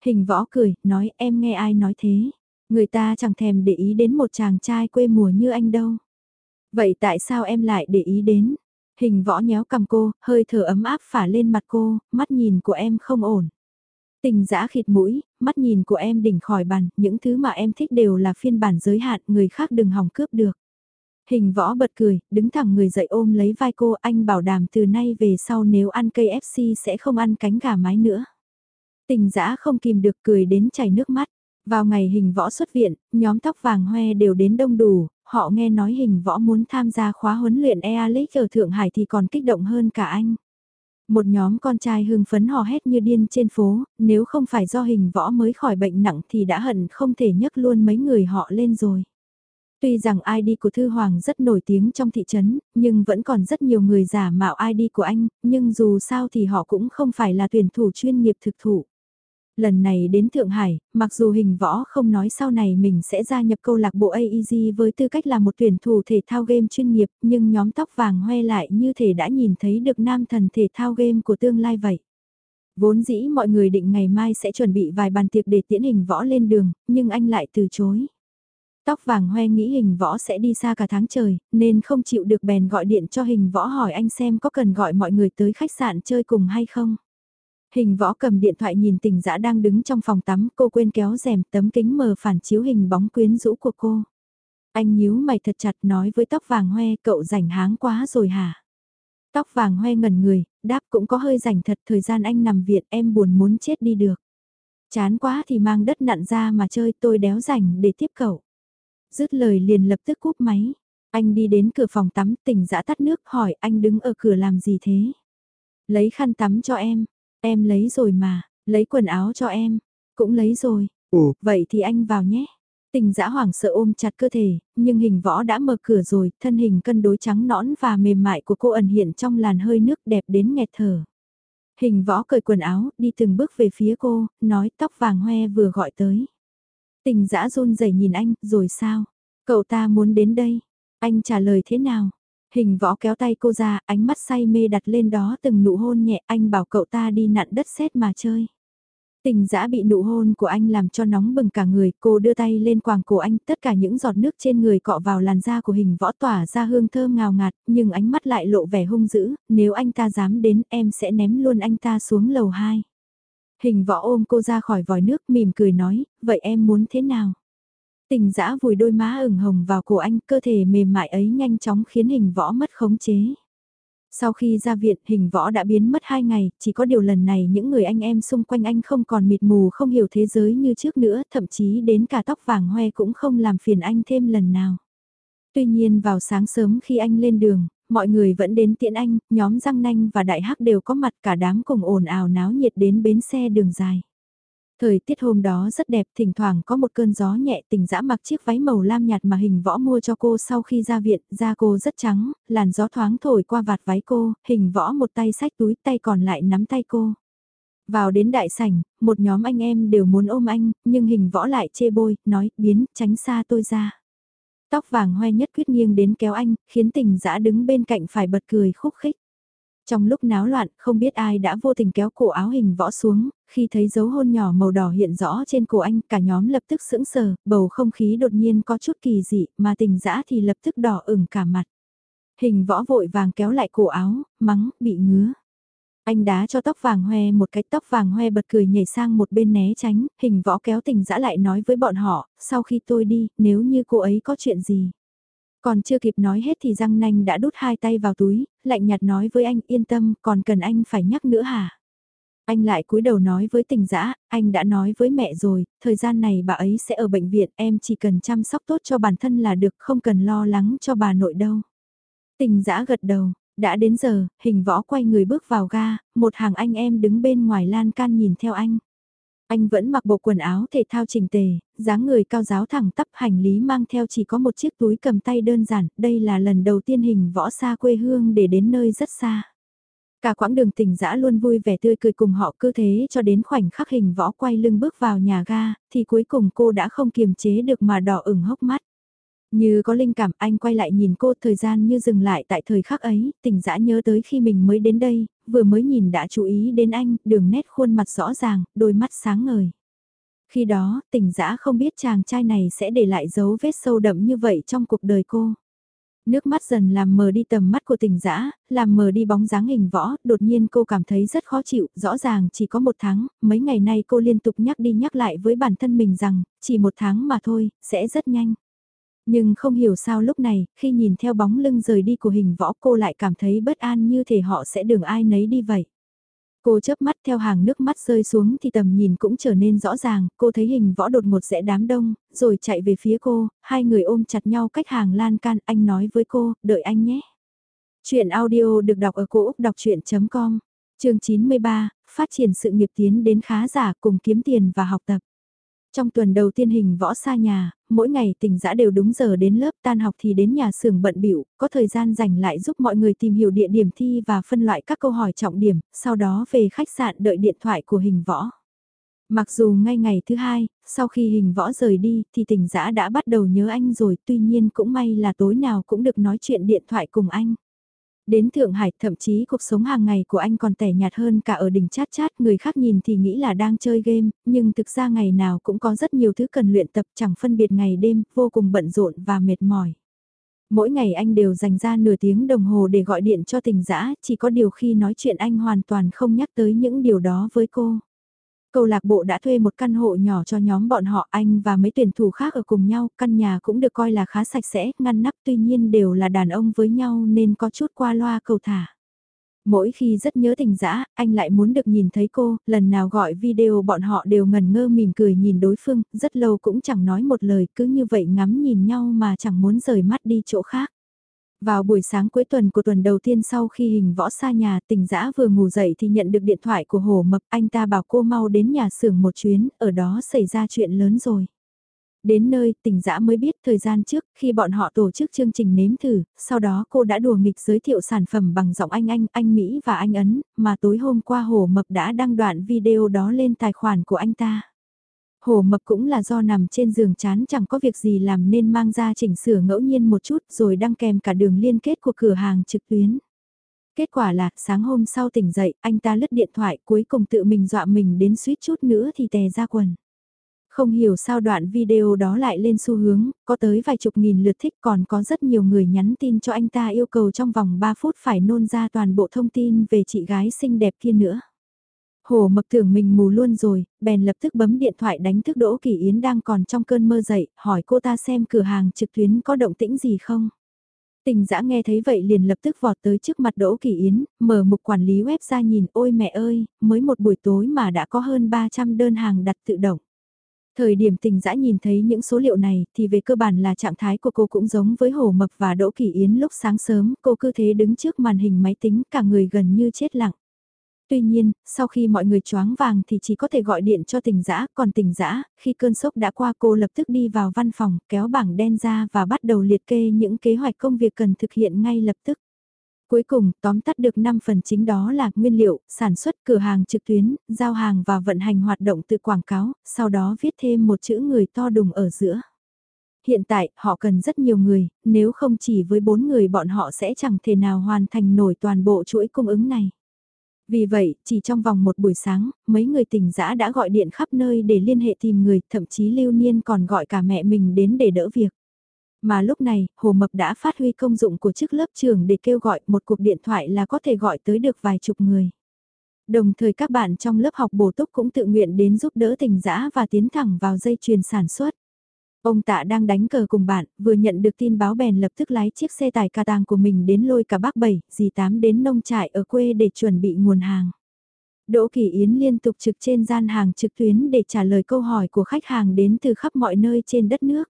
A: Hình võ cười, nói em nghe ai nói thế. Người ta chẳng thèm để ý đến một chàng trai quê mùa như anh đâu. Vậy tại sao em lại để ý đến? Hình võ nhéo cầm cô, hơi thở ấm áp phả lên mặt cô, mắt nhìn của em không ổn. Tình dã khịt mũi, mắt nhìn của em đỉnh khỏi bàn, những thứ mà em thích đều là phiên bản giới hạn, người khác đừng hòng cướp được. Hình võ bật cười, đứng thẳng người dậy ôm lấy vai cô, anh bảo đảm từ nay về sau nếu ăn cây FC sẽ không ăn cánh gà mái nữa. Tình dã không kìm được cười đến chảy nước mắt. Vào ngày hình võ xuất viện, nhóm tóc vàng hoe đều đến đông đủ, họ nghe nói hình võ muốn tham gia khóa huấn luyện EALIC ở Thượng Hải thì còn kích động hơn cả anh. Một nhóm con trai hưng phấn hò hét như điên trên phố, nếu không phải do hình võ mới khỏi bệnh nặng thì đã hận không thể nhấc luôn mấy người họ lên rồi. Tuy rằng ID của Thư Hoàng rất nổi tiếng trong thị trấn, nhưng vẫn còn rất nhiều người giả mạo ID của anh, nhưng dù sao thì họ cũng không phải là tuyển thủ chuyên nghiệp thực thụ. Lần này đến Thượng Hải, mặc dù hình võ không nói sau này mình sẽ gia nhập câu lạc bộ AEG với tư cách là một tuyển thủ thể thao game chuyên nghiệp, nhưng nhóm tóc vàng hoe lại như thể đã nhìn thấy được nam thần thể thao game của tương lai vậy. Vốn dĩ mọi người định ngày mai sẽ chuẩn bị vài bàn tiệc để tiễn hình võ lên đường, nhưng anh lại từ chối. Tóc vàng hoe nghĩ hình võ sẽ đi xa cả tháng trời, nên không chịu được bèn gọi điện cho hình võ hỏi anh xem có cần gọi mọi người tới khách sạn chơi cùng hay không. Hình võ cầm điện thoại nhìn tình dã đang đứng trong phòng tắm, cô quên kéo rèm tấm kính mờ phản chiếu hình bóng quyến rũ của cô. Anh nhíu mày thật chặt nói với tóc vàng hoe cậu rảnh háng quá rồi hả? Tóc vàng hoe ngẩn người, đáp cũng có hơi rảnh thật thời gian anh nằm viện em buồn muốn chết đi được. Chán quá thì mang đất nặn ra mà chơi tôi đéo rảnh để tiếp cậu. Dứt lời liền lập tức cúp máy. Anh đi đến cửa phòng tắm tỉnh dã tắt nước hỏi anh đứng ở cửa làm gì thế? Lấy khăn tắm cho em, Em lấy rồi mà, lấy quần áo cho em. Cũng lấy rồi. Ồ, vậy thì anh vào nhé. Tình dã hoảng sợ ôm chặt cơ thể, nhưng hình võ đã mở cửa rồi, thân hình cân đối trắng nõn và mềm mại của cô ẩn hiện trong làn hơi nước đẹp đến nghẹt thở. Hình võ cởi quần áo, đi từng bước về phía cô, nói tóc vàng hoe vừa gọi tới. Tình dã run rẩy nhìn anh, rồi sao? Cậu ta muốn đến đây. Anh trả lời thế nào? Hình võ kéo tay cô ra, ánh mắt say mê đặt lên đó từng nụ hôn nhẹ anh bảo cậu ta đi nặn đất sét mà chơi. Tình dã bị nụ hôn của anh làm cho nóng bừng cả người, cô đưa tay lên quàng cổ anh, tất cả những giọt nước trên người cọ vào làn da của hình võ tỏa ra hương thơm ngào ngạt, nhưng ánh mắt lại lộ vẻ hung dữ, nếu anh ta dám đến em sẽ ném luôn anh ta xuống lầu 2. Hình võ ôm cô ra khỏi vòi nước mỉm cười nói, vậy em muốn thế nào? Tình dã vùi đôi má ửng hồng vào cổ anh, cơ thể mềm mại ấy nhanh chóng khiến hình võ mất khống chế. Sau khi ra viện, hình võ đã biến mất hai ngày, chỉ có điều lần này những người anh em xung quanh anh không còn mịt mù không hiểu thế giới như trước nữa, thậm chí đến cả tóc vàng hoe cũng không làm phiền anh thêm lần nào. Tuy nhiên vào sáng sớm khi anh lên đường, mọi người vẫn đến tiễn anh, nhóm răng nanh và đại hắc đều có mặt cả đám cùng ồn ào náo nhiệt đến bến xe đường dài. Thời tiết hôm đó rất đẹp, thỉnh thoảng có một cơn gió nhẹ tình dã mặc chiếc váy màu lam nhạt mà hình võ mua cho cô sau khi ra viện, da cô rất trắng, làn gió thoáng thổi qua vạt váy cô, hình võ một tay sách túi tay còn lại nắm tay cô. Vào đến đại sảnh, một nhóm anh em đều muốn ôm anh, nhưng hình võ lại chê bôi, nói, biến, tránh xa tôi ra. Tóc vàng hoe nhất quyết nghiêng đến kéo anh, khiến tình dã đứng bên cạnh phải bật cười khúc khích. Trong lúc náo loạn, không biết ai đã vô tình kéo cổ áo hình võ xuống, khi thấy dấu hôn nhỏ màu đỏ hiện rõ trên cổ anh, cả nhóm lập tức sững sờ, bầu không khí đột nhiên có chút kỳ dị, mà tình dã thì lập tức đỏ ửng cả mặt. Hình võ vội vàng kéo lại cổ áo, mắng, bị ngứa. Anh đá cho tóc vàng hoe một cái tóc vàng hoe bật cười nhảy sang một bên né tránh, hình võ kéo tình dã lại nói với bọn họ, sau khi tôi đi, nếu như cô ấy có chuyện gì. Còn chưa kịp nói hết thì răng nanh đã đút hai tay vào túi, lạnh nhạt nói với anh yên tâm, còn cần anh phải nhắc nữa hả? Anh lại cúi đầu nói với tình dã anh đã nói với mẹ rồi, thời gian này bà ấy sẽ ở bệnh viện, em chỉ cần chăm sóc tốt cho bản thân là được, không cần lo lắng cho bà nội đâu. Tình dã gật đầu, đã đến giờ, hình võ quay người bước vào ga, một hàng anh em đứng bên ngoài lan can nhìn theo anh. Anh vẫn mặc bộ quần áo thể thao chỉnh tề, dáng người cao giáo thẳng tắp hành lý mang theo chỉ có một chiếc túi cầm tay đơn giản, đây là lần đầu tiên hình võ xa quê hương để đến nơi rất xa. Cả quãng đường tỉnh dã luôn vui vẻ tươi cười cùng họ cứ thế cho đến khoảnh khắc hình võ quay lưng bước vào nhà ga, thì cuối cùng cô đã không kiềm chế được mà đỏ ửng hốc mắt. Như có linh cảm anh quay lại nhìn cô thời gian như dừng lại tại thời khắc ấy, tỉnh dã nhớ tới khi mình mới đến đây, vừa mới nhìn đã chú ý đến anh, đường nét khuôn mặt rõ ràng, đôi mắt sáng ngời. Khi đó, tỉnh dã không biết chàng trai này sẽ để lại dấu vết sâu đậm như vậy trong cuộc đời cô. Nước mắt dần làm mờ đi tầm mắt của tình dã, làm mờ đi bóng dáng hình võ, đột nhiên cô cảm thấy rất khó chịu, rõ ràng chỉ có một tháng, mấy ngày nay cô liên tục nhắc đi nhắc lại với bản thân mình rằng, chỉ một tháng mà thôi, sẽ rất nhanh. Nhưng không hiểu sao lúc này, khi nhìn theo bóng lưng rời đi của hình võ cô lại cảm thấy bất an như thể họ sẽ đường ai nấy đi vậy. Cô chớp mắt theo hàng nước mắt rơi xuống thì tầm nhìn cũng trở nên rõ ràng, cô thấy hình võ đột một rẽ đám đông, rồi chạy về phía cô, hai người ôm chặt nhau cách hàng lan can, anh nói với cô, đợi anh nhé. Chuyện audio được đọc ở cổ Úc đọc chuyện.com, trường 93, phát triển sự nghiệp tiến đến khá giả cùng kiếm tiền và học tập. Trong tuần đầu tiên hình võ xa nhà, mỗi ngày tình giã đều đúng giờ đến lớp tan học thì đến nhà xưởng bận biểu, có thời gian dành lại giúp mọi người tìm hiểu địa điểm thi và phân loại các câu hỏi trọng điểm, sau đó về khách sạn đợi điện thoại của hình võ. Mặc dù ngay ngày thứ hai, sau khi hình võ rời đi thì tình giã đã bắt đầu nhớ anh rồi tuy nhiên cũng may là tối nào cũng được nói chuyện điện thoại cùng anh. Đến Thượng Hải thậm chí cuộc sống hàng ngày của anh còn tẻ nhạt hơn cả ở đỉnh chát chát người khác nhìn thì nghĩ là đang chơi game, nhưng thực ra ngày nào cũng có rất nhiều thứ cần luyện tập chẳng phân biệt ngày đêm, vô cùng bận rộn và mệt mỏi. Mỗi ngày anh đều dành ra nửa tiếng đồng hồ để gọi điện cho tình dã chỉ có điều khi nói chuyện anh hoàn toàn không nhắc tới những điều đó với cô câu lạc bộ đã thuê một căn hộ nhỏ cho nhóm bọn họ anh và mấy tuyển thủ khác ở cùng nhau, căn nhà cũng được coi là khá sạch sẽ, ngăn nắp tuy nhiên đều là đàn ông với nhau nên có chút qua loa cầu thả. Mỗi khi rất nhớ tình dã, anh lại muốn được nhìn thấy cô, lần nào gọi video bọn họ đều ngần ngơ mỉm cười nhìn đối phương, rất lâu cũng chẳng nói một lời, cứ như vậy ngắm nhìn nhau mà chẳng muốn rời mắt đi chỗ khác. Vào buổi sáng cuối tuần của tuần đầu tiên sau khi hình võ xa nhà tỉnh dã vừa ngủ dậy thì nhận được điện thoại của Hồ Mập anh ta bảo cô mau đến nhà xưởng một chuyến, ở đó xảy ra chuyện lớn rồi. Đến nơi tỉnh dã mới biết thời gian trước khi bọn họ tổ chức chương trình nếm thử, sau đó cô đã đùa nghịch giới thiệu sản phẩm bằng giọng anh anh, anh Mỹ và anh Ấn, mà tối hôm qua Hồ Mập đã đăng đoạn video đó lên tài khoản của anh ta. Hồ mập cũng là do nằm trên giường chán chẳng có việc gì làm nên mang ra chỉnh sửa ngẫu nhiên một chút rồi đăng kèm cả đường liên kết của cửa hàng trực tuyến. Kết quả là sáng hôm sau tỉnh dậy anh ta lướt điện thoại cuối cùng tự mình dọa mình đến suýt chút nữa thì tè ra quần. Không hiểu sao đoạn video đó lại lên xu hướng, có tới vài chục nghìn lượt thích còn có rất nhiều người nhắn tin cho anh ta yêu cầu trong vòng 3 phút phải nôn ra toàn bộ thông tin về chị gái xinh đẹp kia nữa. Hồ mập tưởng mình mù luôn rồi, bèn lập tức bấm điện thoại đánh thức Đỗ Kỳ Yến đang còn trong cơn mơ dậy, hỏi cô ta xem cửa hàng trực tuyến có động tĩnh gì không. Tình dã nghe thấy vậy liền lập tức vọt tới trước mặt Đỗ Kỳ Yến, mở mục quản lý web ra nhìn ôi mẹ ơi, mới một buổi tối mà đã có hơn 300 đơn hàng đặt tự động. Thời điểm tình dã nhìn thấy những số liệu này thì về cơ bản là trạng thái của cô cũng giống với Hồ Mập và Đỗ Kỳ Yến lúc sáng sớm, cô cứ thế đứng trước màn hình máy tính cả người gần như chết lặng. Tuy nhiên, sau khi mọi người choáng vàng thì chỉ có thể gọi điện cho tình dã, còn tình dã, khi cơn sốc đã qua cô lập tức đi vào văn phòng, kéo bảng đen ra và bắt đầu liệt kê những kế hoạch công việc cần thực hiện ngay lập tức. Cuối cùng, tóm tắt được 5 phần chính đó là nguyên liệu, sản xuất, cửa hàng trực tuyến, giao hàng và vận hành hoạt động từ quảng cáo, sau đó viết thêm một chữ người to đùng ở giữa. Hiện tại, họ cần rất nhiều người, nếu không chỉ với 4 người bọn họ sẽ chẳng thể nào hoàn thành nổi toàn bộ chuỗi cung ứng này. Vì vậy, chỉ trong vòng một buổi sáng, mấy người tỉnh dã đã gọi điện khắp nơi để liên hệ tìm người, thậm chí Lưu Niên còn gọi cả mẹ mình đến để đỡ việc. Mà lúc này, Hồ Mập đã phát huy công dụng của chức lớp trưởng để kêu gọi một cuộc điện thoại là có thể gọi tới được vài chục người. Đồng thời các bạn trong lớp học bổ túc cũng tự nguyện đến giúp đỡ tình dã và tiến thẳng vào dây chuyền sản xuất. Ông tạ đang đánh cờ cùng bạn, vừa nhận được tin báo bèn lập tức lái chiếc xe tải ca tàng của mình đến lôi cả bác bảy, dì tám đến nông trại ở quê để chuẩn bị nguồn hàng. Đỗ Kỳ Yến liên tục trực trên gian hàng trực tuyến để trả lời câu hỏi của khách hàng đến từ khắp mọi nơi trên đất nước.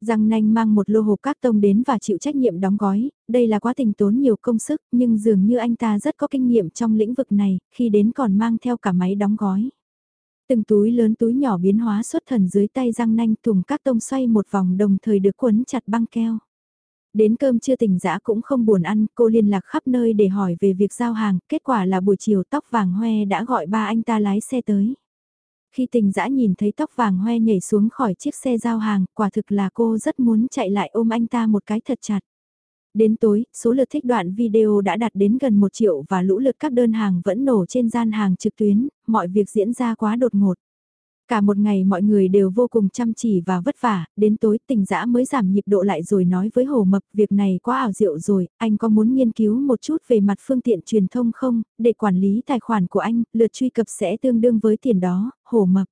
A: Giang nanh mang một lô hộp các tông đến và chịu trách nhiệm đóng gói, đây là quá trình tốn nhiều công sức nhưng dường như anh ta rất có kinh nghiệm trong lĩnh vực này, khi đến còn mang theo cả máy đóng gói. Từng túi lớn túi nhỏ biến hóa xuất thần dưới tay răng nanh thùng các tông xoay một vòng đồng thời được quấn chặt băng keo. Đến cơm chưa tỉnh dã cũng không buồn ăn, cô liên lạc khắp nơi để hỏi về việc giao hàng, kết quả là buổi chiều tóc vàng hoe đã gọi ba anh ta lái xe tới. Khi tình dã nhìn thấy tóc vàng hoe nhảy xuống khỏi chiếc xe giao hàng, quả thực là cô rất muốn chạy lại ôm anh ta một cái thật chặt. Đến tối, số lượt thích đoạn video đã đạt đến gần 1 triệu và lũ lượt các đơn hàng vẫn nổ trên gian hàng trực tuyến, mọi việc diễn ra quá đột ngột. Cả một ngày mọi người đều vô cùng chăm chỉ và vất vả, đến tối tình dã mới giảm nhịp độ lại rồi nói với Hồ Mập việc này quá ảo diệu rồi, anh có muốn nghiên cứu một chút về mặt phương tiện truyền thông không, để quản lý tài khoản của anh, lượt truy cập sẽ tương đương với tiền đó, Hồ Mập.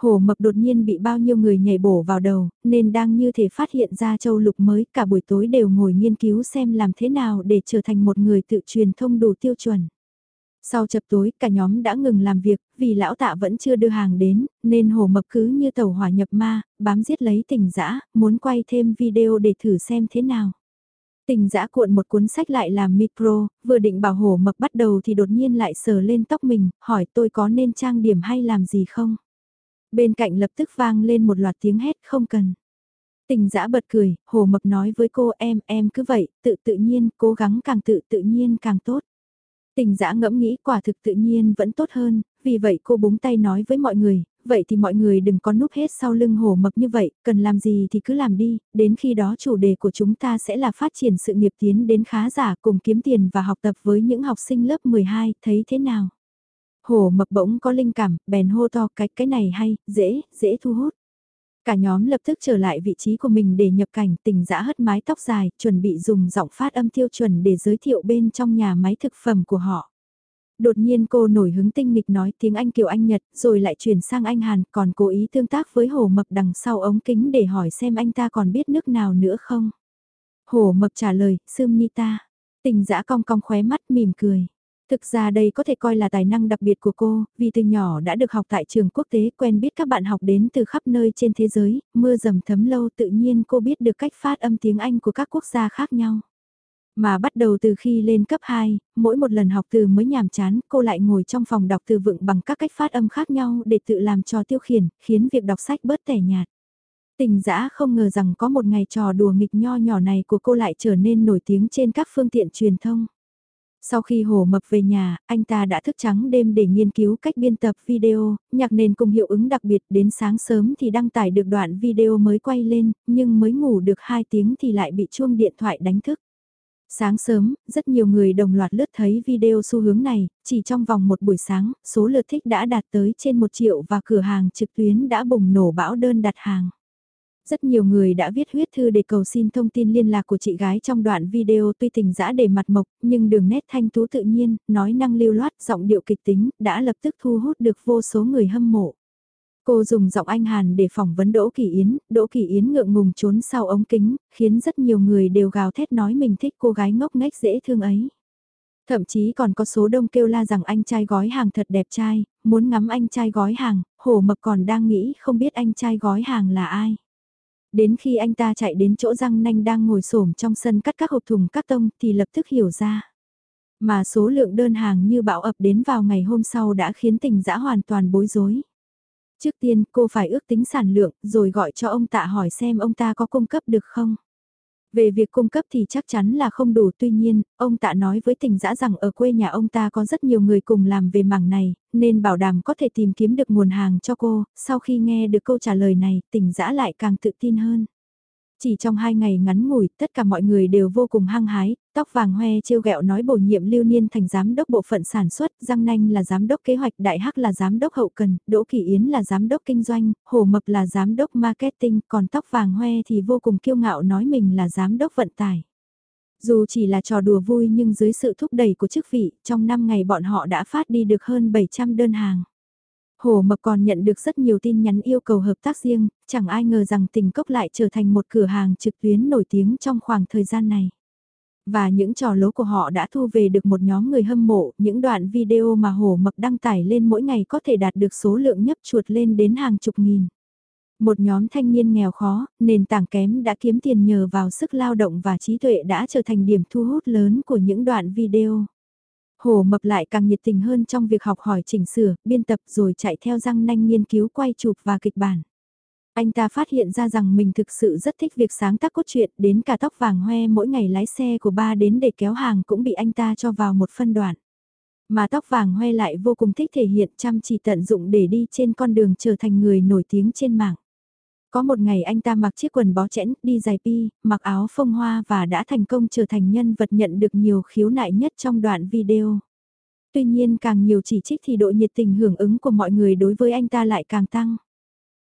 A: Hồ mập đột nhiên bị bao nhiêu người nhảy bổ vào đầu, nên đang như thể phát hiện ra châu lục mới cả buổi tối đều ngồi nghiên cứu xem làm thế nào để trở thành một người tự truyền thông đủ tiêu chuẩn. Sau chập tối cả nhóm đã ngừng làm việc, vì lão tạ vẫn chưa đưa hàng đến, nên hồ mập cứ như tàu hỏa nhập ma, bám giết lấy tình dã muốn quay thêm video để thử xem thế nào. Tình dã cuộn một cuốn sách lại làm micro, vừa định bảo hồ mập bắt đầu thì đột nhiên lại sờ lên tóc mình, hỏi tôi có nên trang điểm hay làm gì không? Bên cạnh lập tức vang lên một loạt tiếng hét không cần. Tình dã bật cười, hồ mập nói với cô em, em cứ vậy, tự tự nhiên, cố gắng càng tự tự nhiên càng tốt. Tình dã ngẫm nghĩ quả thực tự nhiên vẫn tốt hơn, vì vậy cô búng tay nói với mọi người, vậy thì mọi người đừng có núp hết sau lưng hồ mập như vậy, cần làm gì thì cứ làm đi, đến khi đó chủ đề của chúng ta sẽ là phát triển sự nghiệp tiến đến khá giả cùng kiếm tiền và học tập với những học sinh lớp 12, thấy thế nào? Hồ mập bỗng có linh cảm, bèn hô to cái cái này hay, dễ, dễ thu hút. Cả nhóm lập tức trở lại vị trí của mình để nhập cảnh tình dã hất mái tóc dài, chuẩn bị dùng giọng phát âm tiêu chuẩn để giới thiệu bên trong nhà máy thực phẩm của họ. Đột nhiên cô nổi hứng tinh nghịch nói tiếng Anh kiểu Anh Nhật, rồi lại chuyển sang Anh Hàn, còn cố ý tương tác với Hồ Mập đằng sau ống kính để hỏi xem anh ta còn biết nước nào nữa không. Hồ Mập trả lời, Sương Nhi ta. Tình dã cong cong khóe mắt mỉm cười. Thực ra đây có thể coi là tài năng đặc biệt của cô, vì từ nhỏ đã được học tại trường quốc tế quen biết các bạn học đến từ khắp nơi trên thế giới, mưa dầm thấm lâu tự nhiên cô biết được cách phát âm tiếng Anh của các quốc gia khác nhau. Mà bắt đầu từ khi lên cấp 2, mỗi một lần học từ mới nhàm chán, cô lại ngồi trong phòng đọc từ vựng bằng các cách phát âm khác nhau để tự làm trò tiêu khiển, khiến việc đọc sách bớt tẻ nhạt. Tình dã không ngờ rằng có một ngày trò đùa nghịch nho nhỏ này của cô lại trở nên nổi tiếng trên các phương tiện truyền thông. Sau khi Hồ Mập về nhà, anh ta đã thức trắng đêm để nghiên cứu cách biên tập video, nhạc nền cùng hiệu ứng đặc biệt đến sáng sớm thì đăng tải được đoạn video mới quay lên, nhưng mới ngủ được 2 tiếng thì lại bị chuông điện thoại đánh thức. Sáng sớm, rất nhiều người đồng loạt lướt thấy video xu hướng này, chỉ trong vòng một buổi sáng, số lượt thích đã đạt tới trên 1 triệu và cửa hàng trực tuyến đã bùng nổ bão đơn đặt hàng. Rất nhiều người đã viết huyết thư để cầu xin thông tin liên lạc của chị gái trong đoạn video tuy tình dã để mặt mộc, nhưng đường nét thanh tú tự nhiên, nói năng lưu loát, giọng điệu kịch tính, đã lập tức thu hút được vô số người hâm mộ. Cô dùng giọng anh Hàn để phỏng vấn Đỗ Kỳ Yến, Đỗ Kỳ Yến ngượng ngùng trốn sau ống kính, khiến rất nhiều người đều gào thét nói mình thích cô gái ngốc nghếch dễ thương ấy. Thậm chí còn có số đông kêu la rằng anh trai gói hàng thật đẹp trai, muốn ngắm anh trai gói hàng, hổ mập còn đang nghĩ không biết anh trai gói hàng là ai. Đến khi anh ta chạy đến chỗ răng nanh đang ngồi xổm trong sân cắt các hộp thùng cắt tông thì lập tức hiểu ra. Mà số lượng đơn hàng như bão ập đến vào ngày hôm sau đã khiến tình dã hoàn toàn bối rối. Trước tiên, cô phải ước tính sản lượng, rồi gọi cho ông tạ hỏi xem ông ta có cung cấp được không. Về việc cung cấp thì chắc chắn là không đủ tuy nhiên, ông tạ nói với tình dã rằng ở quê nhà ông ta có rất nhiều người cùng làm về mảng này, nên bảo đảm có thể tìm kiếm được nguồn hàng cho cô, sau khi nghe được câu trả lời này, tình dã lại càng tự tin hơn. Chỉ trong hai ngày ngắn ngủi, tất cả mọi người đều vô cùng hăng hái, tóc vàng hoe trêu ghẹo nói bổ nhiệm Lưu Niên thành giám đốc bộ phận sản xuất, Giang Nanh là giám đốc kế hoạch, Đại Hắc là giám đốc hậu cần, Đỗ Kỳ Yến là giám đốc kinh doanh, Hồ Mập là giám đốc marketing, còn tóc vàng hoe thì vô cùng kiêu ngạo nói mình là giám đốc vận tải. Dù chỉ là trò đùa vui nhưng dưới sự thúc đẩy của chức vị, trong 5 ngày bọn họ đã phát đi được hơn 700 đơn hàng. Hồ Mập còn nhận được rất nhiều tin nhắn yêu cầu hợp tác riêng, chẳng ai ngờ rằng tình cốc lại trở thành một cửa hàng trực tuyến nổi tiếng trong khoảng thời gian này. Và những trò lố của họ đã thu về được một nhóm người hâm mộ, những đoạn video mà Hồ Mập đăng tải lên mỗi ngày có thể đạt được số lượng nhấp chuột lên đến hàng chục nghìn. Một nhóm thanh niên nghèo khó, nền tảng kém đã kiếm tiền nhờ vào sức lao động và trí tuệ đã trở thành điểm thu hút lớn của những đoạn video. Hồ Mập lại càng nhiệt tình hơn trong việc học hỏi chỉnh sửa, biên tập rồi chạy theo răng nanh nghiên cứu quay chụp và kịch bản. Anh ta phát hiện ra rằng mình thực sự rất thích việc sáng tác cốt truyện, đến cả tóc vàng hoe mỗi ngày lái xe của ba đến để kéo hàng cũng bị anh ta cho vào một phân đoạn. Mà tóc vàng hoe lại vô cùng thích thể hiện chăm chỉ tận dụng để đi trên con đường trở thành người nổi tiếng trên mạng. Có một ngày anh ta mặc chiếc quần bó chẽn, đi giày pi, mặc áo phông hoa và đã thành công trở thành nhân vật nhận được nhiều khiếu nại nhất trong đoạn video. Tuy nhiên càng nhiều chỉ trích thì độ nhiệt tình hưởng ứng của mọi người đối với anh ta lại càng tăng.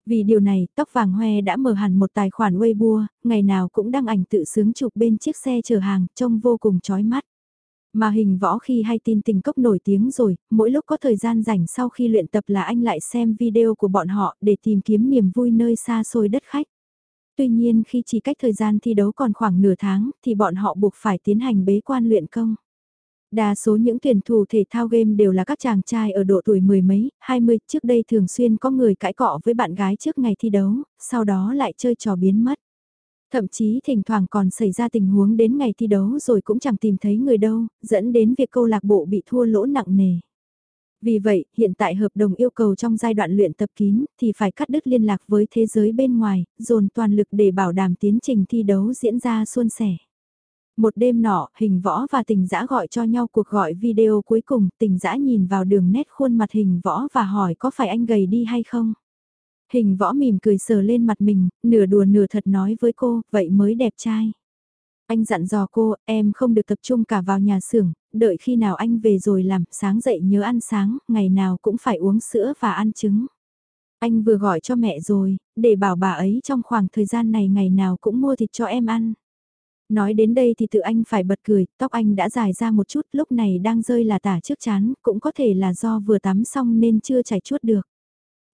A: Vì điều này, tóc vàng hoe đã mở hẳn một tài khoản Weibo, ngày nào cũng đăng ảnh tự sướng chụp bên chiếc xe chở hàng, trông vô cùng chói mắt. Mà hình võ khi hay tin tình cốc nổi tiếng rồi, mỗi lúc có thời gian rảnh sau khi luyện tập là anh lại xem video của bọn họ để tìm kiếm niềm vui nơi xa xôi đất khách. Tuy nhiên khi chỉ cách thời gian thi đấu còn khoảng nửa tháng thì bọn họ buộc phải tiến hành bế quan luyện công. Đa số những tuyển thủ thể thao game đều là các chàng trai ở độ tuổi mười mấy, hai mươi, trước đây thường xuyên có người cãi cọ với bạn gái trước ngày thi đấu, sau đó lại chơi trò biến mất. Thậm chí thỉnh thoảng còn xảy ra tình huống đến ngày thi đấu rồi cũng chẳng tìm thấy người đâu, dẫn đến việc câu lạc bộ bị thua lỗ nặng nề. Vì vậy, hiện tại hợp đồng yêu cầu trong giai đoạn luyện tập kín thì phải cắt đứt liên lạc với thế giới bên ngoài, dồn toàn lực để bảo đảm tiến trình thi đấu diễn ra suôn sẻ. Một đêm nọ, hình võ và tình dã gọi cho nhau cuộc gọi video cuối cùng, tình dã nhìn vào đường nét khuôn mặt hình võ và hỏi có phải anh gầy đi hay không. Hình võ mỉm cười sờ lên mặt mình, nửa đùa nửa thật nói với cô, vậy mới đẹp trai. Anh dặn dò cô, em không được tập trung cả vào nhà xưởng, đợi khi nào anh về rồi làm, sáng dậy nhớ ăn sáng, ngày nào cũng phải uống sữa và ăn trứng. Anh vừa gọi cho mẹ rồi, để bảo bà ấy trong khoảng thời gian này ngày nào cũng mua thịt cho em ăn. Nói đến đây thì tự anh phải bật cười, tóc anh đã dài ra một chút lúc này đang rơi là tả trước chán, cũng có thể là do vừa tắm xong nên chưa chảy chuốt được.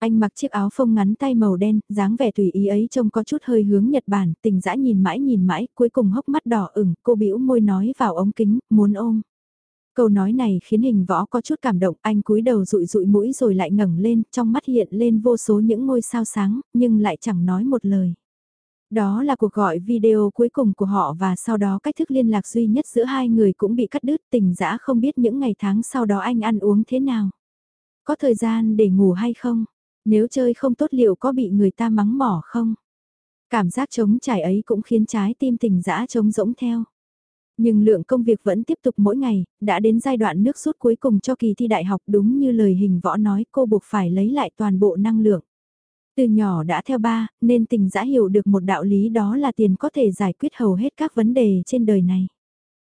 A: Anh mặc chiếc áo phông ngắn tay màu đen, dáng vẻ tùy ý ấy trông có chút hơi hướng Nhật Bản, tình dã nhìn mãi nhìn mãi, cuối cùng hốc mắt đỏ ửng, cô bĩu môi nói vào ống kính, muốn ôm. Câu nói này khiến hình võ có chút cảm động, anh cúi đầu rụi rụi mũi rồi lại ngẩng lên, trong mắt hiện lên vô số những ngôi sao sáng, nhưng lại chẳng nói một lời. Đó là cuộc gọi video cuối cùng của họ và sau đó cách thức liên lạc duy nhất giữa hai người cũng bị cắt đứt tình dã không biết những ngày tháng sau đó anh ăn uống thế nào. Có thời gian để ngủ hay không? Nếu chơi không tốt liệu có bị người ta mắng mỏ không? Cảm giác trống trải ấy cũng khiến trái tim tình dã trống rỗng theo. Nhưng lượng công việc vẫn tiếp tục mỗi ngày, đã đến giai đoạn nước rút cuối cùng cho kỳ thi đại học đúng như lời hình võ nói cô buộc phải lấy lại toàn bộ năng lượng. Từ nhỏ đã theo ba, nên tình dã hiểu được một đạo lý đó là tiền có thể giải quyết hầu hết các vấn đề trên đời này.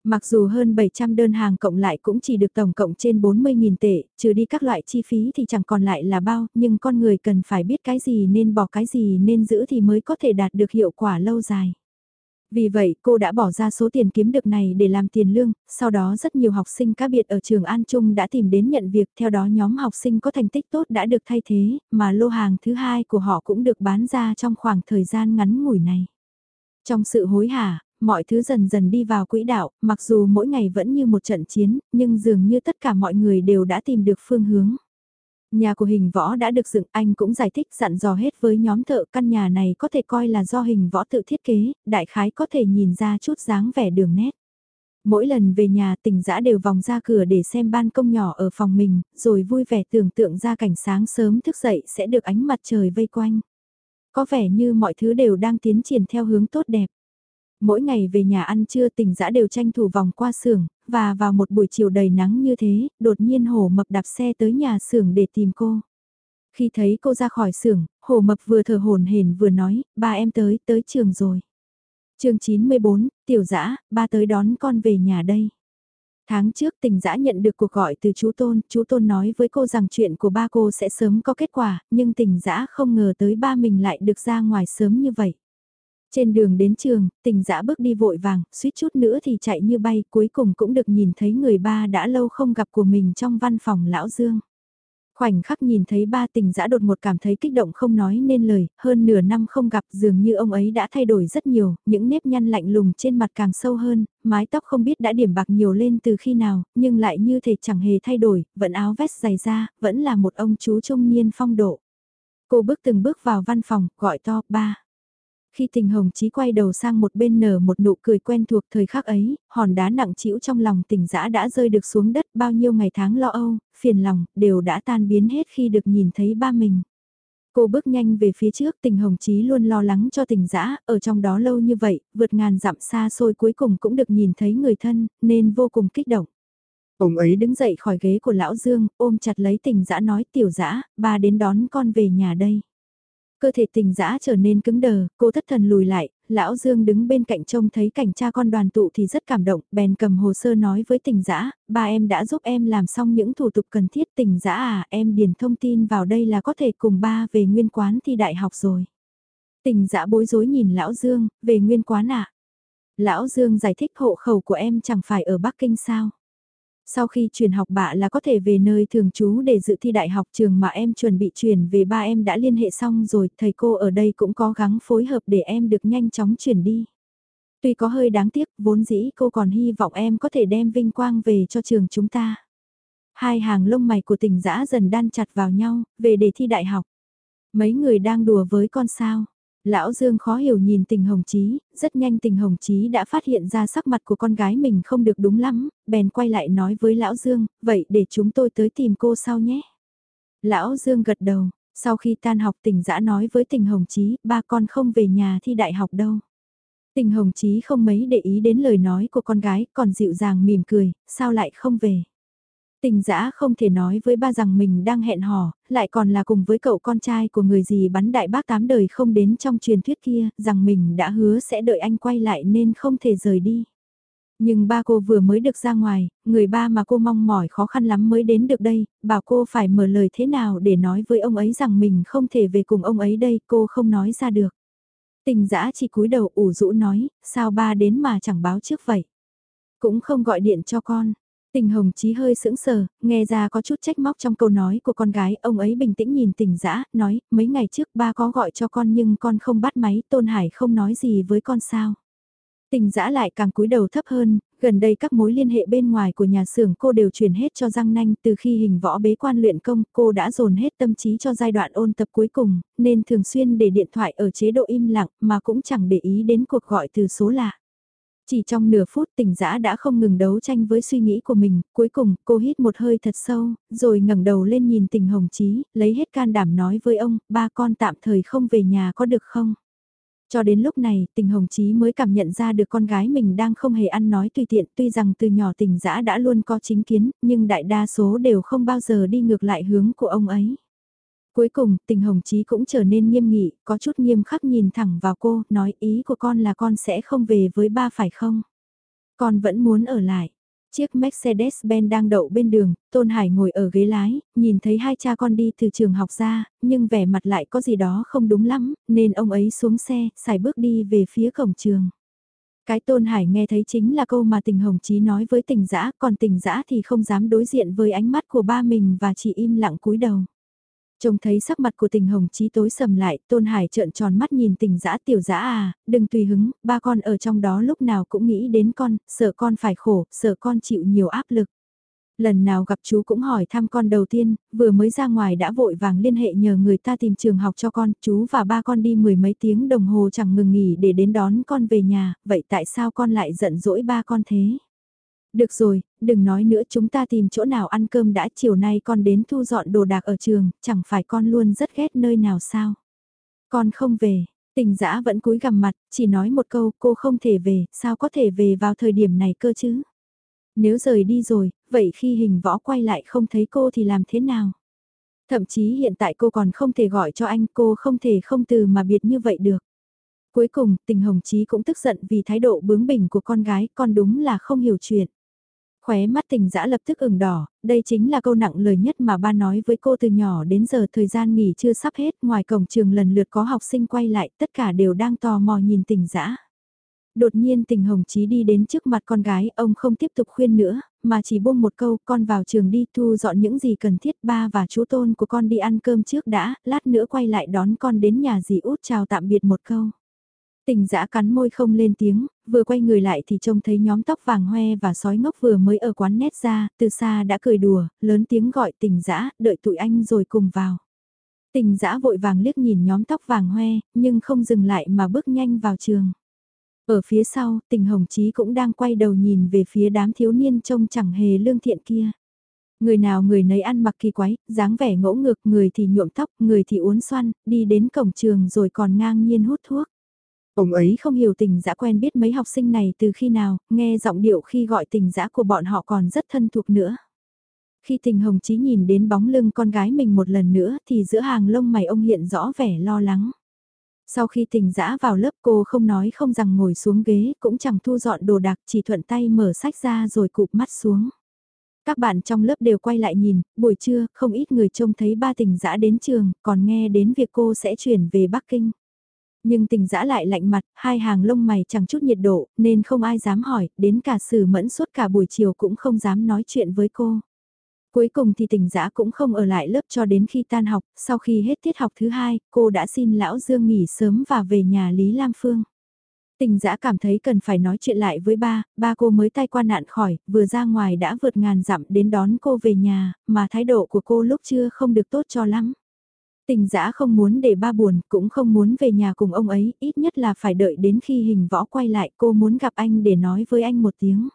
A: Mặc dù hơn 700 đơn hàng cộng lại cũng chỉ được tổng cộng trên 40.000 tệ, trừ đi các loại chi phí thì chẳng còn lại là bao, nhưng con người cần phải biết cái gì nên bỏ cái gì nên giữ thì mới có thể đạt được hiệu quả lâu dài. Vì vậy cô đã bỏ ra số tiền kiếm được này để làm tiền lương, sau đó rất nhiều học sinh cá biệt ở trường An Trung đã tìm đến nhận việc theo đó nhóm học sinh có thành tích tốt đã được thay thế, mà lô hàng thứ hai của họ cũng được bán ra trong khoảng thời gian ngắn ngủi này. Trong sự hối hả, mọi thứ dần dần đi vào quỹ đạo, mặc dù mỗi ngày vẫn như một trận chiến, nhưng dường như tất cả mọi người đều đã tìm được phương hướng. Nhà của hình võ đã được dựng, anh cũng giải thích dặn dò hết với nhóm thợ căn nhà này có thể coi là do hình võ tự thiết kế, đại khái có thể nhìn ra chút dáng vẻ đường nét. Mỗi lần về nhà tỉnh dã đều vòng ra cửa để xem ban công nhỏ ở phòng mình, rồi vui vẻ tưởng tượng ra cảnh sáng sớm thức dậy sẽ được ánh mặt trời vây quanh. Có vẻ như mọi thứ đều đang tiến triển theo hướng tốt đẹp. Mỗi ngày về nhà ăn trưa tỉnh dã đều tranh thủ vòng qua xưởng, và vào một buổi chiều đầy nắng như thế, đột nhiên hổ mập đạp xe tới nhà xưởng để tìm cô. Khi thấy cô ra khỏi xưởng, hổ mập vừa thở hồn hển vừa nói, ba em tới, tới trường rồi. chương 94, tiểu dã ba tới đón con về nhà đây. Tháng trước Tình dã nhận được cuộc gọi từ chú Tôn, chú Tôn nói với cô rằng chuyện của ba cô sẽ sớm có kết quả, nhưng Tình dã không ngờ tới ba mình lại được ra ngoài sớm như vậy. Trên đường đến trường, tình dã bước đi vội vàng, suýt chút nữa thì chạy như bay, cuối cùng cũng được nhìn thấy người ba đã lâu không gặp của mình trong văn phòng lão Dương. Khoảnh khắc nhìn thấy ba tình dã đột một cảm thấy kích động không nói nên lời, hơn nửa năm không gặp dường như ông ấy đã thay đổi rất nhiều, những nếp nhăn lạnh lùng trên mặt càng sâu hơn, mái tóc không biết đã điểm bạc nhiều lên từ khi nào, nhưng lại như thể chẳng hề thay đổi, vẫn áo vest dày da, vẫn là một ông chú trung niên phong độ. Cô bước từng bước vào văn phòng, gọi to, ba. Khi tình hồng chí quay đầu sang một bên nở một nụ cười quen thuộc thời khắc ấy, hòn đá nặng trĩu trong lòng tình dã đã rơi được xuống đất bao nhiêu ngày tháng lo âu, phiền lòng, đều đã tan biến hết khi được nhìn thấy ba mình. Cô bước nhanh về phía trước tình hồng chí luôn lo lắng cho tình dã ở trong đó lâu như vậy, vượt ngàn dặm xa xôi cuối cùng cũng được nhìn thấy người thân, nên vô cùng kích động. Ông ấy đứng dậy khỏi ghế của lão Dương, ôm chặt lấy tình dã nói tiểu dã, ba đến đón con về nhà đây. Cơ thể tình dã trở nên cứng đờ, cô thất thần lùi lại, lão Dương đứng bên cạnh trông thấy cảnh cha con đoàn tụ thì rất cảm động, bèn cầm hồ sơ nói với tình dã ba em đã giúp em làm xong những thủ tục cần thiết tình dã à, em điền thông tin vào đây là có thể cùng ba về nguyên quán thi đại học rồi. Tình dã bối rối nhìn lão Dương, về nguyên quán à? Lão Dương giải thích hộ khẩu của em chẳng phải ở Bắc Kinh sao? Sau khi chuyển học bạ là có thể về nơi thường trú để dự thi đại học trường mà em chuẩn bị chuyển về ba em đã liên hệ xong rồi, thầy cô ở đây cũng có gắng phối hợp để em được nhanh chóng chuyển đi. Tuy có hơi đáng tiếc, vốn dĩ cô còn hy vọng em có thể đem vinh quang về cho trường chúng ta. Hai hàng lông mày của tỉnh giã dần đan chặt vào nhau, về để thi đại học. Mấy người đang đùa với con sao. Lão Dương khó hiểu nhìn tình hồng chí, rất nhanh tình hồng chí đã phát hiện ra sắc mặt của con gái mình không được đúng lắm, bèn quay lại nói với Lão Dương, vậy để chúng tôi tới tìm cô sau nhé. Lão Dương gật đầu, sau khi tan học tình dã nói với tình hồng chí, ba con không về nhà thi đại học đâu. Tình hồng chí không mấy để ý đến lời nói của con gái, còn dịu dàng mỉm cười, sao lại không về. Tình dã không thể nói với ba rằng mình đang hẹn hò, lại còn là cùng với cậu con trai của người gì bắn đại bác tám đời không đến trong truyền thuyết kia, rằng mình đã hứa sẽ đợi anh quay lại nên không thể rời đi. Nhưng ba cô vừa mới được ra ngoài, người ba mà cô mong mỏi khó khăn lắm mới đến được đây, bảo cô phải mở lời thế nào để nói với ông ấy rằng mình không thể về cùng ông ấy đây, cô không nói ra được. Tình dã chỉ cúi đầu ủ rũ nói, sao ba đến mà chẳng báo trước vậy. Cũng không gọi điện cho con, Tình Hồng Chí hơi sững sờ, nghe ra có chút trách móc trong câu nói của con gái, ông ấy bình tĩnh nhìn tình dã nói, mấy ngày trước ba có gọi cho con nhưng con không bắt máy, Tôn Hải không nói gì với con sao. Tình dã lại càng cúi đầu thấp hơn, gần đây các mối liên hệ bên ngoài của nhà xưởng cô đều chuyển hết cho Giang Nanh từ khi hình võ bế quan luyện công cô đã dồn hết tâm trí cho giai đoạn ôn tập cuối cùng, nên thường xuyên để điện thoại ở chế độ im lặng mà cũng chẳng để ý đến cuộc gọi từ số lạ. Chỉ trong nửa phút tỉnh dã đã không ngừng đấu tranh với suy nghĩ của mình, cuối cùng cô hít một hơi thật sâu, rồi ngẩng đầu lên nhìn tình hồng chí, lấy hết can đảm nói với ông, ba con tạm thời không về nhà có được không? Cho đến lúc này, tình hồng chí mới cảm nhận ra được con gái mình đang không hề ăn nói tùy tiện tuy rằng từ nhỏ tình dã đã luôn có chính kiến, nhưng đại đa số đều không bao giờ đi ngược lại hướng của ông ấy. Cuối cùng, tình hồng chí cũng trở nên nghiêm nghị, có chút nghiêm khắc nhìn thẳng vào cô, nói ý của con là con sẽ không về với ba phải không? Con vẫn muốn ở lại. Chiếc Mercedes-Benz đang đậu bên đường, Tôn Hải ngồi ở ghế lái, nhìn thấy hai cha con đi từ trường học ra, nhưng vẻ mặt lại có gì đó không đúng lắm, nên ông ấy xuống xe, xài bước đi về phía cổng trường. Cái Tôn Hải nghe thấy chính là câu mà tình hồng chí nói với tình dã còn tình dã thì không dám đối diện với ánh mắt của ba mình và chỉ im lặng cúi đầu. Trông thấy sắc mặt của tình hồng chí tối sầm lại, Tôn Hải trợn tròn mắt nhìn tình dã tiểu dã à, đừng tùy hứng, ba con ở trong đó lúc nào cũng nghĩ đến con, sợ con phải khổ, sợ con chịu nhiều áp lực. Lần nào gặp chú cũng hỏi thăm con đầu tiên, vừa mới ra ngoài đã vội vàng liên hệ nhờ người ta tìm trường học cho con, chú và ba con đi mười mấy tiếng đồng hồ chẳng ngừng nghỉ để đến đón con về nhà, vậy tại sao con lại giận dỗi ba con thế? Được rồi, đừng nói nữa chúng ta tìm chỗ nào ăn cơm đã chiều nay con đến thu dọn đồ đạc ở trường, chẳng phải con luôn rất ghét nơi nào sao? Con không về, tình dã vẫn cúi gằm mặt, chỉ nói một câu cô không thể về, sao có thể về vào thời điểm này cơ chứ? Nếu rời đi rồi, vậy khi hình võ quay lại không thấy cô thì làm thế nào? Thậm chí hiện tại cô còn không thể gọi cho anh, cô không thể không từ mà biệt như vậy được. Cuối cùng, tình hồng chí cũng tức giận vì thái độ bướng bỉnh của con gái, con đúng là không hiểu chuyện. Khóe mắt tình dã lập tức ửng đỏ, đây chính là câu nặng lời nhất mà ba nói với cô từ nhỏ đến giờ thời gian nghỉ chưa sắp hết, ngoài cổng trường lần lượt có học sinh quay lại, tất cả đều đang tò mò nhìn tình dã Đột nhiên tình hồng chí đi đến trước mặt con gái, ông không tiếp tục khuyên nữa, mà chỉ buông một câu, con vào trường đi thu dọn những gì cần thiết, ba và chú tôn của con đi ăn cơm trước đã, lát nữa quay lại đón con đến nhà dì út chào tạm biệt một câu. Tình dã cắn môi không lên tiếng, vừa quay người lại thì trông thấy nhóm tóc vàng hoe và sói ngốc vừa mới ở quán nét ra, từ xa đã cười đùa, lớn tiếng gọi tình dã đợi tụi anh rồi cùng vào. Tình dã vội vàng liếc nhìn nhóm tóc vàng hoe, nhưng không dừng lại mà bước nhanh vào trường. Ở phía sau, tình hồng chí cũng đang quay đầu nhìn về phía đám thiếu niên trông chẳng hề lương thiện kia. Người nào người nấy ăn mặc kỳ quái, dáng vẻ ngỗ ngược, người thì nhuộm tóc, người thì uốn xoăn, đi đến cổng trường rồi còn ngang nhiên hút thuốc. Ông ấy không hiểu tình dã quen biết mấy học sinh này từ khi nào, nghe giọng điệu khi gọi tình dã của bọn họ còn rất thân thuộc nữa. Khi tình hồng chí nhìn đến bóng lưng con gái mình một lần nữa thì giữa hàng lông mày ông hiện rõ vẻ lo lắng. Sau khi tình dã vào lớp cô không nói không rằng ngồi xuống ghế cũng chẳng thu dọn đồ đạc chỉ thuận tay mở sách ra rồi cụp mắt xuống. Các bạn trong lớp đều quay lại nhìn, buổi trưa không ít người trông thấy ba tình dã đến trường còn nghe đến việc cô sẽ chuyển về Bắc Kinh. Nhưng tình dã lại lạnh mặt, hai hàng lông mày chẳng chút nhiệt độ, nên không ai dám hỏi, đến cả sử mẫn suốt cả buổi chiều cũng không dám nói chuyện với cô. Cuối cùng thì tình dã cũng không ở lại lớp cho đến khi tan học, sau khi hết tiết học thứ hai, cô đã xin lão Dương nghỉ sớm và về nhà Lý Lam Phương. Tình dã cảm thấy cần phải nói chuyện lại với ba, ba cô mới tay qua nạn khỏi, vừa ra ngoài đã vượt ngàn dặm đến đón cô về nhà, mà thái độ của cô lúc chưa không được tốt cho lắm. Tình dã không muốn để ba buồn, cũng không muốn về nhà cùng ông ấy, ít nhất là phải đợi đến khi hình võ quay lại cô muốn gặp anh để nói với anh một tiếng.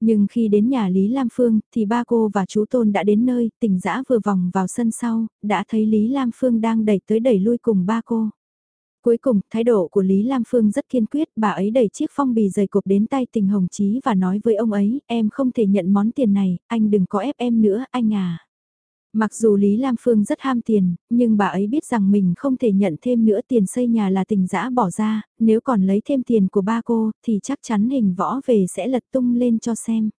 A: Nhưng khi đến nhà Lý Lam Phương, thì ba cô và chú Tôn đã đến nơi, tình dã vừa vòng vào sân sau, đã thấy Lý Lam Phương đang đẩy tới đẩy lui cùng ba cô. Cuối cùng, thái độ của Lý Lam Phương rất kiên quyết, bà ấy đẩy chiếc phong bì dày cộp đến tay tình hồng chí và nói với ông ấy, em không thể nhận món tiền này, anh đừng có ép em nữa, anh à. Mặc dù Lý Lam Phương rất ham tiền, nhưng bà ấy biết rằng mình không thể nhận thêm nữa tiền xây nhà là tình dã bỏ ra, nếu còn lấy thêm tiền của ba cô thì chắc chắn hình võ về sẽ lật tung lên cho xem.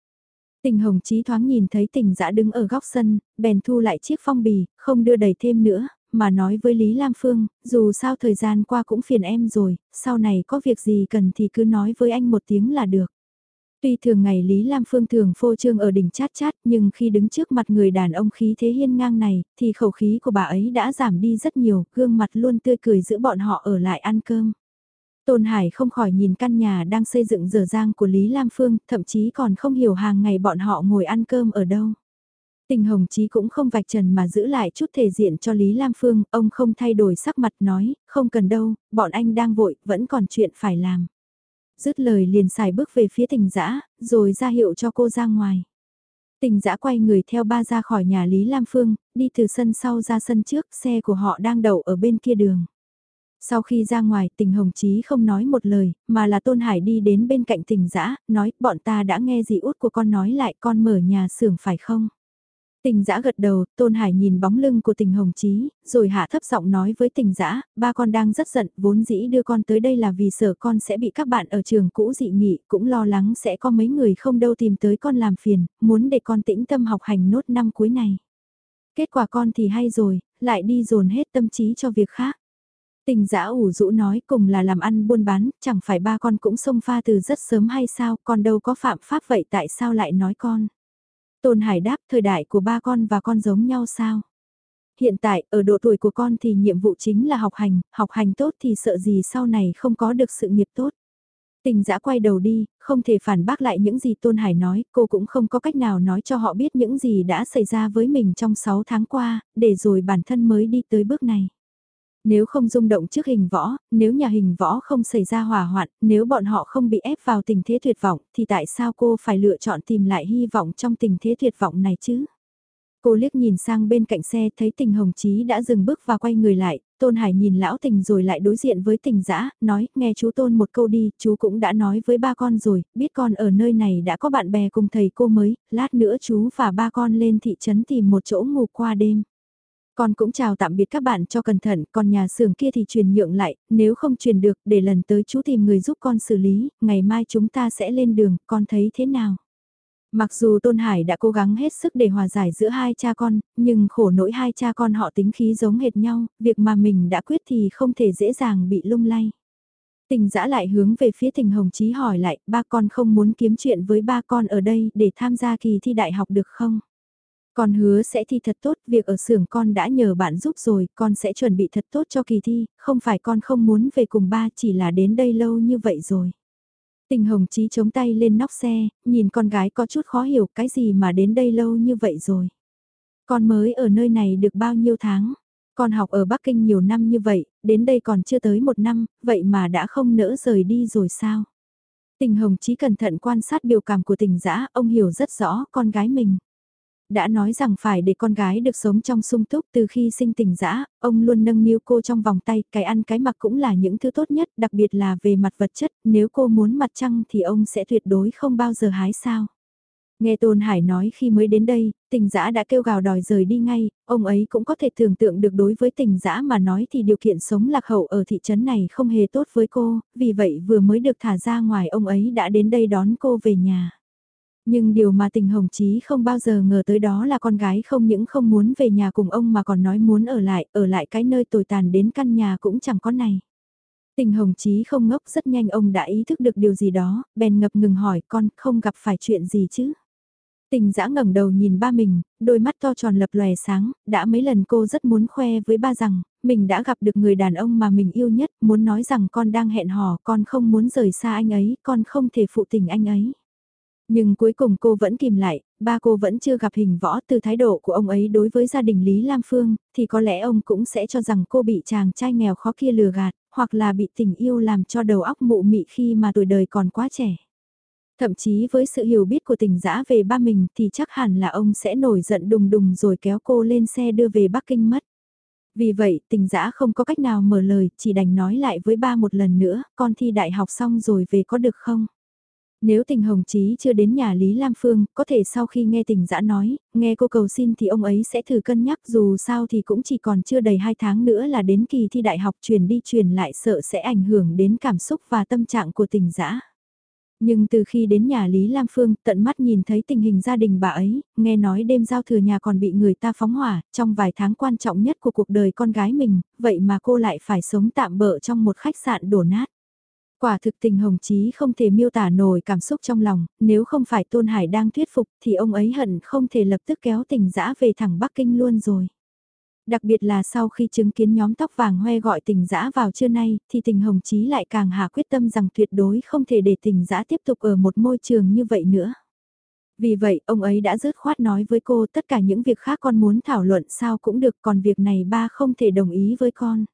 A: Tình hồng chí thoáng nhìn thấy tình dã đứng ở góc sân, bèn thu lại chiếc phong bì, không đưa đầy thêm nữa, mà nói với Lý Lam Phương, dù sao thời gian qua cũng phiền em rồi, sau này có việc gì cần thì cứ nói với anh một tiếng là được. Tuy thường ngày Lý Lam Phương thường phô trương ở đỉnh chát chát nhưng khi đứng trước mặt người đàn ông khí thế hiên ngang này thì khẩu khí của bà ấy đã giảm đi rất nhiều, gương mặt luôn tươi cười giữa bọn họ ở lại ăn cơm. Tôn Hải không khỏi nhìn căn nhà đang xây dựng dở dang của Lý Lam Phương, thậm chí còn không hiểu hàng ngày bọn họ ngồi ăn cơm ở đâu. Tình Hồng Chí cũng không vạch trần mà giữ lại chút thể diện cho Lý Lam Phương, ông không thay đổi sắc mặt nói, không cần đâu, bọn anh đang vội, vẫn còn chuyện phải làm dứt lời liền xài bước về phía tình dã rồi ra hiệu cho cô ra ngoài. Tình dã quay người theo ba ra khỏi nhà Lý Lam Phương, đi từ sân sau ra sân trước, xe của họ đang đậu ở bên kia đường. Sau khi ra ngoài, tình hồng chí không nói một lời, mà là Tôn Hải đi đến bên cạnh tình dã nói, bọn ta đã nghe gì út của con nói lại con mở nhà xưởng phải không? Tình giã gật đầu, Tôn Hải nhìn bóng lưng của tình hồng chí, rồi hạ thấp giọng nói với tình giã, ba con đang rất giận, vốn dĩ đưa con tới đây là vì sợ con sẽ bị các bạn ở trường cũ dị nghị, cũng lo lắng sẽ có mấy người không đâu tìm tới con làm phiền, muốn để con tĩnh tâm học hành nốt năm cuối này. Kết quả con thì hay rồi, lại đi dồn hết tâm trí cho việc khác. Tình giã ủ rũ nói cùng là làm ăn buôn bán, chẳng phải ba con cũng xông pha từ rất sớm hay sao, con đâu có phạm pháp vậy tại sao lại nói con. Tôn Hải đáp thời đại của ba con và con giống nhau sao? Hiện tại, ở độ tuổi của con thì nhiệm vụ chính là học hành, học hành tốt thì sợ gì sau này không có được sự nghiệp tốt. Tình giã quay đầu đi, không thể phản bác lại những gì Tôn Hải nói, cô cũng không có cách nào nói cho họ biết những gì đã xảy ra với mình trong 6 tháng qua, để rồi bản thân mới đi tới bước này. Nếu không rung động trước hình võ, nếu nhà hình võ không xảy ra hỏa hoạn, nếu bọn họ không bị ép vào tình thế tuyệt vọng, thì tại sao cô phải lựa chọn tìm lại hy vọng trong tình thế tuyệt vọng này chứ? Cô liếc nhìn sang bên cạnh xe thấy tình hồng chí đã dừng bước và quay người lại, Tôn Hải nhìn lão tình rồi lại đối diện với tình dã nói, nghe chú Tôn một câu đi, chú cũng đã nói với ba con rồi, biết con ở nơi này đã có bạn bè cùng thầy cô mới, lát nữa chú và ba con lên thị trấn tìm một chỗ ngủ qua đêm. Con cũng chào tạm biệt các bạn cho cẩn thận, còn nhà xưởng kia thì truyền nhượng lại, nếu không truyền được để lần tới chú tìm người giúp con xử lý, ngày mai chúng ta sẽ lên đường, con thấy thế nào? Mặc dù Tôn Hải đã cố gắng hết sức để hòa giải giữa hai cha con, nhưng khổ nỗi hai cha con họ tính khí giống hệt nhau, việc mà mình đã quyết thì không thể dễ dàng bị lung lay. Tình dã lại hướng về phía tình hồng chí hỏi lại, ba con không muốn kiếm chuyện với ba con ở đây để tham gia kỳ thi đại học được không? Con hứa sẽ thi thật tốt, việc ở xưởng con đã nhờ bạn giúp rồi, con sẽ chuẩn bị thật tốt cho kỳ thi, không phải con không muốn về cùng ba chỉ là đến đây lâu như vậy rồi. Tình hồng chí chống tay lên nóc xe, nhìn con gái có chút khó hiểu cái gì mà đến đây lâu như vậy rồi. Con mới ở nơi này được bao nhiêu tháng, con học ở Bắc Kinh nhiều năm như vậy, đến đây còn chưa tới một năm, vậy mà đã không nỡ rời đi rồi sao? Tình hồng chí cẩn thận quan sát biểu cảm của tình dã ông hiểu rất rõ con gái mình đã nói rằng phải để con gái được sống trong sung túc từ khi sinh tình dã, ông luôn nâng niu cô trong vòng tay, cái ăn cái mặc cũng là những thứ tốt nhất, đặc biệt là về mặt vật chất, nếu cô muốn mặt trăng thì ông sẽ tuyệt đối không bao giờ hái sao. Nghe Tôn Hải nói khi mới đến đây, tình dã đã kêu gào đòi rời đi ngay, ông ấy cũng có thể tưởng tượng được đối với tình dã mà nói thì điều kiện sống lạc hậu ở thị trấn này không hề tốt với cô, vì vậy vừa mới được thả ra ngoài ông ấy đã đến đây đón cô về nhà. Nhưng điều mà tình hồng chí không bao giờ ngờ tới đó là con gái không những không muốn về nhà cùng ông mà còn nói muốn ở lại, ở lại cái nơi tồi tàn đến căn nhà cũng chẳng có này. Tình hồng chí không ngốc rất nhanh ông đã ý thức được điều gì đó, bèn ngập ngừng hỏi con không gặp phải chuyện gì chứ. Tình dã ngẩng đầu nhìn ba mình, đôi mắt to tròn lập lòe sáng, đã mấy lần cô rất muốn khoe với ba rằng, mình đã gặp được người đàn ông mà mình yêu nhất, muốn nói rằng con đang hẹn hò, con không muốn rời xa anh ấy, con không thể phụ tình anh ấy. Nhưng cuối cùng cô vẫn kìm lại, ba cô vẫn chưa gặp hình võ từ thái độ của ông ấy đối với gia đình Lý Lam Phương, thì có lẽ ông cũng sẽ cho rằng cô bị chàng trai nghèo khó kia lừa gạt, hoặc là bị tình yêu làm cho đầu óc mụ mị khi mà tuổi đời còn quá trẻ. Thậm chí với sự hiểu biết của tình dã về ba mình thì chắc hẳn là ông sẽ nổi giận đùng đùng rồi kéo cô lên xe đưa về Bắc Kinh mất. Vì vậy, tình dã không có cách nào mở lời, chỉ đành nói lại với ba một lần nữa, con thi đại học xong rồi về có được không? Nếu tình hồng chí chưa đến nhà Lý Lam Phương, có thể sau khi nghe tình dã nói, nghe cô cầu xin thì ông ấy sẽ thử cân nhắc dù sao thì cũng chỉ còn chưa đầy 2 tháng nữa là đến kỳ thi đại học truyền đi truyền lại sợ sẽ ảnh hưởng đến cảm xúc và tâm trạng của tình dã. Nhưng từ khi đến nhà Lý Lam Phương, tận mắt nhìn thấy tình hình gia đình bà ấy, nghe nói đêm giao thừa nhà còn bị người ta phóng hỏa, trong vài tháng quan trọng nhất của cuộc đời con gái mình, vậy mà cô lại phải sống tạm bỡ trong một khách sạn đổ nát. Quả thực tình Hồng Chí không thể miêu tả nổi cảm xúc trong lòng, nếu không phải Tôn Hải đang thuyết phục thì ông ấy hận không thể lập tức kéo tình dã về thẳng Bắc Kinh luôn rồi. Đặc biệt là sau khi chứng kiến nhóm tóc vàng hoe gọi tình dã vào trưa nay, thì tình Hồng Chí lại càng hạ quyết tâm rằng tuyệt đối không thể để tình dã tiếp tục ở một môi trường như vậy nữa. Vì vậy, ông ấy đã rớt khoát nói với cô tất cả những việc khác con muốn thảo luận sao cũng được còn việc này ba không thể đồng ý với con.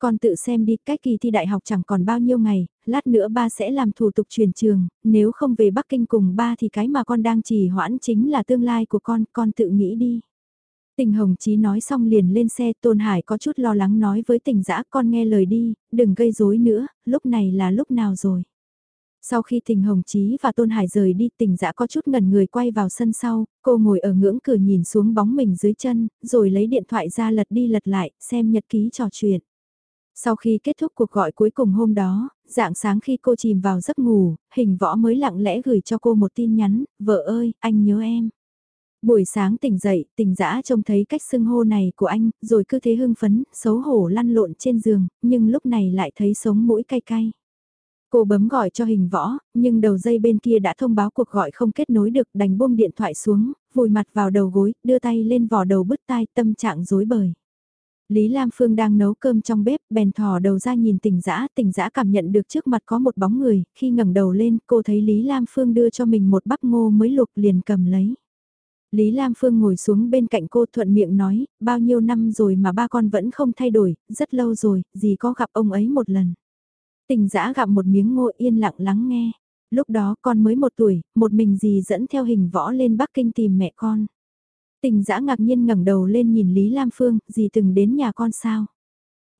A: Con tự xem đi, cách kỳ thi đại học chẳng còn bao nhiêu ngày, lát nữa ba sẽ làm thủ tục chuyển trường, nếu không về Bắc Kinh cùng ba thì cái mà con đang trì hoãn chính là tương lai của con, con tự nghĩ đi. Tình Hồng Chí nói xong liền lên xe, Tôn Hải có chút lo lắng nói với tình dã con nghe lời đi, đừng gây rối nữa, lúc này là lúc nào rồi. Sau khi tình Hồng Chí và Tôn Hải rời đi tình dã có chút ngẩn người quay vào sân sau, cô ngồi ở ngưỡng cửa nhìn xuống bóng mình dưới chân, rồi lấy điện thoại ra lật đi lật lại, xem nhật ký trò chuyện. Sau khi kết thúc cuộc gọi cuối cùng hôm đó, dạng sáng khi cô chìm vào giấc ngủ, hình võ mới lặng lẽ gửi cho cô một tin nhắn, vợ ơi, anh nhớ em. Buổi sáng tỉnh dậy, tỉnh dã trông thấy cách xưng hô này của anh, rồi cứ thế hưng phấn, xấu hổ lăn lộn trên giường, nhưng lúc này lại thấy sống mũi cay cay. Cô bấm gọi cho hình võ, nhưng đầu dây bên kia đã thông báo cuộc gọi không kết nối được đành buông điện thoại xuống, vùi mặt vào đầu gối, đưa tay lên vò đầu bứt tai tâm trạng rối bời. Lý Lam Phương đang nấu cơm trong bếp, bèn thò đầu ra nhìn tỉnh dã tỉnh dã cảm nhận được trước mặt có một bóng người, khi ngẩng đầu lên cô thấy Lý Lam Phương đưa cho mình một bắp ngô mới luộc liền cầm lấy. Lý Lam Phương ngồi xuống bên cạnh cô thuận miệng nói, bao nhiêu năm rồi mà ba con vẫn không thay đổi, rất lâu rồi, gì có gặp ông ấy một lần. Tình dã gặm một miếng ngô yên lặng lắng nghe. Lúc đó con mới một tuổi, một mình gì dẫn theo hình võ lên Bắc Kinh tìm mẹ con. Tình dã ngạc nhiên ngẩng đầu lên nhìn Lý Lam Phương, gì từng đến nhà con sao?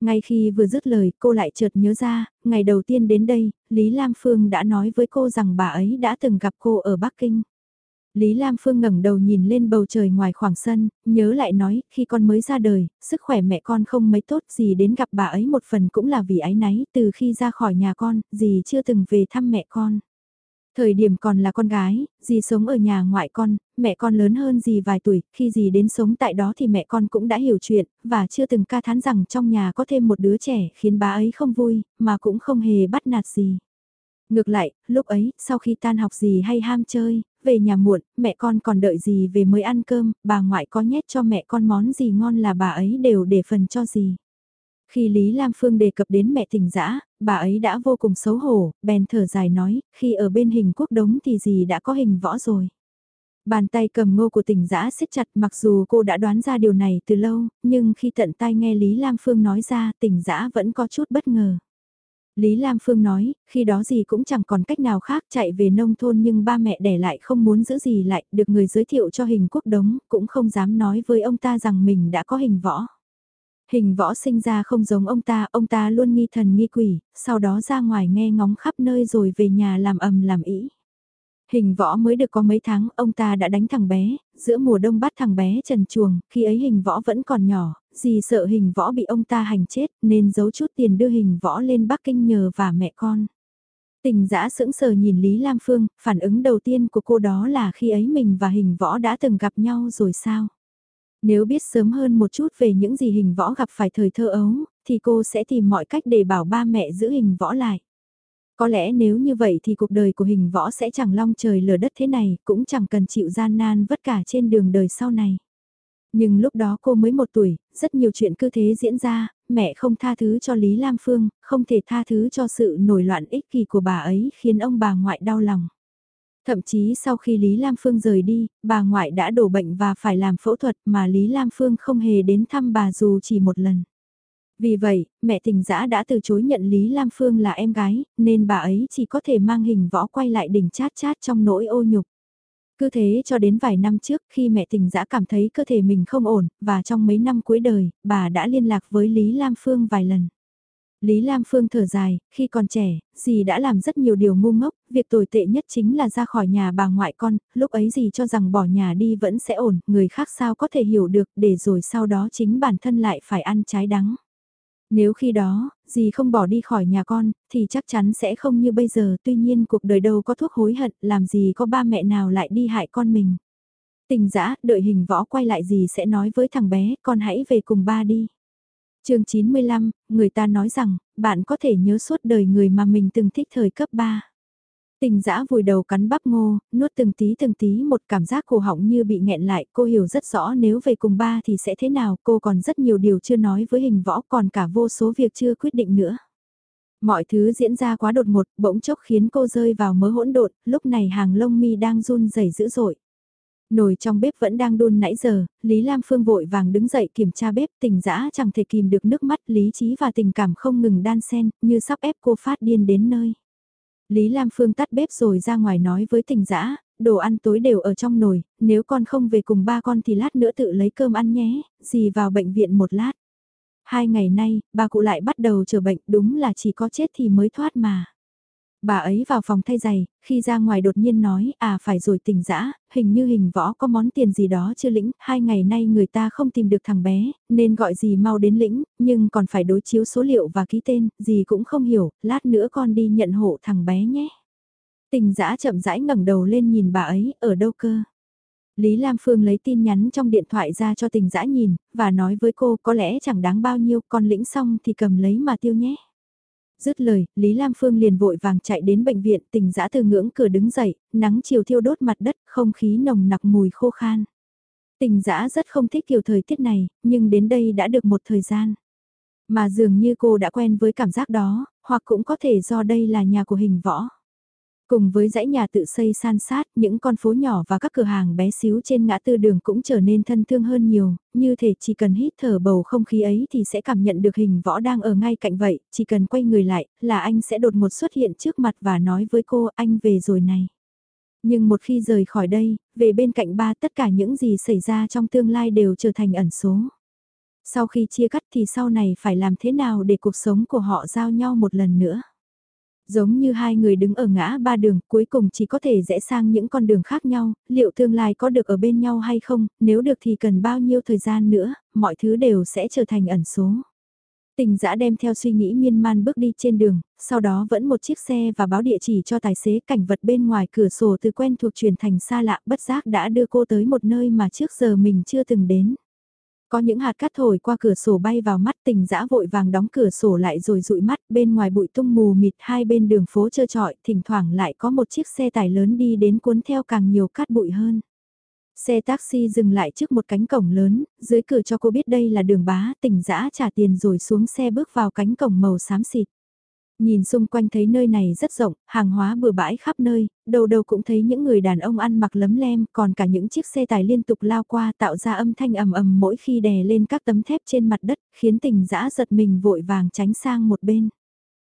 A: Ngay khi vừa dứt lời, cô lại chợt nhớ ra, ngày đầu tiên đến đây, Lý Lam Phương đã nói với cô rằng bà ấy đã từng gặp cô ở Bắc Kinh. Lý Lam Phương ngẩng đầu nhìn lên bầu trời ngoài khoảng sân, nhớ lại nói, khi con mới ra đời, sức khỏe mẹ con không mấy tốt gì đến gặp bà ấy một phần cũng là vì ái náy, từ khi ra khỏi nhà con, dì chưa từng về thăm mẹ con. Thời điểm còn là con gái, dì sống ở nhà ngoại con, mẹ con lớn hơn dì vài tuổi, khi dì đến sống tại đó thì mẹ con cũng đã hiểu chuyện, và chưa từng ca thán rằng trong nhà có thêm một đứa trẻ khiến bà ấy không vui, mà cũng không hề bắt nạt gì. Ngược lại, lúc ấy, sau khi tan học dì hay ham chơi, về nhà muộn, mẹ con còn đợi dì về mới ăn cơm, bà ngoại có nhét cho mẹ con món gì ngon là bà ấy đều để phần cho dì. Khi Lý Lam Phương đề cập đến mẹ tình dã bà ấy đã vô cùng xấu hổ, bèn thở dài nói, khi ở bên hình quốc đống thì gì đã có hình võ rồi. Bàn tay cầm ngô của Tỉnh dã siết chặt mặc dù cô đã đoán ra điều này từ lâu, nhưng khi tận tai nghe Lý Lam Phương nói ra Tỉnh dã vẫn có chút bất ngờ. Lý Lam Phương nói, khi đó gì cũng chẳng còn cách nào khác chạy về nông thôn nhưng ba mẹ đẻ lại không muốn giữ gì lại, được người giới thiệu cho hình quốc đống, cũng không dám nói với ông ta rằng mình đã có hình võ. Hình võ sinh ra không giống ông ta, ông ta luôn nghi thần nghi quỷ, sau đó ra ngoài nghe ngóng khắp nơi rồi về nhà làm ầm làm ĩ. Hình võ mới được có mấy tháng, ông ta đã đánh thằng bé, giữa mùa đông bắt thằng bé trần chuồng, khi ấy hình võ vẫn còn nhỏ, dì sợ hình võ bị ông ta hành chết nên giấu chút tiền đưa hình võ lên Bắc Kinh nhờ và mẹ con. Tình giã sững sờ nhìn Lý Lam Phương, phản ứng đầu tiên của cô đó là khi ấy mình và hình võ đã từng gặp nhau rồi sao? Nếu biết sớm hơn một chút về những gì hình võ gặp phải thời thơ ấu, thì cô sẽ tìm mọi cách để bảo ba mẹ giữ hình võ lại. Có lẽ nếu như vậy thì cuộc đời của hình võ sẽ chẳng long trời lở đất thế này, cũng chẳng cần chịu gian nan vất cả trên đường đời sau này. Nhưng lúc đó cô mới một tuổi, rất nhiều chuyện cứ thế diễn ra, mẹ không tha thứ cho Lý Lam Phương, không thể tha thứ cho sự nổi loạn ích kỷ của bà ấy khiến ông bà ngoại đau lòng. Thậm chí sau khi Lý Lam Phương rời đi, bà ngoại đã đổ bệnh và phải làm phẫu thuật mà Lý Lam Phương không hề đến thăm bà dù chỉ một lần. Vì vậy, mẹ tình giã đã từ chối nhận Lý Lam Phương là em gái, nên bà ấy chỉ có thể mang hình võ quay lại đỉnh chát chát trong nỗi ô nhục. Cứ thế cho đến vài năm trước khi mẹ tình giã cảm thấy cơ thể mình không ổn, và trong mấy năm cuối đời, bà đã liên lạc với Lý Lam Phương vài lần. Lý Lam Phương thở dài, khi còn trẻ, dì đã làm rất nhiều điều ngu ngốc, việc tồi tệ nhất chính là ra khỏi nhà bà ngoại con, lúc ấy dì cho rằng bỏ nhà đi vẫn sẽ ổn, người khác sao có thể hiểu được, để rồi sau đó chính bản thân lại phải ăn trái đắng. Nếu khi đó, dì không bỏ đi khỏi nhà con, thì chắc chắn sẽ không như bây giờ, tuy nhiên cuộc đời đâu có thuốc hối hận, làm gì có ba mẹ nào lại đi hại con mình. Tình dã, đợi hình võ quay lại dì sẽ nói với thằng bé, con hãy về cùng ba đi chương 95, người ta nói rằng, bạn có thể nhớ suốt đời người mà mình từng thích thời cấp 3. Tình dã vùi đầu cắn bắp ngô, nuốt từng tí từng tí một cảm giác cổ họng như bị nghẹn lại, cô hiểu rất rõ nếu về cùng ba thì sẽ thế nào, cô còn rất nhiều điều chưa nói với hình võ còn cả vô số việc chưa quyết định nữa. Mọi thứ diễn ra quá đột ngột, bỗng chốc khiến cô rơi vào mớ hỗn độn, lúc này hàng lông mi đang run rẩy dữ dội. Nồi trong bếp vẫn đang đun nãy giờ, Lý Lam Phương vội vàng đứng dậy kiểm tra bếp tình dã chẳng thể kìm được nước mắt lý trí và tình cảm không ngừng đan xen như sắp ép cô phát điên đến nơi. Lý Lam Phương tắt bếp rồi ra ngoài nói với tình dã đồ ăn tối đều ở trong nồi, nếu con không về cùng ba con thì lát nữa tự lấy cơm ăn nhé, dì vào bệnh viện một lát. Hai ngày nay, bà cụ lại bắt đầu trở bệnh đúng là chỉ có chết thì mới thoát mà. Bà ấy vào phòng thay giày, khi ra ngoài đột nhiên nói, à phải rồi tỉnh dã hình như hình võ có món tiền gì đó chưa lĩnh, hai ngày nay người ta không tìm được thằng bé, nên gọi gì mau đến lĩnh, nhưng còn phải đối chiếu số liệu và ký tên, gì cũng không hiểu, lát nữa con đi nhận hộ thằng bé nhé. Tình dã chậm rãi ngẩng đầu lên nhìn bà ấy, ở đâu cơ? Lý Lam Phương lấy tin nhắn trong điện thoại ra cho tình dã nhìn, và nói với cô có lẽ chẳng đáng bao nhiêu, con lĩnh xong thì cầm lấy mà tiêu nhé. Dứt lời, Lý Lam Phương liền vội vàng chạy đến bệnh viện tình dã từ ngưỡng cửa đứng dậy, nắng chiều thiêu đốt mặt đất, không khí nồng nặc mùi khô khan. Tình dã rất không thích kiểu thời tiết này, nhưng đến đây đã được một thời gian. Mà dường như cô đã quen với cảm giác đó, hoặc cũng có thể do đây là nhà của hình võ. Cùng với dãy nhà tự xây san sát, những con phố nhỏ và các cửa hàng bé xíu trên ngã tư đường cũng trở nên thân thương hơn nhiều, như thể chỉ cần hít thở bầu không khí ấy thì sẽ cảm nhận được hình võ đang ở ngay cạnh vậy, chỉ cần quay người lại, là anh sẽ đột ngột xuất hiện trước mặt và nói với cô anh về rồi này. Nhưng một khi rời khỏi đây, về bên cạnh ba tất cả những gì xảy ra trong tương lai đều trở thành ẩn số. Sau khi chia cắt thì sau này phải làm thế nào để cuộc sống của họ giao nhau một lần nữa. Giống như hai người đứng ở ngã ba đường, cuối cùng chỉ có thể rẽ sang những con đường khác nhau, liệu tương lai có được ở bên nhau hay không, nếu được thì cần bao nhiêu thời gian nữa, mọi thứ đều sẽ trở thành ẩn số. Tình giã đem theo suy nghĩ miên man bước đi trên đường, sau đó vẫn một chiếc xe và báo địa chỉ cho tài xế cảnh vật bên ngoài cửa sổ từ quen thuộc chuyển thành xa lạ bất giác đã đưa cô tới một nơi mà trước giờ mình chưa từng đến. Có những hạt cát thổi qua cửa sổ bay vào mắt tình dã vội vàng đóng cửa sổ lại rồi dụi mắt bên ngoài bụi tung mù mịt hai bên đường phố trơ trọi thỉnh thoảng lại có một chiếc xe tải lớn đi đến cuốn theo càng nhiều cát bụi hơn. Xe taxi dừng lại trước một cánh cổng lớn, dưới cửa cho cô biết đây là đường bá, tỉnh dã trả tiền rồi xuống xe bước vào cánh cổng màu xám xịt. Nhìn xung quanh thấy nơi này rất rộng, hàng hóa bừa bãi khắp nơi, đầu đầu cũng thấy những người đàn ông ăn mặc lấm lem, còn cả những chiếc xe tải liên tục lao qua tạo ra âm thanh ầm ầm mỗi khi đè lên các tấm thép trên mặt đất, khiến tình dã giật mình vội vàng tránh sang một bên.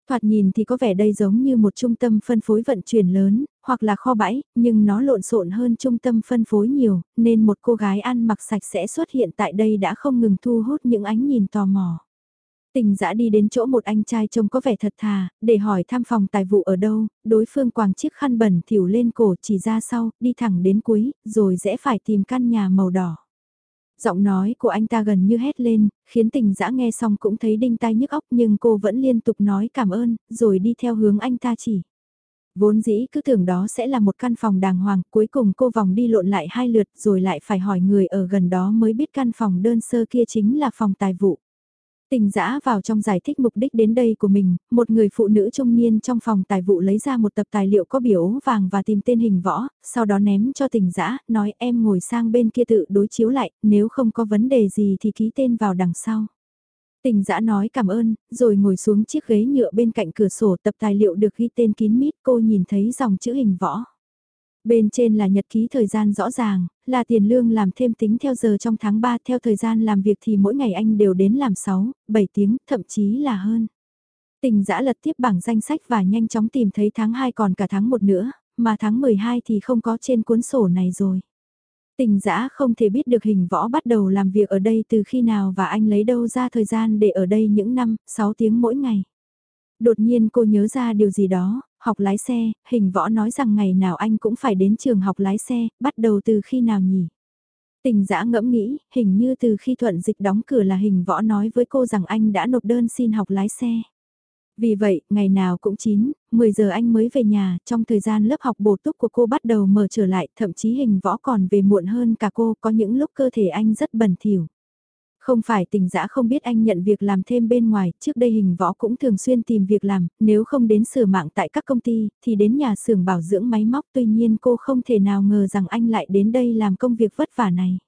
A: Thoạt nhìn thì có vẻ đây giống như một trung tâm phân phối vận chuyển lớn, hoặc là kho bãi, nhưng nó lộn xộn hơn trung tâm phân phối nhiều, nên một cô gái ăn mặc sạch sẽ xuất hiện tại đây đã không ngừng thu hút những ánh nhìn tò mò. Tình dã đi đến chỗ một anh trai trông có vẻ thật thà, để hỏi thăm phòng tài vụ ở đâu, đối phương quàng chiếc khăn bẩn thỉu lên cổ chỉ ra sau, đi thẳng đến cuối, rồi rẽ phải tìm căn nhà màu đỏ. Giọng nói của anh ta gần như hét lên, khiến tình dã nghe xong cũng thấy đinh tai nhức óc nhưng cô vẫn liên tục nói cảm ơn, rồi đi theo hướng anh ta chỉ. Vốn dĩ cứ tưởng đó sẽ là một căn phòng đàng hoàng, cuối cùng cô vòng đi lộn lại hai lượt rồi lại phải hỏi người ở gần đó mới biết căn phòng đơn sơ kia chính là phòng tài vụ. Tình giã vào trong giải thích mục đích đến đây của mình, một người phụ nữ trung niên trong phòng tài vụ lấy ra một tập tài liệu có biểu vàng và tìm tên hình võ, sau đó ném cho tình giã, nói em ngồi sang bên kia tự đối chiếu lại, nếu không có vấn đề gì thì ký tên vào đằng sau. Tình giã nói cảm ơn, rồi ngồi xuống chiếc ghế nhựa bên cạnh cửa sổ tập tài liệu được ghi tên kín mít cô nhìn thấy dòng chữ hình võ. Bên trên là nhật ký thời gian rõ ràng, là tiền lương làm thêm tính theo giờ trong tháng 3 theo thời gian làm việc thì mỗi ngày anh đều đến làm 6, 7 tiếng, thậm chí là hơn. Tình giã lật tiếp bảng danh sách và nhanh chóng tìm thấy tháng 2 còn cả tháng 1 nữa, mà tháng 12 thì không có trên cuốn sổ này rồi. Tình giã không thể biết được hình võ bắt đầu làm việc ở đây từ khi nào và anh lấy đâu ra thời gian để ở đây những năm, 6 tiếng mỗi ngày. Đột nhiên cô nhớ ra điều gì đó, học lái xe, hình võ nói rằng ngày nào anh cũng phải đến trường học lái xe, bắt đầu từ khi nào nhỉ? Tình giã ngẫm nghĩ, hình như từ khi thuận dịch đóng cửa là hình võ nói với cô rằng anh đã nộp đơn xin học lái xe. Vì vậy, ngày nào cũng 9, 10 giờ anh mới về nhà, trong thời gian lớp học bổ túc của cô bắt đầu mở trở lại, thậm chí hình võ còn về muộn hơn cả cô, có những lúc cơ thể anh rất bẩn thỉu. Không phải tình dã không biết anh nhận việc làm thêm bên ngoài, trước đây hình võ cũng thường xuyên tìm việc làm, nếu không đến sửa mạng tại các công ty, thì đến nhà xưởng bảo dưỡng máy móc tuy nhiên cô không thể nào ngờ rằng anh lại đến đây làm công việc vất vả này.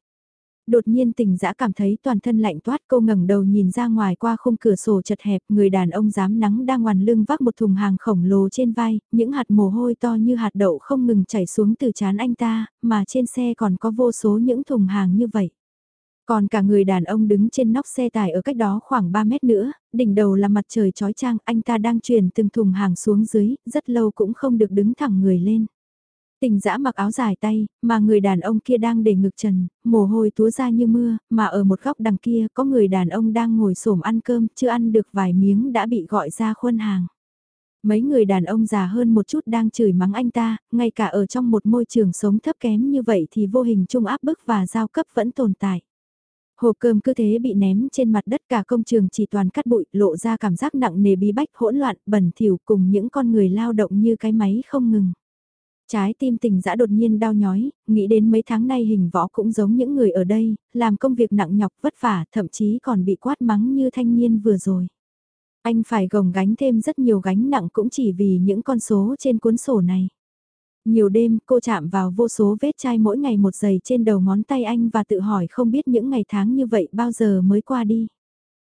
A: Đột nhiên tình dã cảm thấy toàn thân lạnh toát cô ngẩng đầu nhìn ra ngoài qua khung cửa sổ chật hẹp người đàn ông dám nắng đang ngoằn lưng vác một thùng hàng khổng lồ trên vai, những hạt mồ hôi to như hạt đậu không ngừng chảy xuống từ chán anh ta, mà trên xe còn có vô số những thùng hàng như vậy. Còn cả người đàn ông đứng trên nóc xe tải ở cách đó khoảng 3 mét nữa, đỉnh đầu là mặt trời chói chang, anh ta đang chuyển từng thùng hàng xuống dưới, rất lâu cũng không được đứng thẳng người lên. Tình dã mặc áo dài tay, mà người đàn ông kia đang để ngực trần, mồ hôi túa ra như mưa, mà ở một góc đằng kia có người đàn ông đang ngồi xổm ăn cơm, chưa ăn được vài miếng đã bị gọi ra khuôn hàng. Mấy người đàn ông già hơn một chút đang chửi mắng anh ta, ngay cả ở trong một môi trường sống thấp kém như vậy thì vô hình trung áp bức và giao cấp vẫn tồn tại. Hộp cơm cứ thế bị ném trên mặt đất cả công trường chỉ toàn cắt bụi, lộ ra cảm giác nặng nề bí bách hỗn loạn, bẩn thỉu cùng những con người lao động như cái máy không ngừng. Trái tim tình dã đột nhiên đau nhói, nghĩ đến mấy tháng nay hình võ cũng giống những người ở đây, làm công việc nặng nhọc vất vả, thậm chí còn bị quát mắng như thanh niên vừa rồi. Anh phải gồng gánh thêm rất nhiều gánh nặng cũng chỉ vì những con số trên cuốn sổ này. Nhiều đêm cô chạm vào vô số vết chai mỗi ngày một giày trên đầu ngón tay anh và tự hỏi không biết những ngày tháng như vậy bao giờ mới qua đi.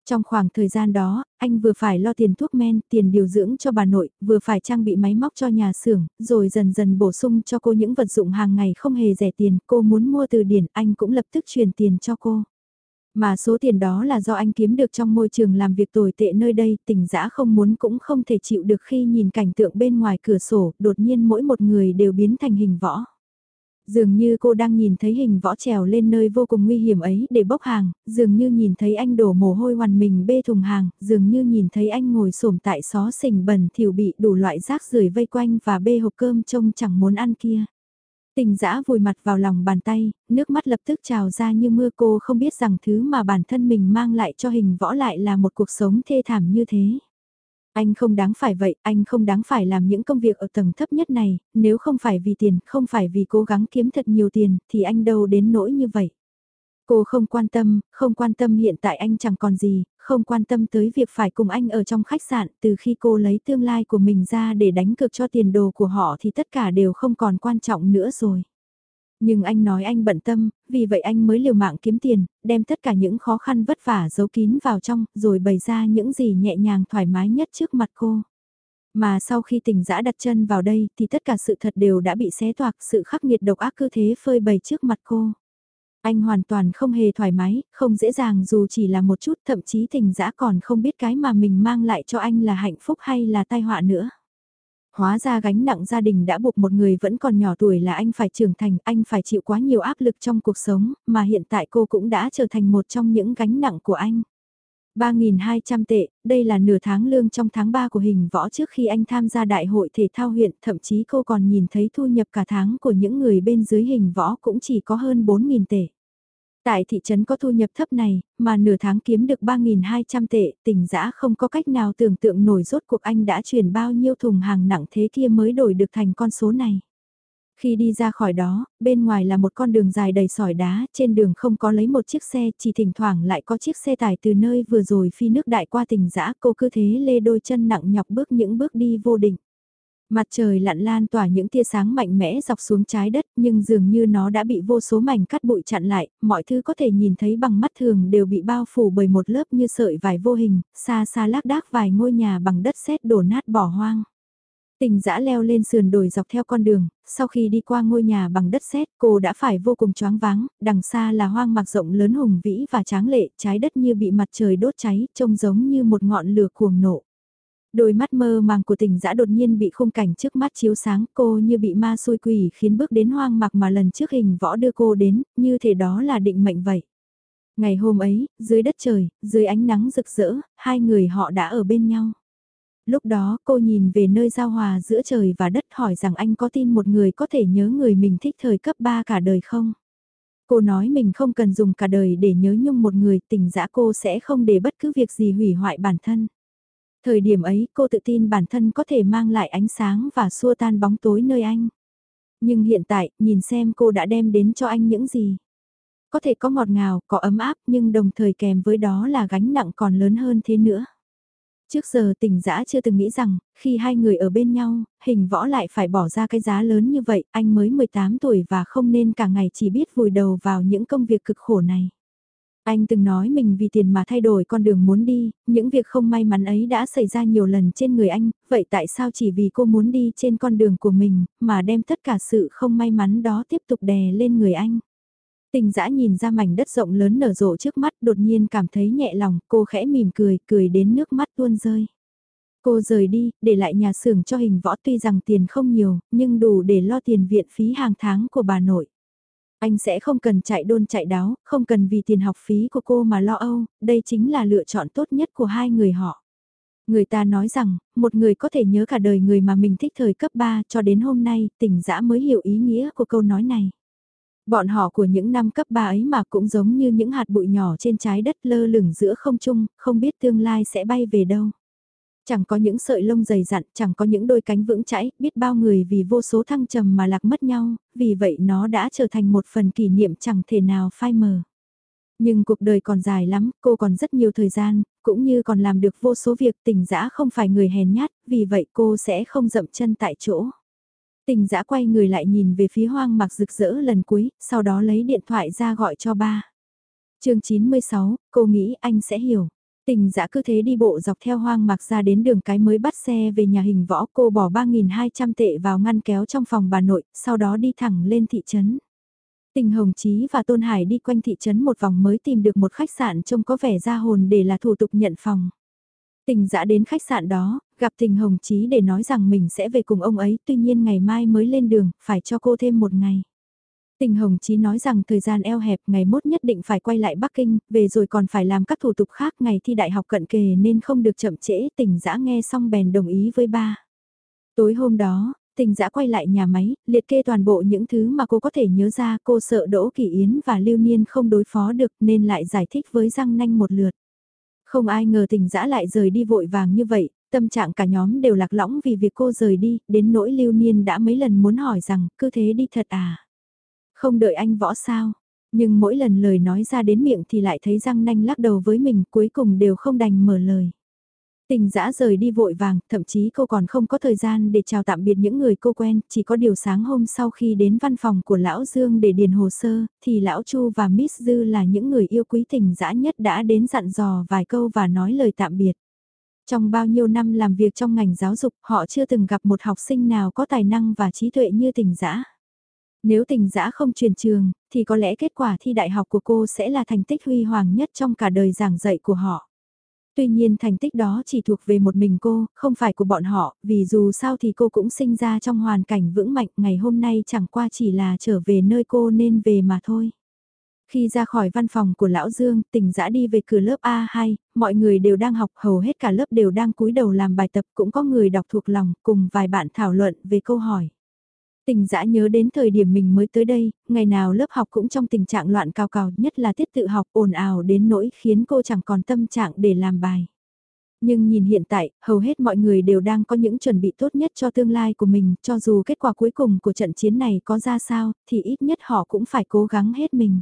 A: Trong khoảng thời gian đó, anh vừa phải lo tiền thuốc men, tiền điều dưỡng cho bà nội, vừa phải trang bị máy móc cho nhà xưởng, rồi dần dần bổ sung cho cô những vật dụng hàng ngày không hề rẻ tiền, cô muốn mua từ điển, anh cũng lập tức truyền tiền cho cô. Mà số tiền đó là do anh kiếm được trong môi trường làm việc tồi tệ nơi đây, tỉnh dã không muốn cũng không thể chịu được khi nhìn cảnh tượng bên ngoài cửa sổ, đột nhiên mỗi một người đều biến thành hình võ. Dường như cô đang nhìn thấy hình võ trèo lên nơi vô cùng nguy hiểm ấy để bốc hàng, dường như nhìn thấy anh đổ mồ hôi hoàn mình bê thùng hàng, dường như nhìn thấy anh ngồi xổm tại xó xình bẩn thiểu bị đủ loại rác rưởi vây quanh và bê hộp cơm trông chẳng muốn ăn kia. Tình dã vùi mặt vào lòng bàn tay, nước mắt lập tức trào ra như mưa cô không biết rằng thứ mà bản thân mình mang lại cho hình võ lại là một cuộc sống thê thảm như thế. Anh không đáng phải vậy, anh không đáng phải làm những công việc ở tầng thấp nhất này, nếu không phải vì tiền, không phải vì cố gắng kiếm thật nhiều tiền, thì anh đâu đến nỗi như vậy. Cô không quan tâm, không quan tâm hiện tại anh chẳng còn gì, không quan tâm tới việc phải cùng anh ở trong khách sạn, từ khi cô lấy tương lai của mình ra để đánh cược cho tiền đồ của họ thì tất cả đều không còn quan trọng nữa rồi. Nhưng anh nói anh bận tâm, vì vậy anh mới liều mạng kiếm tiền, đem tất cả những khó khăn vất vả giấu kín vào trong, rồi bày ra những gì nhẹ nhàng thoải mái nhất trước mặt cô. Mà sau khi tình dã đặt chân vào đây thì tất cả sự thật đều đã bị xé toạc, sự khắc nghiệt độc ác cứ thế phơi bày trước mặt cô. Anh hoàn toàn không hề thoải mái, không dễ dàng dù chỉ là một chút, thậm chí tình dã còn không biết cái mà mình mang lại cho anh là hạnh phúc hay là tai họa nữa. Hóa ra gánh nặng gia đình đã buộc một người vẫn còn nhỏ tuổi là anh phải trưởng thành, anh phải chịu quá nhiều áp lực trong cuộc sống, mà hiện tại cô cũng đã trở thành một trong những gánh nặng của anh. 3.200 tệ, đây là nửa tháng lương trong tháng 3 của hình võ trước khi anh tham gia đại hội thể thao huyện, thậm chí cô còn nhìn thấy thu nhập cả tháng của những người bên dưới hình võ cũng chỉ có hơn 4.000 tệ. Tại thị trấn có thu nhập thấp này, mà nửa tháng kiếm được 3.200 tệ, tỉnh giã không có cách nào tưởng tượng nổi rốt cuộc anh đã chuyển bao nhiêu thùng hàng nặng thế kia mới đổi được thành con số này. Khi đi ra khỏi đó, bên ngoài là một con đường dài đầy sỏi đá, trên đường không có lấy một chiếc xe, chỉ thỉnh thoảng lại có chiếc xe tải từ nơi vừa rồi phi nước đại qua tỉnh giã, cô cứ thế lê đôi chân nặng nhọc bước những bước đi vô định. Mặt trời lặn lan tỏa những tia sáng mạnh mẽ dọc xuống trái đất nhưng dường như nó đã bị vô số mảnh cắt bụi chặn lại, mọi thứ có thể nhìn thấy bằng mắt thường đều bị bao phủ bởi một lớp như sợi vải vô hình, xa xa lác đác vài ngôi nhà bằng đất sét đổ nát bỏ hoang. Tình dã leo lên sườn đồi dọc theo con đường, sau khi đi qua ngôi nhà bằng đất sét cô đã phải vô cùng choáng váng, đằng xa là hoang mạc rộng lớn hùng vĩ và tráng lệ, trái đất như bị mặt trời đốt cháy, trông giống như một ngọn lửa cuồng nộ. Đôi mắt mơ màng của tình dã đột nhiên bị khung cảnh trước mắt chiếu sáng cô như bị ma xôi quỷ khiến bước đến hoang mạc mà lần trước hình võ đưa cô đến, như thể đó là định mệnh vậy. Ngày hôm ấy, dưới đất trời, dưới ánh nắng rực rỡ, hai người họ đã ở bên nhau. Lúc đó cô nhìn về nơi giao hòa giữa trời và đất hỏi rằng anh có tin một người có thể nhớ người mình thích thời cấp 3 cả đời không? Cô nói mình không cần dùng cả đời để nhớ nhung một người, tình dã cô sẽ không để bất cứ việc gì hủy hoại bản thân. Thời điểm ấy cô tự tin bản thân có thể mang lại ánh sáng và xua tan bóng tối nơi anh. Nhưng hiện tại, nhìn xem cô đã đem đến cho anh những gì. Có thể có ngọt ngào, có ấm áp nhưng đồng thời kèm với đó là gánh nặng còn lớn hơn thế nữa. Trước giờ tình dã chưa từng nghĩ rằng, khi hai người ở bên nhau, hình võ lại phải bỏ ra cái giá lớn như vậy, anh mới 18 tuổi và không nên cả ngày chỉ biết vùi đầu vào những công việc cực khổ này. Anh từng nói mình vì tiền mà thay đổi con đường muốn đi, những việc không may mắn ấy đã xảy ra nhiều lần trên người anh, vậy tại sao chỉ vì cô muốn đi trên con đường của mình, mà đem tất cả sự không may mắn đó tiếp tục đè lên người anh? Tình dã nhìn ra mảnh đất rộng lớn nở rộ trước mắt đột nhiên cảm thấy nhẹ lòng, cô khẽ mỉm cười, cười đến nước mắt tuôn rơi. Cô rời đi, để lại nhà xưởng cho hình võ tuy rằng tiền không nhiều, nhưng đủ để lo tiền viện phí hàng tháng của bà nội. Anh sẽ không cần chạy đôn chạy đáo, không cần vì tiền học phí của cô mà lo âu, đây chính là lựa chọn tốt nhất của hai người họ. Người ta nói rằng, một người có thể nhớ cả đời người mà mình thích thời cấp 3 cho đến hôm nay, tỉnh dã mới hiểu ý nghĩa của câu nói này. Bọn họ của những năm cấp 3 ấy mà cũng giống như những hạt bụi nhỏ trên trái đất lơ lửng giữa không trung, không biết tương lai sẽ bay về đâu. Chẳng có những sợi lông dày dặn, chẳng có những đôi cánh vững chãi, biết bao người vì vô số thăng trầm mà lạc mất nhau, vì vậy nó đã trở thành một phần kỷ niệm chẳng thể nào phai mờ. Nhưng cuộc đời còn dài lắm, cô còn rất nhiều thời gian, cũng như còn làm được vô số việc tình dã không phải người hèn nhát, vì vậy cô sẽ không dậm chân tại chỗ. Tình dã quay người lại nhìn về phía hoang mạc rực rỡ lần cuối, sau đó lấy điện thoại ra gọi cho ba. chương 96, cô nghĩ anh sẽ hiểu. Tình dã cứ thế đi bộ dọc theo hoang mạc ra đến đường cái mới bắt xe về nhà hình võ cô bỏ 3.200 tệ vào ngăn kéo trong phòng bà nội, sau đó đi thẳng lên thị trấn. Tình Hồng Chí và Tôn Hải đi quanh thị trấn một vòng mới tìm được một khách sạn trông có vẻ ra hồn để là thủ tục nhận phòng. Tình dã đến khách sạn đó, gặp Tình Hồng Chí để nói rằng mình sẽ về cùng ông ấy, tuy nhiên ngày mai mới lên đường, phải cho cô thêm một ngày. Tình Hồng Chí nói rằng thời gian eo hẹp ngày mốt nhất định phải quay lại Bắc Kinh, về rồi còn phải làm các thủ tục khác ngày thi đại học cận kề nên không được chậm trễ, tình dã nghe xong bèn đồng ý với ba. Tối hôm đó, tình dã quay lại nhà máy, liệt kê toàn bộ những thứ mà cô có thể nhớ ra cô sợ Đỗ Kỳ Yến và Lưu Niên không đối phó được nên lại giải thích với răng nanh một lượt. Không ai ngờ tình dã lại rời đi vội vàng như vậy, tâm trạng cả nhóm đều lạc lõng vì việc cô rời đi, đến nỗi Lưu Niên đã mấy lần muốn hỏi rằng cứ thế đi thật à. Không đợi anh võ sao, nhưng mỗi lần lời nói ra đến miệng thì lại thấy răng nanh lắc đầu với mình cuối cùng đều không đành mở lời. Tình dã rời đi vội vàng, thậm chí cô còn không có thời gian để chào tạm biệt những người cô quen, chỉ có điều sáng hôm sau khi đến văn phòng của Lão Dương để điền hồ sơ, thì Lão Chu và Miss Dư là những người yêu quý tình dã nhất đã đến dặn dò vài câu và nói lời tạm biệt. Trong bao nhiêu năm làm việc trong ngành giáo dục, họ chưa từng gặp một học sinh nào có tài năng và trí tuệ như tình dã. Nếu tình dã không truyền trường, thì có lẽ kết quả thi đại học của cô sẽ là thành tích huy hoàng nhất trong cả đời giảng dạy của họ. Tuy nhiên thành tích đó chỉ thuộc về một mình cô, không phải của bọn họ, vì dù sao thì cô cũng sinh ra trong hoàn cảnh vững mạnh ngày hôm nay chẳng qua chỉ là trở về nơi cô nên về mà thôi. Khi ra khỏi văn phòng của Lão Dương, tỉnh dã đi về cửa lớp A2, mọi người đều đang học, hầu hết cả lớp đều đang cúi đầu làm bài tập, cũng có người đọc thuộc lòng, cùng vài bạn thảo luận về câu hỏi. Tình dã nhớ đến thời điểm mình mới tới đây, ngày nào lớp học cũng trong tình trạng loạn cao cào, nhất là tiết tự học ồn ào đến nỗi khiến cô chẳng còn tâm trạng để làm bài. Nhưng nhìn hiện tại, hầu hết mọi người đều đang có những chuẩn bị tốt nhất cho tương lai của mình, cho dù kết quả cuối cùng của trận chiến này có ra sao, thì ít nhất họ cũng phải cố gắng hết mình.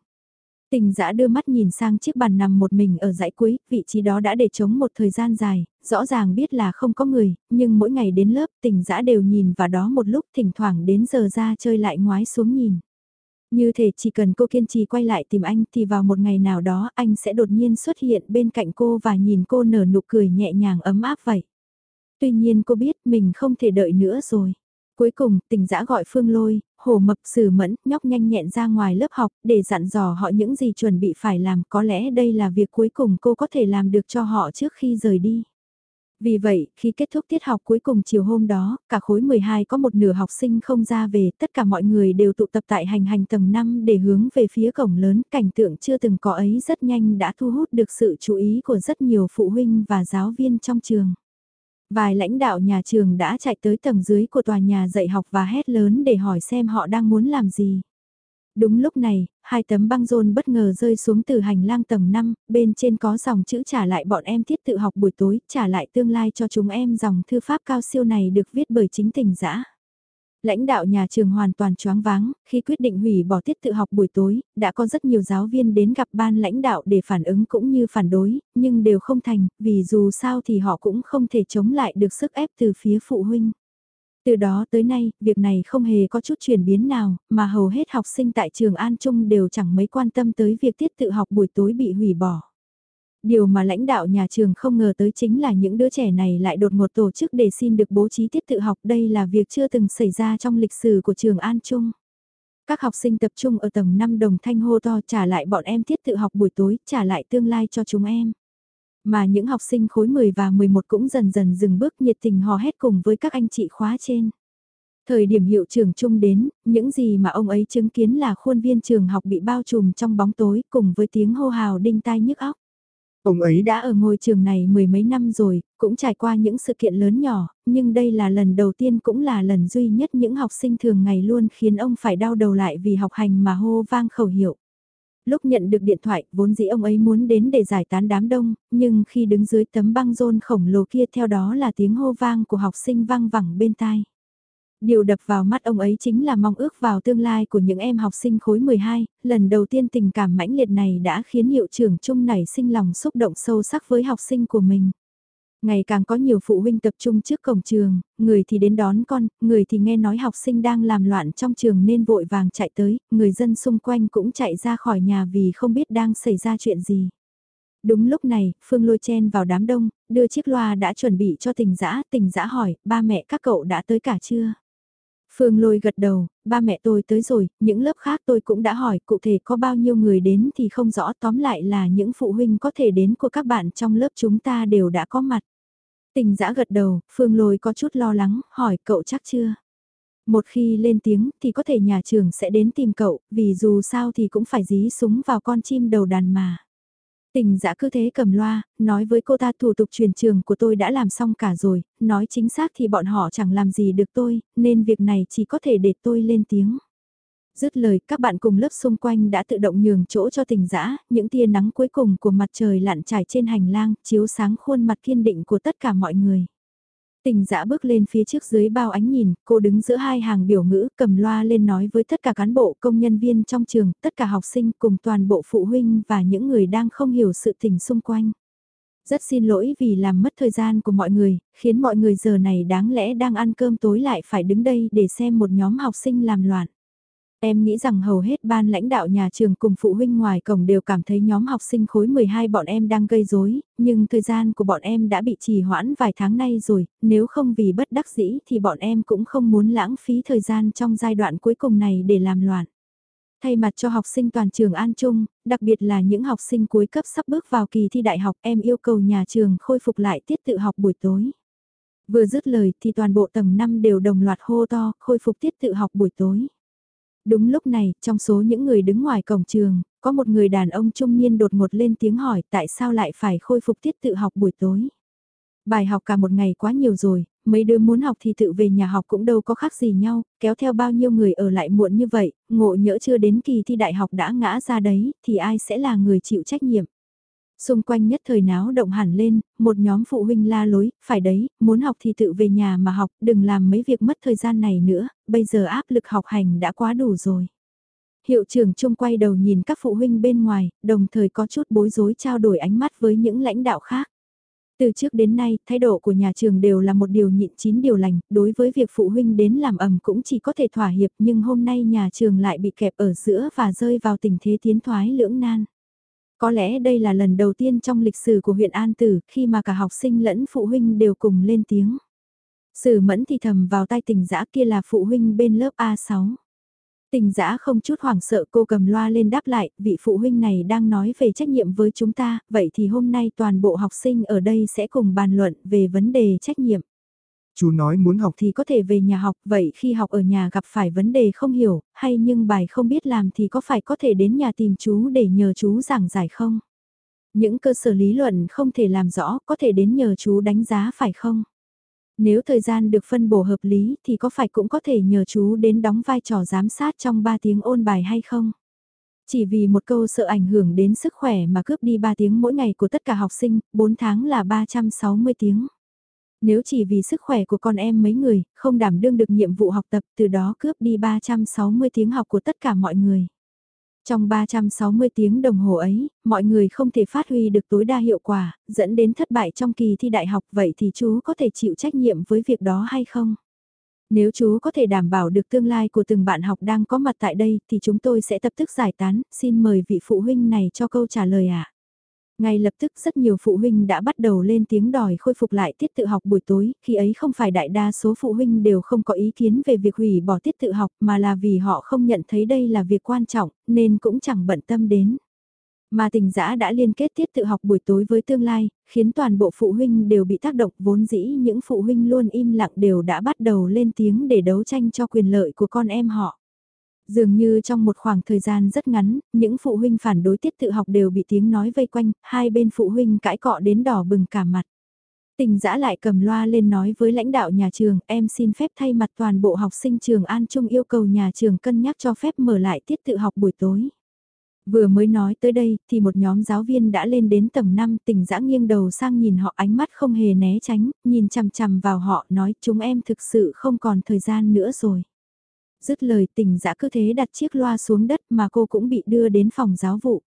A: Tình giã đưa mắt nhìn sang chiếc bàn nằm một mình ở dãy cuối, vị trí đó đã để trống một thời gian dài, rõ ràng biết là không có người, nhưng mỗi ngày đến lớp tình giã đều nhìn vào đó một lúc thỉnh thoảng đến giờ ra chơi lại ngoái xuống nhìn. Như thể chỉ cần cô kiên trì quay lại tìm anh thì vào một ngày nào đó anh sẽ đột nhiên xuất hiện bên cạnh cô và nhìn cô nở nụ cười nhẹ nhàng ấm áp vậy. Tuy nhiên cô biết mình không thể đợi nữa rồi. Cuối cùng, tình giã gọi Phương Lôi, Hồ Mập Sử Mẫn, nhóc nhanh nhẹn ra ngoài lớp học để dặn dò họ những gì chuẩn bị phải làm. Có lẽ đây là việc cuối cùng cô có thể làm được cho họ trước khi rời đi. Vì vậy, khi kết thúc tiết học cuối cùng chiều hôm đó, cả khối 12 có một nửa học sinh không ra về, tất cả mọi người đều tụ tập tại hành hành tầng 5 để hướng về phía cổng lớn, cảnh tượng chưa từng có ấy rất nhanh đã thu hút được sự chú ý của rất nhiều phụ huynh và giáo viên trong trường. Vài lãnh đạo nhà trường đã chạy tới tầng dưới của tòa nhà dạy học và hét lớn để hỏi xem họ đang muốn làm gì. Đúng lúc này, hai tấm băng rôn bất ngờ rơi xuống từ hành lang tầng 5, bên trên có dòng chữ trả lại bọn em tiết tự học buổi tối, trả lại tương lai cho chúng em dòng thư pháp cao siêu này được viết bởi chính tình dã lãnh đạo nhà trường hoàn toàn choáng váng, khi quyết định hủy bỏ tiết tự học buổi tối, đã có rất nhiều giáo viên đến gặp ban lãnh đạo để phản ứng cũng như phản đối, nhưng đều không thành, vì dù sao thì họ cũng không thể chống lại được sức ép từ phía phụ huynh. Từ đó tới nay, việc này không hề có chút chuyển biến nào, mà hầu hết học sinh tại trường An Trung đều chẳng mấy quan tâm tới việc tiết tự học buổi tối bị hủy bỏ. Điều mà lãnh đạo nhà trường không ngờ tới chính là những đứa trẻ này lại đột ngột tổ chức để xin được bố trí tiết tự học. Đây là việc chưa từng xảy ra trong lịch sử của trường An Trung. Các học sinh tập trung ở tầng 5 đồng thanh hô to trả lại bọn em tiết tự học buổi tối, trả lại tương lai cho chúng em. Mà những học sinh khối 10 và 11 cũng dần dần dừng bước nhiệt tình hò hét cùng với các anh chị khóa trên. Thời điểm hiệu trưởng chung đến, những gì mà ông ấy chứng kiến là khuôn viên trường học bị bao trùm trong bóng tối cùng với tiếng hô hào đinh tai nhức óc. Ông ấy đã ở ngôi trường này mười mấy năm rồi, cũng trải qua những sự kiện lớn nhỏ, nhưng đây là lần đầu tiên cũng là lần duy nhất những học sinh thường ngày luôn khiến ông phải đau đầu lại vì học hành mà hô vang khẩu hiệu. Lúc nhận được điện thoại, vốn dĩ ông ấy muốn đến để giải tán đám đông, nhưng khi đứng dưới tấm băng rôn khổng lồ kia theo đó là tiếng hô vang của học sinh vang vẳng bên tai. Điều đập vào mắt ông ấy chính là mong ước vào tương lai của những em học sinh khối 12, lần đầu tiên tình cảm mãnh liệt này đã khiến hiệu trưởng Trung nảy sinh lòng xúc động sâu sắc với học sinh của mình. Ngày càng có nhiều phụ huynh tập trung trước cổng trường, người thì đến đón con, người thì nghe nói học sinh đang làm loạn trong trường nên vội vàng chạy tới, người dân xung quanh cũng chạy ra khỏi nhà vì không biết đang xảy ra chuyện gì. Đúng lúc này, Phương lôi chen vào đám đông, đưa chiếc loa đã chuẩn bị cho tình dã tình dã hỏi, ba mẹ các cậu đã tới cả chưa? Phương lôi gật đầu, ba mẹ tôi tới rồi, những lớp khác tôi cũng đã hỏi cụ thể có bao nhiêu người đến thì không rõ tóm lại là những phụ huynh có thể đến của các bạn trong lớp chúng ta đều đã có mặt. Tình giã gật đầu, Phương lôi có chút lo lắng, hỏi cậu chắc chưa? Một khi lên tiếng thì có thể nhà trường sẽ đến tìm cậu, vì dù sao thì cũng phải dí súng vào con chim đầu đàn mà. Tình dã cứ thế cầm loa, nói với cô ta thủ tục truyền trường của tôi đã làm xong cả rồi, nói chính xác thì bọn họ chẳng làm gì được tôi, nên việc này chỉ có thể để tôi lên tiếng. Dứt lời, các bạn cùng lớp xung quanh đã tự động nhường chỗ cho tình dã, những tia nắng cuối cùng của mặt trời lặn trải trên hành lang, chiếu sáng khuôn mặt kiên định của tất cả mọi người. Tình dã bước lên phía trước dưới bao ánh nhìn, cô đứng giữa hai hàng biểu ngữ, cầm loa lên nói với tất cả cán bộ công nhân viên trong trường, tất cả học sinh cùng toàn bộ phụ huynh và những người đang không hiểu sự tình xung quanh. Rất xin lỗi vì làm mất thời gian của mọi người, khiến mọi người giờ này đáng lẽ đang ăn cơm tối lại phải đứng đây để xem một nhóm học sinh làm loạn. Em nghĩ rằng hầu hết ban lãnh đạo nhà trường cùng phụ huynh ngoài cổng đều cảm thấy nhóm học sinh khối 12 bọn em đang gây rối, nhưng thời gian của bọn em đã bị trì hoãn vài tháng nay rồi, nếu không vì bất đắc dĩ thì bọn em cũng không muốn lãng phí thời gian trong giai đoạn cuối cùng này để làm loạn. Thay mặt cho học sinh toàn trường An Trung, đặc biệt là những học sinh cuối cấp sắp bước vào kỳ thi đại học em yêu cầu nhà trường khôi phục lại tiết tự học buổi tối. Vừa dứt lời thì toàn bộ tầng 5 đều đồng loạt hô to, khôi phục tiết tự học buổi tối. Đúng lúc này, trong số những người đứng ngoài cổng trường, có một người đàn ông trung niên đột ngột lên tiếng hỏi tại sao lại phải khôi phục tiết tự học buổi tối. Bài học cả một ngày quá nhiều rồi, mấy đứa muốn học thì tự về nhà học cũng đâu có khác gì nhau, kéo theo bao nhiêu người ở lại muộn như vậy, ngộ nhỡ chưa đến kỳ thi đại học đã ngã ra đấy, thì ai sẽ là người chịu trách nhiệm. Xung quanh nhất thời náo động hẳn lên, một nhóm phụ huynh la lối, phải đấy, muốn học thì tự về nhà mà học, đừng làm mấy việc mất thời gian này nữa, bây giờ áp lực học hành đã quá đủ rồi. Hiệu trưởng chung quay đầu nhìn các phụ huynh bên ngoài, đồng thời có chút bối rối trao đổi ánh mắt với những lãnh đạo khác. Từ trước đến nay, thái độ của nhà trường đều là một điều nhịn chín điều lành, đối với việc phụ huynh đến làm ẩm cũng chỉ có thể thỏa hiệp nhưng hôm nay nhà trường lại bị kẹp ở giữa và rơi vào tình thế tiến thoái lưỡng nan. Có lẽ đây là lần đầu tiên trong lịch sử của huyện An Tử khi mà cả học sinh lẫn phụ huynh đều cùng lên tiếng. Sử mẫn thì thầm vào tay tình dã kia là phụ huynh bên lớp A6. Tình dã không chút hoảng sợ cô cầm loa lên đáp lại, vị phụ huynh này đang nói về trách nhiệm với chúng ta, vậy thì hôm nay toàn bộ học sinh ở đây sẽ cùng bàn luận về vấn đề trách nhiệm.
B: Chú nói muốn học
A: thì có thể về nhà học, vậy khi học ở nhà gặp phải vấn đề không hiểu, hay nhưng bài không biết làm thì có phải có thể đến nhà tìm chú để nhờ chú giảng giải không? Những cơ sở lý luận không thể làm rõ, có thể đến nhờ chú đánh giá phải không? Nếu thời gian được phân bổ hợp lý thì có phải cũng có thể nhờ chú đến đóng vai trò giám sát trong 3 tiếng ôn bài hay không? Chỉ vì một câu sợ ảnh hưởng đến sức khỏe mà cướp đi 3 tiếng mỗi ngày của tất cả học sinh, 4 tháng là 360 tiếng. Nếu chỉ vì sức khỏe của con em mấy người, không đảm đương được nhiệm vụ học tập từ đó cướp đi 360 tiếng học của tất cả mọi người. Trong 360 tiếng đồng hồ ấy, mọi người không thể phát huy được tối đa hiệu quả, dẫn đến thất bại trong kỳ thi đại học vậy thì chú có thể chịu trách nhiệm với việc đó hay không? Nếu chú có thể đảm bảo được tương lai của từng bạn học đang có mặt tại đây thì chúng tôi sẽ tập tức giải tán, xin mời vị phụ huynh này cho câu trả lời ạ. À. Ngay lập tức rất nhiều phụ huynh đã bắt đầu lên tiếng đòi khôi phục lại tiết tự học buổi tối, khi ấy không phải đại đa số phụ huynh đều không có ý kiến về việc hủy bỏ tiết tự học mà là vì họ không nhận thấy đây là việc quan trọng, nên cũng chẳng bận tâm đến. Mà tình giã đã liên kết tiết tự học buổi tối với tương lai, khiến toàn bộ phụ huynh đều bị tác động vốn dĩ những phụ huynh luôn im lặng đều đã bắt đầu lên tiếng để đấu tranh cho quyền lợi của con em họ. Dường như trong một khoảng thời gian rất ngắn, những phụ huynh phản đối tiết tự học đều bị tiếng nói vây quanh, hai bên phụ huynh cãi cọ đến đỏ bừng cả mặt. Tình giã lại cầm loa lên nói với lãnh đạo nhà trường, em xin phép thay mặt toàn bộ học sinh trường An Trung yêu cầu nhà trường cân nhắc cho phép mở lại tiết tự học buổi tối. Vừa mới nói tới đây thì một nhóm giáo viên đã lên đến tầng 5 tình dã nghiêng đầu sang nhìn họ ánh mắt không hề né tránh, nhìn chằm chằm vào họ nói chúng em thực sự không còn thời gian nữa rồi. Dứt lời tình dã cứ thế đặt chiếc loa xuống đất mà cô cũng bị đưa đến phòng giáo vụ.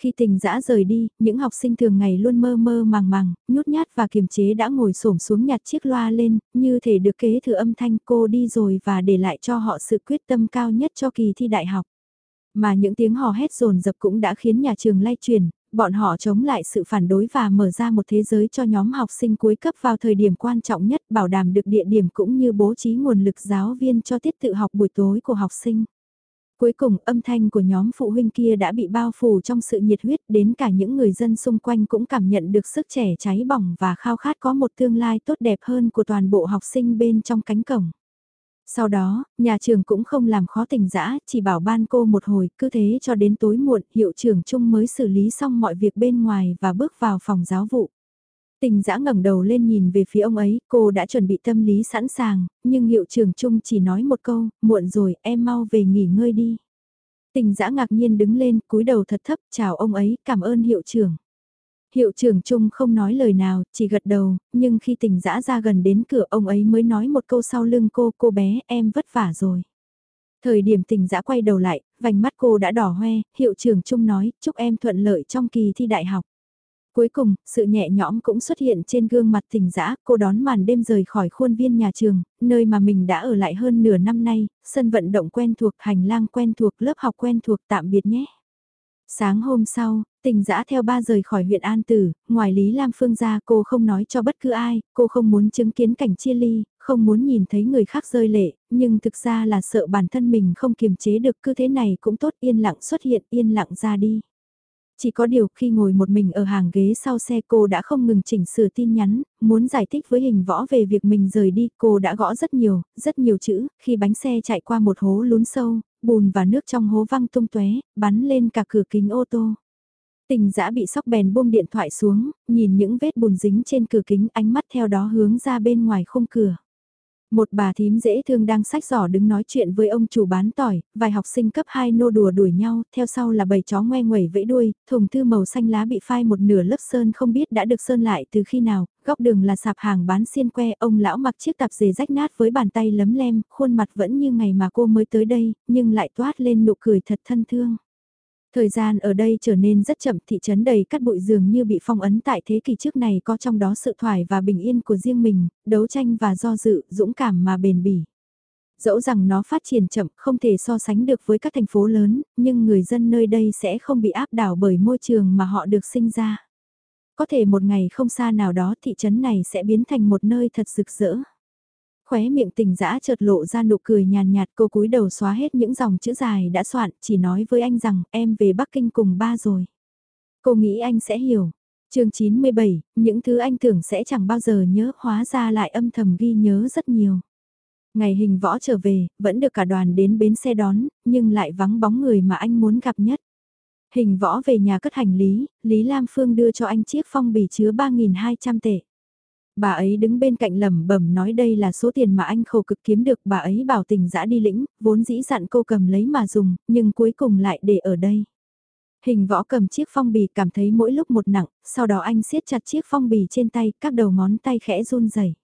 A: Khi tình dã rời đi, những học sinh thường ngày luôn mơ mơ màng màng, nhút nhát và kiềm chế đã ngồi xổm xuống nhặt chiếc loa lên, như thể được kế thừa âm thanh cô đi rồi và để lại cho họ sự quyết tâm cao nhất cho kỳ thi đại học. Mà những tiếng hò hét rồn dập cũng đã khiến nhà trường lay chuyển, bọn họ chống lại sự phản đối và mở ra một thế giới cho nhóm học sinh cuối cấp vào thời điểm quan trọng nhất, bảo đảm được địa điểm cũng như bố trí nguồn lực giáo viên cho tiết tự học buổi tối của học sinh. Cuối cùng, âm thanh của nhóm phụ huynh kia đã bị bao phủ trong sự nhiệt huyết, đến cả những người dân xung quanh cũng cảm nhận được sức trẻ cháy bỏng và khao khát có một tương lai tốt đẹp hơn của toàn bộ học sinh bên trong cánh cổng. Sau đó, nhà trường cũng không làm khó tình dã, chỉ bảo ban cô một hồi, cứ thế cho đến tối muộn, hiệu trưởng chung mới xử lý xong mọi việc bên ngoài và bước vào phòng giáo vụ. Tình dã ngẩng đầu lên nhìn về phía ông ấy, cô đã chuẩn bị tâm lý sẵn sàng, nhưng hiệu trưởng chung chỉ nói một câu, muộn rồi, em mau về nghỉ ngơi đi. Tình dã ngạc nhiên đứng lên, cúi đầu thật thấp, chào ông ấy, cảm ơn hiệu trưởng. Hiệu trưởng Trung không nói lời nào, chỉ gật đầu, nhưng khi tình dã ra gần đến cửa ông ấy mới nói một câu sau lưng cô, cô bé, em vất vả rồi. Thời điểm tình dã quay đầu lại, vành mắt cô đã đỏ hoe, hiệu trưởng Trung nói, chúc em thuận lợi trong kỳ thi đại học. Cuối cùng, sự nhẹ nhõm cũng xuất hiện trên gương mặt tình dã, cô đón màn đêm rời khỏi khuôn viên nhà trường, nơi mà mình đã ở lại hơn nửa năm nay, sân vận động quen thuộc, hành lang quen thuộc, lớp học quen thuộc tạm biệt nhé. Sáng hôm sau, tình dã theo ba rời khỏi huyện An Tử, ngoài Lý Lam Phương ra cô không nói cho bất cứ ai, cô không muốn chứng kiến cảnh chia ly, không muốn nhìn thấy người khác rơi lệ, nhưng thực ra là sợ bản thân mình không kiềm chế được cứ thế này cũng tốt yên lặng xuất hiện yên lặng ra đi. Chỉ có điều khi ngồi một mình ở hàng ghế sau xe cô đã không ngừng chỉnh sửa tin nhắn, muốn giải thích với hình võ về việc mình rời đi, cô đã gõ rất nhiều, rất nhiều chữ, khi bánh xe chạy qua một hố lún sâu, bùn và nước trong hố văng tung tóe bắn lên cả cửa kính ô tô. Tình dã bị sóc bèn buông điện thoại xuống, nhìn những vết bùn dính trên cửa kính ánh mắt theo đó hướng ra bên ngoài khung cửa. Một bà thím dễ thương đang sách giỏ đứng nói chuyện với ông chủ bán tỏi, vài học sinh cấp 2 nô đùa đuổi nhau, theo sau là bầy chó ngoe nguẩy vẫy đuôi, thùng thư màu xanh lá bị phai một nửa lớp sơn không biết đã được sơn lại từ khi nào, góc đường là sạp hàng bán xiên que, ông lão mặc chiếc tạp dề rách nát với bàn tay lấm lem, khuôn mặt vẫn như ngày mà cô mới tới đây, nhưng lại toát lên nụ cười thật thân thương. Thời gian ở đây trở nên rất chậm, thị trấn đầy cắt bụi dường như bị phong ấn tại thế kỷ trước này có trong đó sự thoải và bình yên của riêng mình, đấu tranh và do dự, dũng cảm mà bền bỉ. Dẫu rằng nó phát triển chậm không thể so sánh được với các thành phố lớn, nhưng người dân nơi đây sẽ không bị áp đảo bởi môi trường mà họ được sinh ra. Có thể một ngày không xa nào đó thị trấn này sẽ biến thành một nơi thật rực rỡ khóe miệng tình dã chợt lộ ra nụ cười nhàn nhạt cô cúi đầu xóa hết những dòng chữ dài đã soạn, chỉ nói với anh rằng em về Bắc Kinh cùng ba rồi. Cô nghĩ anh sẽ hiểu. chương 97, những thứ anh tưởng sẽ chẳng bao giờ nhớ hóa ra lại âm thầm ghi nhớ rất nhiều. Ngày hình võ trở về, vẫn được cả đoàn đến bến xe đón, nhưng lại vắng bóng người mà anh muốn gặp nhất. Hình võ về nhà cất hành lý, Lý Lam Phương đưa cho anh chiếc phong bì chứa 3.200 tệ. Bà ấy đứng bên cạnh lẩm bẩm nói đây là số tiền mà anh khổ cực kiếm được, bà ấy bảo tình dã đi lĩnh, vốn dĩ dặn cô cầm lấy mà dùng, nhưng cuối cùng lại để ở đây. Hình võ cầm chiếc phong bì cảm thấy mỗi lúc một nặng, sau đó anh siết chặt chiếc phong bì trên tay, các đầu ngón tay khẽ run rẩy.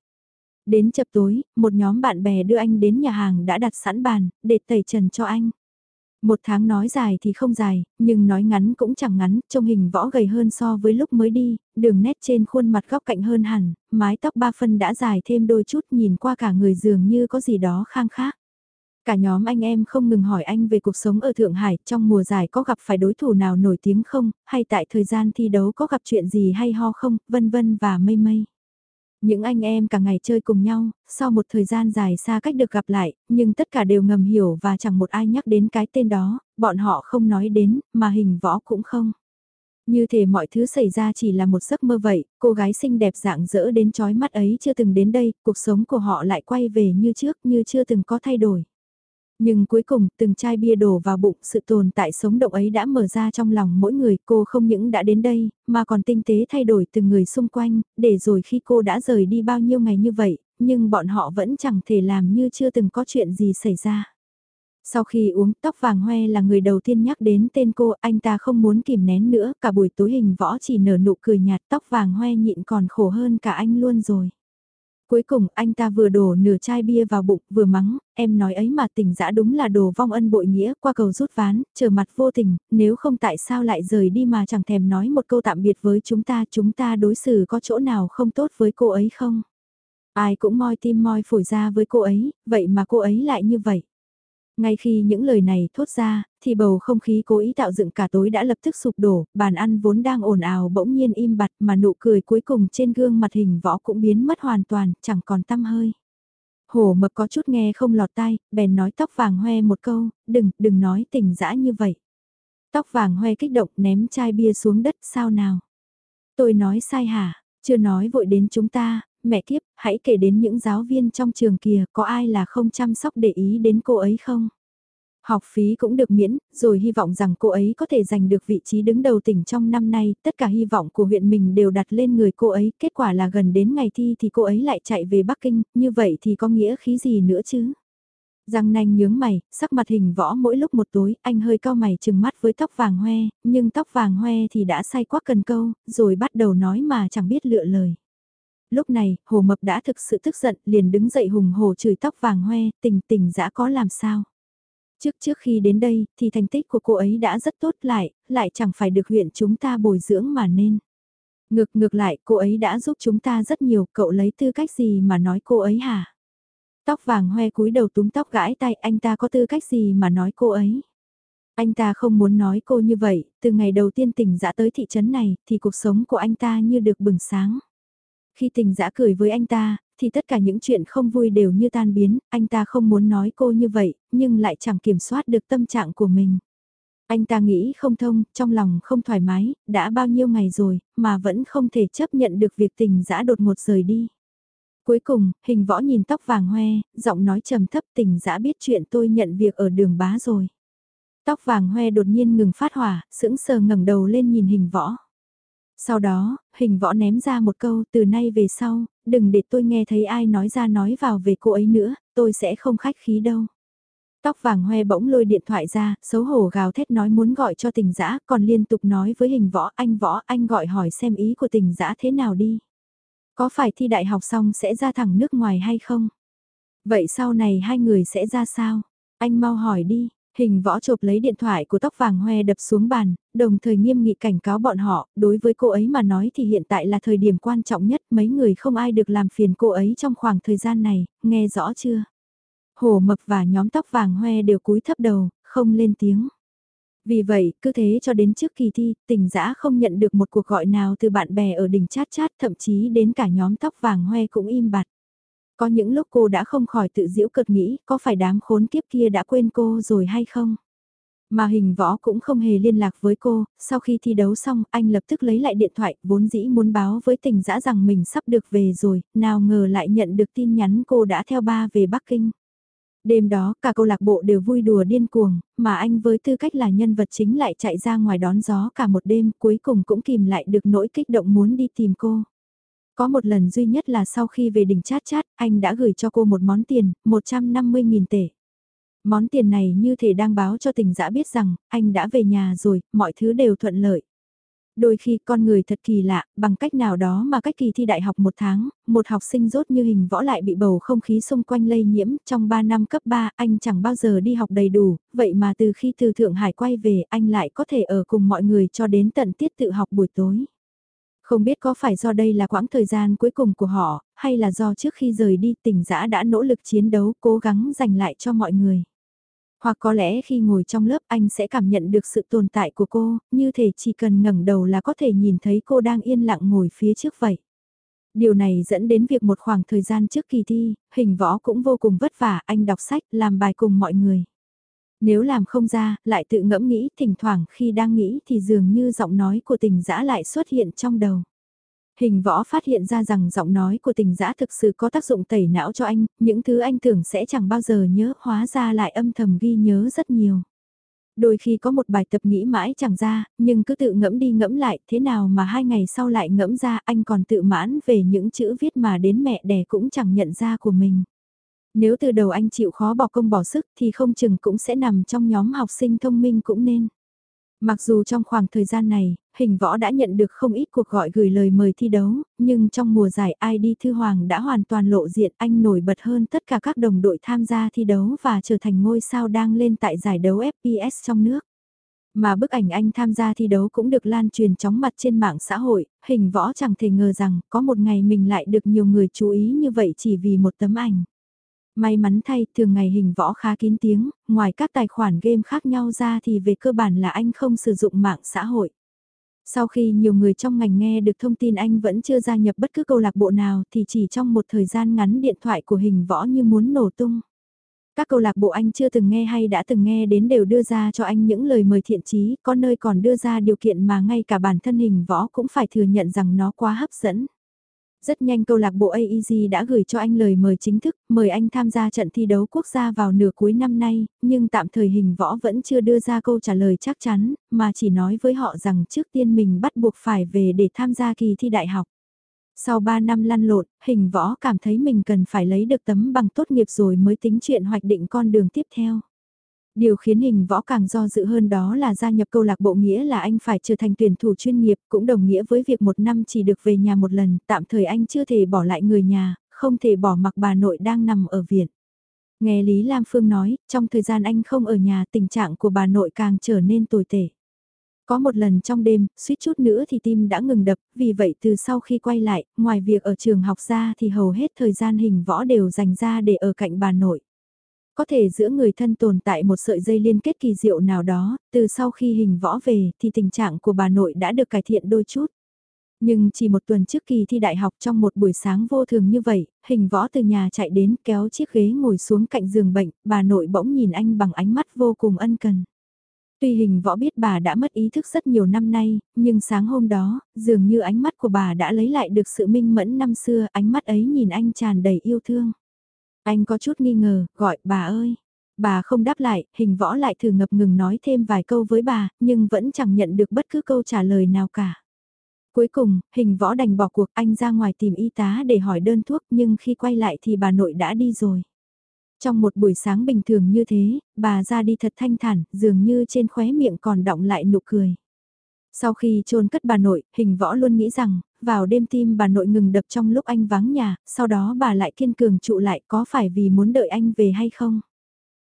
A: Đến chập tối, một nhóm bạn bè đưa anh đến nhà hàng đã đặt sẵn bàn, để tẩy trần cho anh. Một tháng nói dài thì không dài, nhưng nói ngắn cũng chẳng ngắn, trông hình võ gầy hơn so với lúc mới đi, đường nét trên khuôn mặt góc cạnh hơn hẳn, mái tóc ba phân đã dài thêm đôi chút nhìn qua cả người dường như có gì đó khang khác. Cả nhóm anh em không ngừng hỏi anh về cuộc sống ở Thượng Hải, trong mùa giải có gặp phải đối thủ nào nổi tiếng không, hay tại thời gian thi đấu có gặp chuyện gì hay ho không, vân vân và mây mây. Những anh em cả ngày chơi cùng nhau, sau một thời gian dài xa cách được gặp lại, nhưng tất cả đều ngầm hiểu và chẳng một ai nhắc đến cái tên đó, bọn họ không nói đến, mà hình võ cũng không. Như thể mọi thứ xảy ra chỉ là một giấc mơ vậy, cô gái xinh đẹp dạng dỡ đến chói mắt ấy chưa từng đến đây, cuộc sống của họ lại quay về như trước như chưa từng có thay đổi. Nhưng cuối cùng, từng chai bia đổ vào bụng, sự tồn tại sống động ấy đã mở ra trong lòng mỗi người, cô không những đã đến đây, mà còn tinh tế thay đổi từng người xung quanh, để rồi khi cô đã rời đi bao nhiêu ngày như vậy, nhưng bọn họ vẫn chẳng thể làm như chưa từng có chuyện gì xảy ra. Sau khi uống tóc vàng hoe là người đầu tiên nhắc đến tên cô, anh ta không muốn kìm nén nữa, cả buổi tối hình võ chỉ nở nụ cười nhạt tóc vàng hoe nhịn còn khổ hơn cả anh luôn rồi. Cuối cùng anh ta vừa đổ nửa chai bia vào bụng vừa mắng, em nói ấy mà tình dã đúng là đồ vong ân bội nghĩa qua cầu rút ván, trở mặt vô tình, nếu không tại sao lại rời đi mà chẳng thèm nói một câu tạm biệt với chúng ta, chúng ta đối xử có chỗ nào không tốt với cô ấy không? Ai cũng moi tim moi phổi ra với cô ấy, vậy mà cô ấy lại như vậy. Ngay khi những lời này thốt ra, thì bầu không khí cố ý tạo dựng cả tối đã lập tức sụp đổ, bàn ăn vốn đang ồn ào bỗng nhiên im bặt mà nụ cười cuối cùng trên gương mặt hình võ cũng biến mất hoàn toàn, chẳng còn tăm hơi. Hổ mập có chút nghe không lọt tai, bèn nói tóc vàng hoe một câu, đừng, đừng nói tình dã như vậy. Tóc vàng hoe kích động ném chai bia xuống đất sao nào. Tôi nói sai hả, chưa nói vội đến chúng ta, mẹ kiếp, hãy kể đến những giáo viên trong trường kìa, có ai là không chăm sóc để ý đến cô ấy không? Học phí cũng được miễn, rồi hy vọng rằng cô ấy có thể giành được vị trí đứng đầu tỉnh trong năm nay, tất cả hy vọng của huyện mình đều đặt lên người cô ấy, kết quả là gần đến ngày thi thì cô ấy lại chạy về Bắc Kinh, như vậy thì có nghĩa khí gì nữa chứ? Giang nanh nhướng mày, sắc mặt hình võ mỗi lúc một tối, anh hơi cao mày chừng mắt với tóc vàng hoe, nhưng tóc vàng hoe thì đã say quá cần câu, rồi bắt đầu nói mà chẳng biết lựa lời. Lúc này, hồ mập đã thực sự tức giận, liền đứng dậy hùng hồ chửi tóc vàng hoe, tình tình dã có làm sao. Trước trước khi đến đây, thì thành tích của cô ấy đã rất tốt lại, lại chẳng phải được huyện chúng ta bồi dưỡng mà nên. Ngược ngược lại, cô ấy đã giúp chúng ta rất nhiều, cậu lấy tư cách gì mà nói cô ấy hả? Tóc vàng hoe cúi đầu túm tóc gãi tay, anh ta có tư cách gì mà nói cô ấy? Anh ta không muốn nói cô như vậy, từ ngày đầu tiên tỉnh dã tới thị trấn này, thì cuộc sống của anh ta như được bừng sáng. Khi tình dã cười với anh ta, thì tất cả những chuyện không vui đều như tan biến, anh ta không muốn nói cô như vậy, nhưng lại chẳng kiểm soát được tâm trạng của mình. Anh ta nghĩ không thông, trong lòng không thoải mái, đã bao nhiêu ngày rồi, mà vẫn không thể chấp nhận được việc tình dã đột ngột rời đi. Cuối cùng, hình võ nhìn tóc vàng hoe, giọng nói trầm thấp tình dã biết chuyện tôi nhận việc ở đường bá rồi. Tóc vàng hoe đột nhiên ngừng phát hỏa, sững sờ ngẩng đầu lên nhìn hình võ. Sau đó, hình võ ném ra một câu từ nay về sau, đừng để tôi nghe thấy ai nói ra nói vào về cô ấy nữa, tôi sẽ không khách khí đâu. Tóc vàng hoe bỗng lôi điện thoại ra, xấu hổ gào thét nói muốn gọi cho tình dã còn liên tục nói với hình võ anh võ anh gọi hỏi xem ý của tình dã thế nào đi. Có phải thi đại học xong sẽ ra thẳng nước ngoài hay không? Vậy sau này hai người sẽ ra sao? Anh mau hỏi đi, Hình võ chộp lấy điện thoại của tóc vàng hoe đập xuống bàn, đồng thời nghiêm nghị cảnh cáo bọn họ, đối với cô ấy mà nói thì hiện tại là thời điểm quan trọng nhất, mấy người không ai được làm phiền cô ấy trong khoảng thời gian này, nghe rõ chưa? Hồ mập và nhóm tóc vàng hoe đều cúi thấp đầu, không lên tiếng. Vì vậy, cứ thế cho đến trước kỳ thi, tỉnh giã không nhận được một cuộc gọi nào từ bạn bè ở đỉnh chát chát, thậm chí đến cả nhóm tóc vàng hoe cũng im bặt. Có những lúc cô đã không khỏi tự giễu cợt nghĩ có phải đám khốn kiếp kia đã quên cô rồi hay không? Mà hình võ cũng không hề liên lạc với cô, sau khi thi đấu xong anh lập tức lấy lại điện thoại, vốn dĩ muốn báo với tình dã rằng mình sắp được về rồi, nào ngờ lại nhận được tin nhắn cô đã theo ba về Bắc Kinh. Đêm đó cả câu lạc bộ đều vui đùa điên cuồng, mà anh với tư cách là nhân vật chính lại chạy ra ngoài đón gió cả một đêm cuối cùng cũng kìm lại được nỗi kích động muốn đi tìm cô. Có một lần duy nhất là sau khi về đỉnh chát chát, anh đã gửi cho cô một món tiền, 150.000 tệ. Món tiền này như thể đang báo cho tình dã biết rằng, anh đã về nhà rồi, mọi thứ đều thuận lợi. Đôi khi con người thật kỳ lạ, bằng cách nào đó mà cách kỳ thi đại học một tháng, một học sinh rốt như hình võ lại bị bầu không khí xung quanh lây nhiễm, trong 3 năm cấp 3 anh chẳng bao giờ đi học đầy đủ, vậy mà từ khi từ Thượng Hải quay về anh lại có thể ở cùng mọi người cho đến tận tiết tự học buổi tối. Không biết có phải do đây là quãng thời gian cuối cùng của họ, hay là do trước khi rời đi tỉnh giã đã nỗ lực chiến đấu cố gắng giành lại cho mọi người. Hoặc có lẽ khi ngồi trong lớp anh sẽ cảm nhận được sự tồn tại của cô, như thể chỉ cần ngẩng đầu là có thể nhìn thấy cô đang yên lặng ngồi phía trước vậy. Điều này dẫn đến việc một khoảng thời gian trước kỳ thi, hình võ cũng vô cùng vất vả, anh đọc sách, làm bài cùng mọi người. Nếu làm không ra, lại tự ngẫm nghĩ, thỉnh thoảng khi đang nghĩ thì dường như giọng nói của tình dã lại xuất hiện trong đầu. Hình võ phát hiện ra rằng giọng nói của tình dã thực sự có tác dụng tẩy não cho anh, những thứ anh tưởng sẽ chẳng bao giờ nhớ, hóa ra lại âm thầm ghi nhớ rất nhiều. Đôi khi có một bài tập nghĩ mãi chẳng ra, nhưng cứ tự ngẫm đi ngẫm lại, thế nào mà hai ngày sau lại ngẫm ra anh còn tự mãn về những chữ viết mà đến mẹ đẻ cũng chẳng nhận ra của mình. Nếu từ đầu anh chịu khó bỏ công bỏ sức thì không chừng cũng sẽ nằm trong nhóm học sinh thông minh cũng nên. Mặc dù trong khoảng thời gian này, hình võ đã nhận được không ít cuộc gọi gửi lời mời thi đấu, nhưng trong mùa giải ID Thư Hoàng đã hoàn toàn lộ diện anh nổi bật hơn tất cả các đồng đội tham gia thi đấu và trở thành ngôi sao đang lên tại giải đấu FPS trong nước. Mà bức ảnh anh tham gia thi đấu cũng được lan truyền chóng mặt trên mạng xã hội, hình võ chẳng thể ngờ rằng có một ngày mình lại được nhiều người chú ý như vậy chỉ vì một tấm ảnh. May mắn thay, thường ngày hình võ khá kín tiếng, ngoài các tài khoản game khác nhau ra thì về cơ bản là anh không sử dụng mạng xã hội. Sau khi nhiều người trong ngành nghe được thông tin anh vẫn chưa gia nhập bất cứ câu lạc bộ nào thì chỉ trong một thời gian ngắn điện thoại của hình võ như muốn nổ tung. Các câu lạc bộ anh chưa từng nghe hay đã từng nghe đến đều đưa ra cho anh những lời mời thiện chí, có nơi còn đưa ra điều kiện mà ngay cả bản thân hình võ cũng phải thừa nhận rằng nó quá hấp dẫn. Rất nhanh câu lạc bộ AEG đã gửi cho anh lời mời chính thức, mời anh tham gia trận thi đấu quốc gia vào nửa cuối năm nay, nhưng tạm thời hình võ vẫn chưa đưa ra câu trả lời chắc chắn, mà chỉ nói với họ rằng trước tiên mình bắt buộc phải về để tham gia kỳ thi đại học. Sau 3 năm lăn lộn, hình võ cảm thấy mình cần phải lấy được tấm bằng tốt nghiệp rồi mới tính chuyện hoạch định con đường tiếp theo. Điều khiến hình võ càng do dự hơn đó là gia nhập câu lạc bộ nghĩa là anh phải trở thành tuyển thủ chuyên nghiệp, cũng đồng nghĩa với việc một năm chỉ được về nhà một lần, tạm thời anh chưa thể bỏ lại người nhà, không thể bỏ mặc bà nội đang nằm ở viện. Nghe Lý Lam Phương nói, trong thời gian anh không ở nhà tình trạng của bà nội càng trở nên tồi tệ. Có một lần trong đêm, suýt chút nữa thì tim đã ngừng đập, vì vậy từ sau khi quay lại, ngoài việc ở trường học ra thì hầu hết thời gian hình võ đều dành ra để ở cạnh bà nội. Có thể giữa người thân tồn tại một sợi dây liên kết kỳ diệu nào đó, từ sau khi hình võ về thì tình trạng của bà nội đã được cải thiện đôi chút. Nhưng chỉ một tuần trước kỳ thi đại học trong một buổi sáng vô thường như vậy, hình võ từ nhà chạy đến kéo chiếc ghế ngồi xuống cạnh giường bệnh, bà nội bỗng nhìn anh bằng ánh mắt vô cùng ân cần. Tuy hình võ biết bà đã mất ý thức rất nhiều năm nay, nhưng sáng hôm đó, dường như ánh mắt của bà đã lấy lại được sự minh mẫn năm xưa, ánh mắt ấy nhìn anh tràn đầy yêu thương. Anh có chút nghi ngờ, gọi bà ơi. Bà không đáp lại, hình võ lại thử ngập ngừng nói thêm vài câu với bà, nhưng vẫn chẳng nhận được bất cứ câu trả lời nào cả. Cuối cùng, hình võ đành bỏ cuộc anh ra ngoài tìm y tá để hỏi đơn thuốc nhưng khi quay lại thì bà nội đã đi rồi. Trong một buổi sáng bình thường như thế, bà ra đi thật thanh thản, dường như trên khóe miệng còn đọng lại nụ cười. Sau khi chôn cất bà nội, hình võ luôn nghĩ rằng, vào đêm tim bà nội ngừng đập trong lúc anh vắng nhà, sau đó bà lại kiên cường trụ lại có phải vì muốn đợi anh về hay không?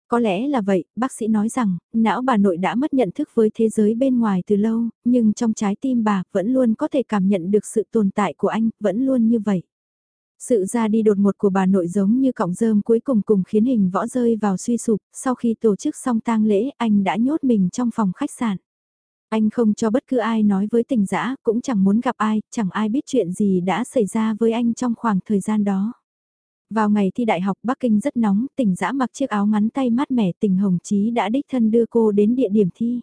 A: Có lẽ là vậy, bác sĩ nói rằng, não bà nội đã mất nhận thức với thế giới bên ngoài từ lâu, nhưng trong trái tim bà vẫn luôn có thể cảm nhận được sự tồn tại của anh, vẫn luôn như vậy. Sự ra đi đột ngột của bà nội giống như cọng rơm cuối cùng cùng khiến hình võ rơi vào suy sụp, sau khi tổ chức xong tang lễ anh đã nhốt mình trong phòng khách sạn. Anh không cho bất cứ ai nói với tình dã, cũng chẳng muốn gặp ai, chẳng ai biết chuyện gì đã xảy ra với anh trong khoảng thời gian đó. Vào ngày thi đại học Bắc Kinh rất nóng, tỉnh dã mặc chiếc áo ngắn tay mát mẻ tình Hồng Chí đã đích thân đưa cô đến địa điểm thi.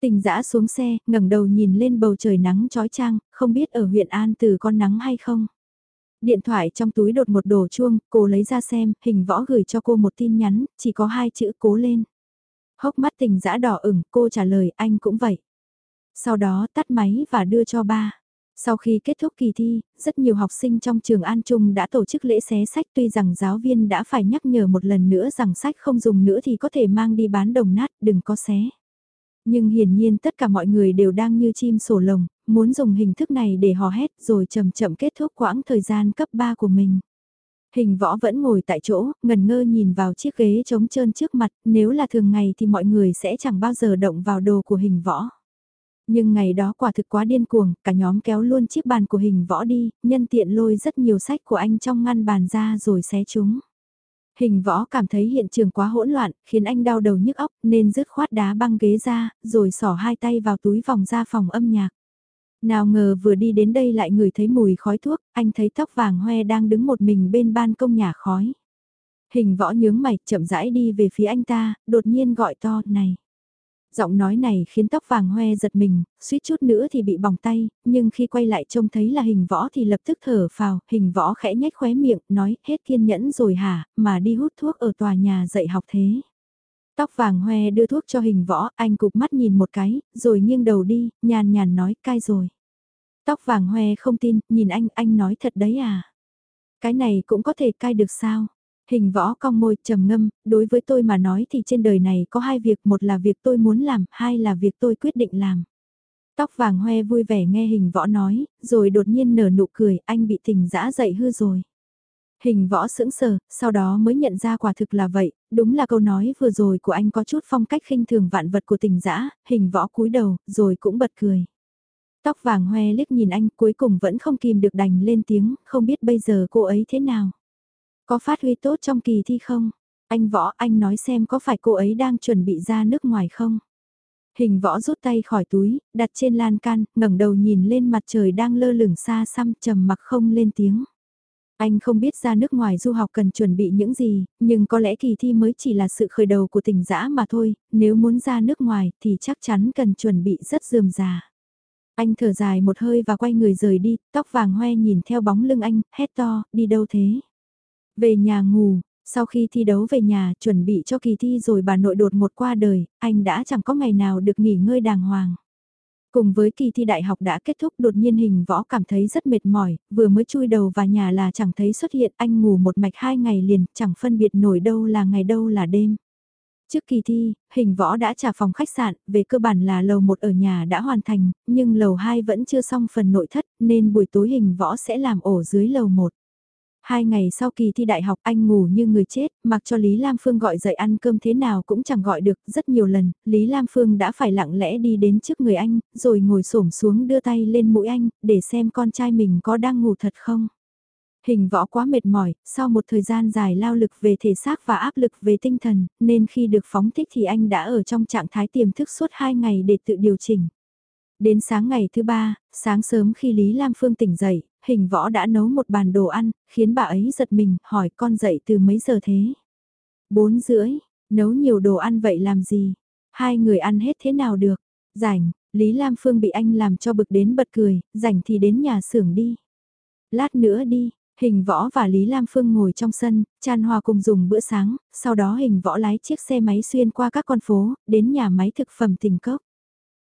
A: Tình dã xuống xe, ngẩng đầu nhìn lên bầu trời nắng trói trang, không biết ở huyện An Từ con nắng hay không. Điện thoại trong túi đột một đồ chuông, cô lấy ra xem, hình võ gửi cho cô một tin nhắn, chỉ có hai chữ cố lên. Hốc mắt tình dã đỏ ửng, cô trả lời anh cũng vậy. Sau đó tắt máy và đưa cho ba. Sau khi kết thúc kỳ thi, rất nhiều học sinh trong trường An Trung đã tổ chức lễ xé sách tuy rằng giáo viên đã phải nhắc nhở một lần nữa rằng sách không dùng nữa thì có thể mang đi bán đồng nát, đừng có xé. Nhưng hiển nhiên tất cả mọi người đều đang như chim sổ lồng, muốn dùng hình thức này để hò hét rồi chậm chậm kết thúc quãng thời gian cấp 3 của mình. Hình võ vẫn ngồi tại chỗ, ngần ngơ nhìn vào chiếc ghế trống trơn trước mặt, nếu là thường ngày thì mọi người sẽ chẳng bao giờ động vào đồ của hình võ. Nhưng ngày đó quả thực quá điên cuồng, cả nhóm kéo luôn chiếc bàn của hình võ đi, nhân tiện lôi rất nhiều sách của anh trong ngăn bàn ra rồi xé chúng. Hình võ cảm thấy hiện trường quá hỗn loạn, khiến anh đau đầu nhức óc nên rứt khoát đá băng ghế ra, rồi xỏ hai tay vào túi vòng ra phòng âm nhạc. Nào ngờ vừa đi đến đây lại ngửi thấy mùi khói thuốc, anh thấy tóc vàng hoe đang đứng một mình bên ban công nhà khói. Hình võ nhướng mày chậm rãi đi về phía anh ta, đột nhiên gọi to, này. Giọng nói này khiến tóc vàng hoe giật mình, suýt chút nữa thì bị bỏng tay, nhưng khi quay lại trông thấy là hình võ thì lập tức thở phào, hình võ khẽ nhếch khóe miệng, nói hết kiên nhẫn rồi hả, mà đi hút thuốc ở tòa nhà dạy học thế. Tóc vàng hoe đưa thuốc cho hình võ, anh cụp mắt nhìn một cái, rồi nghiêng đầu đi, nhàn nhàn nói cai rồi. Tóc vàng hoe không tin, nhìn anh, anh nói thật đấy à. Cái này cũng có thể cai được sao? Hình võ cong môi trầm ngâm, đối với tôi mà nói thì trên đời này có hai việc, một là việc tôi muốn làm, hai là việc tôi quyết định làm. Tóc vàng hoe vui vẻ nghe hình võ nói, rồi đột nhiên nở nụ cười, anh bị tình dã dậy hư rồi. Hình võ sững sờ, sau đó mới nhận ra quả thực là vậy, đúng là câu nói vừa rồi của anh có chút phong cách khinh thường vạn vật của tình dã, hình võ cúi đầu, rồi cũng bật cười. Tóc vàng hoe liếc nhìn anh cuối cùng vẫn không kìm được đành lên tiếng, không biết bây giờ cô ấy thế nào. Có phát huy tốt trong kỳ thi không? Anh võ anh nói xem có phải cô ấy đang chuẩn bị ra nước ngoài không? Hình võ rút tay khỏi túi, đặt trên lan can, ngẩng đầu nhìn lên mặt trời đang lơ lửng xa xăm trầm mặc không lên tiếng. Anh không biết ra nước ngoài du học cần chuẩn bị những gì, nhưng có lẽ kỳ thi mới chỉ là sự khởi đầu của tình dã mà thôi, nếu muốn ra nước ngoài thì chắc chắn cần chuẩn bị rất dườm già. Anh thở dài một hơi và quay người rời đi, tóc vàng hoe nhìn theo bóng lưng anh, hét to, đi đâu thế? Về nhà ngủ, sau khi thi đấu về nhà chuẩn bị cho kỳ thi rồi bà nội đột một qua đời, anh đã chẳng có ngày nào được nghỉ ngơi đàng hoàng. Cùng với kỳ thi đại học đã kết thúc đột nhiên hình võ cảm thấy rất mệt mỏi, vừa mới chui đầu vào nhà là chẳng thấy xuất hiện anh ngủ một mạch hai ngày liền, chẳng phân biệt nổi đâu là ngày đâu là đêm. Trước kỳ thi, hình võ đã trả phòng khách sạn, về cơ bản là lầu 1 ở nhà đã hoàn thành, nhưng lầu 2 vẫn chưa xong phần nội thất nên buổi tối hình võ sẽ làm ổ dưới lầu 1. Hai ngày sau kỳ thi đại học anh ngủ như người chết, mặc cho Lý Lam Phương gọi dậy ăn cơm thế nào cũng chẳng gọi được, rất nhiều lần, Lý Lam Phương đã phải lặng lẽ đi đến trước người anh, rồi ngồi xổm xuống đưa tay lên mũi anh, để xem con trai mình có đang ngủ thật không. Hình võ quá mệt mỏi, sau một thời gian dài lao lực về thể xác và áp lực về tinh thần, nên khi được phóng thích thì anh đã ở trong trạng thái tiềm thức suốt hai ngày để tự điều chỉnh. Đến sáng ngày thứ ba, sáng sớm khi Lý Lam Phương tỉnh dậy, hình võ đã nấu một bàn đồ ăn, khiến bà ấy giật mình, hỏi con dậy từ mấy giờ thế? Bốn rưỡi, nấu nhiều đồ ăn vậy làm gì? Hai người ăn hết thế nào được? Rảnh, Lý Lam Phương bị anh làm cho bực đến bật cười, rảnh thì đến nhà xưởng đi. Lát nữa đi, Hình võ và Lý Lam Phương ngồi trong sân, chan hòa cùng dùng bữa sáng, sau đó hình võ lái chiếc xe máy xuyên qua các con phố, đến nhà máy thực phẩm tình cốc.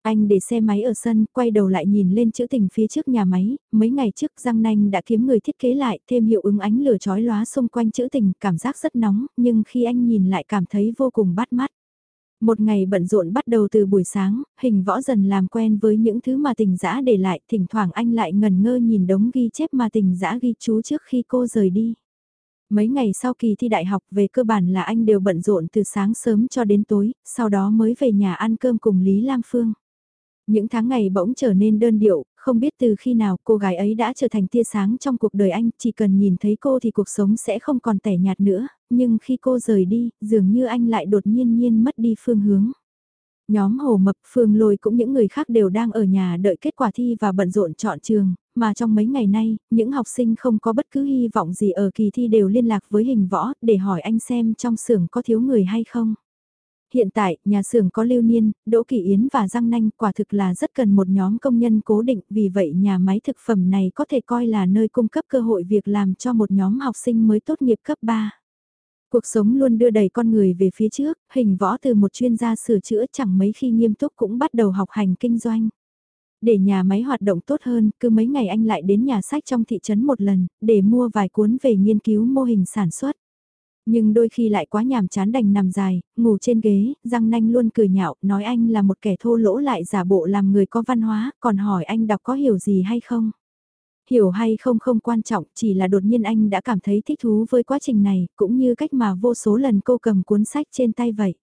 A: Anh để xe máy ở sân, quay đầu lại nhìn lên chữ tình phía trước nhà máy, mấy ngày trước Giang Nanh đã kiếm người thiết kế lại thêm hiệu ứng ánh lửa chói lóa xung quanh chữ tình, cảm giác rất nóng, nhưng khi anh nhìn lại cảm thấy vô cùng bắt mắt. Một ngày bận rộn bắt đầu từ buổi sáng, hình võ dần làm quen với những thứ mà tình dã để lại, thỉnh thoảng anh lại ngần ngơ nhìn đống ghi chép mà tình dã ghi chú trước khi cô rời đi. Mấy ngày sau kỳ thi đại học về cơ bản là anh đều bận rộn từ sáng sớm cho đến tối, sau đó mới về nhà ăn cơm cùng Lý Lam Phương. Những tháng ngày bỗng trở nên đơn điệu, không biết từ khi nào cô gái ấy đã trở thành tia sáng trong cuộc đời anh, chỉ cần nhìn thấy cô thì cuộc sống sẽ không còn tẻ nhạt nữa, nhưng khi cô rời đi, dường như anh lại đột nhiên nhiên mất đi phương hướng. Nhóm Hồ Mập, Phương Lôi cũng những người khác đều đang ở nhà đợi kết quả thi và bận rộn chọn trường, mà trong mấy ngày nay, những học sinh không có bất cứ hy vọng gì ở kỳ thi đều liên lạc với hình võ để hỏi anh xem trong xưởng có thiếu người hay không. Hiện tại, nhà xưởng có Lưu Niên, Đỗ Kỳ Yến và Giang Nanh quả thực là rất cần một nhóm công nhân cố định vì vậy nhà máy thực phẩm này có thể coi là nơi cung cấp cơ hội việc làm cho một nhóm học sinh mới tốt nghiệp cấp 3. Cuộc sống luôn đưa đẩy con người về phía trước, hình võ từ một chuyên gia sửa chữa chẳng mấy khi nghiêm túc cũng bắt đầu học hành kinh doanh. Để nhà máy hoạt động tốt hơn, cứ mấy ngày anh lại đến nhà sách trong thị trấn một lần, để mua vài cuốn về nghiên cứu mô hình sản xuất. Nhưng đôi khi lại quá nhàm chán đành nằm dài, ngủ trên ghế, răng nanh luôn cười nhạo, nói anh là một kẻ thô lỗ lại giả bộ làm người có văn hóa, còn hỏi anh đọc có hiểu gì hay không. Hiểu hay không không quan trọng, chỉ là đột nhiên anh đã cảm thấy thích thú với quá trình này, cũng như cách mà vô số lần cô cầm cuốn sách trên tay vậy.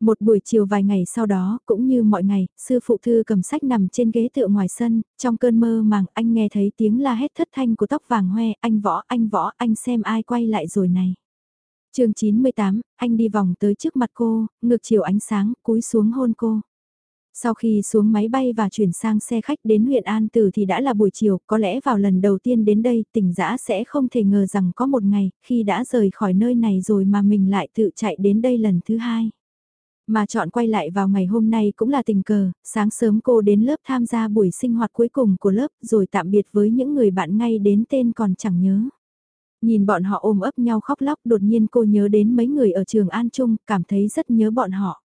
A: Một buổi chiều vài ngày sau đó, cũng như mọi ngày, sư phụ thư cầm sách nằm trên ghế tựa ngoài sân, trong cơn mơ màng anh nghe thấy tiếng la hét thất thanh của tóc vàng hoe, anh võ, anh võ, anh xem ai quay lại rồi này chương 98, anh đi vòng tới trước mặt cô, ngược chiều ánh sáng, cúi xuống hôn cô. Sau khi xuống máy bay và chuyển sang xe khách đến huyện An Tử thì đã là buổi chiều, có lẽ vào lần đầu tiên đến đây tỉnh giã sẽ không thể ngờ rằng có một ngày, khi đã rời khỏi nơi này rồi mà mình lại tự chạy đến đây lần thứ hai. Mà chọn quay lại vào ngày hôm nay cũng là tình cờ, sáng sớm cô đến lớp tham gia buổi sinh hoạt cuối cùng của lớp rồi tạm biệt với những người bạn ngay đến tên còn chẳng nhớ. Nhìn bọn họ ôm ấp nhau khóc lóc đột nhiên cô nhớ đến mấy người ở trường An Trung, cảm thấy rất nhớ bọn họ.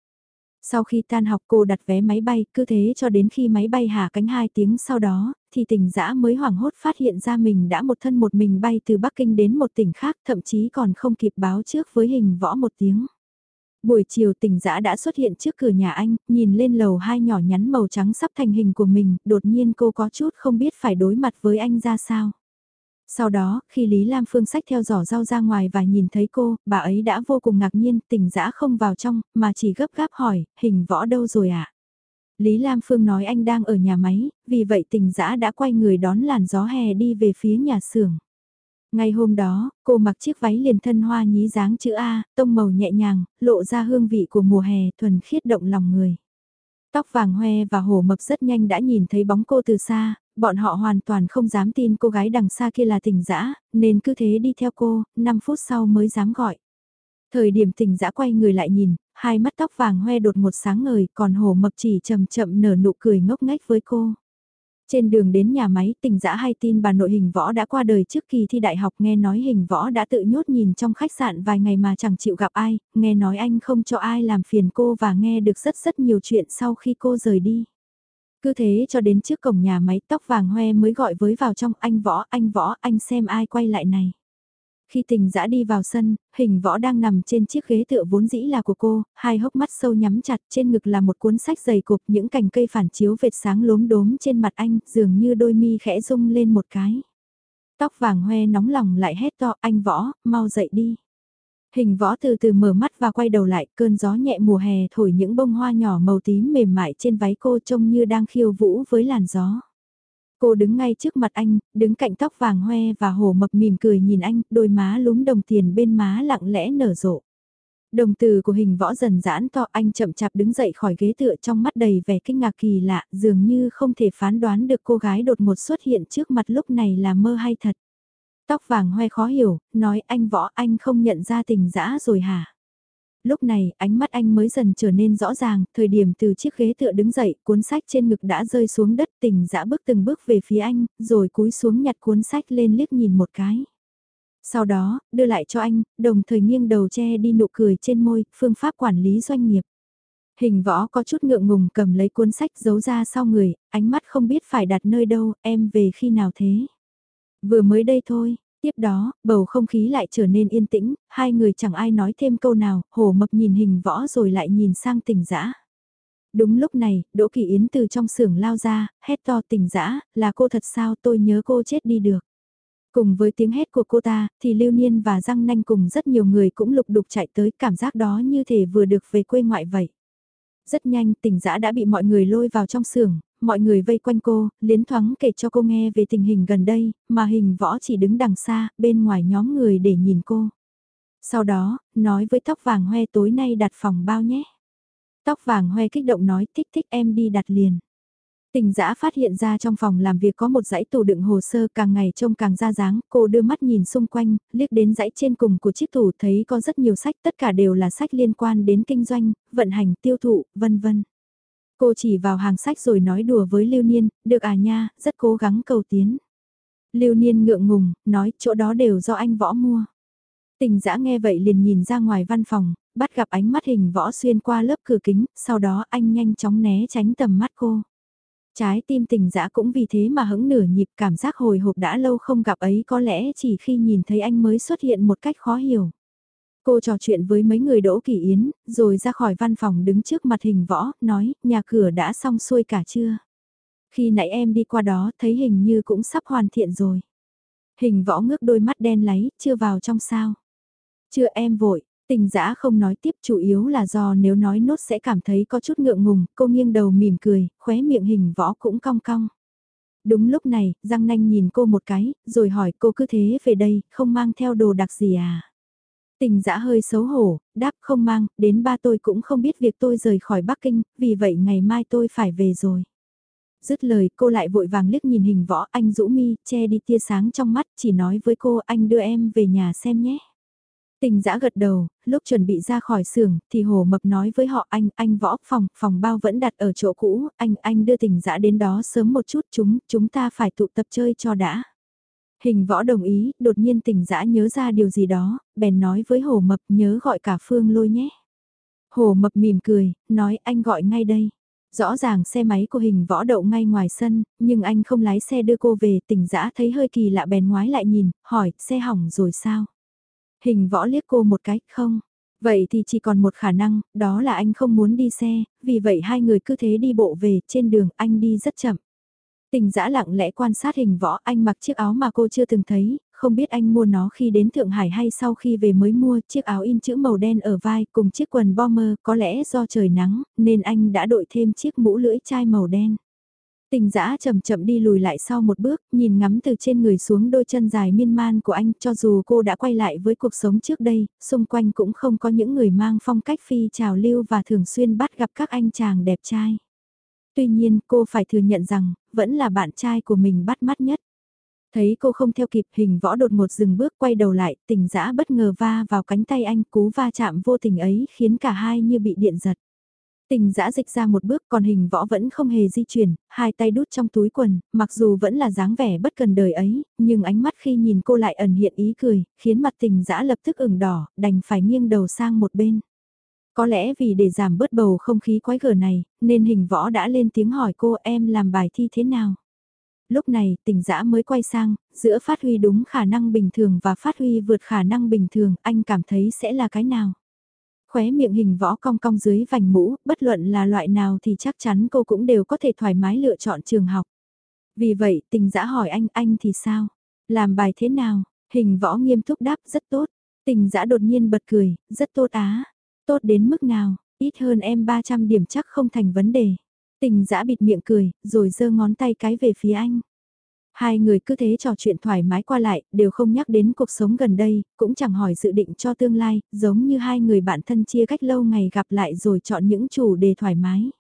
A: Sau khi tan học cô đặt vé máy bay, cứ thế cho đến khi máy bay hạ cánh 2 tiếng sau đó, thì tỉnh dã mới hoảng hốt phát hiện ra mình đã một thân một mình bay từ Bắc Kinh đến một tỉnh khác, thậm chí còn không kịp báo trước với hình võ một tiếng. Buổi chiều tỉnh dã đã xuất hiện trước cửa nhà anh, nhìn lên lầu hai nhỏ nhắn màu trắng sắp thành hình của mình, đột nhiên cô có chút không biết phải đối mặt với anh ra sao. Sau đó, khi Lý Lam Phương sách theo giỏ rau ra ngoài và nhìn thấy cô, bà ấy đã vô cùng ngạc nhiên, tỉnh dã không vào trong, mà chỉ gấp gáp hỏi, hình võ đâu rồi ạ? À? Lý Lam Phương nói anh đang ở nhà máy, vì vậy tỉnh dã đã quay người đón làn gió hè đi về phía nhà xưởng. ngay hôm đó, cô mặc chiếc váy liền thân hoa nhí dáng chữ A, tông màu nhẹ nhàng, lộ ra hương vị của mùa hè thuần khiết động lòng người. Tóc vàng hoe và hổ mập rất nhanh đã nhìn thấy bóng cô từ xa, bọn họ hoàn toàn không dám tin cô gái đằng xa kia là tỉnh dã nên cứ thế đi theo cô, 5 phút sau mới dám gọi. Thời điểm tỉnh dã quay người lại nhìn, hai mắt tóc vàng hoe đột một sáng ngời, còn hổ mập chỉ chậm chậm nở nụ cười ngốc nghếch với cô. Trên đường đến nhà máy, tỉnh dã hay tin bà nội hình võ đã qua đời trước kỳ thi đại học nghe nói hình võ đã tự nhốt nhìn trong khách sạn vài ngày mà chẳng chịu gặp ai, nghe nói anh không cho ai làm phiền cô và nghe được rất rất nhiều chuyện sau khi cô rời đi. Cứ thế cho đến trước cổng nhà máy tóc vàng hoe mới gọi với vào trong anh võ, anh võ, anh xem ai quay lại này. Khi tình dã đi vào sân, hình võ đang nằm trên chiếc ghế tựa vốn dĩ là của cô, hai hốc mắt sâu nhắm chặt trên ngực là một cuốn sách dày cục những cành cây phản chiếu vệt sáng lốm đốm trên mặt anh, dường như đôi mi khẽ rung lên một cái. Tóc vàng hoe nóng lòng lại hét to anh võ, mau dậy đi. Hình võ từ từ mở mắt và quay đầu lại, cơn gió nhẹ mùa hè thổi những bông hoa nhỏ màu tím mềm mại trên váy cô trông như đang khiêu vũ với làn gió. Cô đứng ngay trước mặt anh, đứng cạnh tóc vàng hoe và hổ mập mỉm cười nhìn anh, đôi má lúm đồng tiền bên má lặng lẽ nở rộ. Đồng từ của hình võ dần giãn to anh chậm chạp đứng dậy khỏi ghế tựa trong mắt đầy vẻ kinh ngạc kỳ lạ, dường như không thể phán đoán được cô gái đột ngột xuất hiện trước mặt lúc này là mơ hay thật. Tóc vàng hoe khó hiểu, nói anh võ anh không nhận ra tình dã rồi hả? Lúc này, ánh mắt anh mới dần trở nên rõ ràng, thời điểm từ chiếc ghế tựa đứng dậy, cuốn sách trên ngực đã rơi xuống đất tình dã bước từng bước về phía anh, rồi cúi xuống nhặt cuốn sách lên liếc nhìn một cái. Sau đó, đưa lại cho anh, đồng thời nghiêng đầu che đi nụ cười trên môi, phương pháp quản lý doanh nghiệp. Hình võ có chút ngượng ngùng cầm lấy cuốn sách giấu ra sau người, ánh mắt không biết phải đặt nơi đâu, em về khi nào thế. Vừa mới đây thôi, tiếp đó, bầu không khí lại trở nên yên tĩnh, hai người chẳng ai nói thêm câu nào, hổ mập nhìn hình võ rồi lại nhìn sang tỉnh dã Đúng lúc này, Đỗ Kỳ Yến từ trong xưởng lao ra, hét to tỉnh dã là cô thật sao tôi nhớ cô chết đi được. Cùng với tiếng hét của cô ta, thì Lưu Niên và Giang Nanh cùng rất nhiều người cũng lục đục chạy tới cảm giác đó như thể vừa được về quê ngoại vậy. Rất nhanh tỉnh dã đã bị mọi người lôi vào trong xưởng, mọi người vây quanh cô, liến thoáng kể cho cô nghe về tình hình gần đây, mà hình võ chỉ đứng đằng xa, bên ngoài nhóm người để nhìn cô. Sau đó, nói với tóc vàng hoe tối nay đặt phòng bao nhé. Tóc vàng hoe kích động nói thích thích em đi đặt liền. Tình giã phát hiện ra trong phòng làm việc có một dãy tủ đựng hồ sơ càng ngày trông càng ra dáng, cô đưa mắt nhìn xung quanh, liếc đến dãy trên cùng của chiếc tủ thấy có rất nhiều sách, tất cả đều là sách liên quan đến kinh doanh, vận hành, tiêu thụ, vân vân. Cô chỉ vào hàng sách rồi nói đùa với Lưu Niên, được à nha, rất cố gắng cầu tiến. Lưu Niên ngượng ngùng, nói chỗ đó đều do anh võ mua. Tình dã nghe vậy liền nhìn ra ngoài văn phòng, bắt gặp ánh mắt hình võ xuyên qua lớp cửa kính, sau đó anh nhanh chóng né tránh tầm mắt cô. Trái tim tình dã cũng vì thế mà hững nửa nhịp cảm giác hồi hộp đã lâu không gặp ấy có lẽ chỉ khi nhìn thấy anh mới xuất hiện một cách khó hiểu. Cô trò chuyện với mấy người Đỗ Kỳ Yến, rồi ra khỏi văn phòng đứng trước mặt hình võ, nói, nhà cửa đã xong xuôi cả chưa? Khi nãy em đi qua đó, thấy hình như cũng sắp hoàn thiện rồi. Hình võ ngước đôi mắt đen láy, chưa vào trong sao? Chưa em vội, tình dã không nói tiếp chủ yếu là do nếu nói nốt sẽ cảm thấy có chút ngượng ngùng, cô nghiêng đầu mỉm cười, khóe miệng hình võ cũng cong cong. Đúng lúc này, Giang Nanh nhìn cô một cái, rồi hỏi cô cứ thế về đây, không mang theo đồ đặc gì à? Tình dã hơi xấu hổ, đáp không mang, đến ba tôi cũng không biết việc tôi rời khỏi Bắc Kinh, vì vậy ngày mai tôi phải về rồi. Dứt lời cô lại vội vàng liếc nhìn hình võ anh rũ mi, che đi tia sáng trong mắt, chỉ nói với cô anh đưa em về nhà xem nhé. Tình giã gật đầu, lúc chuẩn bị ra khỏi xưởng thì hồ mập nói với họ anh, anh võ phòng, phòng bao vẫn đặt ở chỗ cũ, anh, anh đưa tình giã đến đó sớm một chút chúng, chúng ta phải tụ tập chơi cho đã. Hình võ đồng ý, đột nhiên tỉnh dã nhớ ra điều gì đó, bèn nói với hồ mập nhớ gọi cả phương lôi nhé. Hồ mập mỉm cười, nói anh gọi ngay đây. Rõ ràng xe máy của hình võ đậu ngay ngoài sân, nhưng anh không lái xe đưa cô về, tỉnh dã thấy hơi kỳ lạ bèn ngoái lại nhìn, hỏi, xe hỏng rồi sao? Hình võ liếc cô một cái, không. Vậy thì chỉ còn một khả năng, đó là anh không muốn đi xe, vì vậy hai người cứ thế đi bộ về, trên đường anh đi rất chậm. Tình dã lặng lẽ quan sát hình võ anh mặc chiếc áo mà cô chưa từng thấy, không biết anh mua nó khi đến Thượng Hải hay sau khi về mới mua chiếc áo in chữ màu đen ở vai cùng chiếc quần bomber có lẽ do trời nắng nên anh đã đội thêm chiếc mũ lưỡi chai màu đen. Tình dã chậm chậm đi lùi lại sau một bước, nhìn ngắm từ trên người xuống đôi chân dài miên man của anh cho dù cô đã quay lại với cuộc sống trước đây, xung quanh cũng không có những người mang phong cách phi trào lưu và thường xuyên bắt gặp các anh chàng đẹp trai. Tuy nhiên cô phải thừa nhận rằng, vẫn là bạn trai của mình bắt mắt nhất. Thấy cô không theo kịp hình võ đột một dừng bước quay đầu lại, tình dã bất ngờ va vào cánh tay anh cú va chạm vô tình ấy khiến cả hai như bị điện giật. Tình dã dịch ra một bước còn hình võ vẫn không hề di chuyển, hai tay đút trong túi quần, mặc dù vẫn là dáng vẻ bất cần đời ấy, nhưng ánh mắt khi nhìn cô lại ẩn hiện ý cười, khiến mặt tình dã lập tức ửng đỏ, đành phải nghiêng đầu sang một bên. Có lẽ vì để giảm bớt bầu không khí quái gở này, nên hình võ đã lên tiếng hỏi cô em làm bài thi thế nào. Lúc này, tỉnh dã mới quay sang, giữa phát huy đúng khả năng bình thường và phát huy vượt khả năng bình thường, anh cảm thấy sẽ là cái nào? Khóe miệng hình võ cong cong dưới vành mũ, bất luận là loại nào thì chắc chắn cô cũng đều có thể thoải mái lựa chọn trường học. Vì vậy, tình dã hỏi anh, anh thì sao? Làm bài thế nào? Hình võ nghiêm túc đáp rất tốt. Tình dã đột nhiên bật cười, rất tốt á. Tốt đến mức nào, ít hơn em 300 điểm chắc không thành vấn đề. Tình dã bịt miệng cười, rồi giơ ngón tay cái về phía anh. Hai người cứ thế trò chuyện thoải mái qua lại, đều không nhắc đến cuộc sống gần đây, cũng chẳng hỏi dự định cho tương lai, giống như hai người bạn thân chia cách lâu ngày gặp lại rồi chọn những chủ đề thoải mái.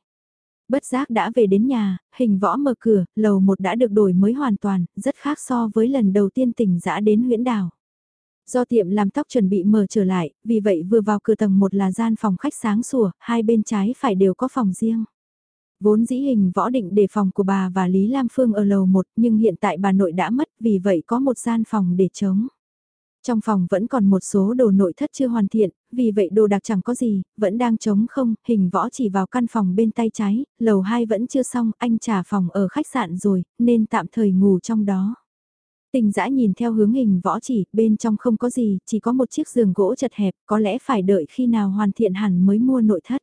A: Bất giác đã về đến nhà, hình võ mở cửa, lầu một đã được đổi mới hoàn toàn, rất khác so với lần đầu tiên tỉnh dã đến huyễn đảo. Do tiệm làm tóc chuẩn bị mở trở lại, vì vậy vừa vào cửa tầng một là gian phòng khách sáng sủa, hai bên trái phải đều có phòng riêng. Vốn dĩ hình võ định để phòng của bà và Lý Lam Phương ở lầu 1 nhưng hiện tại bà nội đã mất vì vậy có một gian phòng để chống. Trong phòng vẫn còn một số đồ nội thất chưa hoàn thiện, vì vậy đồ đặc chẳng có gì, vẫn đang trống không, hình võ chỉ vào căn phòng bên tay trái, lầu 2 vẫn chưa xong, anh trả phòng ở khách sạn rồi, nên tạm thời ngủ trong đó. Tình dã nhìn theo hướng hình võ chỉ, bên trong không có gì, chỉ có một chiếc giường gỗ chật hẹp, có lẽ phải đợi khi nào hoàn thiện hẳn mới mua nội thất.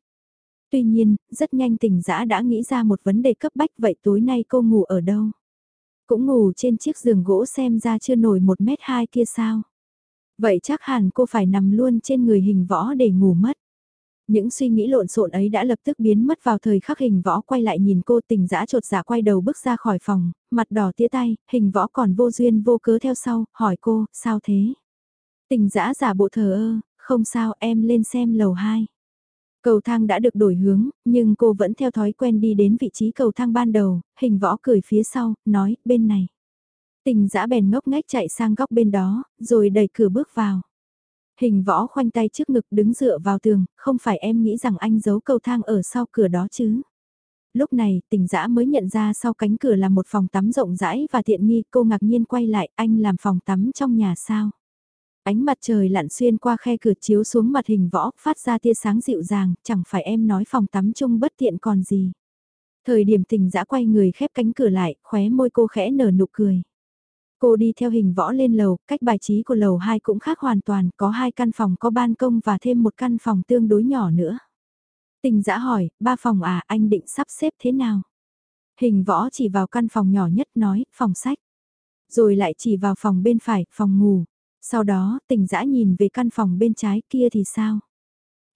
A: Tuy nhiên, rất nhanh tình dã đã nghĩ ra một vấn đề cấp bách vậy tối nay cô ngủ ở đâu? Cũng ngủ trên chiếc giường gỗ xem ra chưa nổi một mét hai kia sao? Vậy chắc hẳn cô phải nằm luôn trên người hình võ để ngủ mất. Những suy nghĩ lộn xộn ấy đã lập tức biến mất vào thời khắc hình võ quay lại nhìn cô tình dã trột dạ quay đầu bước ra khỏi phòng, mặt đỏ tía tay, hình võ còn vô duyên vô cớ theo sau, hỏi cô, sao thế? Tình dã giả bộ thờ ơ, không sao em lên xem lầu 2. Cầu thang đã được đổi hướng, nhưng cô vẫn theo thói quen đi đến vị trí cầu thang ban đầu, hình võ cười phía sau, nói, bên này. Tình dã bèn ngốc ngách chạy sang góc bên đó, rồi đẩy cửa bước vào. Hình võ khoanh tay trước ngực đứng dựa vào tường, không phải em nghĩ rằng anh giấu cầu thang ở sau cửa đó chứ. Lúc này, tình dã mới nhận ra sau cánh cửa là một phòng tắm rộng rãi và tiện nghi, cô ngạc nhiên quay lại, anh làm phòng tắm trong nhà sao. Ánh mặt trời lặn xuyên qua khe cửa chiếu xuống mặt hình võ, phát ra tia sáng dịu dàng, chẳng phải em nói phòng tắm chung bất tiện còn gì. Thời điểm tình dã quay người khép cánh cửa lại, khóe môi cô khẽ nở nụ cười. Cô đi theo hình võ lên lầu, cách bài trí của lầu 2 cũng khác hoàn toàn, có hai căn phòng có ban công và thêm một căn phòng tương đối nhỏ nữa. Tình dã hỏi, ba phòng à, anh định sắp xếp thế nào? Hình võ chỉ vào căn phòng nhỏ nhất nói, phòng sách. Rồi lại chỉ vào phòng bên phải, phòng ngủ. Sau đó, tình dã nhìn về căn phòng bên trái kia thì sao?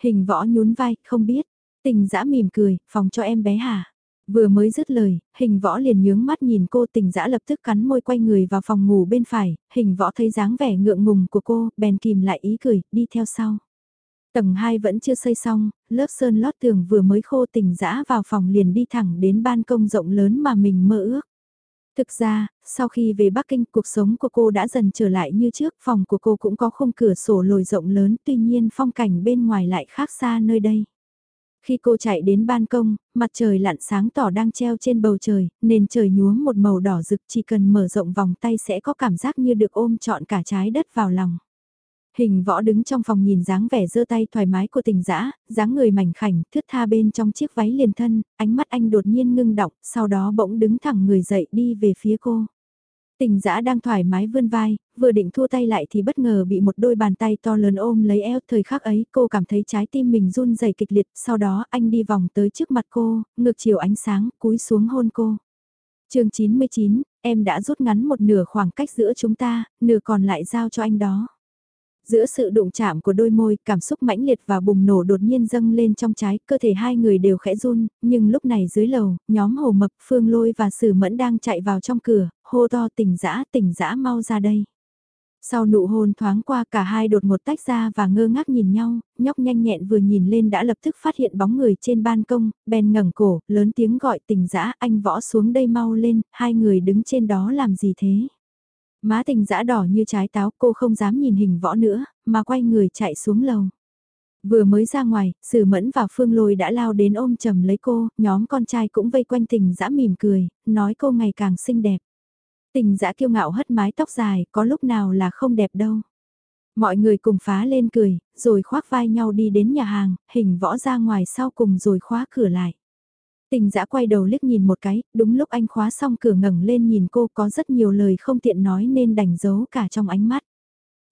A: Hình võ nhún vai, không biết. Tình dã mỉm cười, phòng cho em bé hả? Vừa mới dứt lời, hình võ liền nhướng mắt nhìn cô tình dã lập tức cắn môi quay người vào phòng ngủ bên phải, hình võ thấy dáng vẻ ngượng ngùng của cô, bèn kìm lại ý cười, đi theo sau. Tầng 2 vẫn chưa xây xong, lớp sơn lót tường vừa mới khô tình dã vào phòng liền đi thẳng đến ban công rộng lớn mà mình mơ ước. Thực ra, sau khi về Bắc Kinh cuộc sống của cô đã dần trở lại như trước, phòng của cô cũng có khung cửa sổ lồi rộng lớn tuy nhiên phong cảnh bên ngoài lại khác xa nơi đây. Khi cô chạy đến ban công, mặt trời lặn sáng tỏ đang treo trên bầu trời, nền trời nhuốm một màu đỏ rực chỉ cần mở rộng vòng tay sẽ có cảm giác như được ôm trọn cả trái đất vào lòng. Hình võ đứng trong phòng nhìn dáng vẻ giơ tay thoải mái của tình dã, dáng người mảnh khảnh, thướt tha bên trong chiếc váy liền thân, ánh mắt anh đột nhiên ngưng động, sau đó bỗng đứng thẳng người dậy đi về phía cô. Tình dã đang thoải mái vươn vai, vừa định thua tay lại thì bất ngờ bị một đôi bàn tay to lớn ôm lấy eo. Thời khắc ấy cô cảm thấy trái tim mình run rẩy kịch liệt, sau đó anh đi vòng tới trước mặt cô, ngược chiều ánh sáng, cúi xuống hôn cô. chương 99, em đã rút ngắn một nửa khoảng cách giữa chúng ta, nửa còn lại giao cho anh đó. Giữa sự đụng chạm của đôi môi, cảm xúc mãnh liệt và bùng nổ đột nhiên dâng lên trong trái, cơ thể hai người đều khẽ run, nhưng lúc này dưới lầu, nhóm hồ mập, phương lôi và sử mẫn đang chạy vào trong cửa, hô to tỉnh dã tỉnh dã mau ra đây. Sau nụ hôn thoáng qua cả hai đột một tách ra và ngơ ngác nhìn nhau, nhóc nhanh nhẹn vừa nhìn lên đã lập tức phát hiện bóng người trên ban công, bèn ngẩng cổ, lớn tiếng gọi tỉnh dã anh võ xuống đây mau lên, hai người đứng trên đó làm gì thế? Má tình dã đỏ như trái táo cô không dám nhìn hình võ nữa, mà quay người chạy xuống lầu. Vừa mới ra ngoài, Sử Mẫn và Phương Lôi đã lao đến ôm chầm lấy cô, nhóm con trai cũng vây quanh tình dã mỉm cười, nói cô ngày càng xinh đẹp. Tình dã kiêu ngạo hất mái tóc dài, có lúc nào là không đẹp đâu. Mọi người cùng phá lên cười, rồi khoác vai nhau đi đến nhà hàng, hình võ ra ngoài sau cùng rồi khóa cửa lại. Tình dã quay đầu liếc nhìn một cái, đúng lúc anh khóa xong cửa ngẩng lên nhìn cô có rất nhiều lời không tiện nói nên đành giấu cả trong ánh mắt.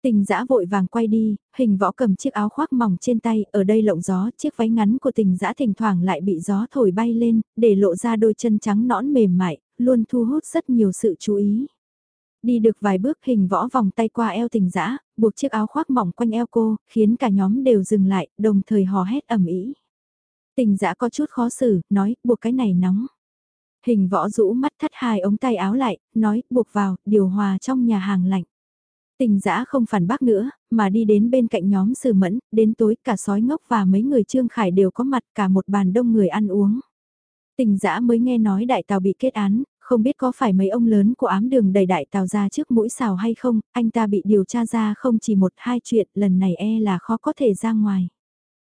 A: Tình dã vội vàng quay đi, hình võ cầm chiếc áo khoác mỏng trên tay, ở đây lộng gió, chiếc váy ngắn của tình dã thỉnh thoảng lại bị gió thổi bay lên, để lộ ra đôi chân trắng nõn mềm mại, luôn thu hút rất nhiều sự chú ý. Đi được vài bước hình võ vòng tay qua eo tình dã buộc chiếc áo khoác mỏng quanh eo cô, khiến cả nhóm đều dừng lại, đồng thời hò hét ầm ĩ. Tình dã có chút khó xử, nói, buộc cái này nóng. Hình võ rũ mắt thắt hai ống tay áo lại, nói, buộc vào, điều hòa trong nhà hàng lạnh. Tình dã không phản bác nữa, mà đi đến bên cạnh nhóm sử mẫn, đến tối cả sói ngốc và mấy người trương khải đều có mặt cả một bàn đông người ăn uống. Tình dã mới nghe nói đại tàu bị kết án, không biết có phải mấy ông lớn của ám đường đẩy đại tàu ra trước mũi xào hay không, anh ta bị điều tra ra không chỉ một hai chuyện, lần này e là khó có thể ra ngoài.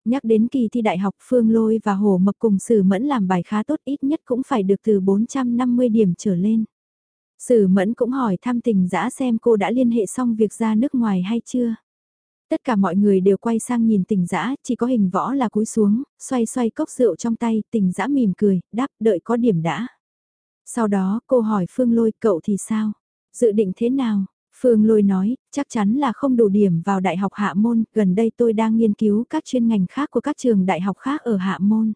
A: Nhắc đến kỳ thi đại học Phương Lôi và Hồ Mập cùng Sử Mẫn làm bài khá tốt ít nhất cũng phải được từ 450 điểm trở lên. Sử Mẫn cũng hỏi thăm tình dã xem cô đã liên hệ xong việc ra nước ngoài hay chưa. Tất cả mọi người đều quay sang nhìn tình dã, chỉ có hình võ là cúi xuống, xoay xoay cốc rượu trong tay, tình dã mỉm cười, đáp đợi có điểm đã. Sau đó cô hỏi Phương Lôi cậu thì sao? Dự định thế nào? Phương Lôi nói, chắc chắn là không đủ điểm vào đại học hạ môn, gần đây tôi đang nghiên cứu các chuyên ngành khác của các trường đại học khác ở hạ môn.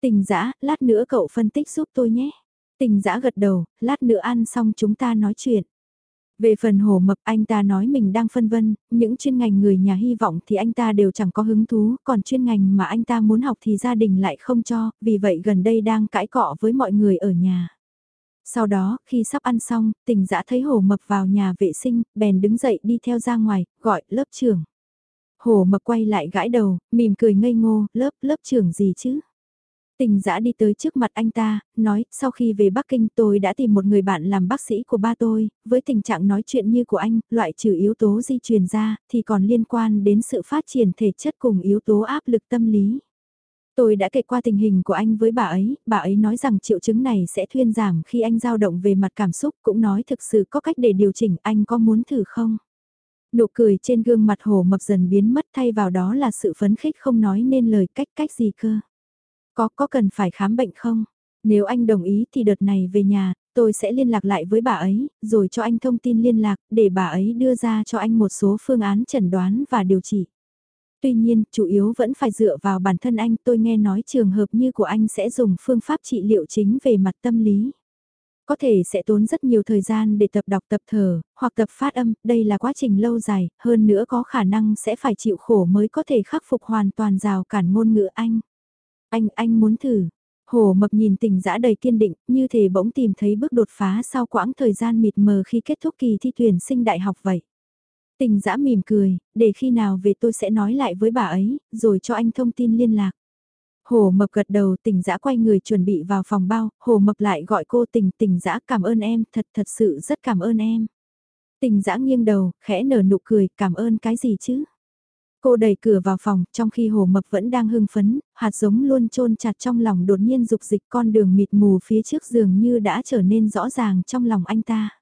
A: Tình dã lát nữa cậu phân tích giúp tôi nhé. Tình dã gật đầu, lát nữa ăn xong chúng ta nói chuyện. Về phần hồ mập anh ta nói mình đang phân vân, những chuyên ngành người nhà hy vọng thì anh ta đều chẳng có hứng thú, còn chuyên ngành mà anh ta muốn học thì gia đình lại không cho, vì vậy gần đây đang cãi cọ với mọi người ở nhà. Sau đó, khi sắp ăn xong, tình dã thấy hồ mập vào nhà vệ sinh, bèn đứng dậy đi theo ra ngoài, gọi lớp trưởng. Hồ mập quay lại gãi đầu, mỉm cười ngây ngô, lớp, lớp trưởng gì chứ? Tình giã đi tới trước mặt anh ta, nói, sau khi về Bắc Kinh tôi đã tìm một người bạn làm bác sĩ của ba tôi, với tình trạng nói chuyện như của anh, loại trừ yếu tố di truyền ra, thì còn liên quan đến sự phát triển thể chất cùng yếu tố áp lực tâm lý. Tôi đã kể qua tình hình của anh với bà ấy, bà ấy nói rằng triệu chứng này sẽ thuyên giảm khi anh dao động về mặt cảm xúc, cũng nói thực sự có cách để điều chỉnh, anh có muốn thử không? Nụ cười trên gương mặt hồ mập dần biến mất thay vào đó là sự phấn khích không nói nên lời cách cách gì cơ. Có, có cần phải khám bệnh không? Nếu anh đồng ý thì đợt này về nhà, tôi sẽ liên lạc lại với bà ấy, rồi cho anh thông tin liên lạc, để bà ấy đưa ra cho anh một số phương án chẩn đoán và điều trị. Tuy nhiên, chủ yếu vẫn phải dựa vào bản thân anh. Tôi nghe nói trường hợp như của anh sẽ dùng phương pháp trị liệu chính về mặt tâm lý. Có thể sẽ tốn rất nhiều thời gian để tập đọc tập thở, hoặc tập phát âm, đây là quá trình lâu dài, hơn nữa có khả năng sẽ phải chịu khổ mới có thể khắc phục hoàn toàn rào cản ngôn ngữ anh. Anh, anh muốn thử. Hồ mập nhìn tình dã đầy kiên định, như thể bỗng tìm thấy bước đột phá sau quãng thời gian mịt mờ khi kết thúc kỳ thi tuyển sinh đại học vậy. Tình dã mỉm cười, để khi nào về tôi sẽ nói lại với bà ấy, rồi cho anh thông tin liên lạc. Hồ Mập gật đầu tình dã quay người chuẩn bị vào phòng bao, Hồ Mập lại gọi cô tình tình dã cảm ơn em, thật thật sự rất cảm ơn em. Tình dã nghiêng đầu, khẽ nở nụ cười, cảm ơn cái gì chứ? Cô đẩy cửa vào phòng, trong khi Hồ Mập vẫn đang hưng phấn, hạt giống luôn trôn chặt trong lòng đột nhiên dục dịch con đường mịt mù phía trước giường như đã trở nên rõ ràng trong lòng anh ta.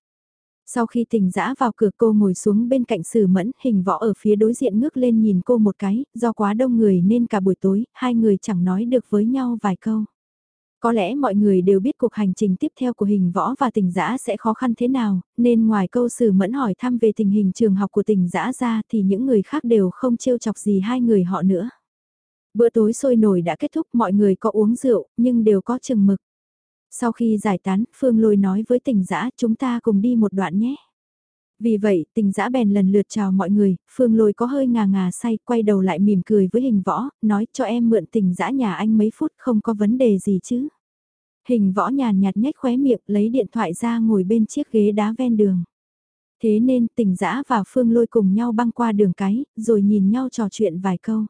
A: Sau khi tình dã vào cửa cô ngồi xuống bên cạnh sử mẫn, hình võ ở phía đối diện ngước lên nhìn cô một cái, do quá đông người nên cả buổi tối, hai người chẳng nói được với nhau vài câu. Có lẽ mọi người đều biết cuộc hành trình tiếp theo của hình võ và tình giã sẽ khó khăn thế nào, nên ngoài câu sử mẫn hỏi thăm về tình hình trường học của tình giã ra thì những người khác đều không trêu chọc gì hai người họ nữa. Bữa tối sôi nổi đã kết thúc mọi người có uống rượu nhưng đều có chừng mực. Sau khi giải tán, Phương Lôi nói với tình giã chúng ta cùng đi một đoạn nhé. Vì vậy, tình giã bèn lần lượt chào mọi người, Phương Lôi có hơi ngà ngà say, quay đầu lại mỉm cười với hình võ, nói cho em mượn tình giã nhà anh mấy phút không có vấn đề gì chứ. Hình võ nhàn nhạt nhách khóe miệng lấy điện thoại ra ngồi bên chiếc ghế đá ven đường. Thế nên tình giã và Phương Lôi cùng nhau băng qua đường cái, rồi nhìn nhau trò chuyện vài câu.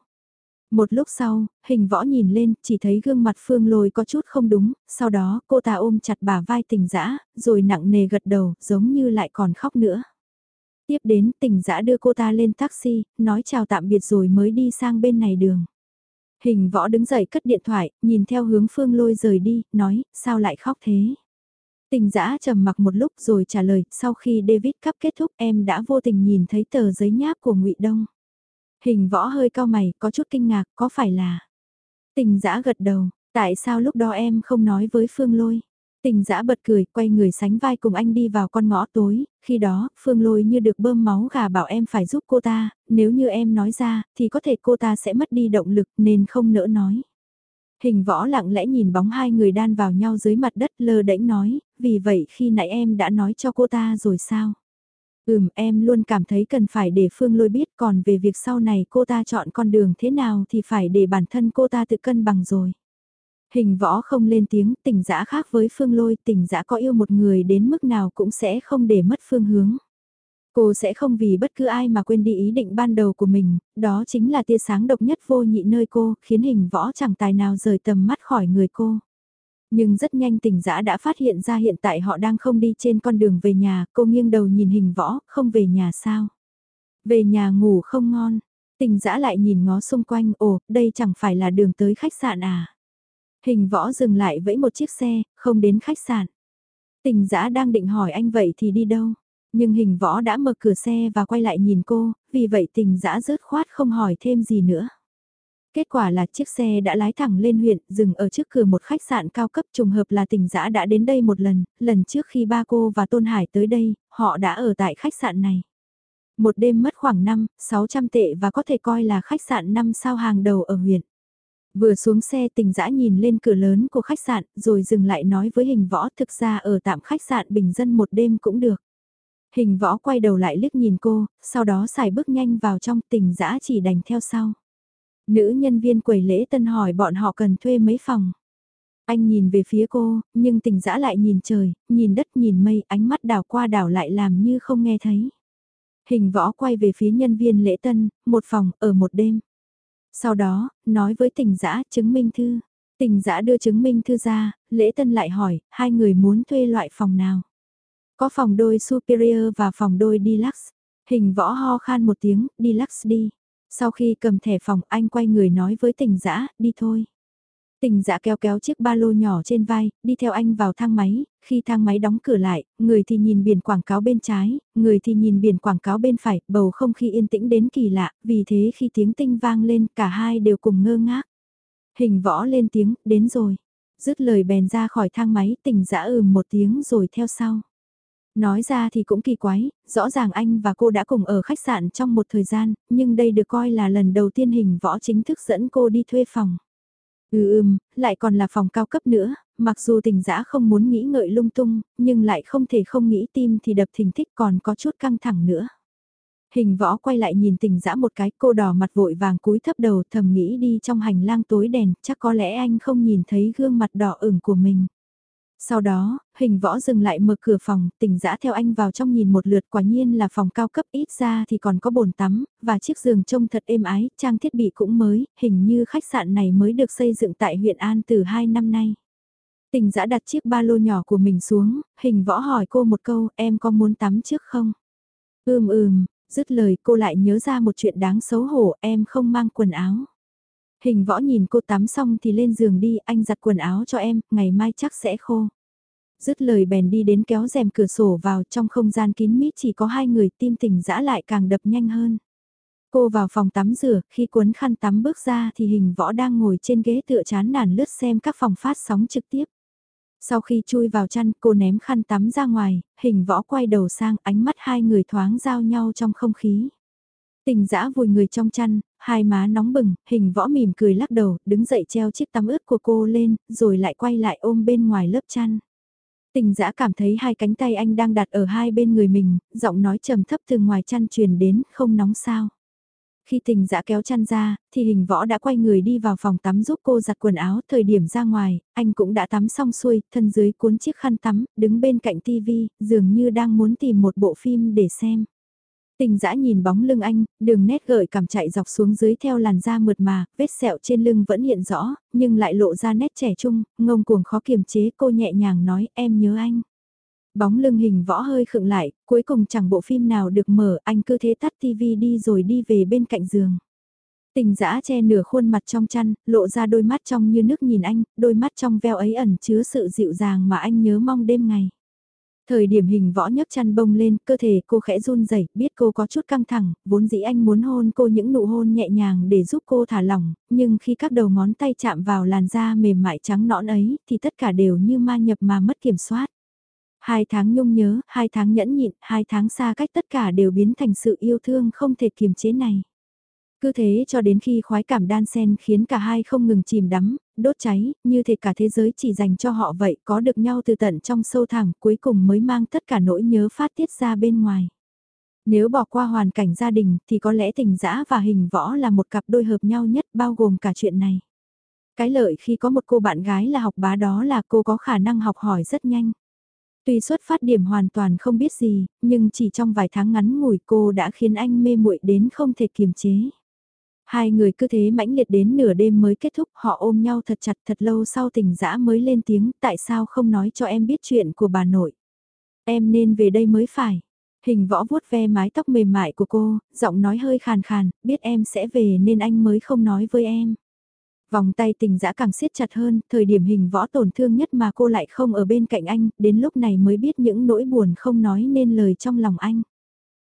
A: Một lúc sau, hình võ nhìn lên, chỉ thấy gương mặt Phương Lôi có chút không đúng, sau đó cô ta ôm chặt bà vai tình dã rồi nặng nề gật đầu, giống như lại còn khóc nữa. Tiếp đến tình dã đưa cô ta lên taxi, nói chào tạm biệt rồi mới đi sang bên này đường. Hình võ đứng dậy cất điện thoại, nhìn theo hướng Phương Lôi rời đi, nói, sao lại khóc thế? Tình dã trầm mặc một lúc rồi trả lời, sau khi David Cup kết thúc em đã vô tình nhìn thấy tờ giấy nháp của ngụy Đông. Hình võ hơi cao mày, có chút kinh ngạc, có phải là... Tình dã gật đầu, tại sao lúc đó em không nói với Phương Lôi? Tình dã bật cười, quay người sánh vai cùng anh đi vào con ngõ tối, khi đó, Phương Lôi như được bơm máu gà bảo em phải giúp cô ta, nếu như em nói ra, thì có thể cô ta sẽ mất đi động lực nên không nỡ nói. Hình võ lặng lẽ nhìn bóng hai người đan vào nhau dưới mặt đất lơ đễnh nói, vì vậy khi nãy em đã nói cho cô ta rồi sao? Ừm em luôn cảm thấy cần phải để Phương Lôi biết còn về việc sau này cô ta chọn con đường thế nào thì phải để bản thân cô ta tự cân bằng rồi. Hình võ không lên tiếng tình dã khác với Phương Lôi tình dã có yêu một người đến mức nào cũng sẽ không để mất phương hướng. Cô sẽ không vì bất cứ ai mà quên đi ý định ban đầu của mình, đó chính là tia sáng độc nhất vô nhị nơi cô, khiến hình võ chẳng tài nào rời tầm mắt khỏi người cô. Nhưng rất nhanh tình dã đã phát hiện ra hiện tại họ đang không đi trên con đường về nhà, cô nghiêng đầu nhìn hình võ, không về nhà sao? Về nhà ngủ không ngon, tình dã lại nhìn ngó xung quanh, ồ, đây chẳng phải là đường tới khách sạn à? Hình võ dừng lại vẫy một chiếc xe, không đến khách sạn. Tình dã đang định hỏi anh vậy thì đi đâu? Nhưng hình võ đã mở cửa xe và quay lại nhìn cô, vì vậy tình dã rớt khoát không hỏi thêm gì nữa. Kết quả là chiếc xe đã lái thẳng lên huyện, dừng ở trước cửa một khách sạn cao cấp trùng hợp là tình dã đã đến đây một lần, lần trước khi ba cô và Tôn Hải tới đây, họ đã ở tại khách sạn này. Một đêm mất khoảng 5, 600 tệ và có thể coi là khách sạn 5 sao hàng đầu ở huyện. Vừa xuống xe tình dã nhìn lên cửa lớn của khách sạn rồi dừng lại nói với hình võ thực ra ở tạm khách sạn bình dân một đêm cũng được. Hình võ quay đầu lại liếc nhìn cô, sau đó xài bước nhanh vào trong tình dã chỉ đành theo sau. Nữ nhân viên quầy lễ tân hỏi bọn họ cần thuê mấy phòng. Anh nhìn về phía cô, nhưng tình dã lại nhìn trời, nhìn đất nhìn mây, ánh mắt đảo qua đảo lại làm như không nghe thấy. Hình võ quay về phía nhân viên lễ tân, một phòng, ở một đêm. Sau đó, nói với tình dã chứng minh thư. Tình dã đưa chứng minh thư ra, lễ tân lại hỏi, hai người muốn thuê loại phòng nào? Có phòng đôi superior và phòng đôi deluxe. Hình võ ho khan một tiếng, deluxe đi. Sau khi cầm thẻ phòng anh quay người nói với tình dã đi thôi. Tình dã kéo kéo chiếc ba lô nhỏ trên vai, đi theo anh vào thang máy, khi thang máy đóng cửa lại, người thì nhìn biển quảng cáo bên trái, người thì nhìn biển quảng cáo bên phải, bầu không khí yên tĩnh đến kỳ lạ, vì thế khi tiếng tinh vang lên cả hai đều cùng ngơ ngác. Hình võ lên tiếng, đến rồi. Dứt lời bèn ra khỏi thang máy, tình dã ừm một tiếng rồi theo sau. Nói ra thì cũng kỳ quái, rõ ràng anh và cô đã cùng ở khách sạn trong một thời gian, nhưng đây được coi là lần đầu tiên hình võ chính thức dẫn cô đi thuê phòng. Ừ ừm, lại còn là phòng cao cấp nữa, mặc dù tình dã không muốn nghĩ ngợi lung tung, nhưng lại không thể không nghĩ tim thì đập thình thích còn có chút căng thẳng nữa. Hình võ quay lại nhìn tình dã một cái, cô đỏ mặt vội vàng cúi thấp đầu thầm nghĩ đi trong hành lang tối đèn, chắc có lẽ anh không nhìn thấy gương mặt đỏ ửng của mình. Sau đó, hình võ dừng lại mở cửa phòng, tỉnh dã theo anh vào trong nhìn một lượt quả nhiên là phòng cao cấp ít ra thì còn có bồn tắm, và chiếc giường trông thật êm ái, trang thiết bị cũng mới, hình như khách sạn này mới được xây dựng tại huyện An từ 2 năm nay. Tình dã đặt chiếc ba lô nhỏ của mình xuống, hình võ hỏi cô một câu, em có muốn tắm trước không? ừm ừm, dứt lời cô lại nhớ ra một chuyện đáng xấu hổ, em không mang quần áo. Hình võ nhìn cô tắm xong thì lên giường đi, anh giặt quần áo cho em, ngày mai chắc sẽ khô. Dứt lời bèn đi đến kéo rèm cửa sổ vào trong không gian kín mít chỉ có hai người tim tình dã lại càng đập nhanh hơn. Cô vào phòng tắm rửa, khi cuốn khăn tắm bước ra thì hình võ đang ngồi trên ghế tựa chán nản lướt xem các phòng phát sóng trực tiếp. Sau khi chui vào chăn cô ném khăn tắm ra ngoài, hình võ quay đầu sang ánh mắt hai người thoáng giao nhau trong không khí. Tình dã vùi người trong chăn, hai má nóng bừng, hình võ mỉm cười lắc đầu, đứng dậy treo chiếc tắm ướt của cô lên, rồi lại quay lại ôm bên ngoài lớp chăn. Tình dã cảm thấy hai cánh tay anh đang đặt ở hai bên người mình, giọng nói trầm thấp từ ngoài chăn truyền đến, không nóng sao. Khi tình dã kéo chăn ra, thì hình võ đã quay người đi vào phòng tắm giúp cô giặt quần áo, thời điểm ra ngoài, anh cũng đã tắm xong xuôi, thân dưới cuốn chiếc khăn tắm, đứng bên cạnh tivi, dường như đang muốn tìm một bộ phim để xem. Tình dã nhìn bóng lưng anh, đường nét gợi cảm chạy dọc xuống dưới theo làn da mượt mà, vết sẹo trên lưng vẫn hiện rõ, nhưng lại lộ ra nét trẻ trung, ngông cuồng khó kiềm chế cô nhẹ nhàng nói em nhớ anh. Bóng lưng hình võ hơi khựng lại, cuối cùng chẳng bộ phim nào được mở, anh cứ thế tắt tivi đi rồi đi về bên cạnh giường. Tình dã che nửa khuôn mặt trong chăn, lộ ra đôi mắt trong như nước nhìn anh, đôi mắt trong veo ấy ẩn chứa sự dịu dàng mà anh nhớ mong đêm ngày. Thời điểm hình võ nhấc chăn bông lên, cơ thể cô khẽ run rẩy, biết cô có chút căng thẳng, vốn dĩ anh muốn hôn cô những nụ hôn nhẹ nhàng để giúp cô thả lỏng, nhưng khi các đầu ngón tay chạm vào làn da mềm mại trắng nõn ấy, thì tất cả đều như ma nhập mà mất kiểm soát. Hai tháng nhung nhớ, hai tháng nhẫn nhịn, hai tháng xa cách tất cả đều biến thành sự yêu thương không thể kiềm chế này. Cứ thế cho đến khi khoái cảm đan sen khiến cả hai không ngừng chìm đắm, đốt cháy, như thể cả thế giới chỉ dành cho họ vậy, có được nhau từ tận trong sâu thẳm, cuối cùng mới mang tất cả nỗi nhớ phát tiết ra bên ngoài. Nếu bỏ qua hoàn cảnh gia đình thì có lẽ tình dã và hình võ là một cặp đôi hợp nhau nhất bao gồm cả chuyện này. Cái lợi khi có một cô bạn gái là học bá đó là cô có khả năng học hỏi rất nhanh. Tuy xuất phát điểm hoàn toàn không biết gì, nhưng chỉ trong vài tháng ngắn ngủi cô đã khiến anh mê muội đến không thể kiềm chế. Hai người cứ thế mãnh liệt đến nửa đêm mới kết thúc họ ôm nhau thật chặt thật lâu sau tình dã mới lên tiếng tại sao không nói cho em biết chuyện của bà nội. Em nên về đây mới phải. Hình võ vuốt ve mái tóc mềm mại của cô, giọng nói hơi khàn khàn, biết em sẽ về nên anh mới không nói với em. Vòng tay tình dã càng siết chặt hơn, thời điểm hình võ tổn thương nhất mà cô lại không ở bên cạnh anh, đến lúc này mới biết những nỗi buồn không nói nên lời trong lòng anh.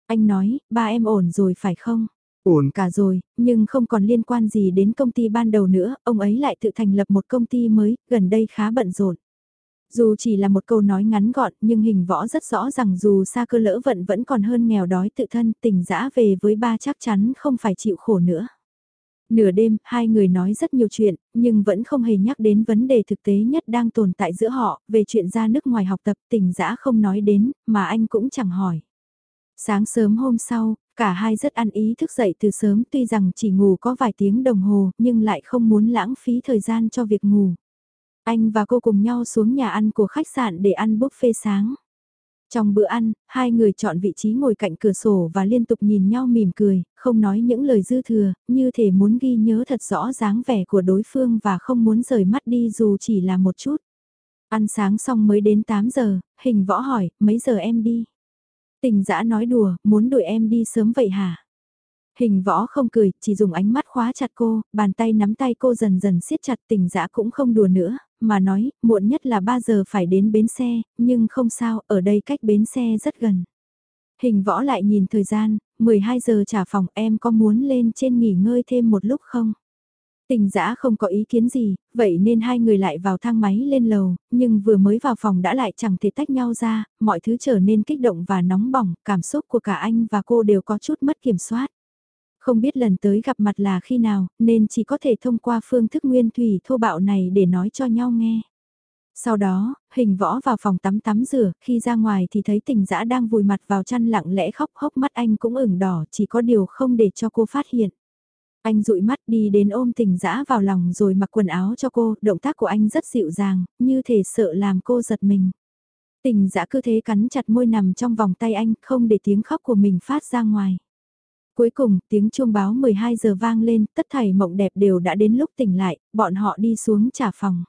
A: Anh nói, ba em ổn rồi phải không?
B: Ổn
A: cả rồi, nhưng không còn liên quan gì đến công ty ban đầu nữa, ông ấy lại tự thành lập một công ty mới, gần đây khá bận rộn. Dù chỉ là một câu nói ngắn gọn nhưng hình võ rất rõ rằng dù xa cơ lỡ vận vẫn còn hơn nghèo đói tự thân tình dã về với ba chắc chắn không phải chịu khổ nữa. Nửa đêm, hai người nói rất nhiều chuyện, nhưng vẫn không hề nhắc đến vấn đề thực tế nhất đang tồn tại giữa họ, về chuyện ra nước ngoài học tập tình dã không nói đến, mà anh cũng chẳng hỏi. Sáng sớm hôm sau, cả hai rất ăn ý thức dậy từ sớm tuy rằng chỉ ngủ có vài tiếng đồng hồ nhưng lại không muốn lãng phí thời gian cho việc ngủ. Anh và cô cùng nhau xuống nhà ăn của khách sạn để ăn buffet sáng. Trong bữa ăn, hai người chọn vị trí ngồi cạnh cửa sổ và liên tục nhìn nhau mỉm cười, không nói những lời dư thừa, như thể muốn ghi nhớ thật rõ dáng vẻ của đối phương và không muốn rời mắt đi dù chỉ là một chút. Ăn sáng xong mới đến 8 giờ, hình võ hỏi, mấy giờ em đi? Tình dã nói đùa, muốn đuổi em đi sớm vậy hả? Hình võ không cười, chỉ dùng ánh mắt khóa chặt cô, bàn tay nắm tay cô dần dần siết chặt tình dã cũng không đùa nữa, mà nói, muộn nhất là 3 giờ phải đến bến xe, nhưng không sao, ở đây cách bến xe rất gần. Hình võ lại nhìn thời gian, 12 giờ trả phòng em có muốn lên trên nghỉ ngơi thêm một lúc không? Tình giã không có ý kiến gì, vậy nên hai người lại vào thang máy lên lầu, nhưng vừa mới vào phòng đã lại chẳng thể tách nhau ra, mọi thứ trở nên kích động và nóng bỏng, cảm xúc của cả anh và cô đều có chút mất kiểm soát. Không biết lần tới gặp mặt là khi nào, nên chỉ có thể thông qua phương thức nguyên thủy thô bạo này để nói cho nhau nghe. Sau đó, hình võ vào phòng tắm tắm rửa, khi ra ngoài thì thấy tình dã đang vùi mặt vào chăn lặng lẽ khóc hốc mắt anh cũng ửng đỏ chỉ có điều không để cho cô phát hiện. Anh dụi mắt đi đến ôm tình dã vào lòng rồi mặc quần áo cho cô, động tác của anh rất dịu dàng, như thể sợ làm cô giật mình. Tình dã cứ thế cắn chặt môi nằm trong vòng tay anh, không để tiếng khóc của mình phát ra ngoài. Cuối cùng, tiếng chuông báo 12 giờ vang lên, tất thảy mộng đẹp đều đã đến lúc tỉnh lại, bọn họ đi xuống trả phòng.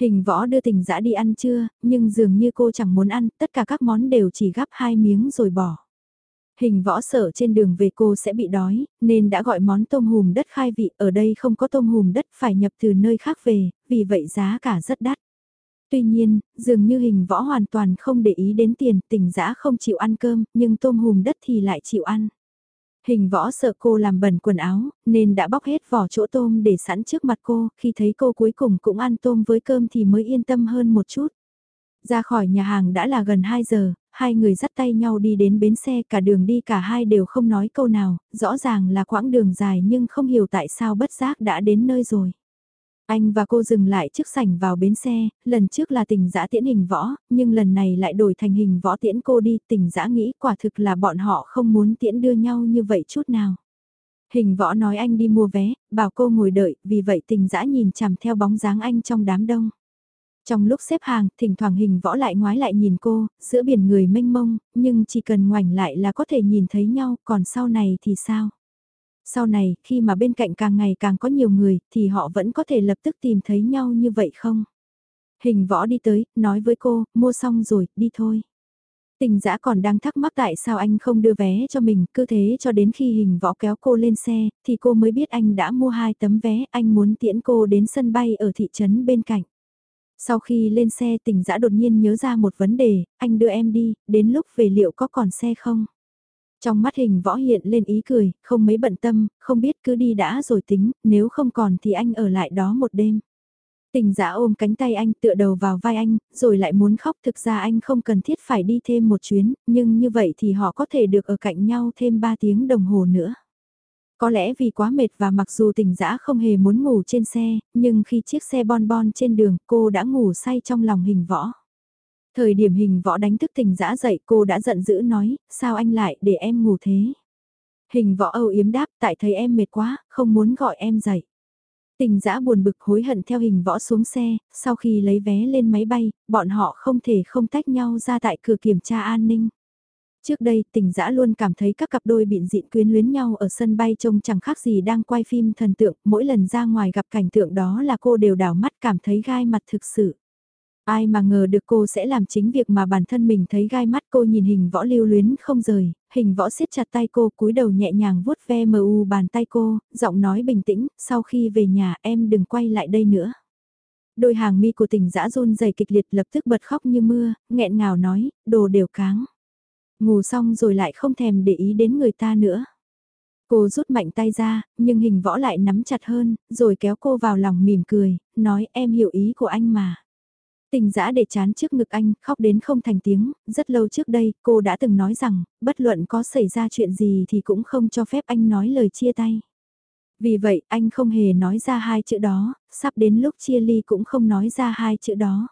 A: Hình võ đưa tình dã đi ăn trưa, nhưng dường như cô chẳng muốn ăn, tất cả các món đều chỉ gắp hai miếng rồi bỏ. Hình võ sợ trên đường về cô sẽ bị đói, nên đã gọi món tôm hùm đất khai vị, ở đây không có tôm hùm đất phải nhập từ nơi khác về, vì vậy giá cả rất đắt. Tuy nhiên, dường như hình võ hoàn toàn không để ý đến tiền, tình dã không chịu ăn cơm, nhưng tôm hùm đất thì lại chịu ăn. Hình võ sợ cô làm bẩn quần áo, nên đã bóc hết vỏ chỗ tôm để sẵn trước mặt cô, khi thấy cô cuối cùng cũng ăn tôm với cơm thì mới yên tâm hơn một chút. Ra khỏi nhà hàng đã là gần 2 giờ, hai người dắt tay nhau đi đến bến xe cả đường đi cả hai đều không nói câu nào, rõ ràng là quãng đường dài nhưng không hiểu tại sao bất giác đã đến nơi rồi. Anh và cô dừng lại trước sảnh vào bến xe, lần trước là tình giã tiễn hình võ, nhưng lần này lại đổi thành hình võ tiễn cô đi, tình giã nghĩ quả thực là bọn họ không muốn tiễn đưa nhau như vậy chút nào. Hình võ nói anh đi mua vé, bảo cô ngồi đợi, vì vậy tình dã nhìn chằm theo bóng dáng anh trong đám đông. Trong lúc xếp hàng, thỉnh thoảng hình võ lại ngoái lại nhìn cô, giữa biển người mênh mông, nhưng chỉ cần ngoảnh lại là có thể nhìn thấy nhau, còn sau này thì sao? Sau này, khi mà bên cạnh càng ngày càng có nhiều người, thì họ vẫn có thể lập tức tìm thấy nhau như vậy không? Hình võ đi tới, nói với cô, mua xong rồi, đi thôi. Tình giã còn đang thắc mắc tại sao anh không đưa vé cho mình, cứ thế cho đến khi hình võ kéo cô lên xe, thì cô mới biết anh đã mua hai tấm vé, anh muốn tiễn cô đến sân bay ở thị trấn bên cạnh. Sau khi lên xe tình giã đột nhiên nhớ ra một vấn đề, anh đưa em đi, đến lúc về liệu có còn xe không? Trong mắt hình võ hiện lên ý cười, không mấy bận tâm, không biết cứ đi đã rồi tính, nếu không còn thì anh ở lại đó một đêm. Tình giã ôm cánh tay anh tựa đầu vào vai anh, rồi lại muốn khóc thực ra anh không cần thiết phải đi thêm một chuyến, nhưng như vậy thì họ có thể được ở cạnh nhau thêm 3 tiếng đồng hồ nữa. Có lẽ vì quá mệt và mặc dù tình dã không hề muốn ngủ trên xe, nhưng khi chiếc xe bon bon trên đường cô đã ngủ say trong lòng hình võ. Thời điểm hình võ đánh thức tình dã dậy cô đã giận dữ nói, sao anh lại để em ngủ thế? Hình võ âu yếm đáp, tại thấy em mệt quá, không muốn gọi em dậy. Tình dã buồn bực hối hận theo hình võ xuống xe, sau khi lấy vé lên máy bay, bọn họ không thể không tách nhau ra tại cửa kiểm tra an ninh. Trước đây, tình dã luôn cảm thấy các cặp đôi biện diện quyến luyến nhau ở sân bay trông chẳng khác gì đang quay phim thần tượng, mỗi lần ra ngoài gặp cảnh tượng đó là cô đều đảo mắt cảm thấy gai mặt thực sự. Ai mà ngờ được cô sẽ làm chính việc mà bản thân mình thấy gai mắt cô nhìn hình võ lưu luyến không rời, hình võ siết chặt tay cô cúi đầu nhẹ nhàng vuốt ve mờ u bàn tay cô, giọng nói bình tĩnh, sau khi về nhà em đừng quay lại đây nữa. Đôi hàng mi của tình dã run dày kịch liệt lập tức bật khóc như mưa, nghẹn ngào nói, đồ đều cáng. Ngủ xong rồi lại không thèm để ý đến người ta nữa. Cô rút mạnh tay ra, nhưng hình võ lại nắm chặt hơn, rồi kéo cô vào lòng mỉm cười, nói em hiểu ý của anh mà. Tình giã để chán trước ngực anh, khóc đến không thành tiếng, rất lâu trước đây, cô đã từng nói rằng, bất luận có xảy ra chuyện gì thì cũng không cho phép anh nói lời chia tay. Vì vậy, anh không hề nói ra hai chữ đó, sắp đến lúc chia ly cũng không nói ra hai chữ đó.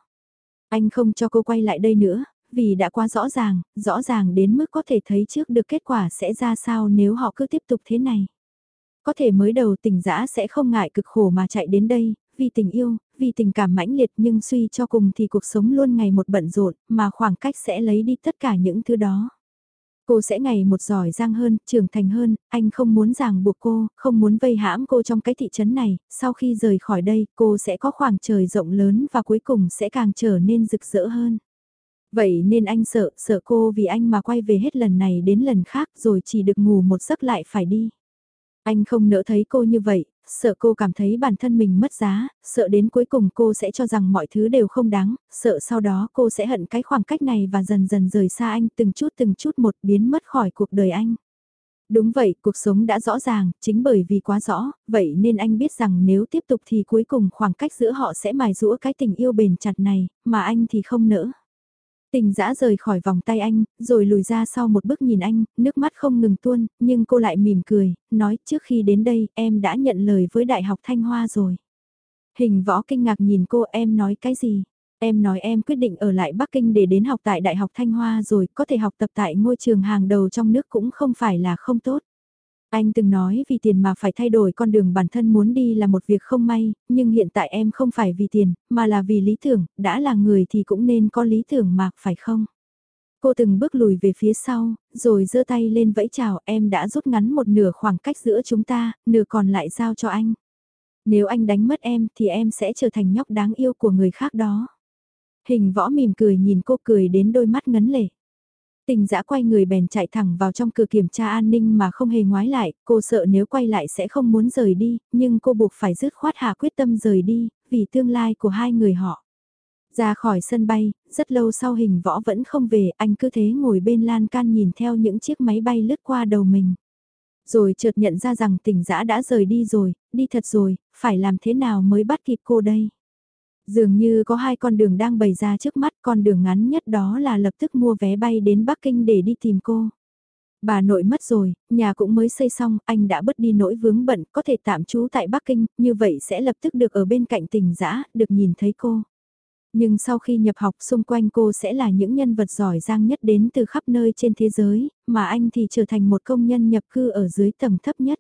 A: Anh không cho cô quay lại đây nữa, vì đã quá rõ ràng, rõ ràng đến mức có thể thấy trước được kết quả sẽ ra sao nếu họ cứ tiếp tục thế này. Có thể mới đầu tình dã sẽ không ngại cực khổ mà chạy đến đây, vì tình yêu, vì tình cảm mãnh liệt nhưng suy cho cùng thì cuộc sống luôn ngày một bận rộn, mà khoảng cách sẽ lấy đi tất cả những thứ đó. Cô sẽ ngày một giỏi giang hơn, trưởng thành hơn, anh không muốn ràng buộc cô, không muốn vây hãm cô trong cái thị trấn này, sau khi rời khỏi đây, cô sẽ có khoảng trời rộng lớn và cuối cùng sẽ càng trở nên rực rỡ hơn. Vậy nên anh sợ, sợ cô vì anh mà quay về hết lần này đến lần khác rồi chỉ được ngủ một giấc lại phải đi. Anh không nỡ thấy cô như vậy, sợ cô cảm thấy bản thân mình mất giá, sợ đến cuối cùng cô sẽ cho rằng mọi thứ đều không đáng, sợ sau đó cô sẽ hận cái khoảng cách này và dần dần rời xa anh từng chút từng chút một biến mất khỏi cuộc đời anh. Đúng vậy, cuộc sống đã rõ ràng, chính bởi vì quá rõ, vậy nên anh biết rằng nếu tiếp tục thì cuối cùng khoảng cách giữa họ sẽ mài rũa cái tình yêu bền chặt này, mà anh thì không nỡ. Tình dã rời khỏi vòng tay anh, rồi lùi ra sau một bước nhìn anh, nước mắt không ngừng tuôn, nhưng cô lại mỉm cười, nói trước khi đến đây em đã nhận lời với Đại học Thanh Hoa rồi. Hình võ kinh ngạc nhìn cô em nói cái gì? Em nói em quyết định ở lại Bắc Kinh để đến học tại Đại học Thanh Hoa rồi, có thể học tập tại ngôi trường hàng đầu trong nước cũng không phải là không tốt. Anh từng nói vì tiền mà phải thay đổi con đường bản thân muốn đi là một việc không may, nhưng hiện tại em không phải vì tiền, mà là vì lý tưởng, đã là người thì cũng nên có lý tưởng mà, phải không? Cô từng bước lùi về phía sau, rồi giơ tay lên vẫy chào em đã rút ngắn một nửa khoảng cách giữa chúng ta, nửa còn lại giao cho anh. Nếu anh đánh mất em thì em sẽ trở thành nhóc đáng yêu của người khác đó. Hình võ mỉm cười nhìn cô cười đến đôi mắt ngấn lệ. Tình dã quay người bèn chạy thẳng vào trong cửa kiểm tra an ninh mà không hề ngoái lại, cô sợ nếu quay lại sẽ không muốn rời đi, nhưng cô buộc phải dứt khoát hạ quyết tâm rời đi, vì tương lai của hai người họ. Ra khỏi sân bay, rất lâu sau hình võ vẫn không về, anh cứ thế ngồi bên lan can nhìn theo những chiếc máy bay lướt qua đầu mình. Rồi chợt nhận ra rằng Tình dã đã rời đi rồi, đi thật rồi, phải làm thế nào mới bắt kịp cô đây? Dường như có hai con đường đang bày ra trước mắt, con đường ngắn nhất đó là lập tức mua vé bay đến Bắc Kinh để đi tìm cô. Bà nội mất rồi, nhà cũng mới xây xong, anh đã bớt đi nỗi vướng bận, có thể tạm trú tại Bắc Kinh, như vậy sẽ lập tức được ở bên cạnh tình dã được nhìn thấy cô. Nhưng sau khi nhập học xung quanh cô sẽ là những nhân vật giỏi giang nhất đến từ khắp nơi trên thế giới, mà anh thì trở thành một công nhân nhập cư ở dưới tầng thấp nhất.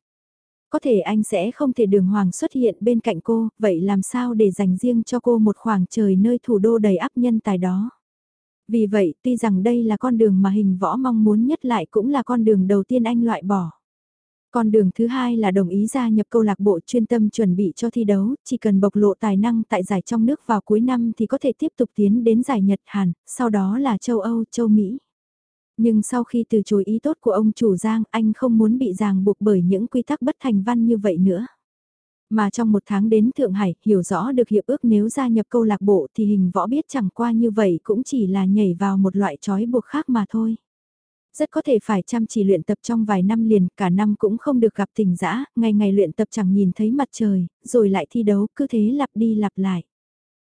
A: Có thể anh sẽ không thể đường hoàng xuất hiện bên cạnh cô, vậy làm sao để dành riêng cho cô một khoảng trời nơi thủ đô đầy áp nhân tài đó. Vì vậy, tuy rằng đây là con đường mà hình võ mong muốn nhất lại cũng là con đường đầu tiên anh loại bỏ. Con đường thứ hai là đồng ý gia nhập câu lạc bộ chuyên tâm chuẩn bị cho thi đấu, chỉ cần bộc lộ tài năng tại giải trong nước vào cuối năm thì có thể tiếp tục tiến đến giải Nhật Hàn, sau đó là châu Âu, châu Mỹ. Nhưng sau khi từ chối ý tốt của ông chủ Giang, anh không muốn bị ràng buộc bởi những quy tắc bất thành văn như vậy nữa. Mà trong một tháng đến Thượng Hải, hiểu rõ được hiệp ước nếu gia nhập câu lạc bộ thì hình võ biết chẳng qua như vậy cũng chỉ là nhảy vào một loại trói buộc khác mà thôi rất có thể phải chăm chỉ luyện tập trong vài năm liền, cả năm cũng không được gặp tình dã, ngày ngày luyện tập chẳng nhìn thấy mặt trời, rồi lại thi đấu, cứ thế lặp đi lặp lại.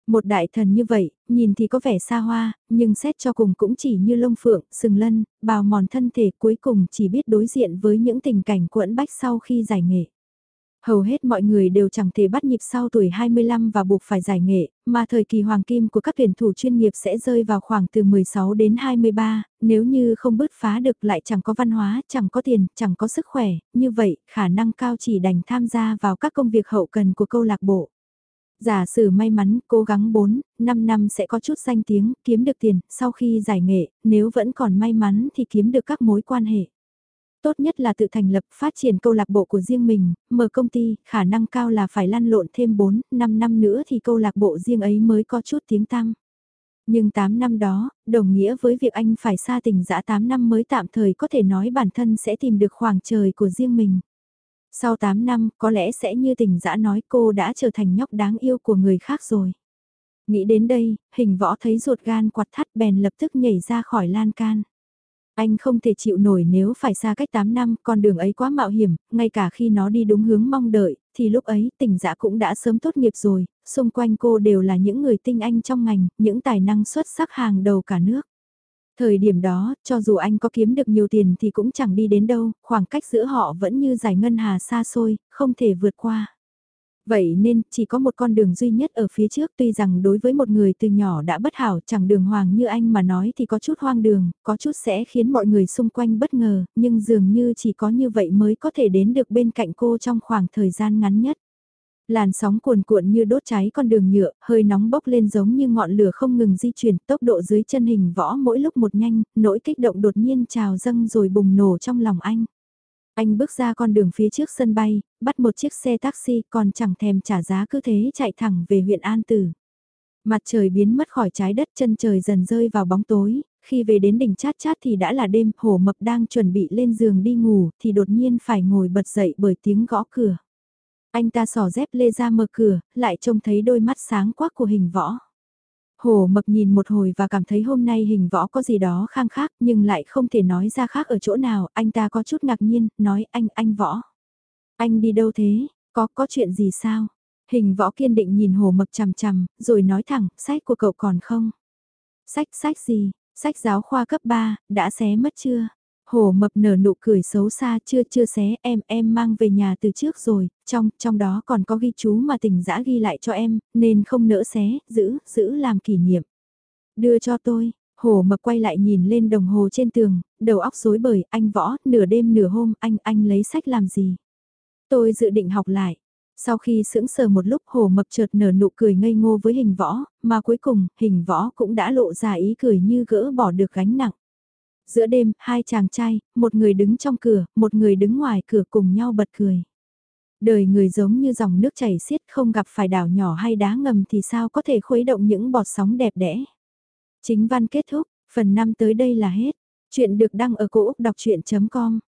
A: Một đại thần như vậy, nhìn thì có vẻ xa hoa, nhưng xét cho cùng cũng chỉ như lông phượng, sừng lân, bào mòn thân thể cuối cùng chỉ biết đối diện với những tình cảnh quẫn bách sau khi giải nghệ. Hầu hết mọi người đều chẳng thể bắt nhịp sau tuổi 25 và buộc phải giải nghệ, mà thời kỳ hoàng kim của các tuyển thủ chuyên nghiệp sẽ rơi vào khoảng từ 16 đến 23, nếu như không bứt phá được lại chẳng có văn hóa, chẳng có tiền, chẳng có sức khỏe, như vậy khả năng cao chỉ đành tham gia vào các công việc hậu cần của câu lạc bộ. Giả sử may mắn, cố gắng 4, 5 năm sẽ có chút danh tiếng, kiếm được tiền, sau khi giải nghệ, nếu vẫn còn may mắn thì kiếm được các mối quan hệ. Tốt nhất là tự thành lập phát triển câu lạc bộ của riêng mình, mở công ty, khả năng cao là phải lăn lộn thêm 4, 5 năm nữa thì câu lạc bộ riêng ấy mới có chút tiếng tăng. Nhưng 8 năm đó, đồng nghĩa với việc anh phải xa tình dã 8 năm mới tạm thời có thể nói bản thân sẽ tìm được khoảng trời của riêng mình. Sau 8 năm, có lẽ sẽ như tình dã nói cô đã trở thành nhóc đáng yêu của người khác rồi. Nghĩ đến đây, hình võ thấy ruột gan quạt thắt bèn lập tức nhảy ra khỏi lan can. Anh không thể chịu nổi nếu phải xa cách 8 năm, con đường ấy quá mạo hiểm, ngay cả khi nó đi đúng hướng mong đợi, thì lúc ấy tình dã cũng đã sớm tốt nghiệp rồi, xung quanh cô đều là những người tinh anh trong ngành, những tài năng xuất sắc hàng đầu cả nước. Thời điểm đó, cho dù anh có kiếm được nhiều tiền thì cũng chẳng đi đến đâu, khoảng cách giữa họ vẫn như giải ngân hà xa xôi, không thể vượt qua. Vậy nên, chỉ có một con đường duy nhất ở phía trước tuy rằng đối với một người từ nhỏ đã bất hảo chẳng đường hoàng như anh mà nói thì có chút hoang đường, có chút sẽ khiến mọi người xung quanh bất ngờ, nhưng dường như chỉ có như vậy mới có thể đến được bên cạnh cô trong khoảng thời gian ngắn nhất. Làn sóng cuồn cuộn như đốt cháy con đường nhựa, hơi nóng bốc lên giống như ngọn lửa không ngừng di chuyển, tốc độ dưới chân hình võ mỗi lúc một nhanh, nỗi kích động đột nhiên trào dâng rồi bùng nổ trong lòng anh. Anh bước ra con đường phía trước sân bay, bắt một chiếc xe taxi còn chẳng thèm trả giá cứ thế chạy thẳng về huyện An Tử. Mặt trời biến mất khỏi trái đất chân trời dần rơi vào bóng tối, khi về đến đỉnh chát chát thì đã là đêm, hổ mập đang chuẩn bị lên giường đi ngủ thì đột nhiên phải ngồi bật dậy bởi tiếng gõ cửa. Anh ta sỏ dép lê ra mở cửa, lại trông thấy đôi mắt sáng quắc của hình võ. Hồ mập nhìn một hồi và cảm thấy hôm nay hình võ có gì đó khang khác nhưng lại không thể nói ra khác ở chỗ nào, anh ta có chút ngạc nhiên, nói anh, anh võ. Anh đi đâu thế, có, có chuyện gì sao? Hình võ kiên định nhìn hồ mập chằm chằm, rồi nói thẳng, sách của cậu còn không? Sách, sách gì? Sách giáo khoa cấp 3, đã xé mất chưa? Hồ mập nở nụ cười xấu xa chưa chưa xé em em mang về nhà từ trước rồi, trong trong đó còn có ghi chú mà tình dã ghi lại cho em, nên không nỡ xé, giữ, giữ làm kỷ niệm. Đưa cho tôi, Hồ mập quay lại nhìn lên đồng hồ trên tường, đầu óc rối bời, anh võ, nửa đêm nửa hôm, anh, anh lấy sách làm gì? Tôi dự định học lại. Sau khi sững sờ một lúc hồ mập chợt nở nụ cười ngây ngô với hình võ, mà cuối cùng, hình võ cũng đã lộ ra ý cười như gỡ bỏ được gánh nặng. Giữa đêm, hai chàng trai, một người đứng trong cửa, một người đứng ngoài cửa cùng nhau bật cười. Đời người giống như dòng nước chảy xiết không gặp phải đảo nhỏ hay đá ngầm thì sao có thể khuấy động những bọt sóng đẹp đẽ. Chính văn kết thúc, phần 5 tới đây là hết. Chuyện được đăng ở cổ Úc đọc chuyện.com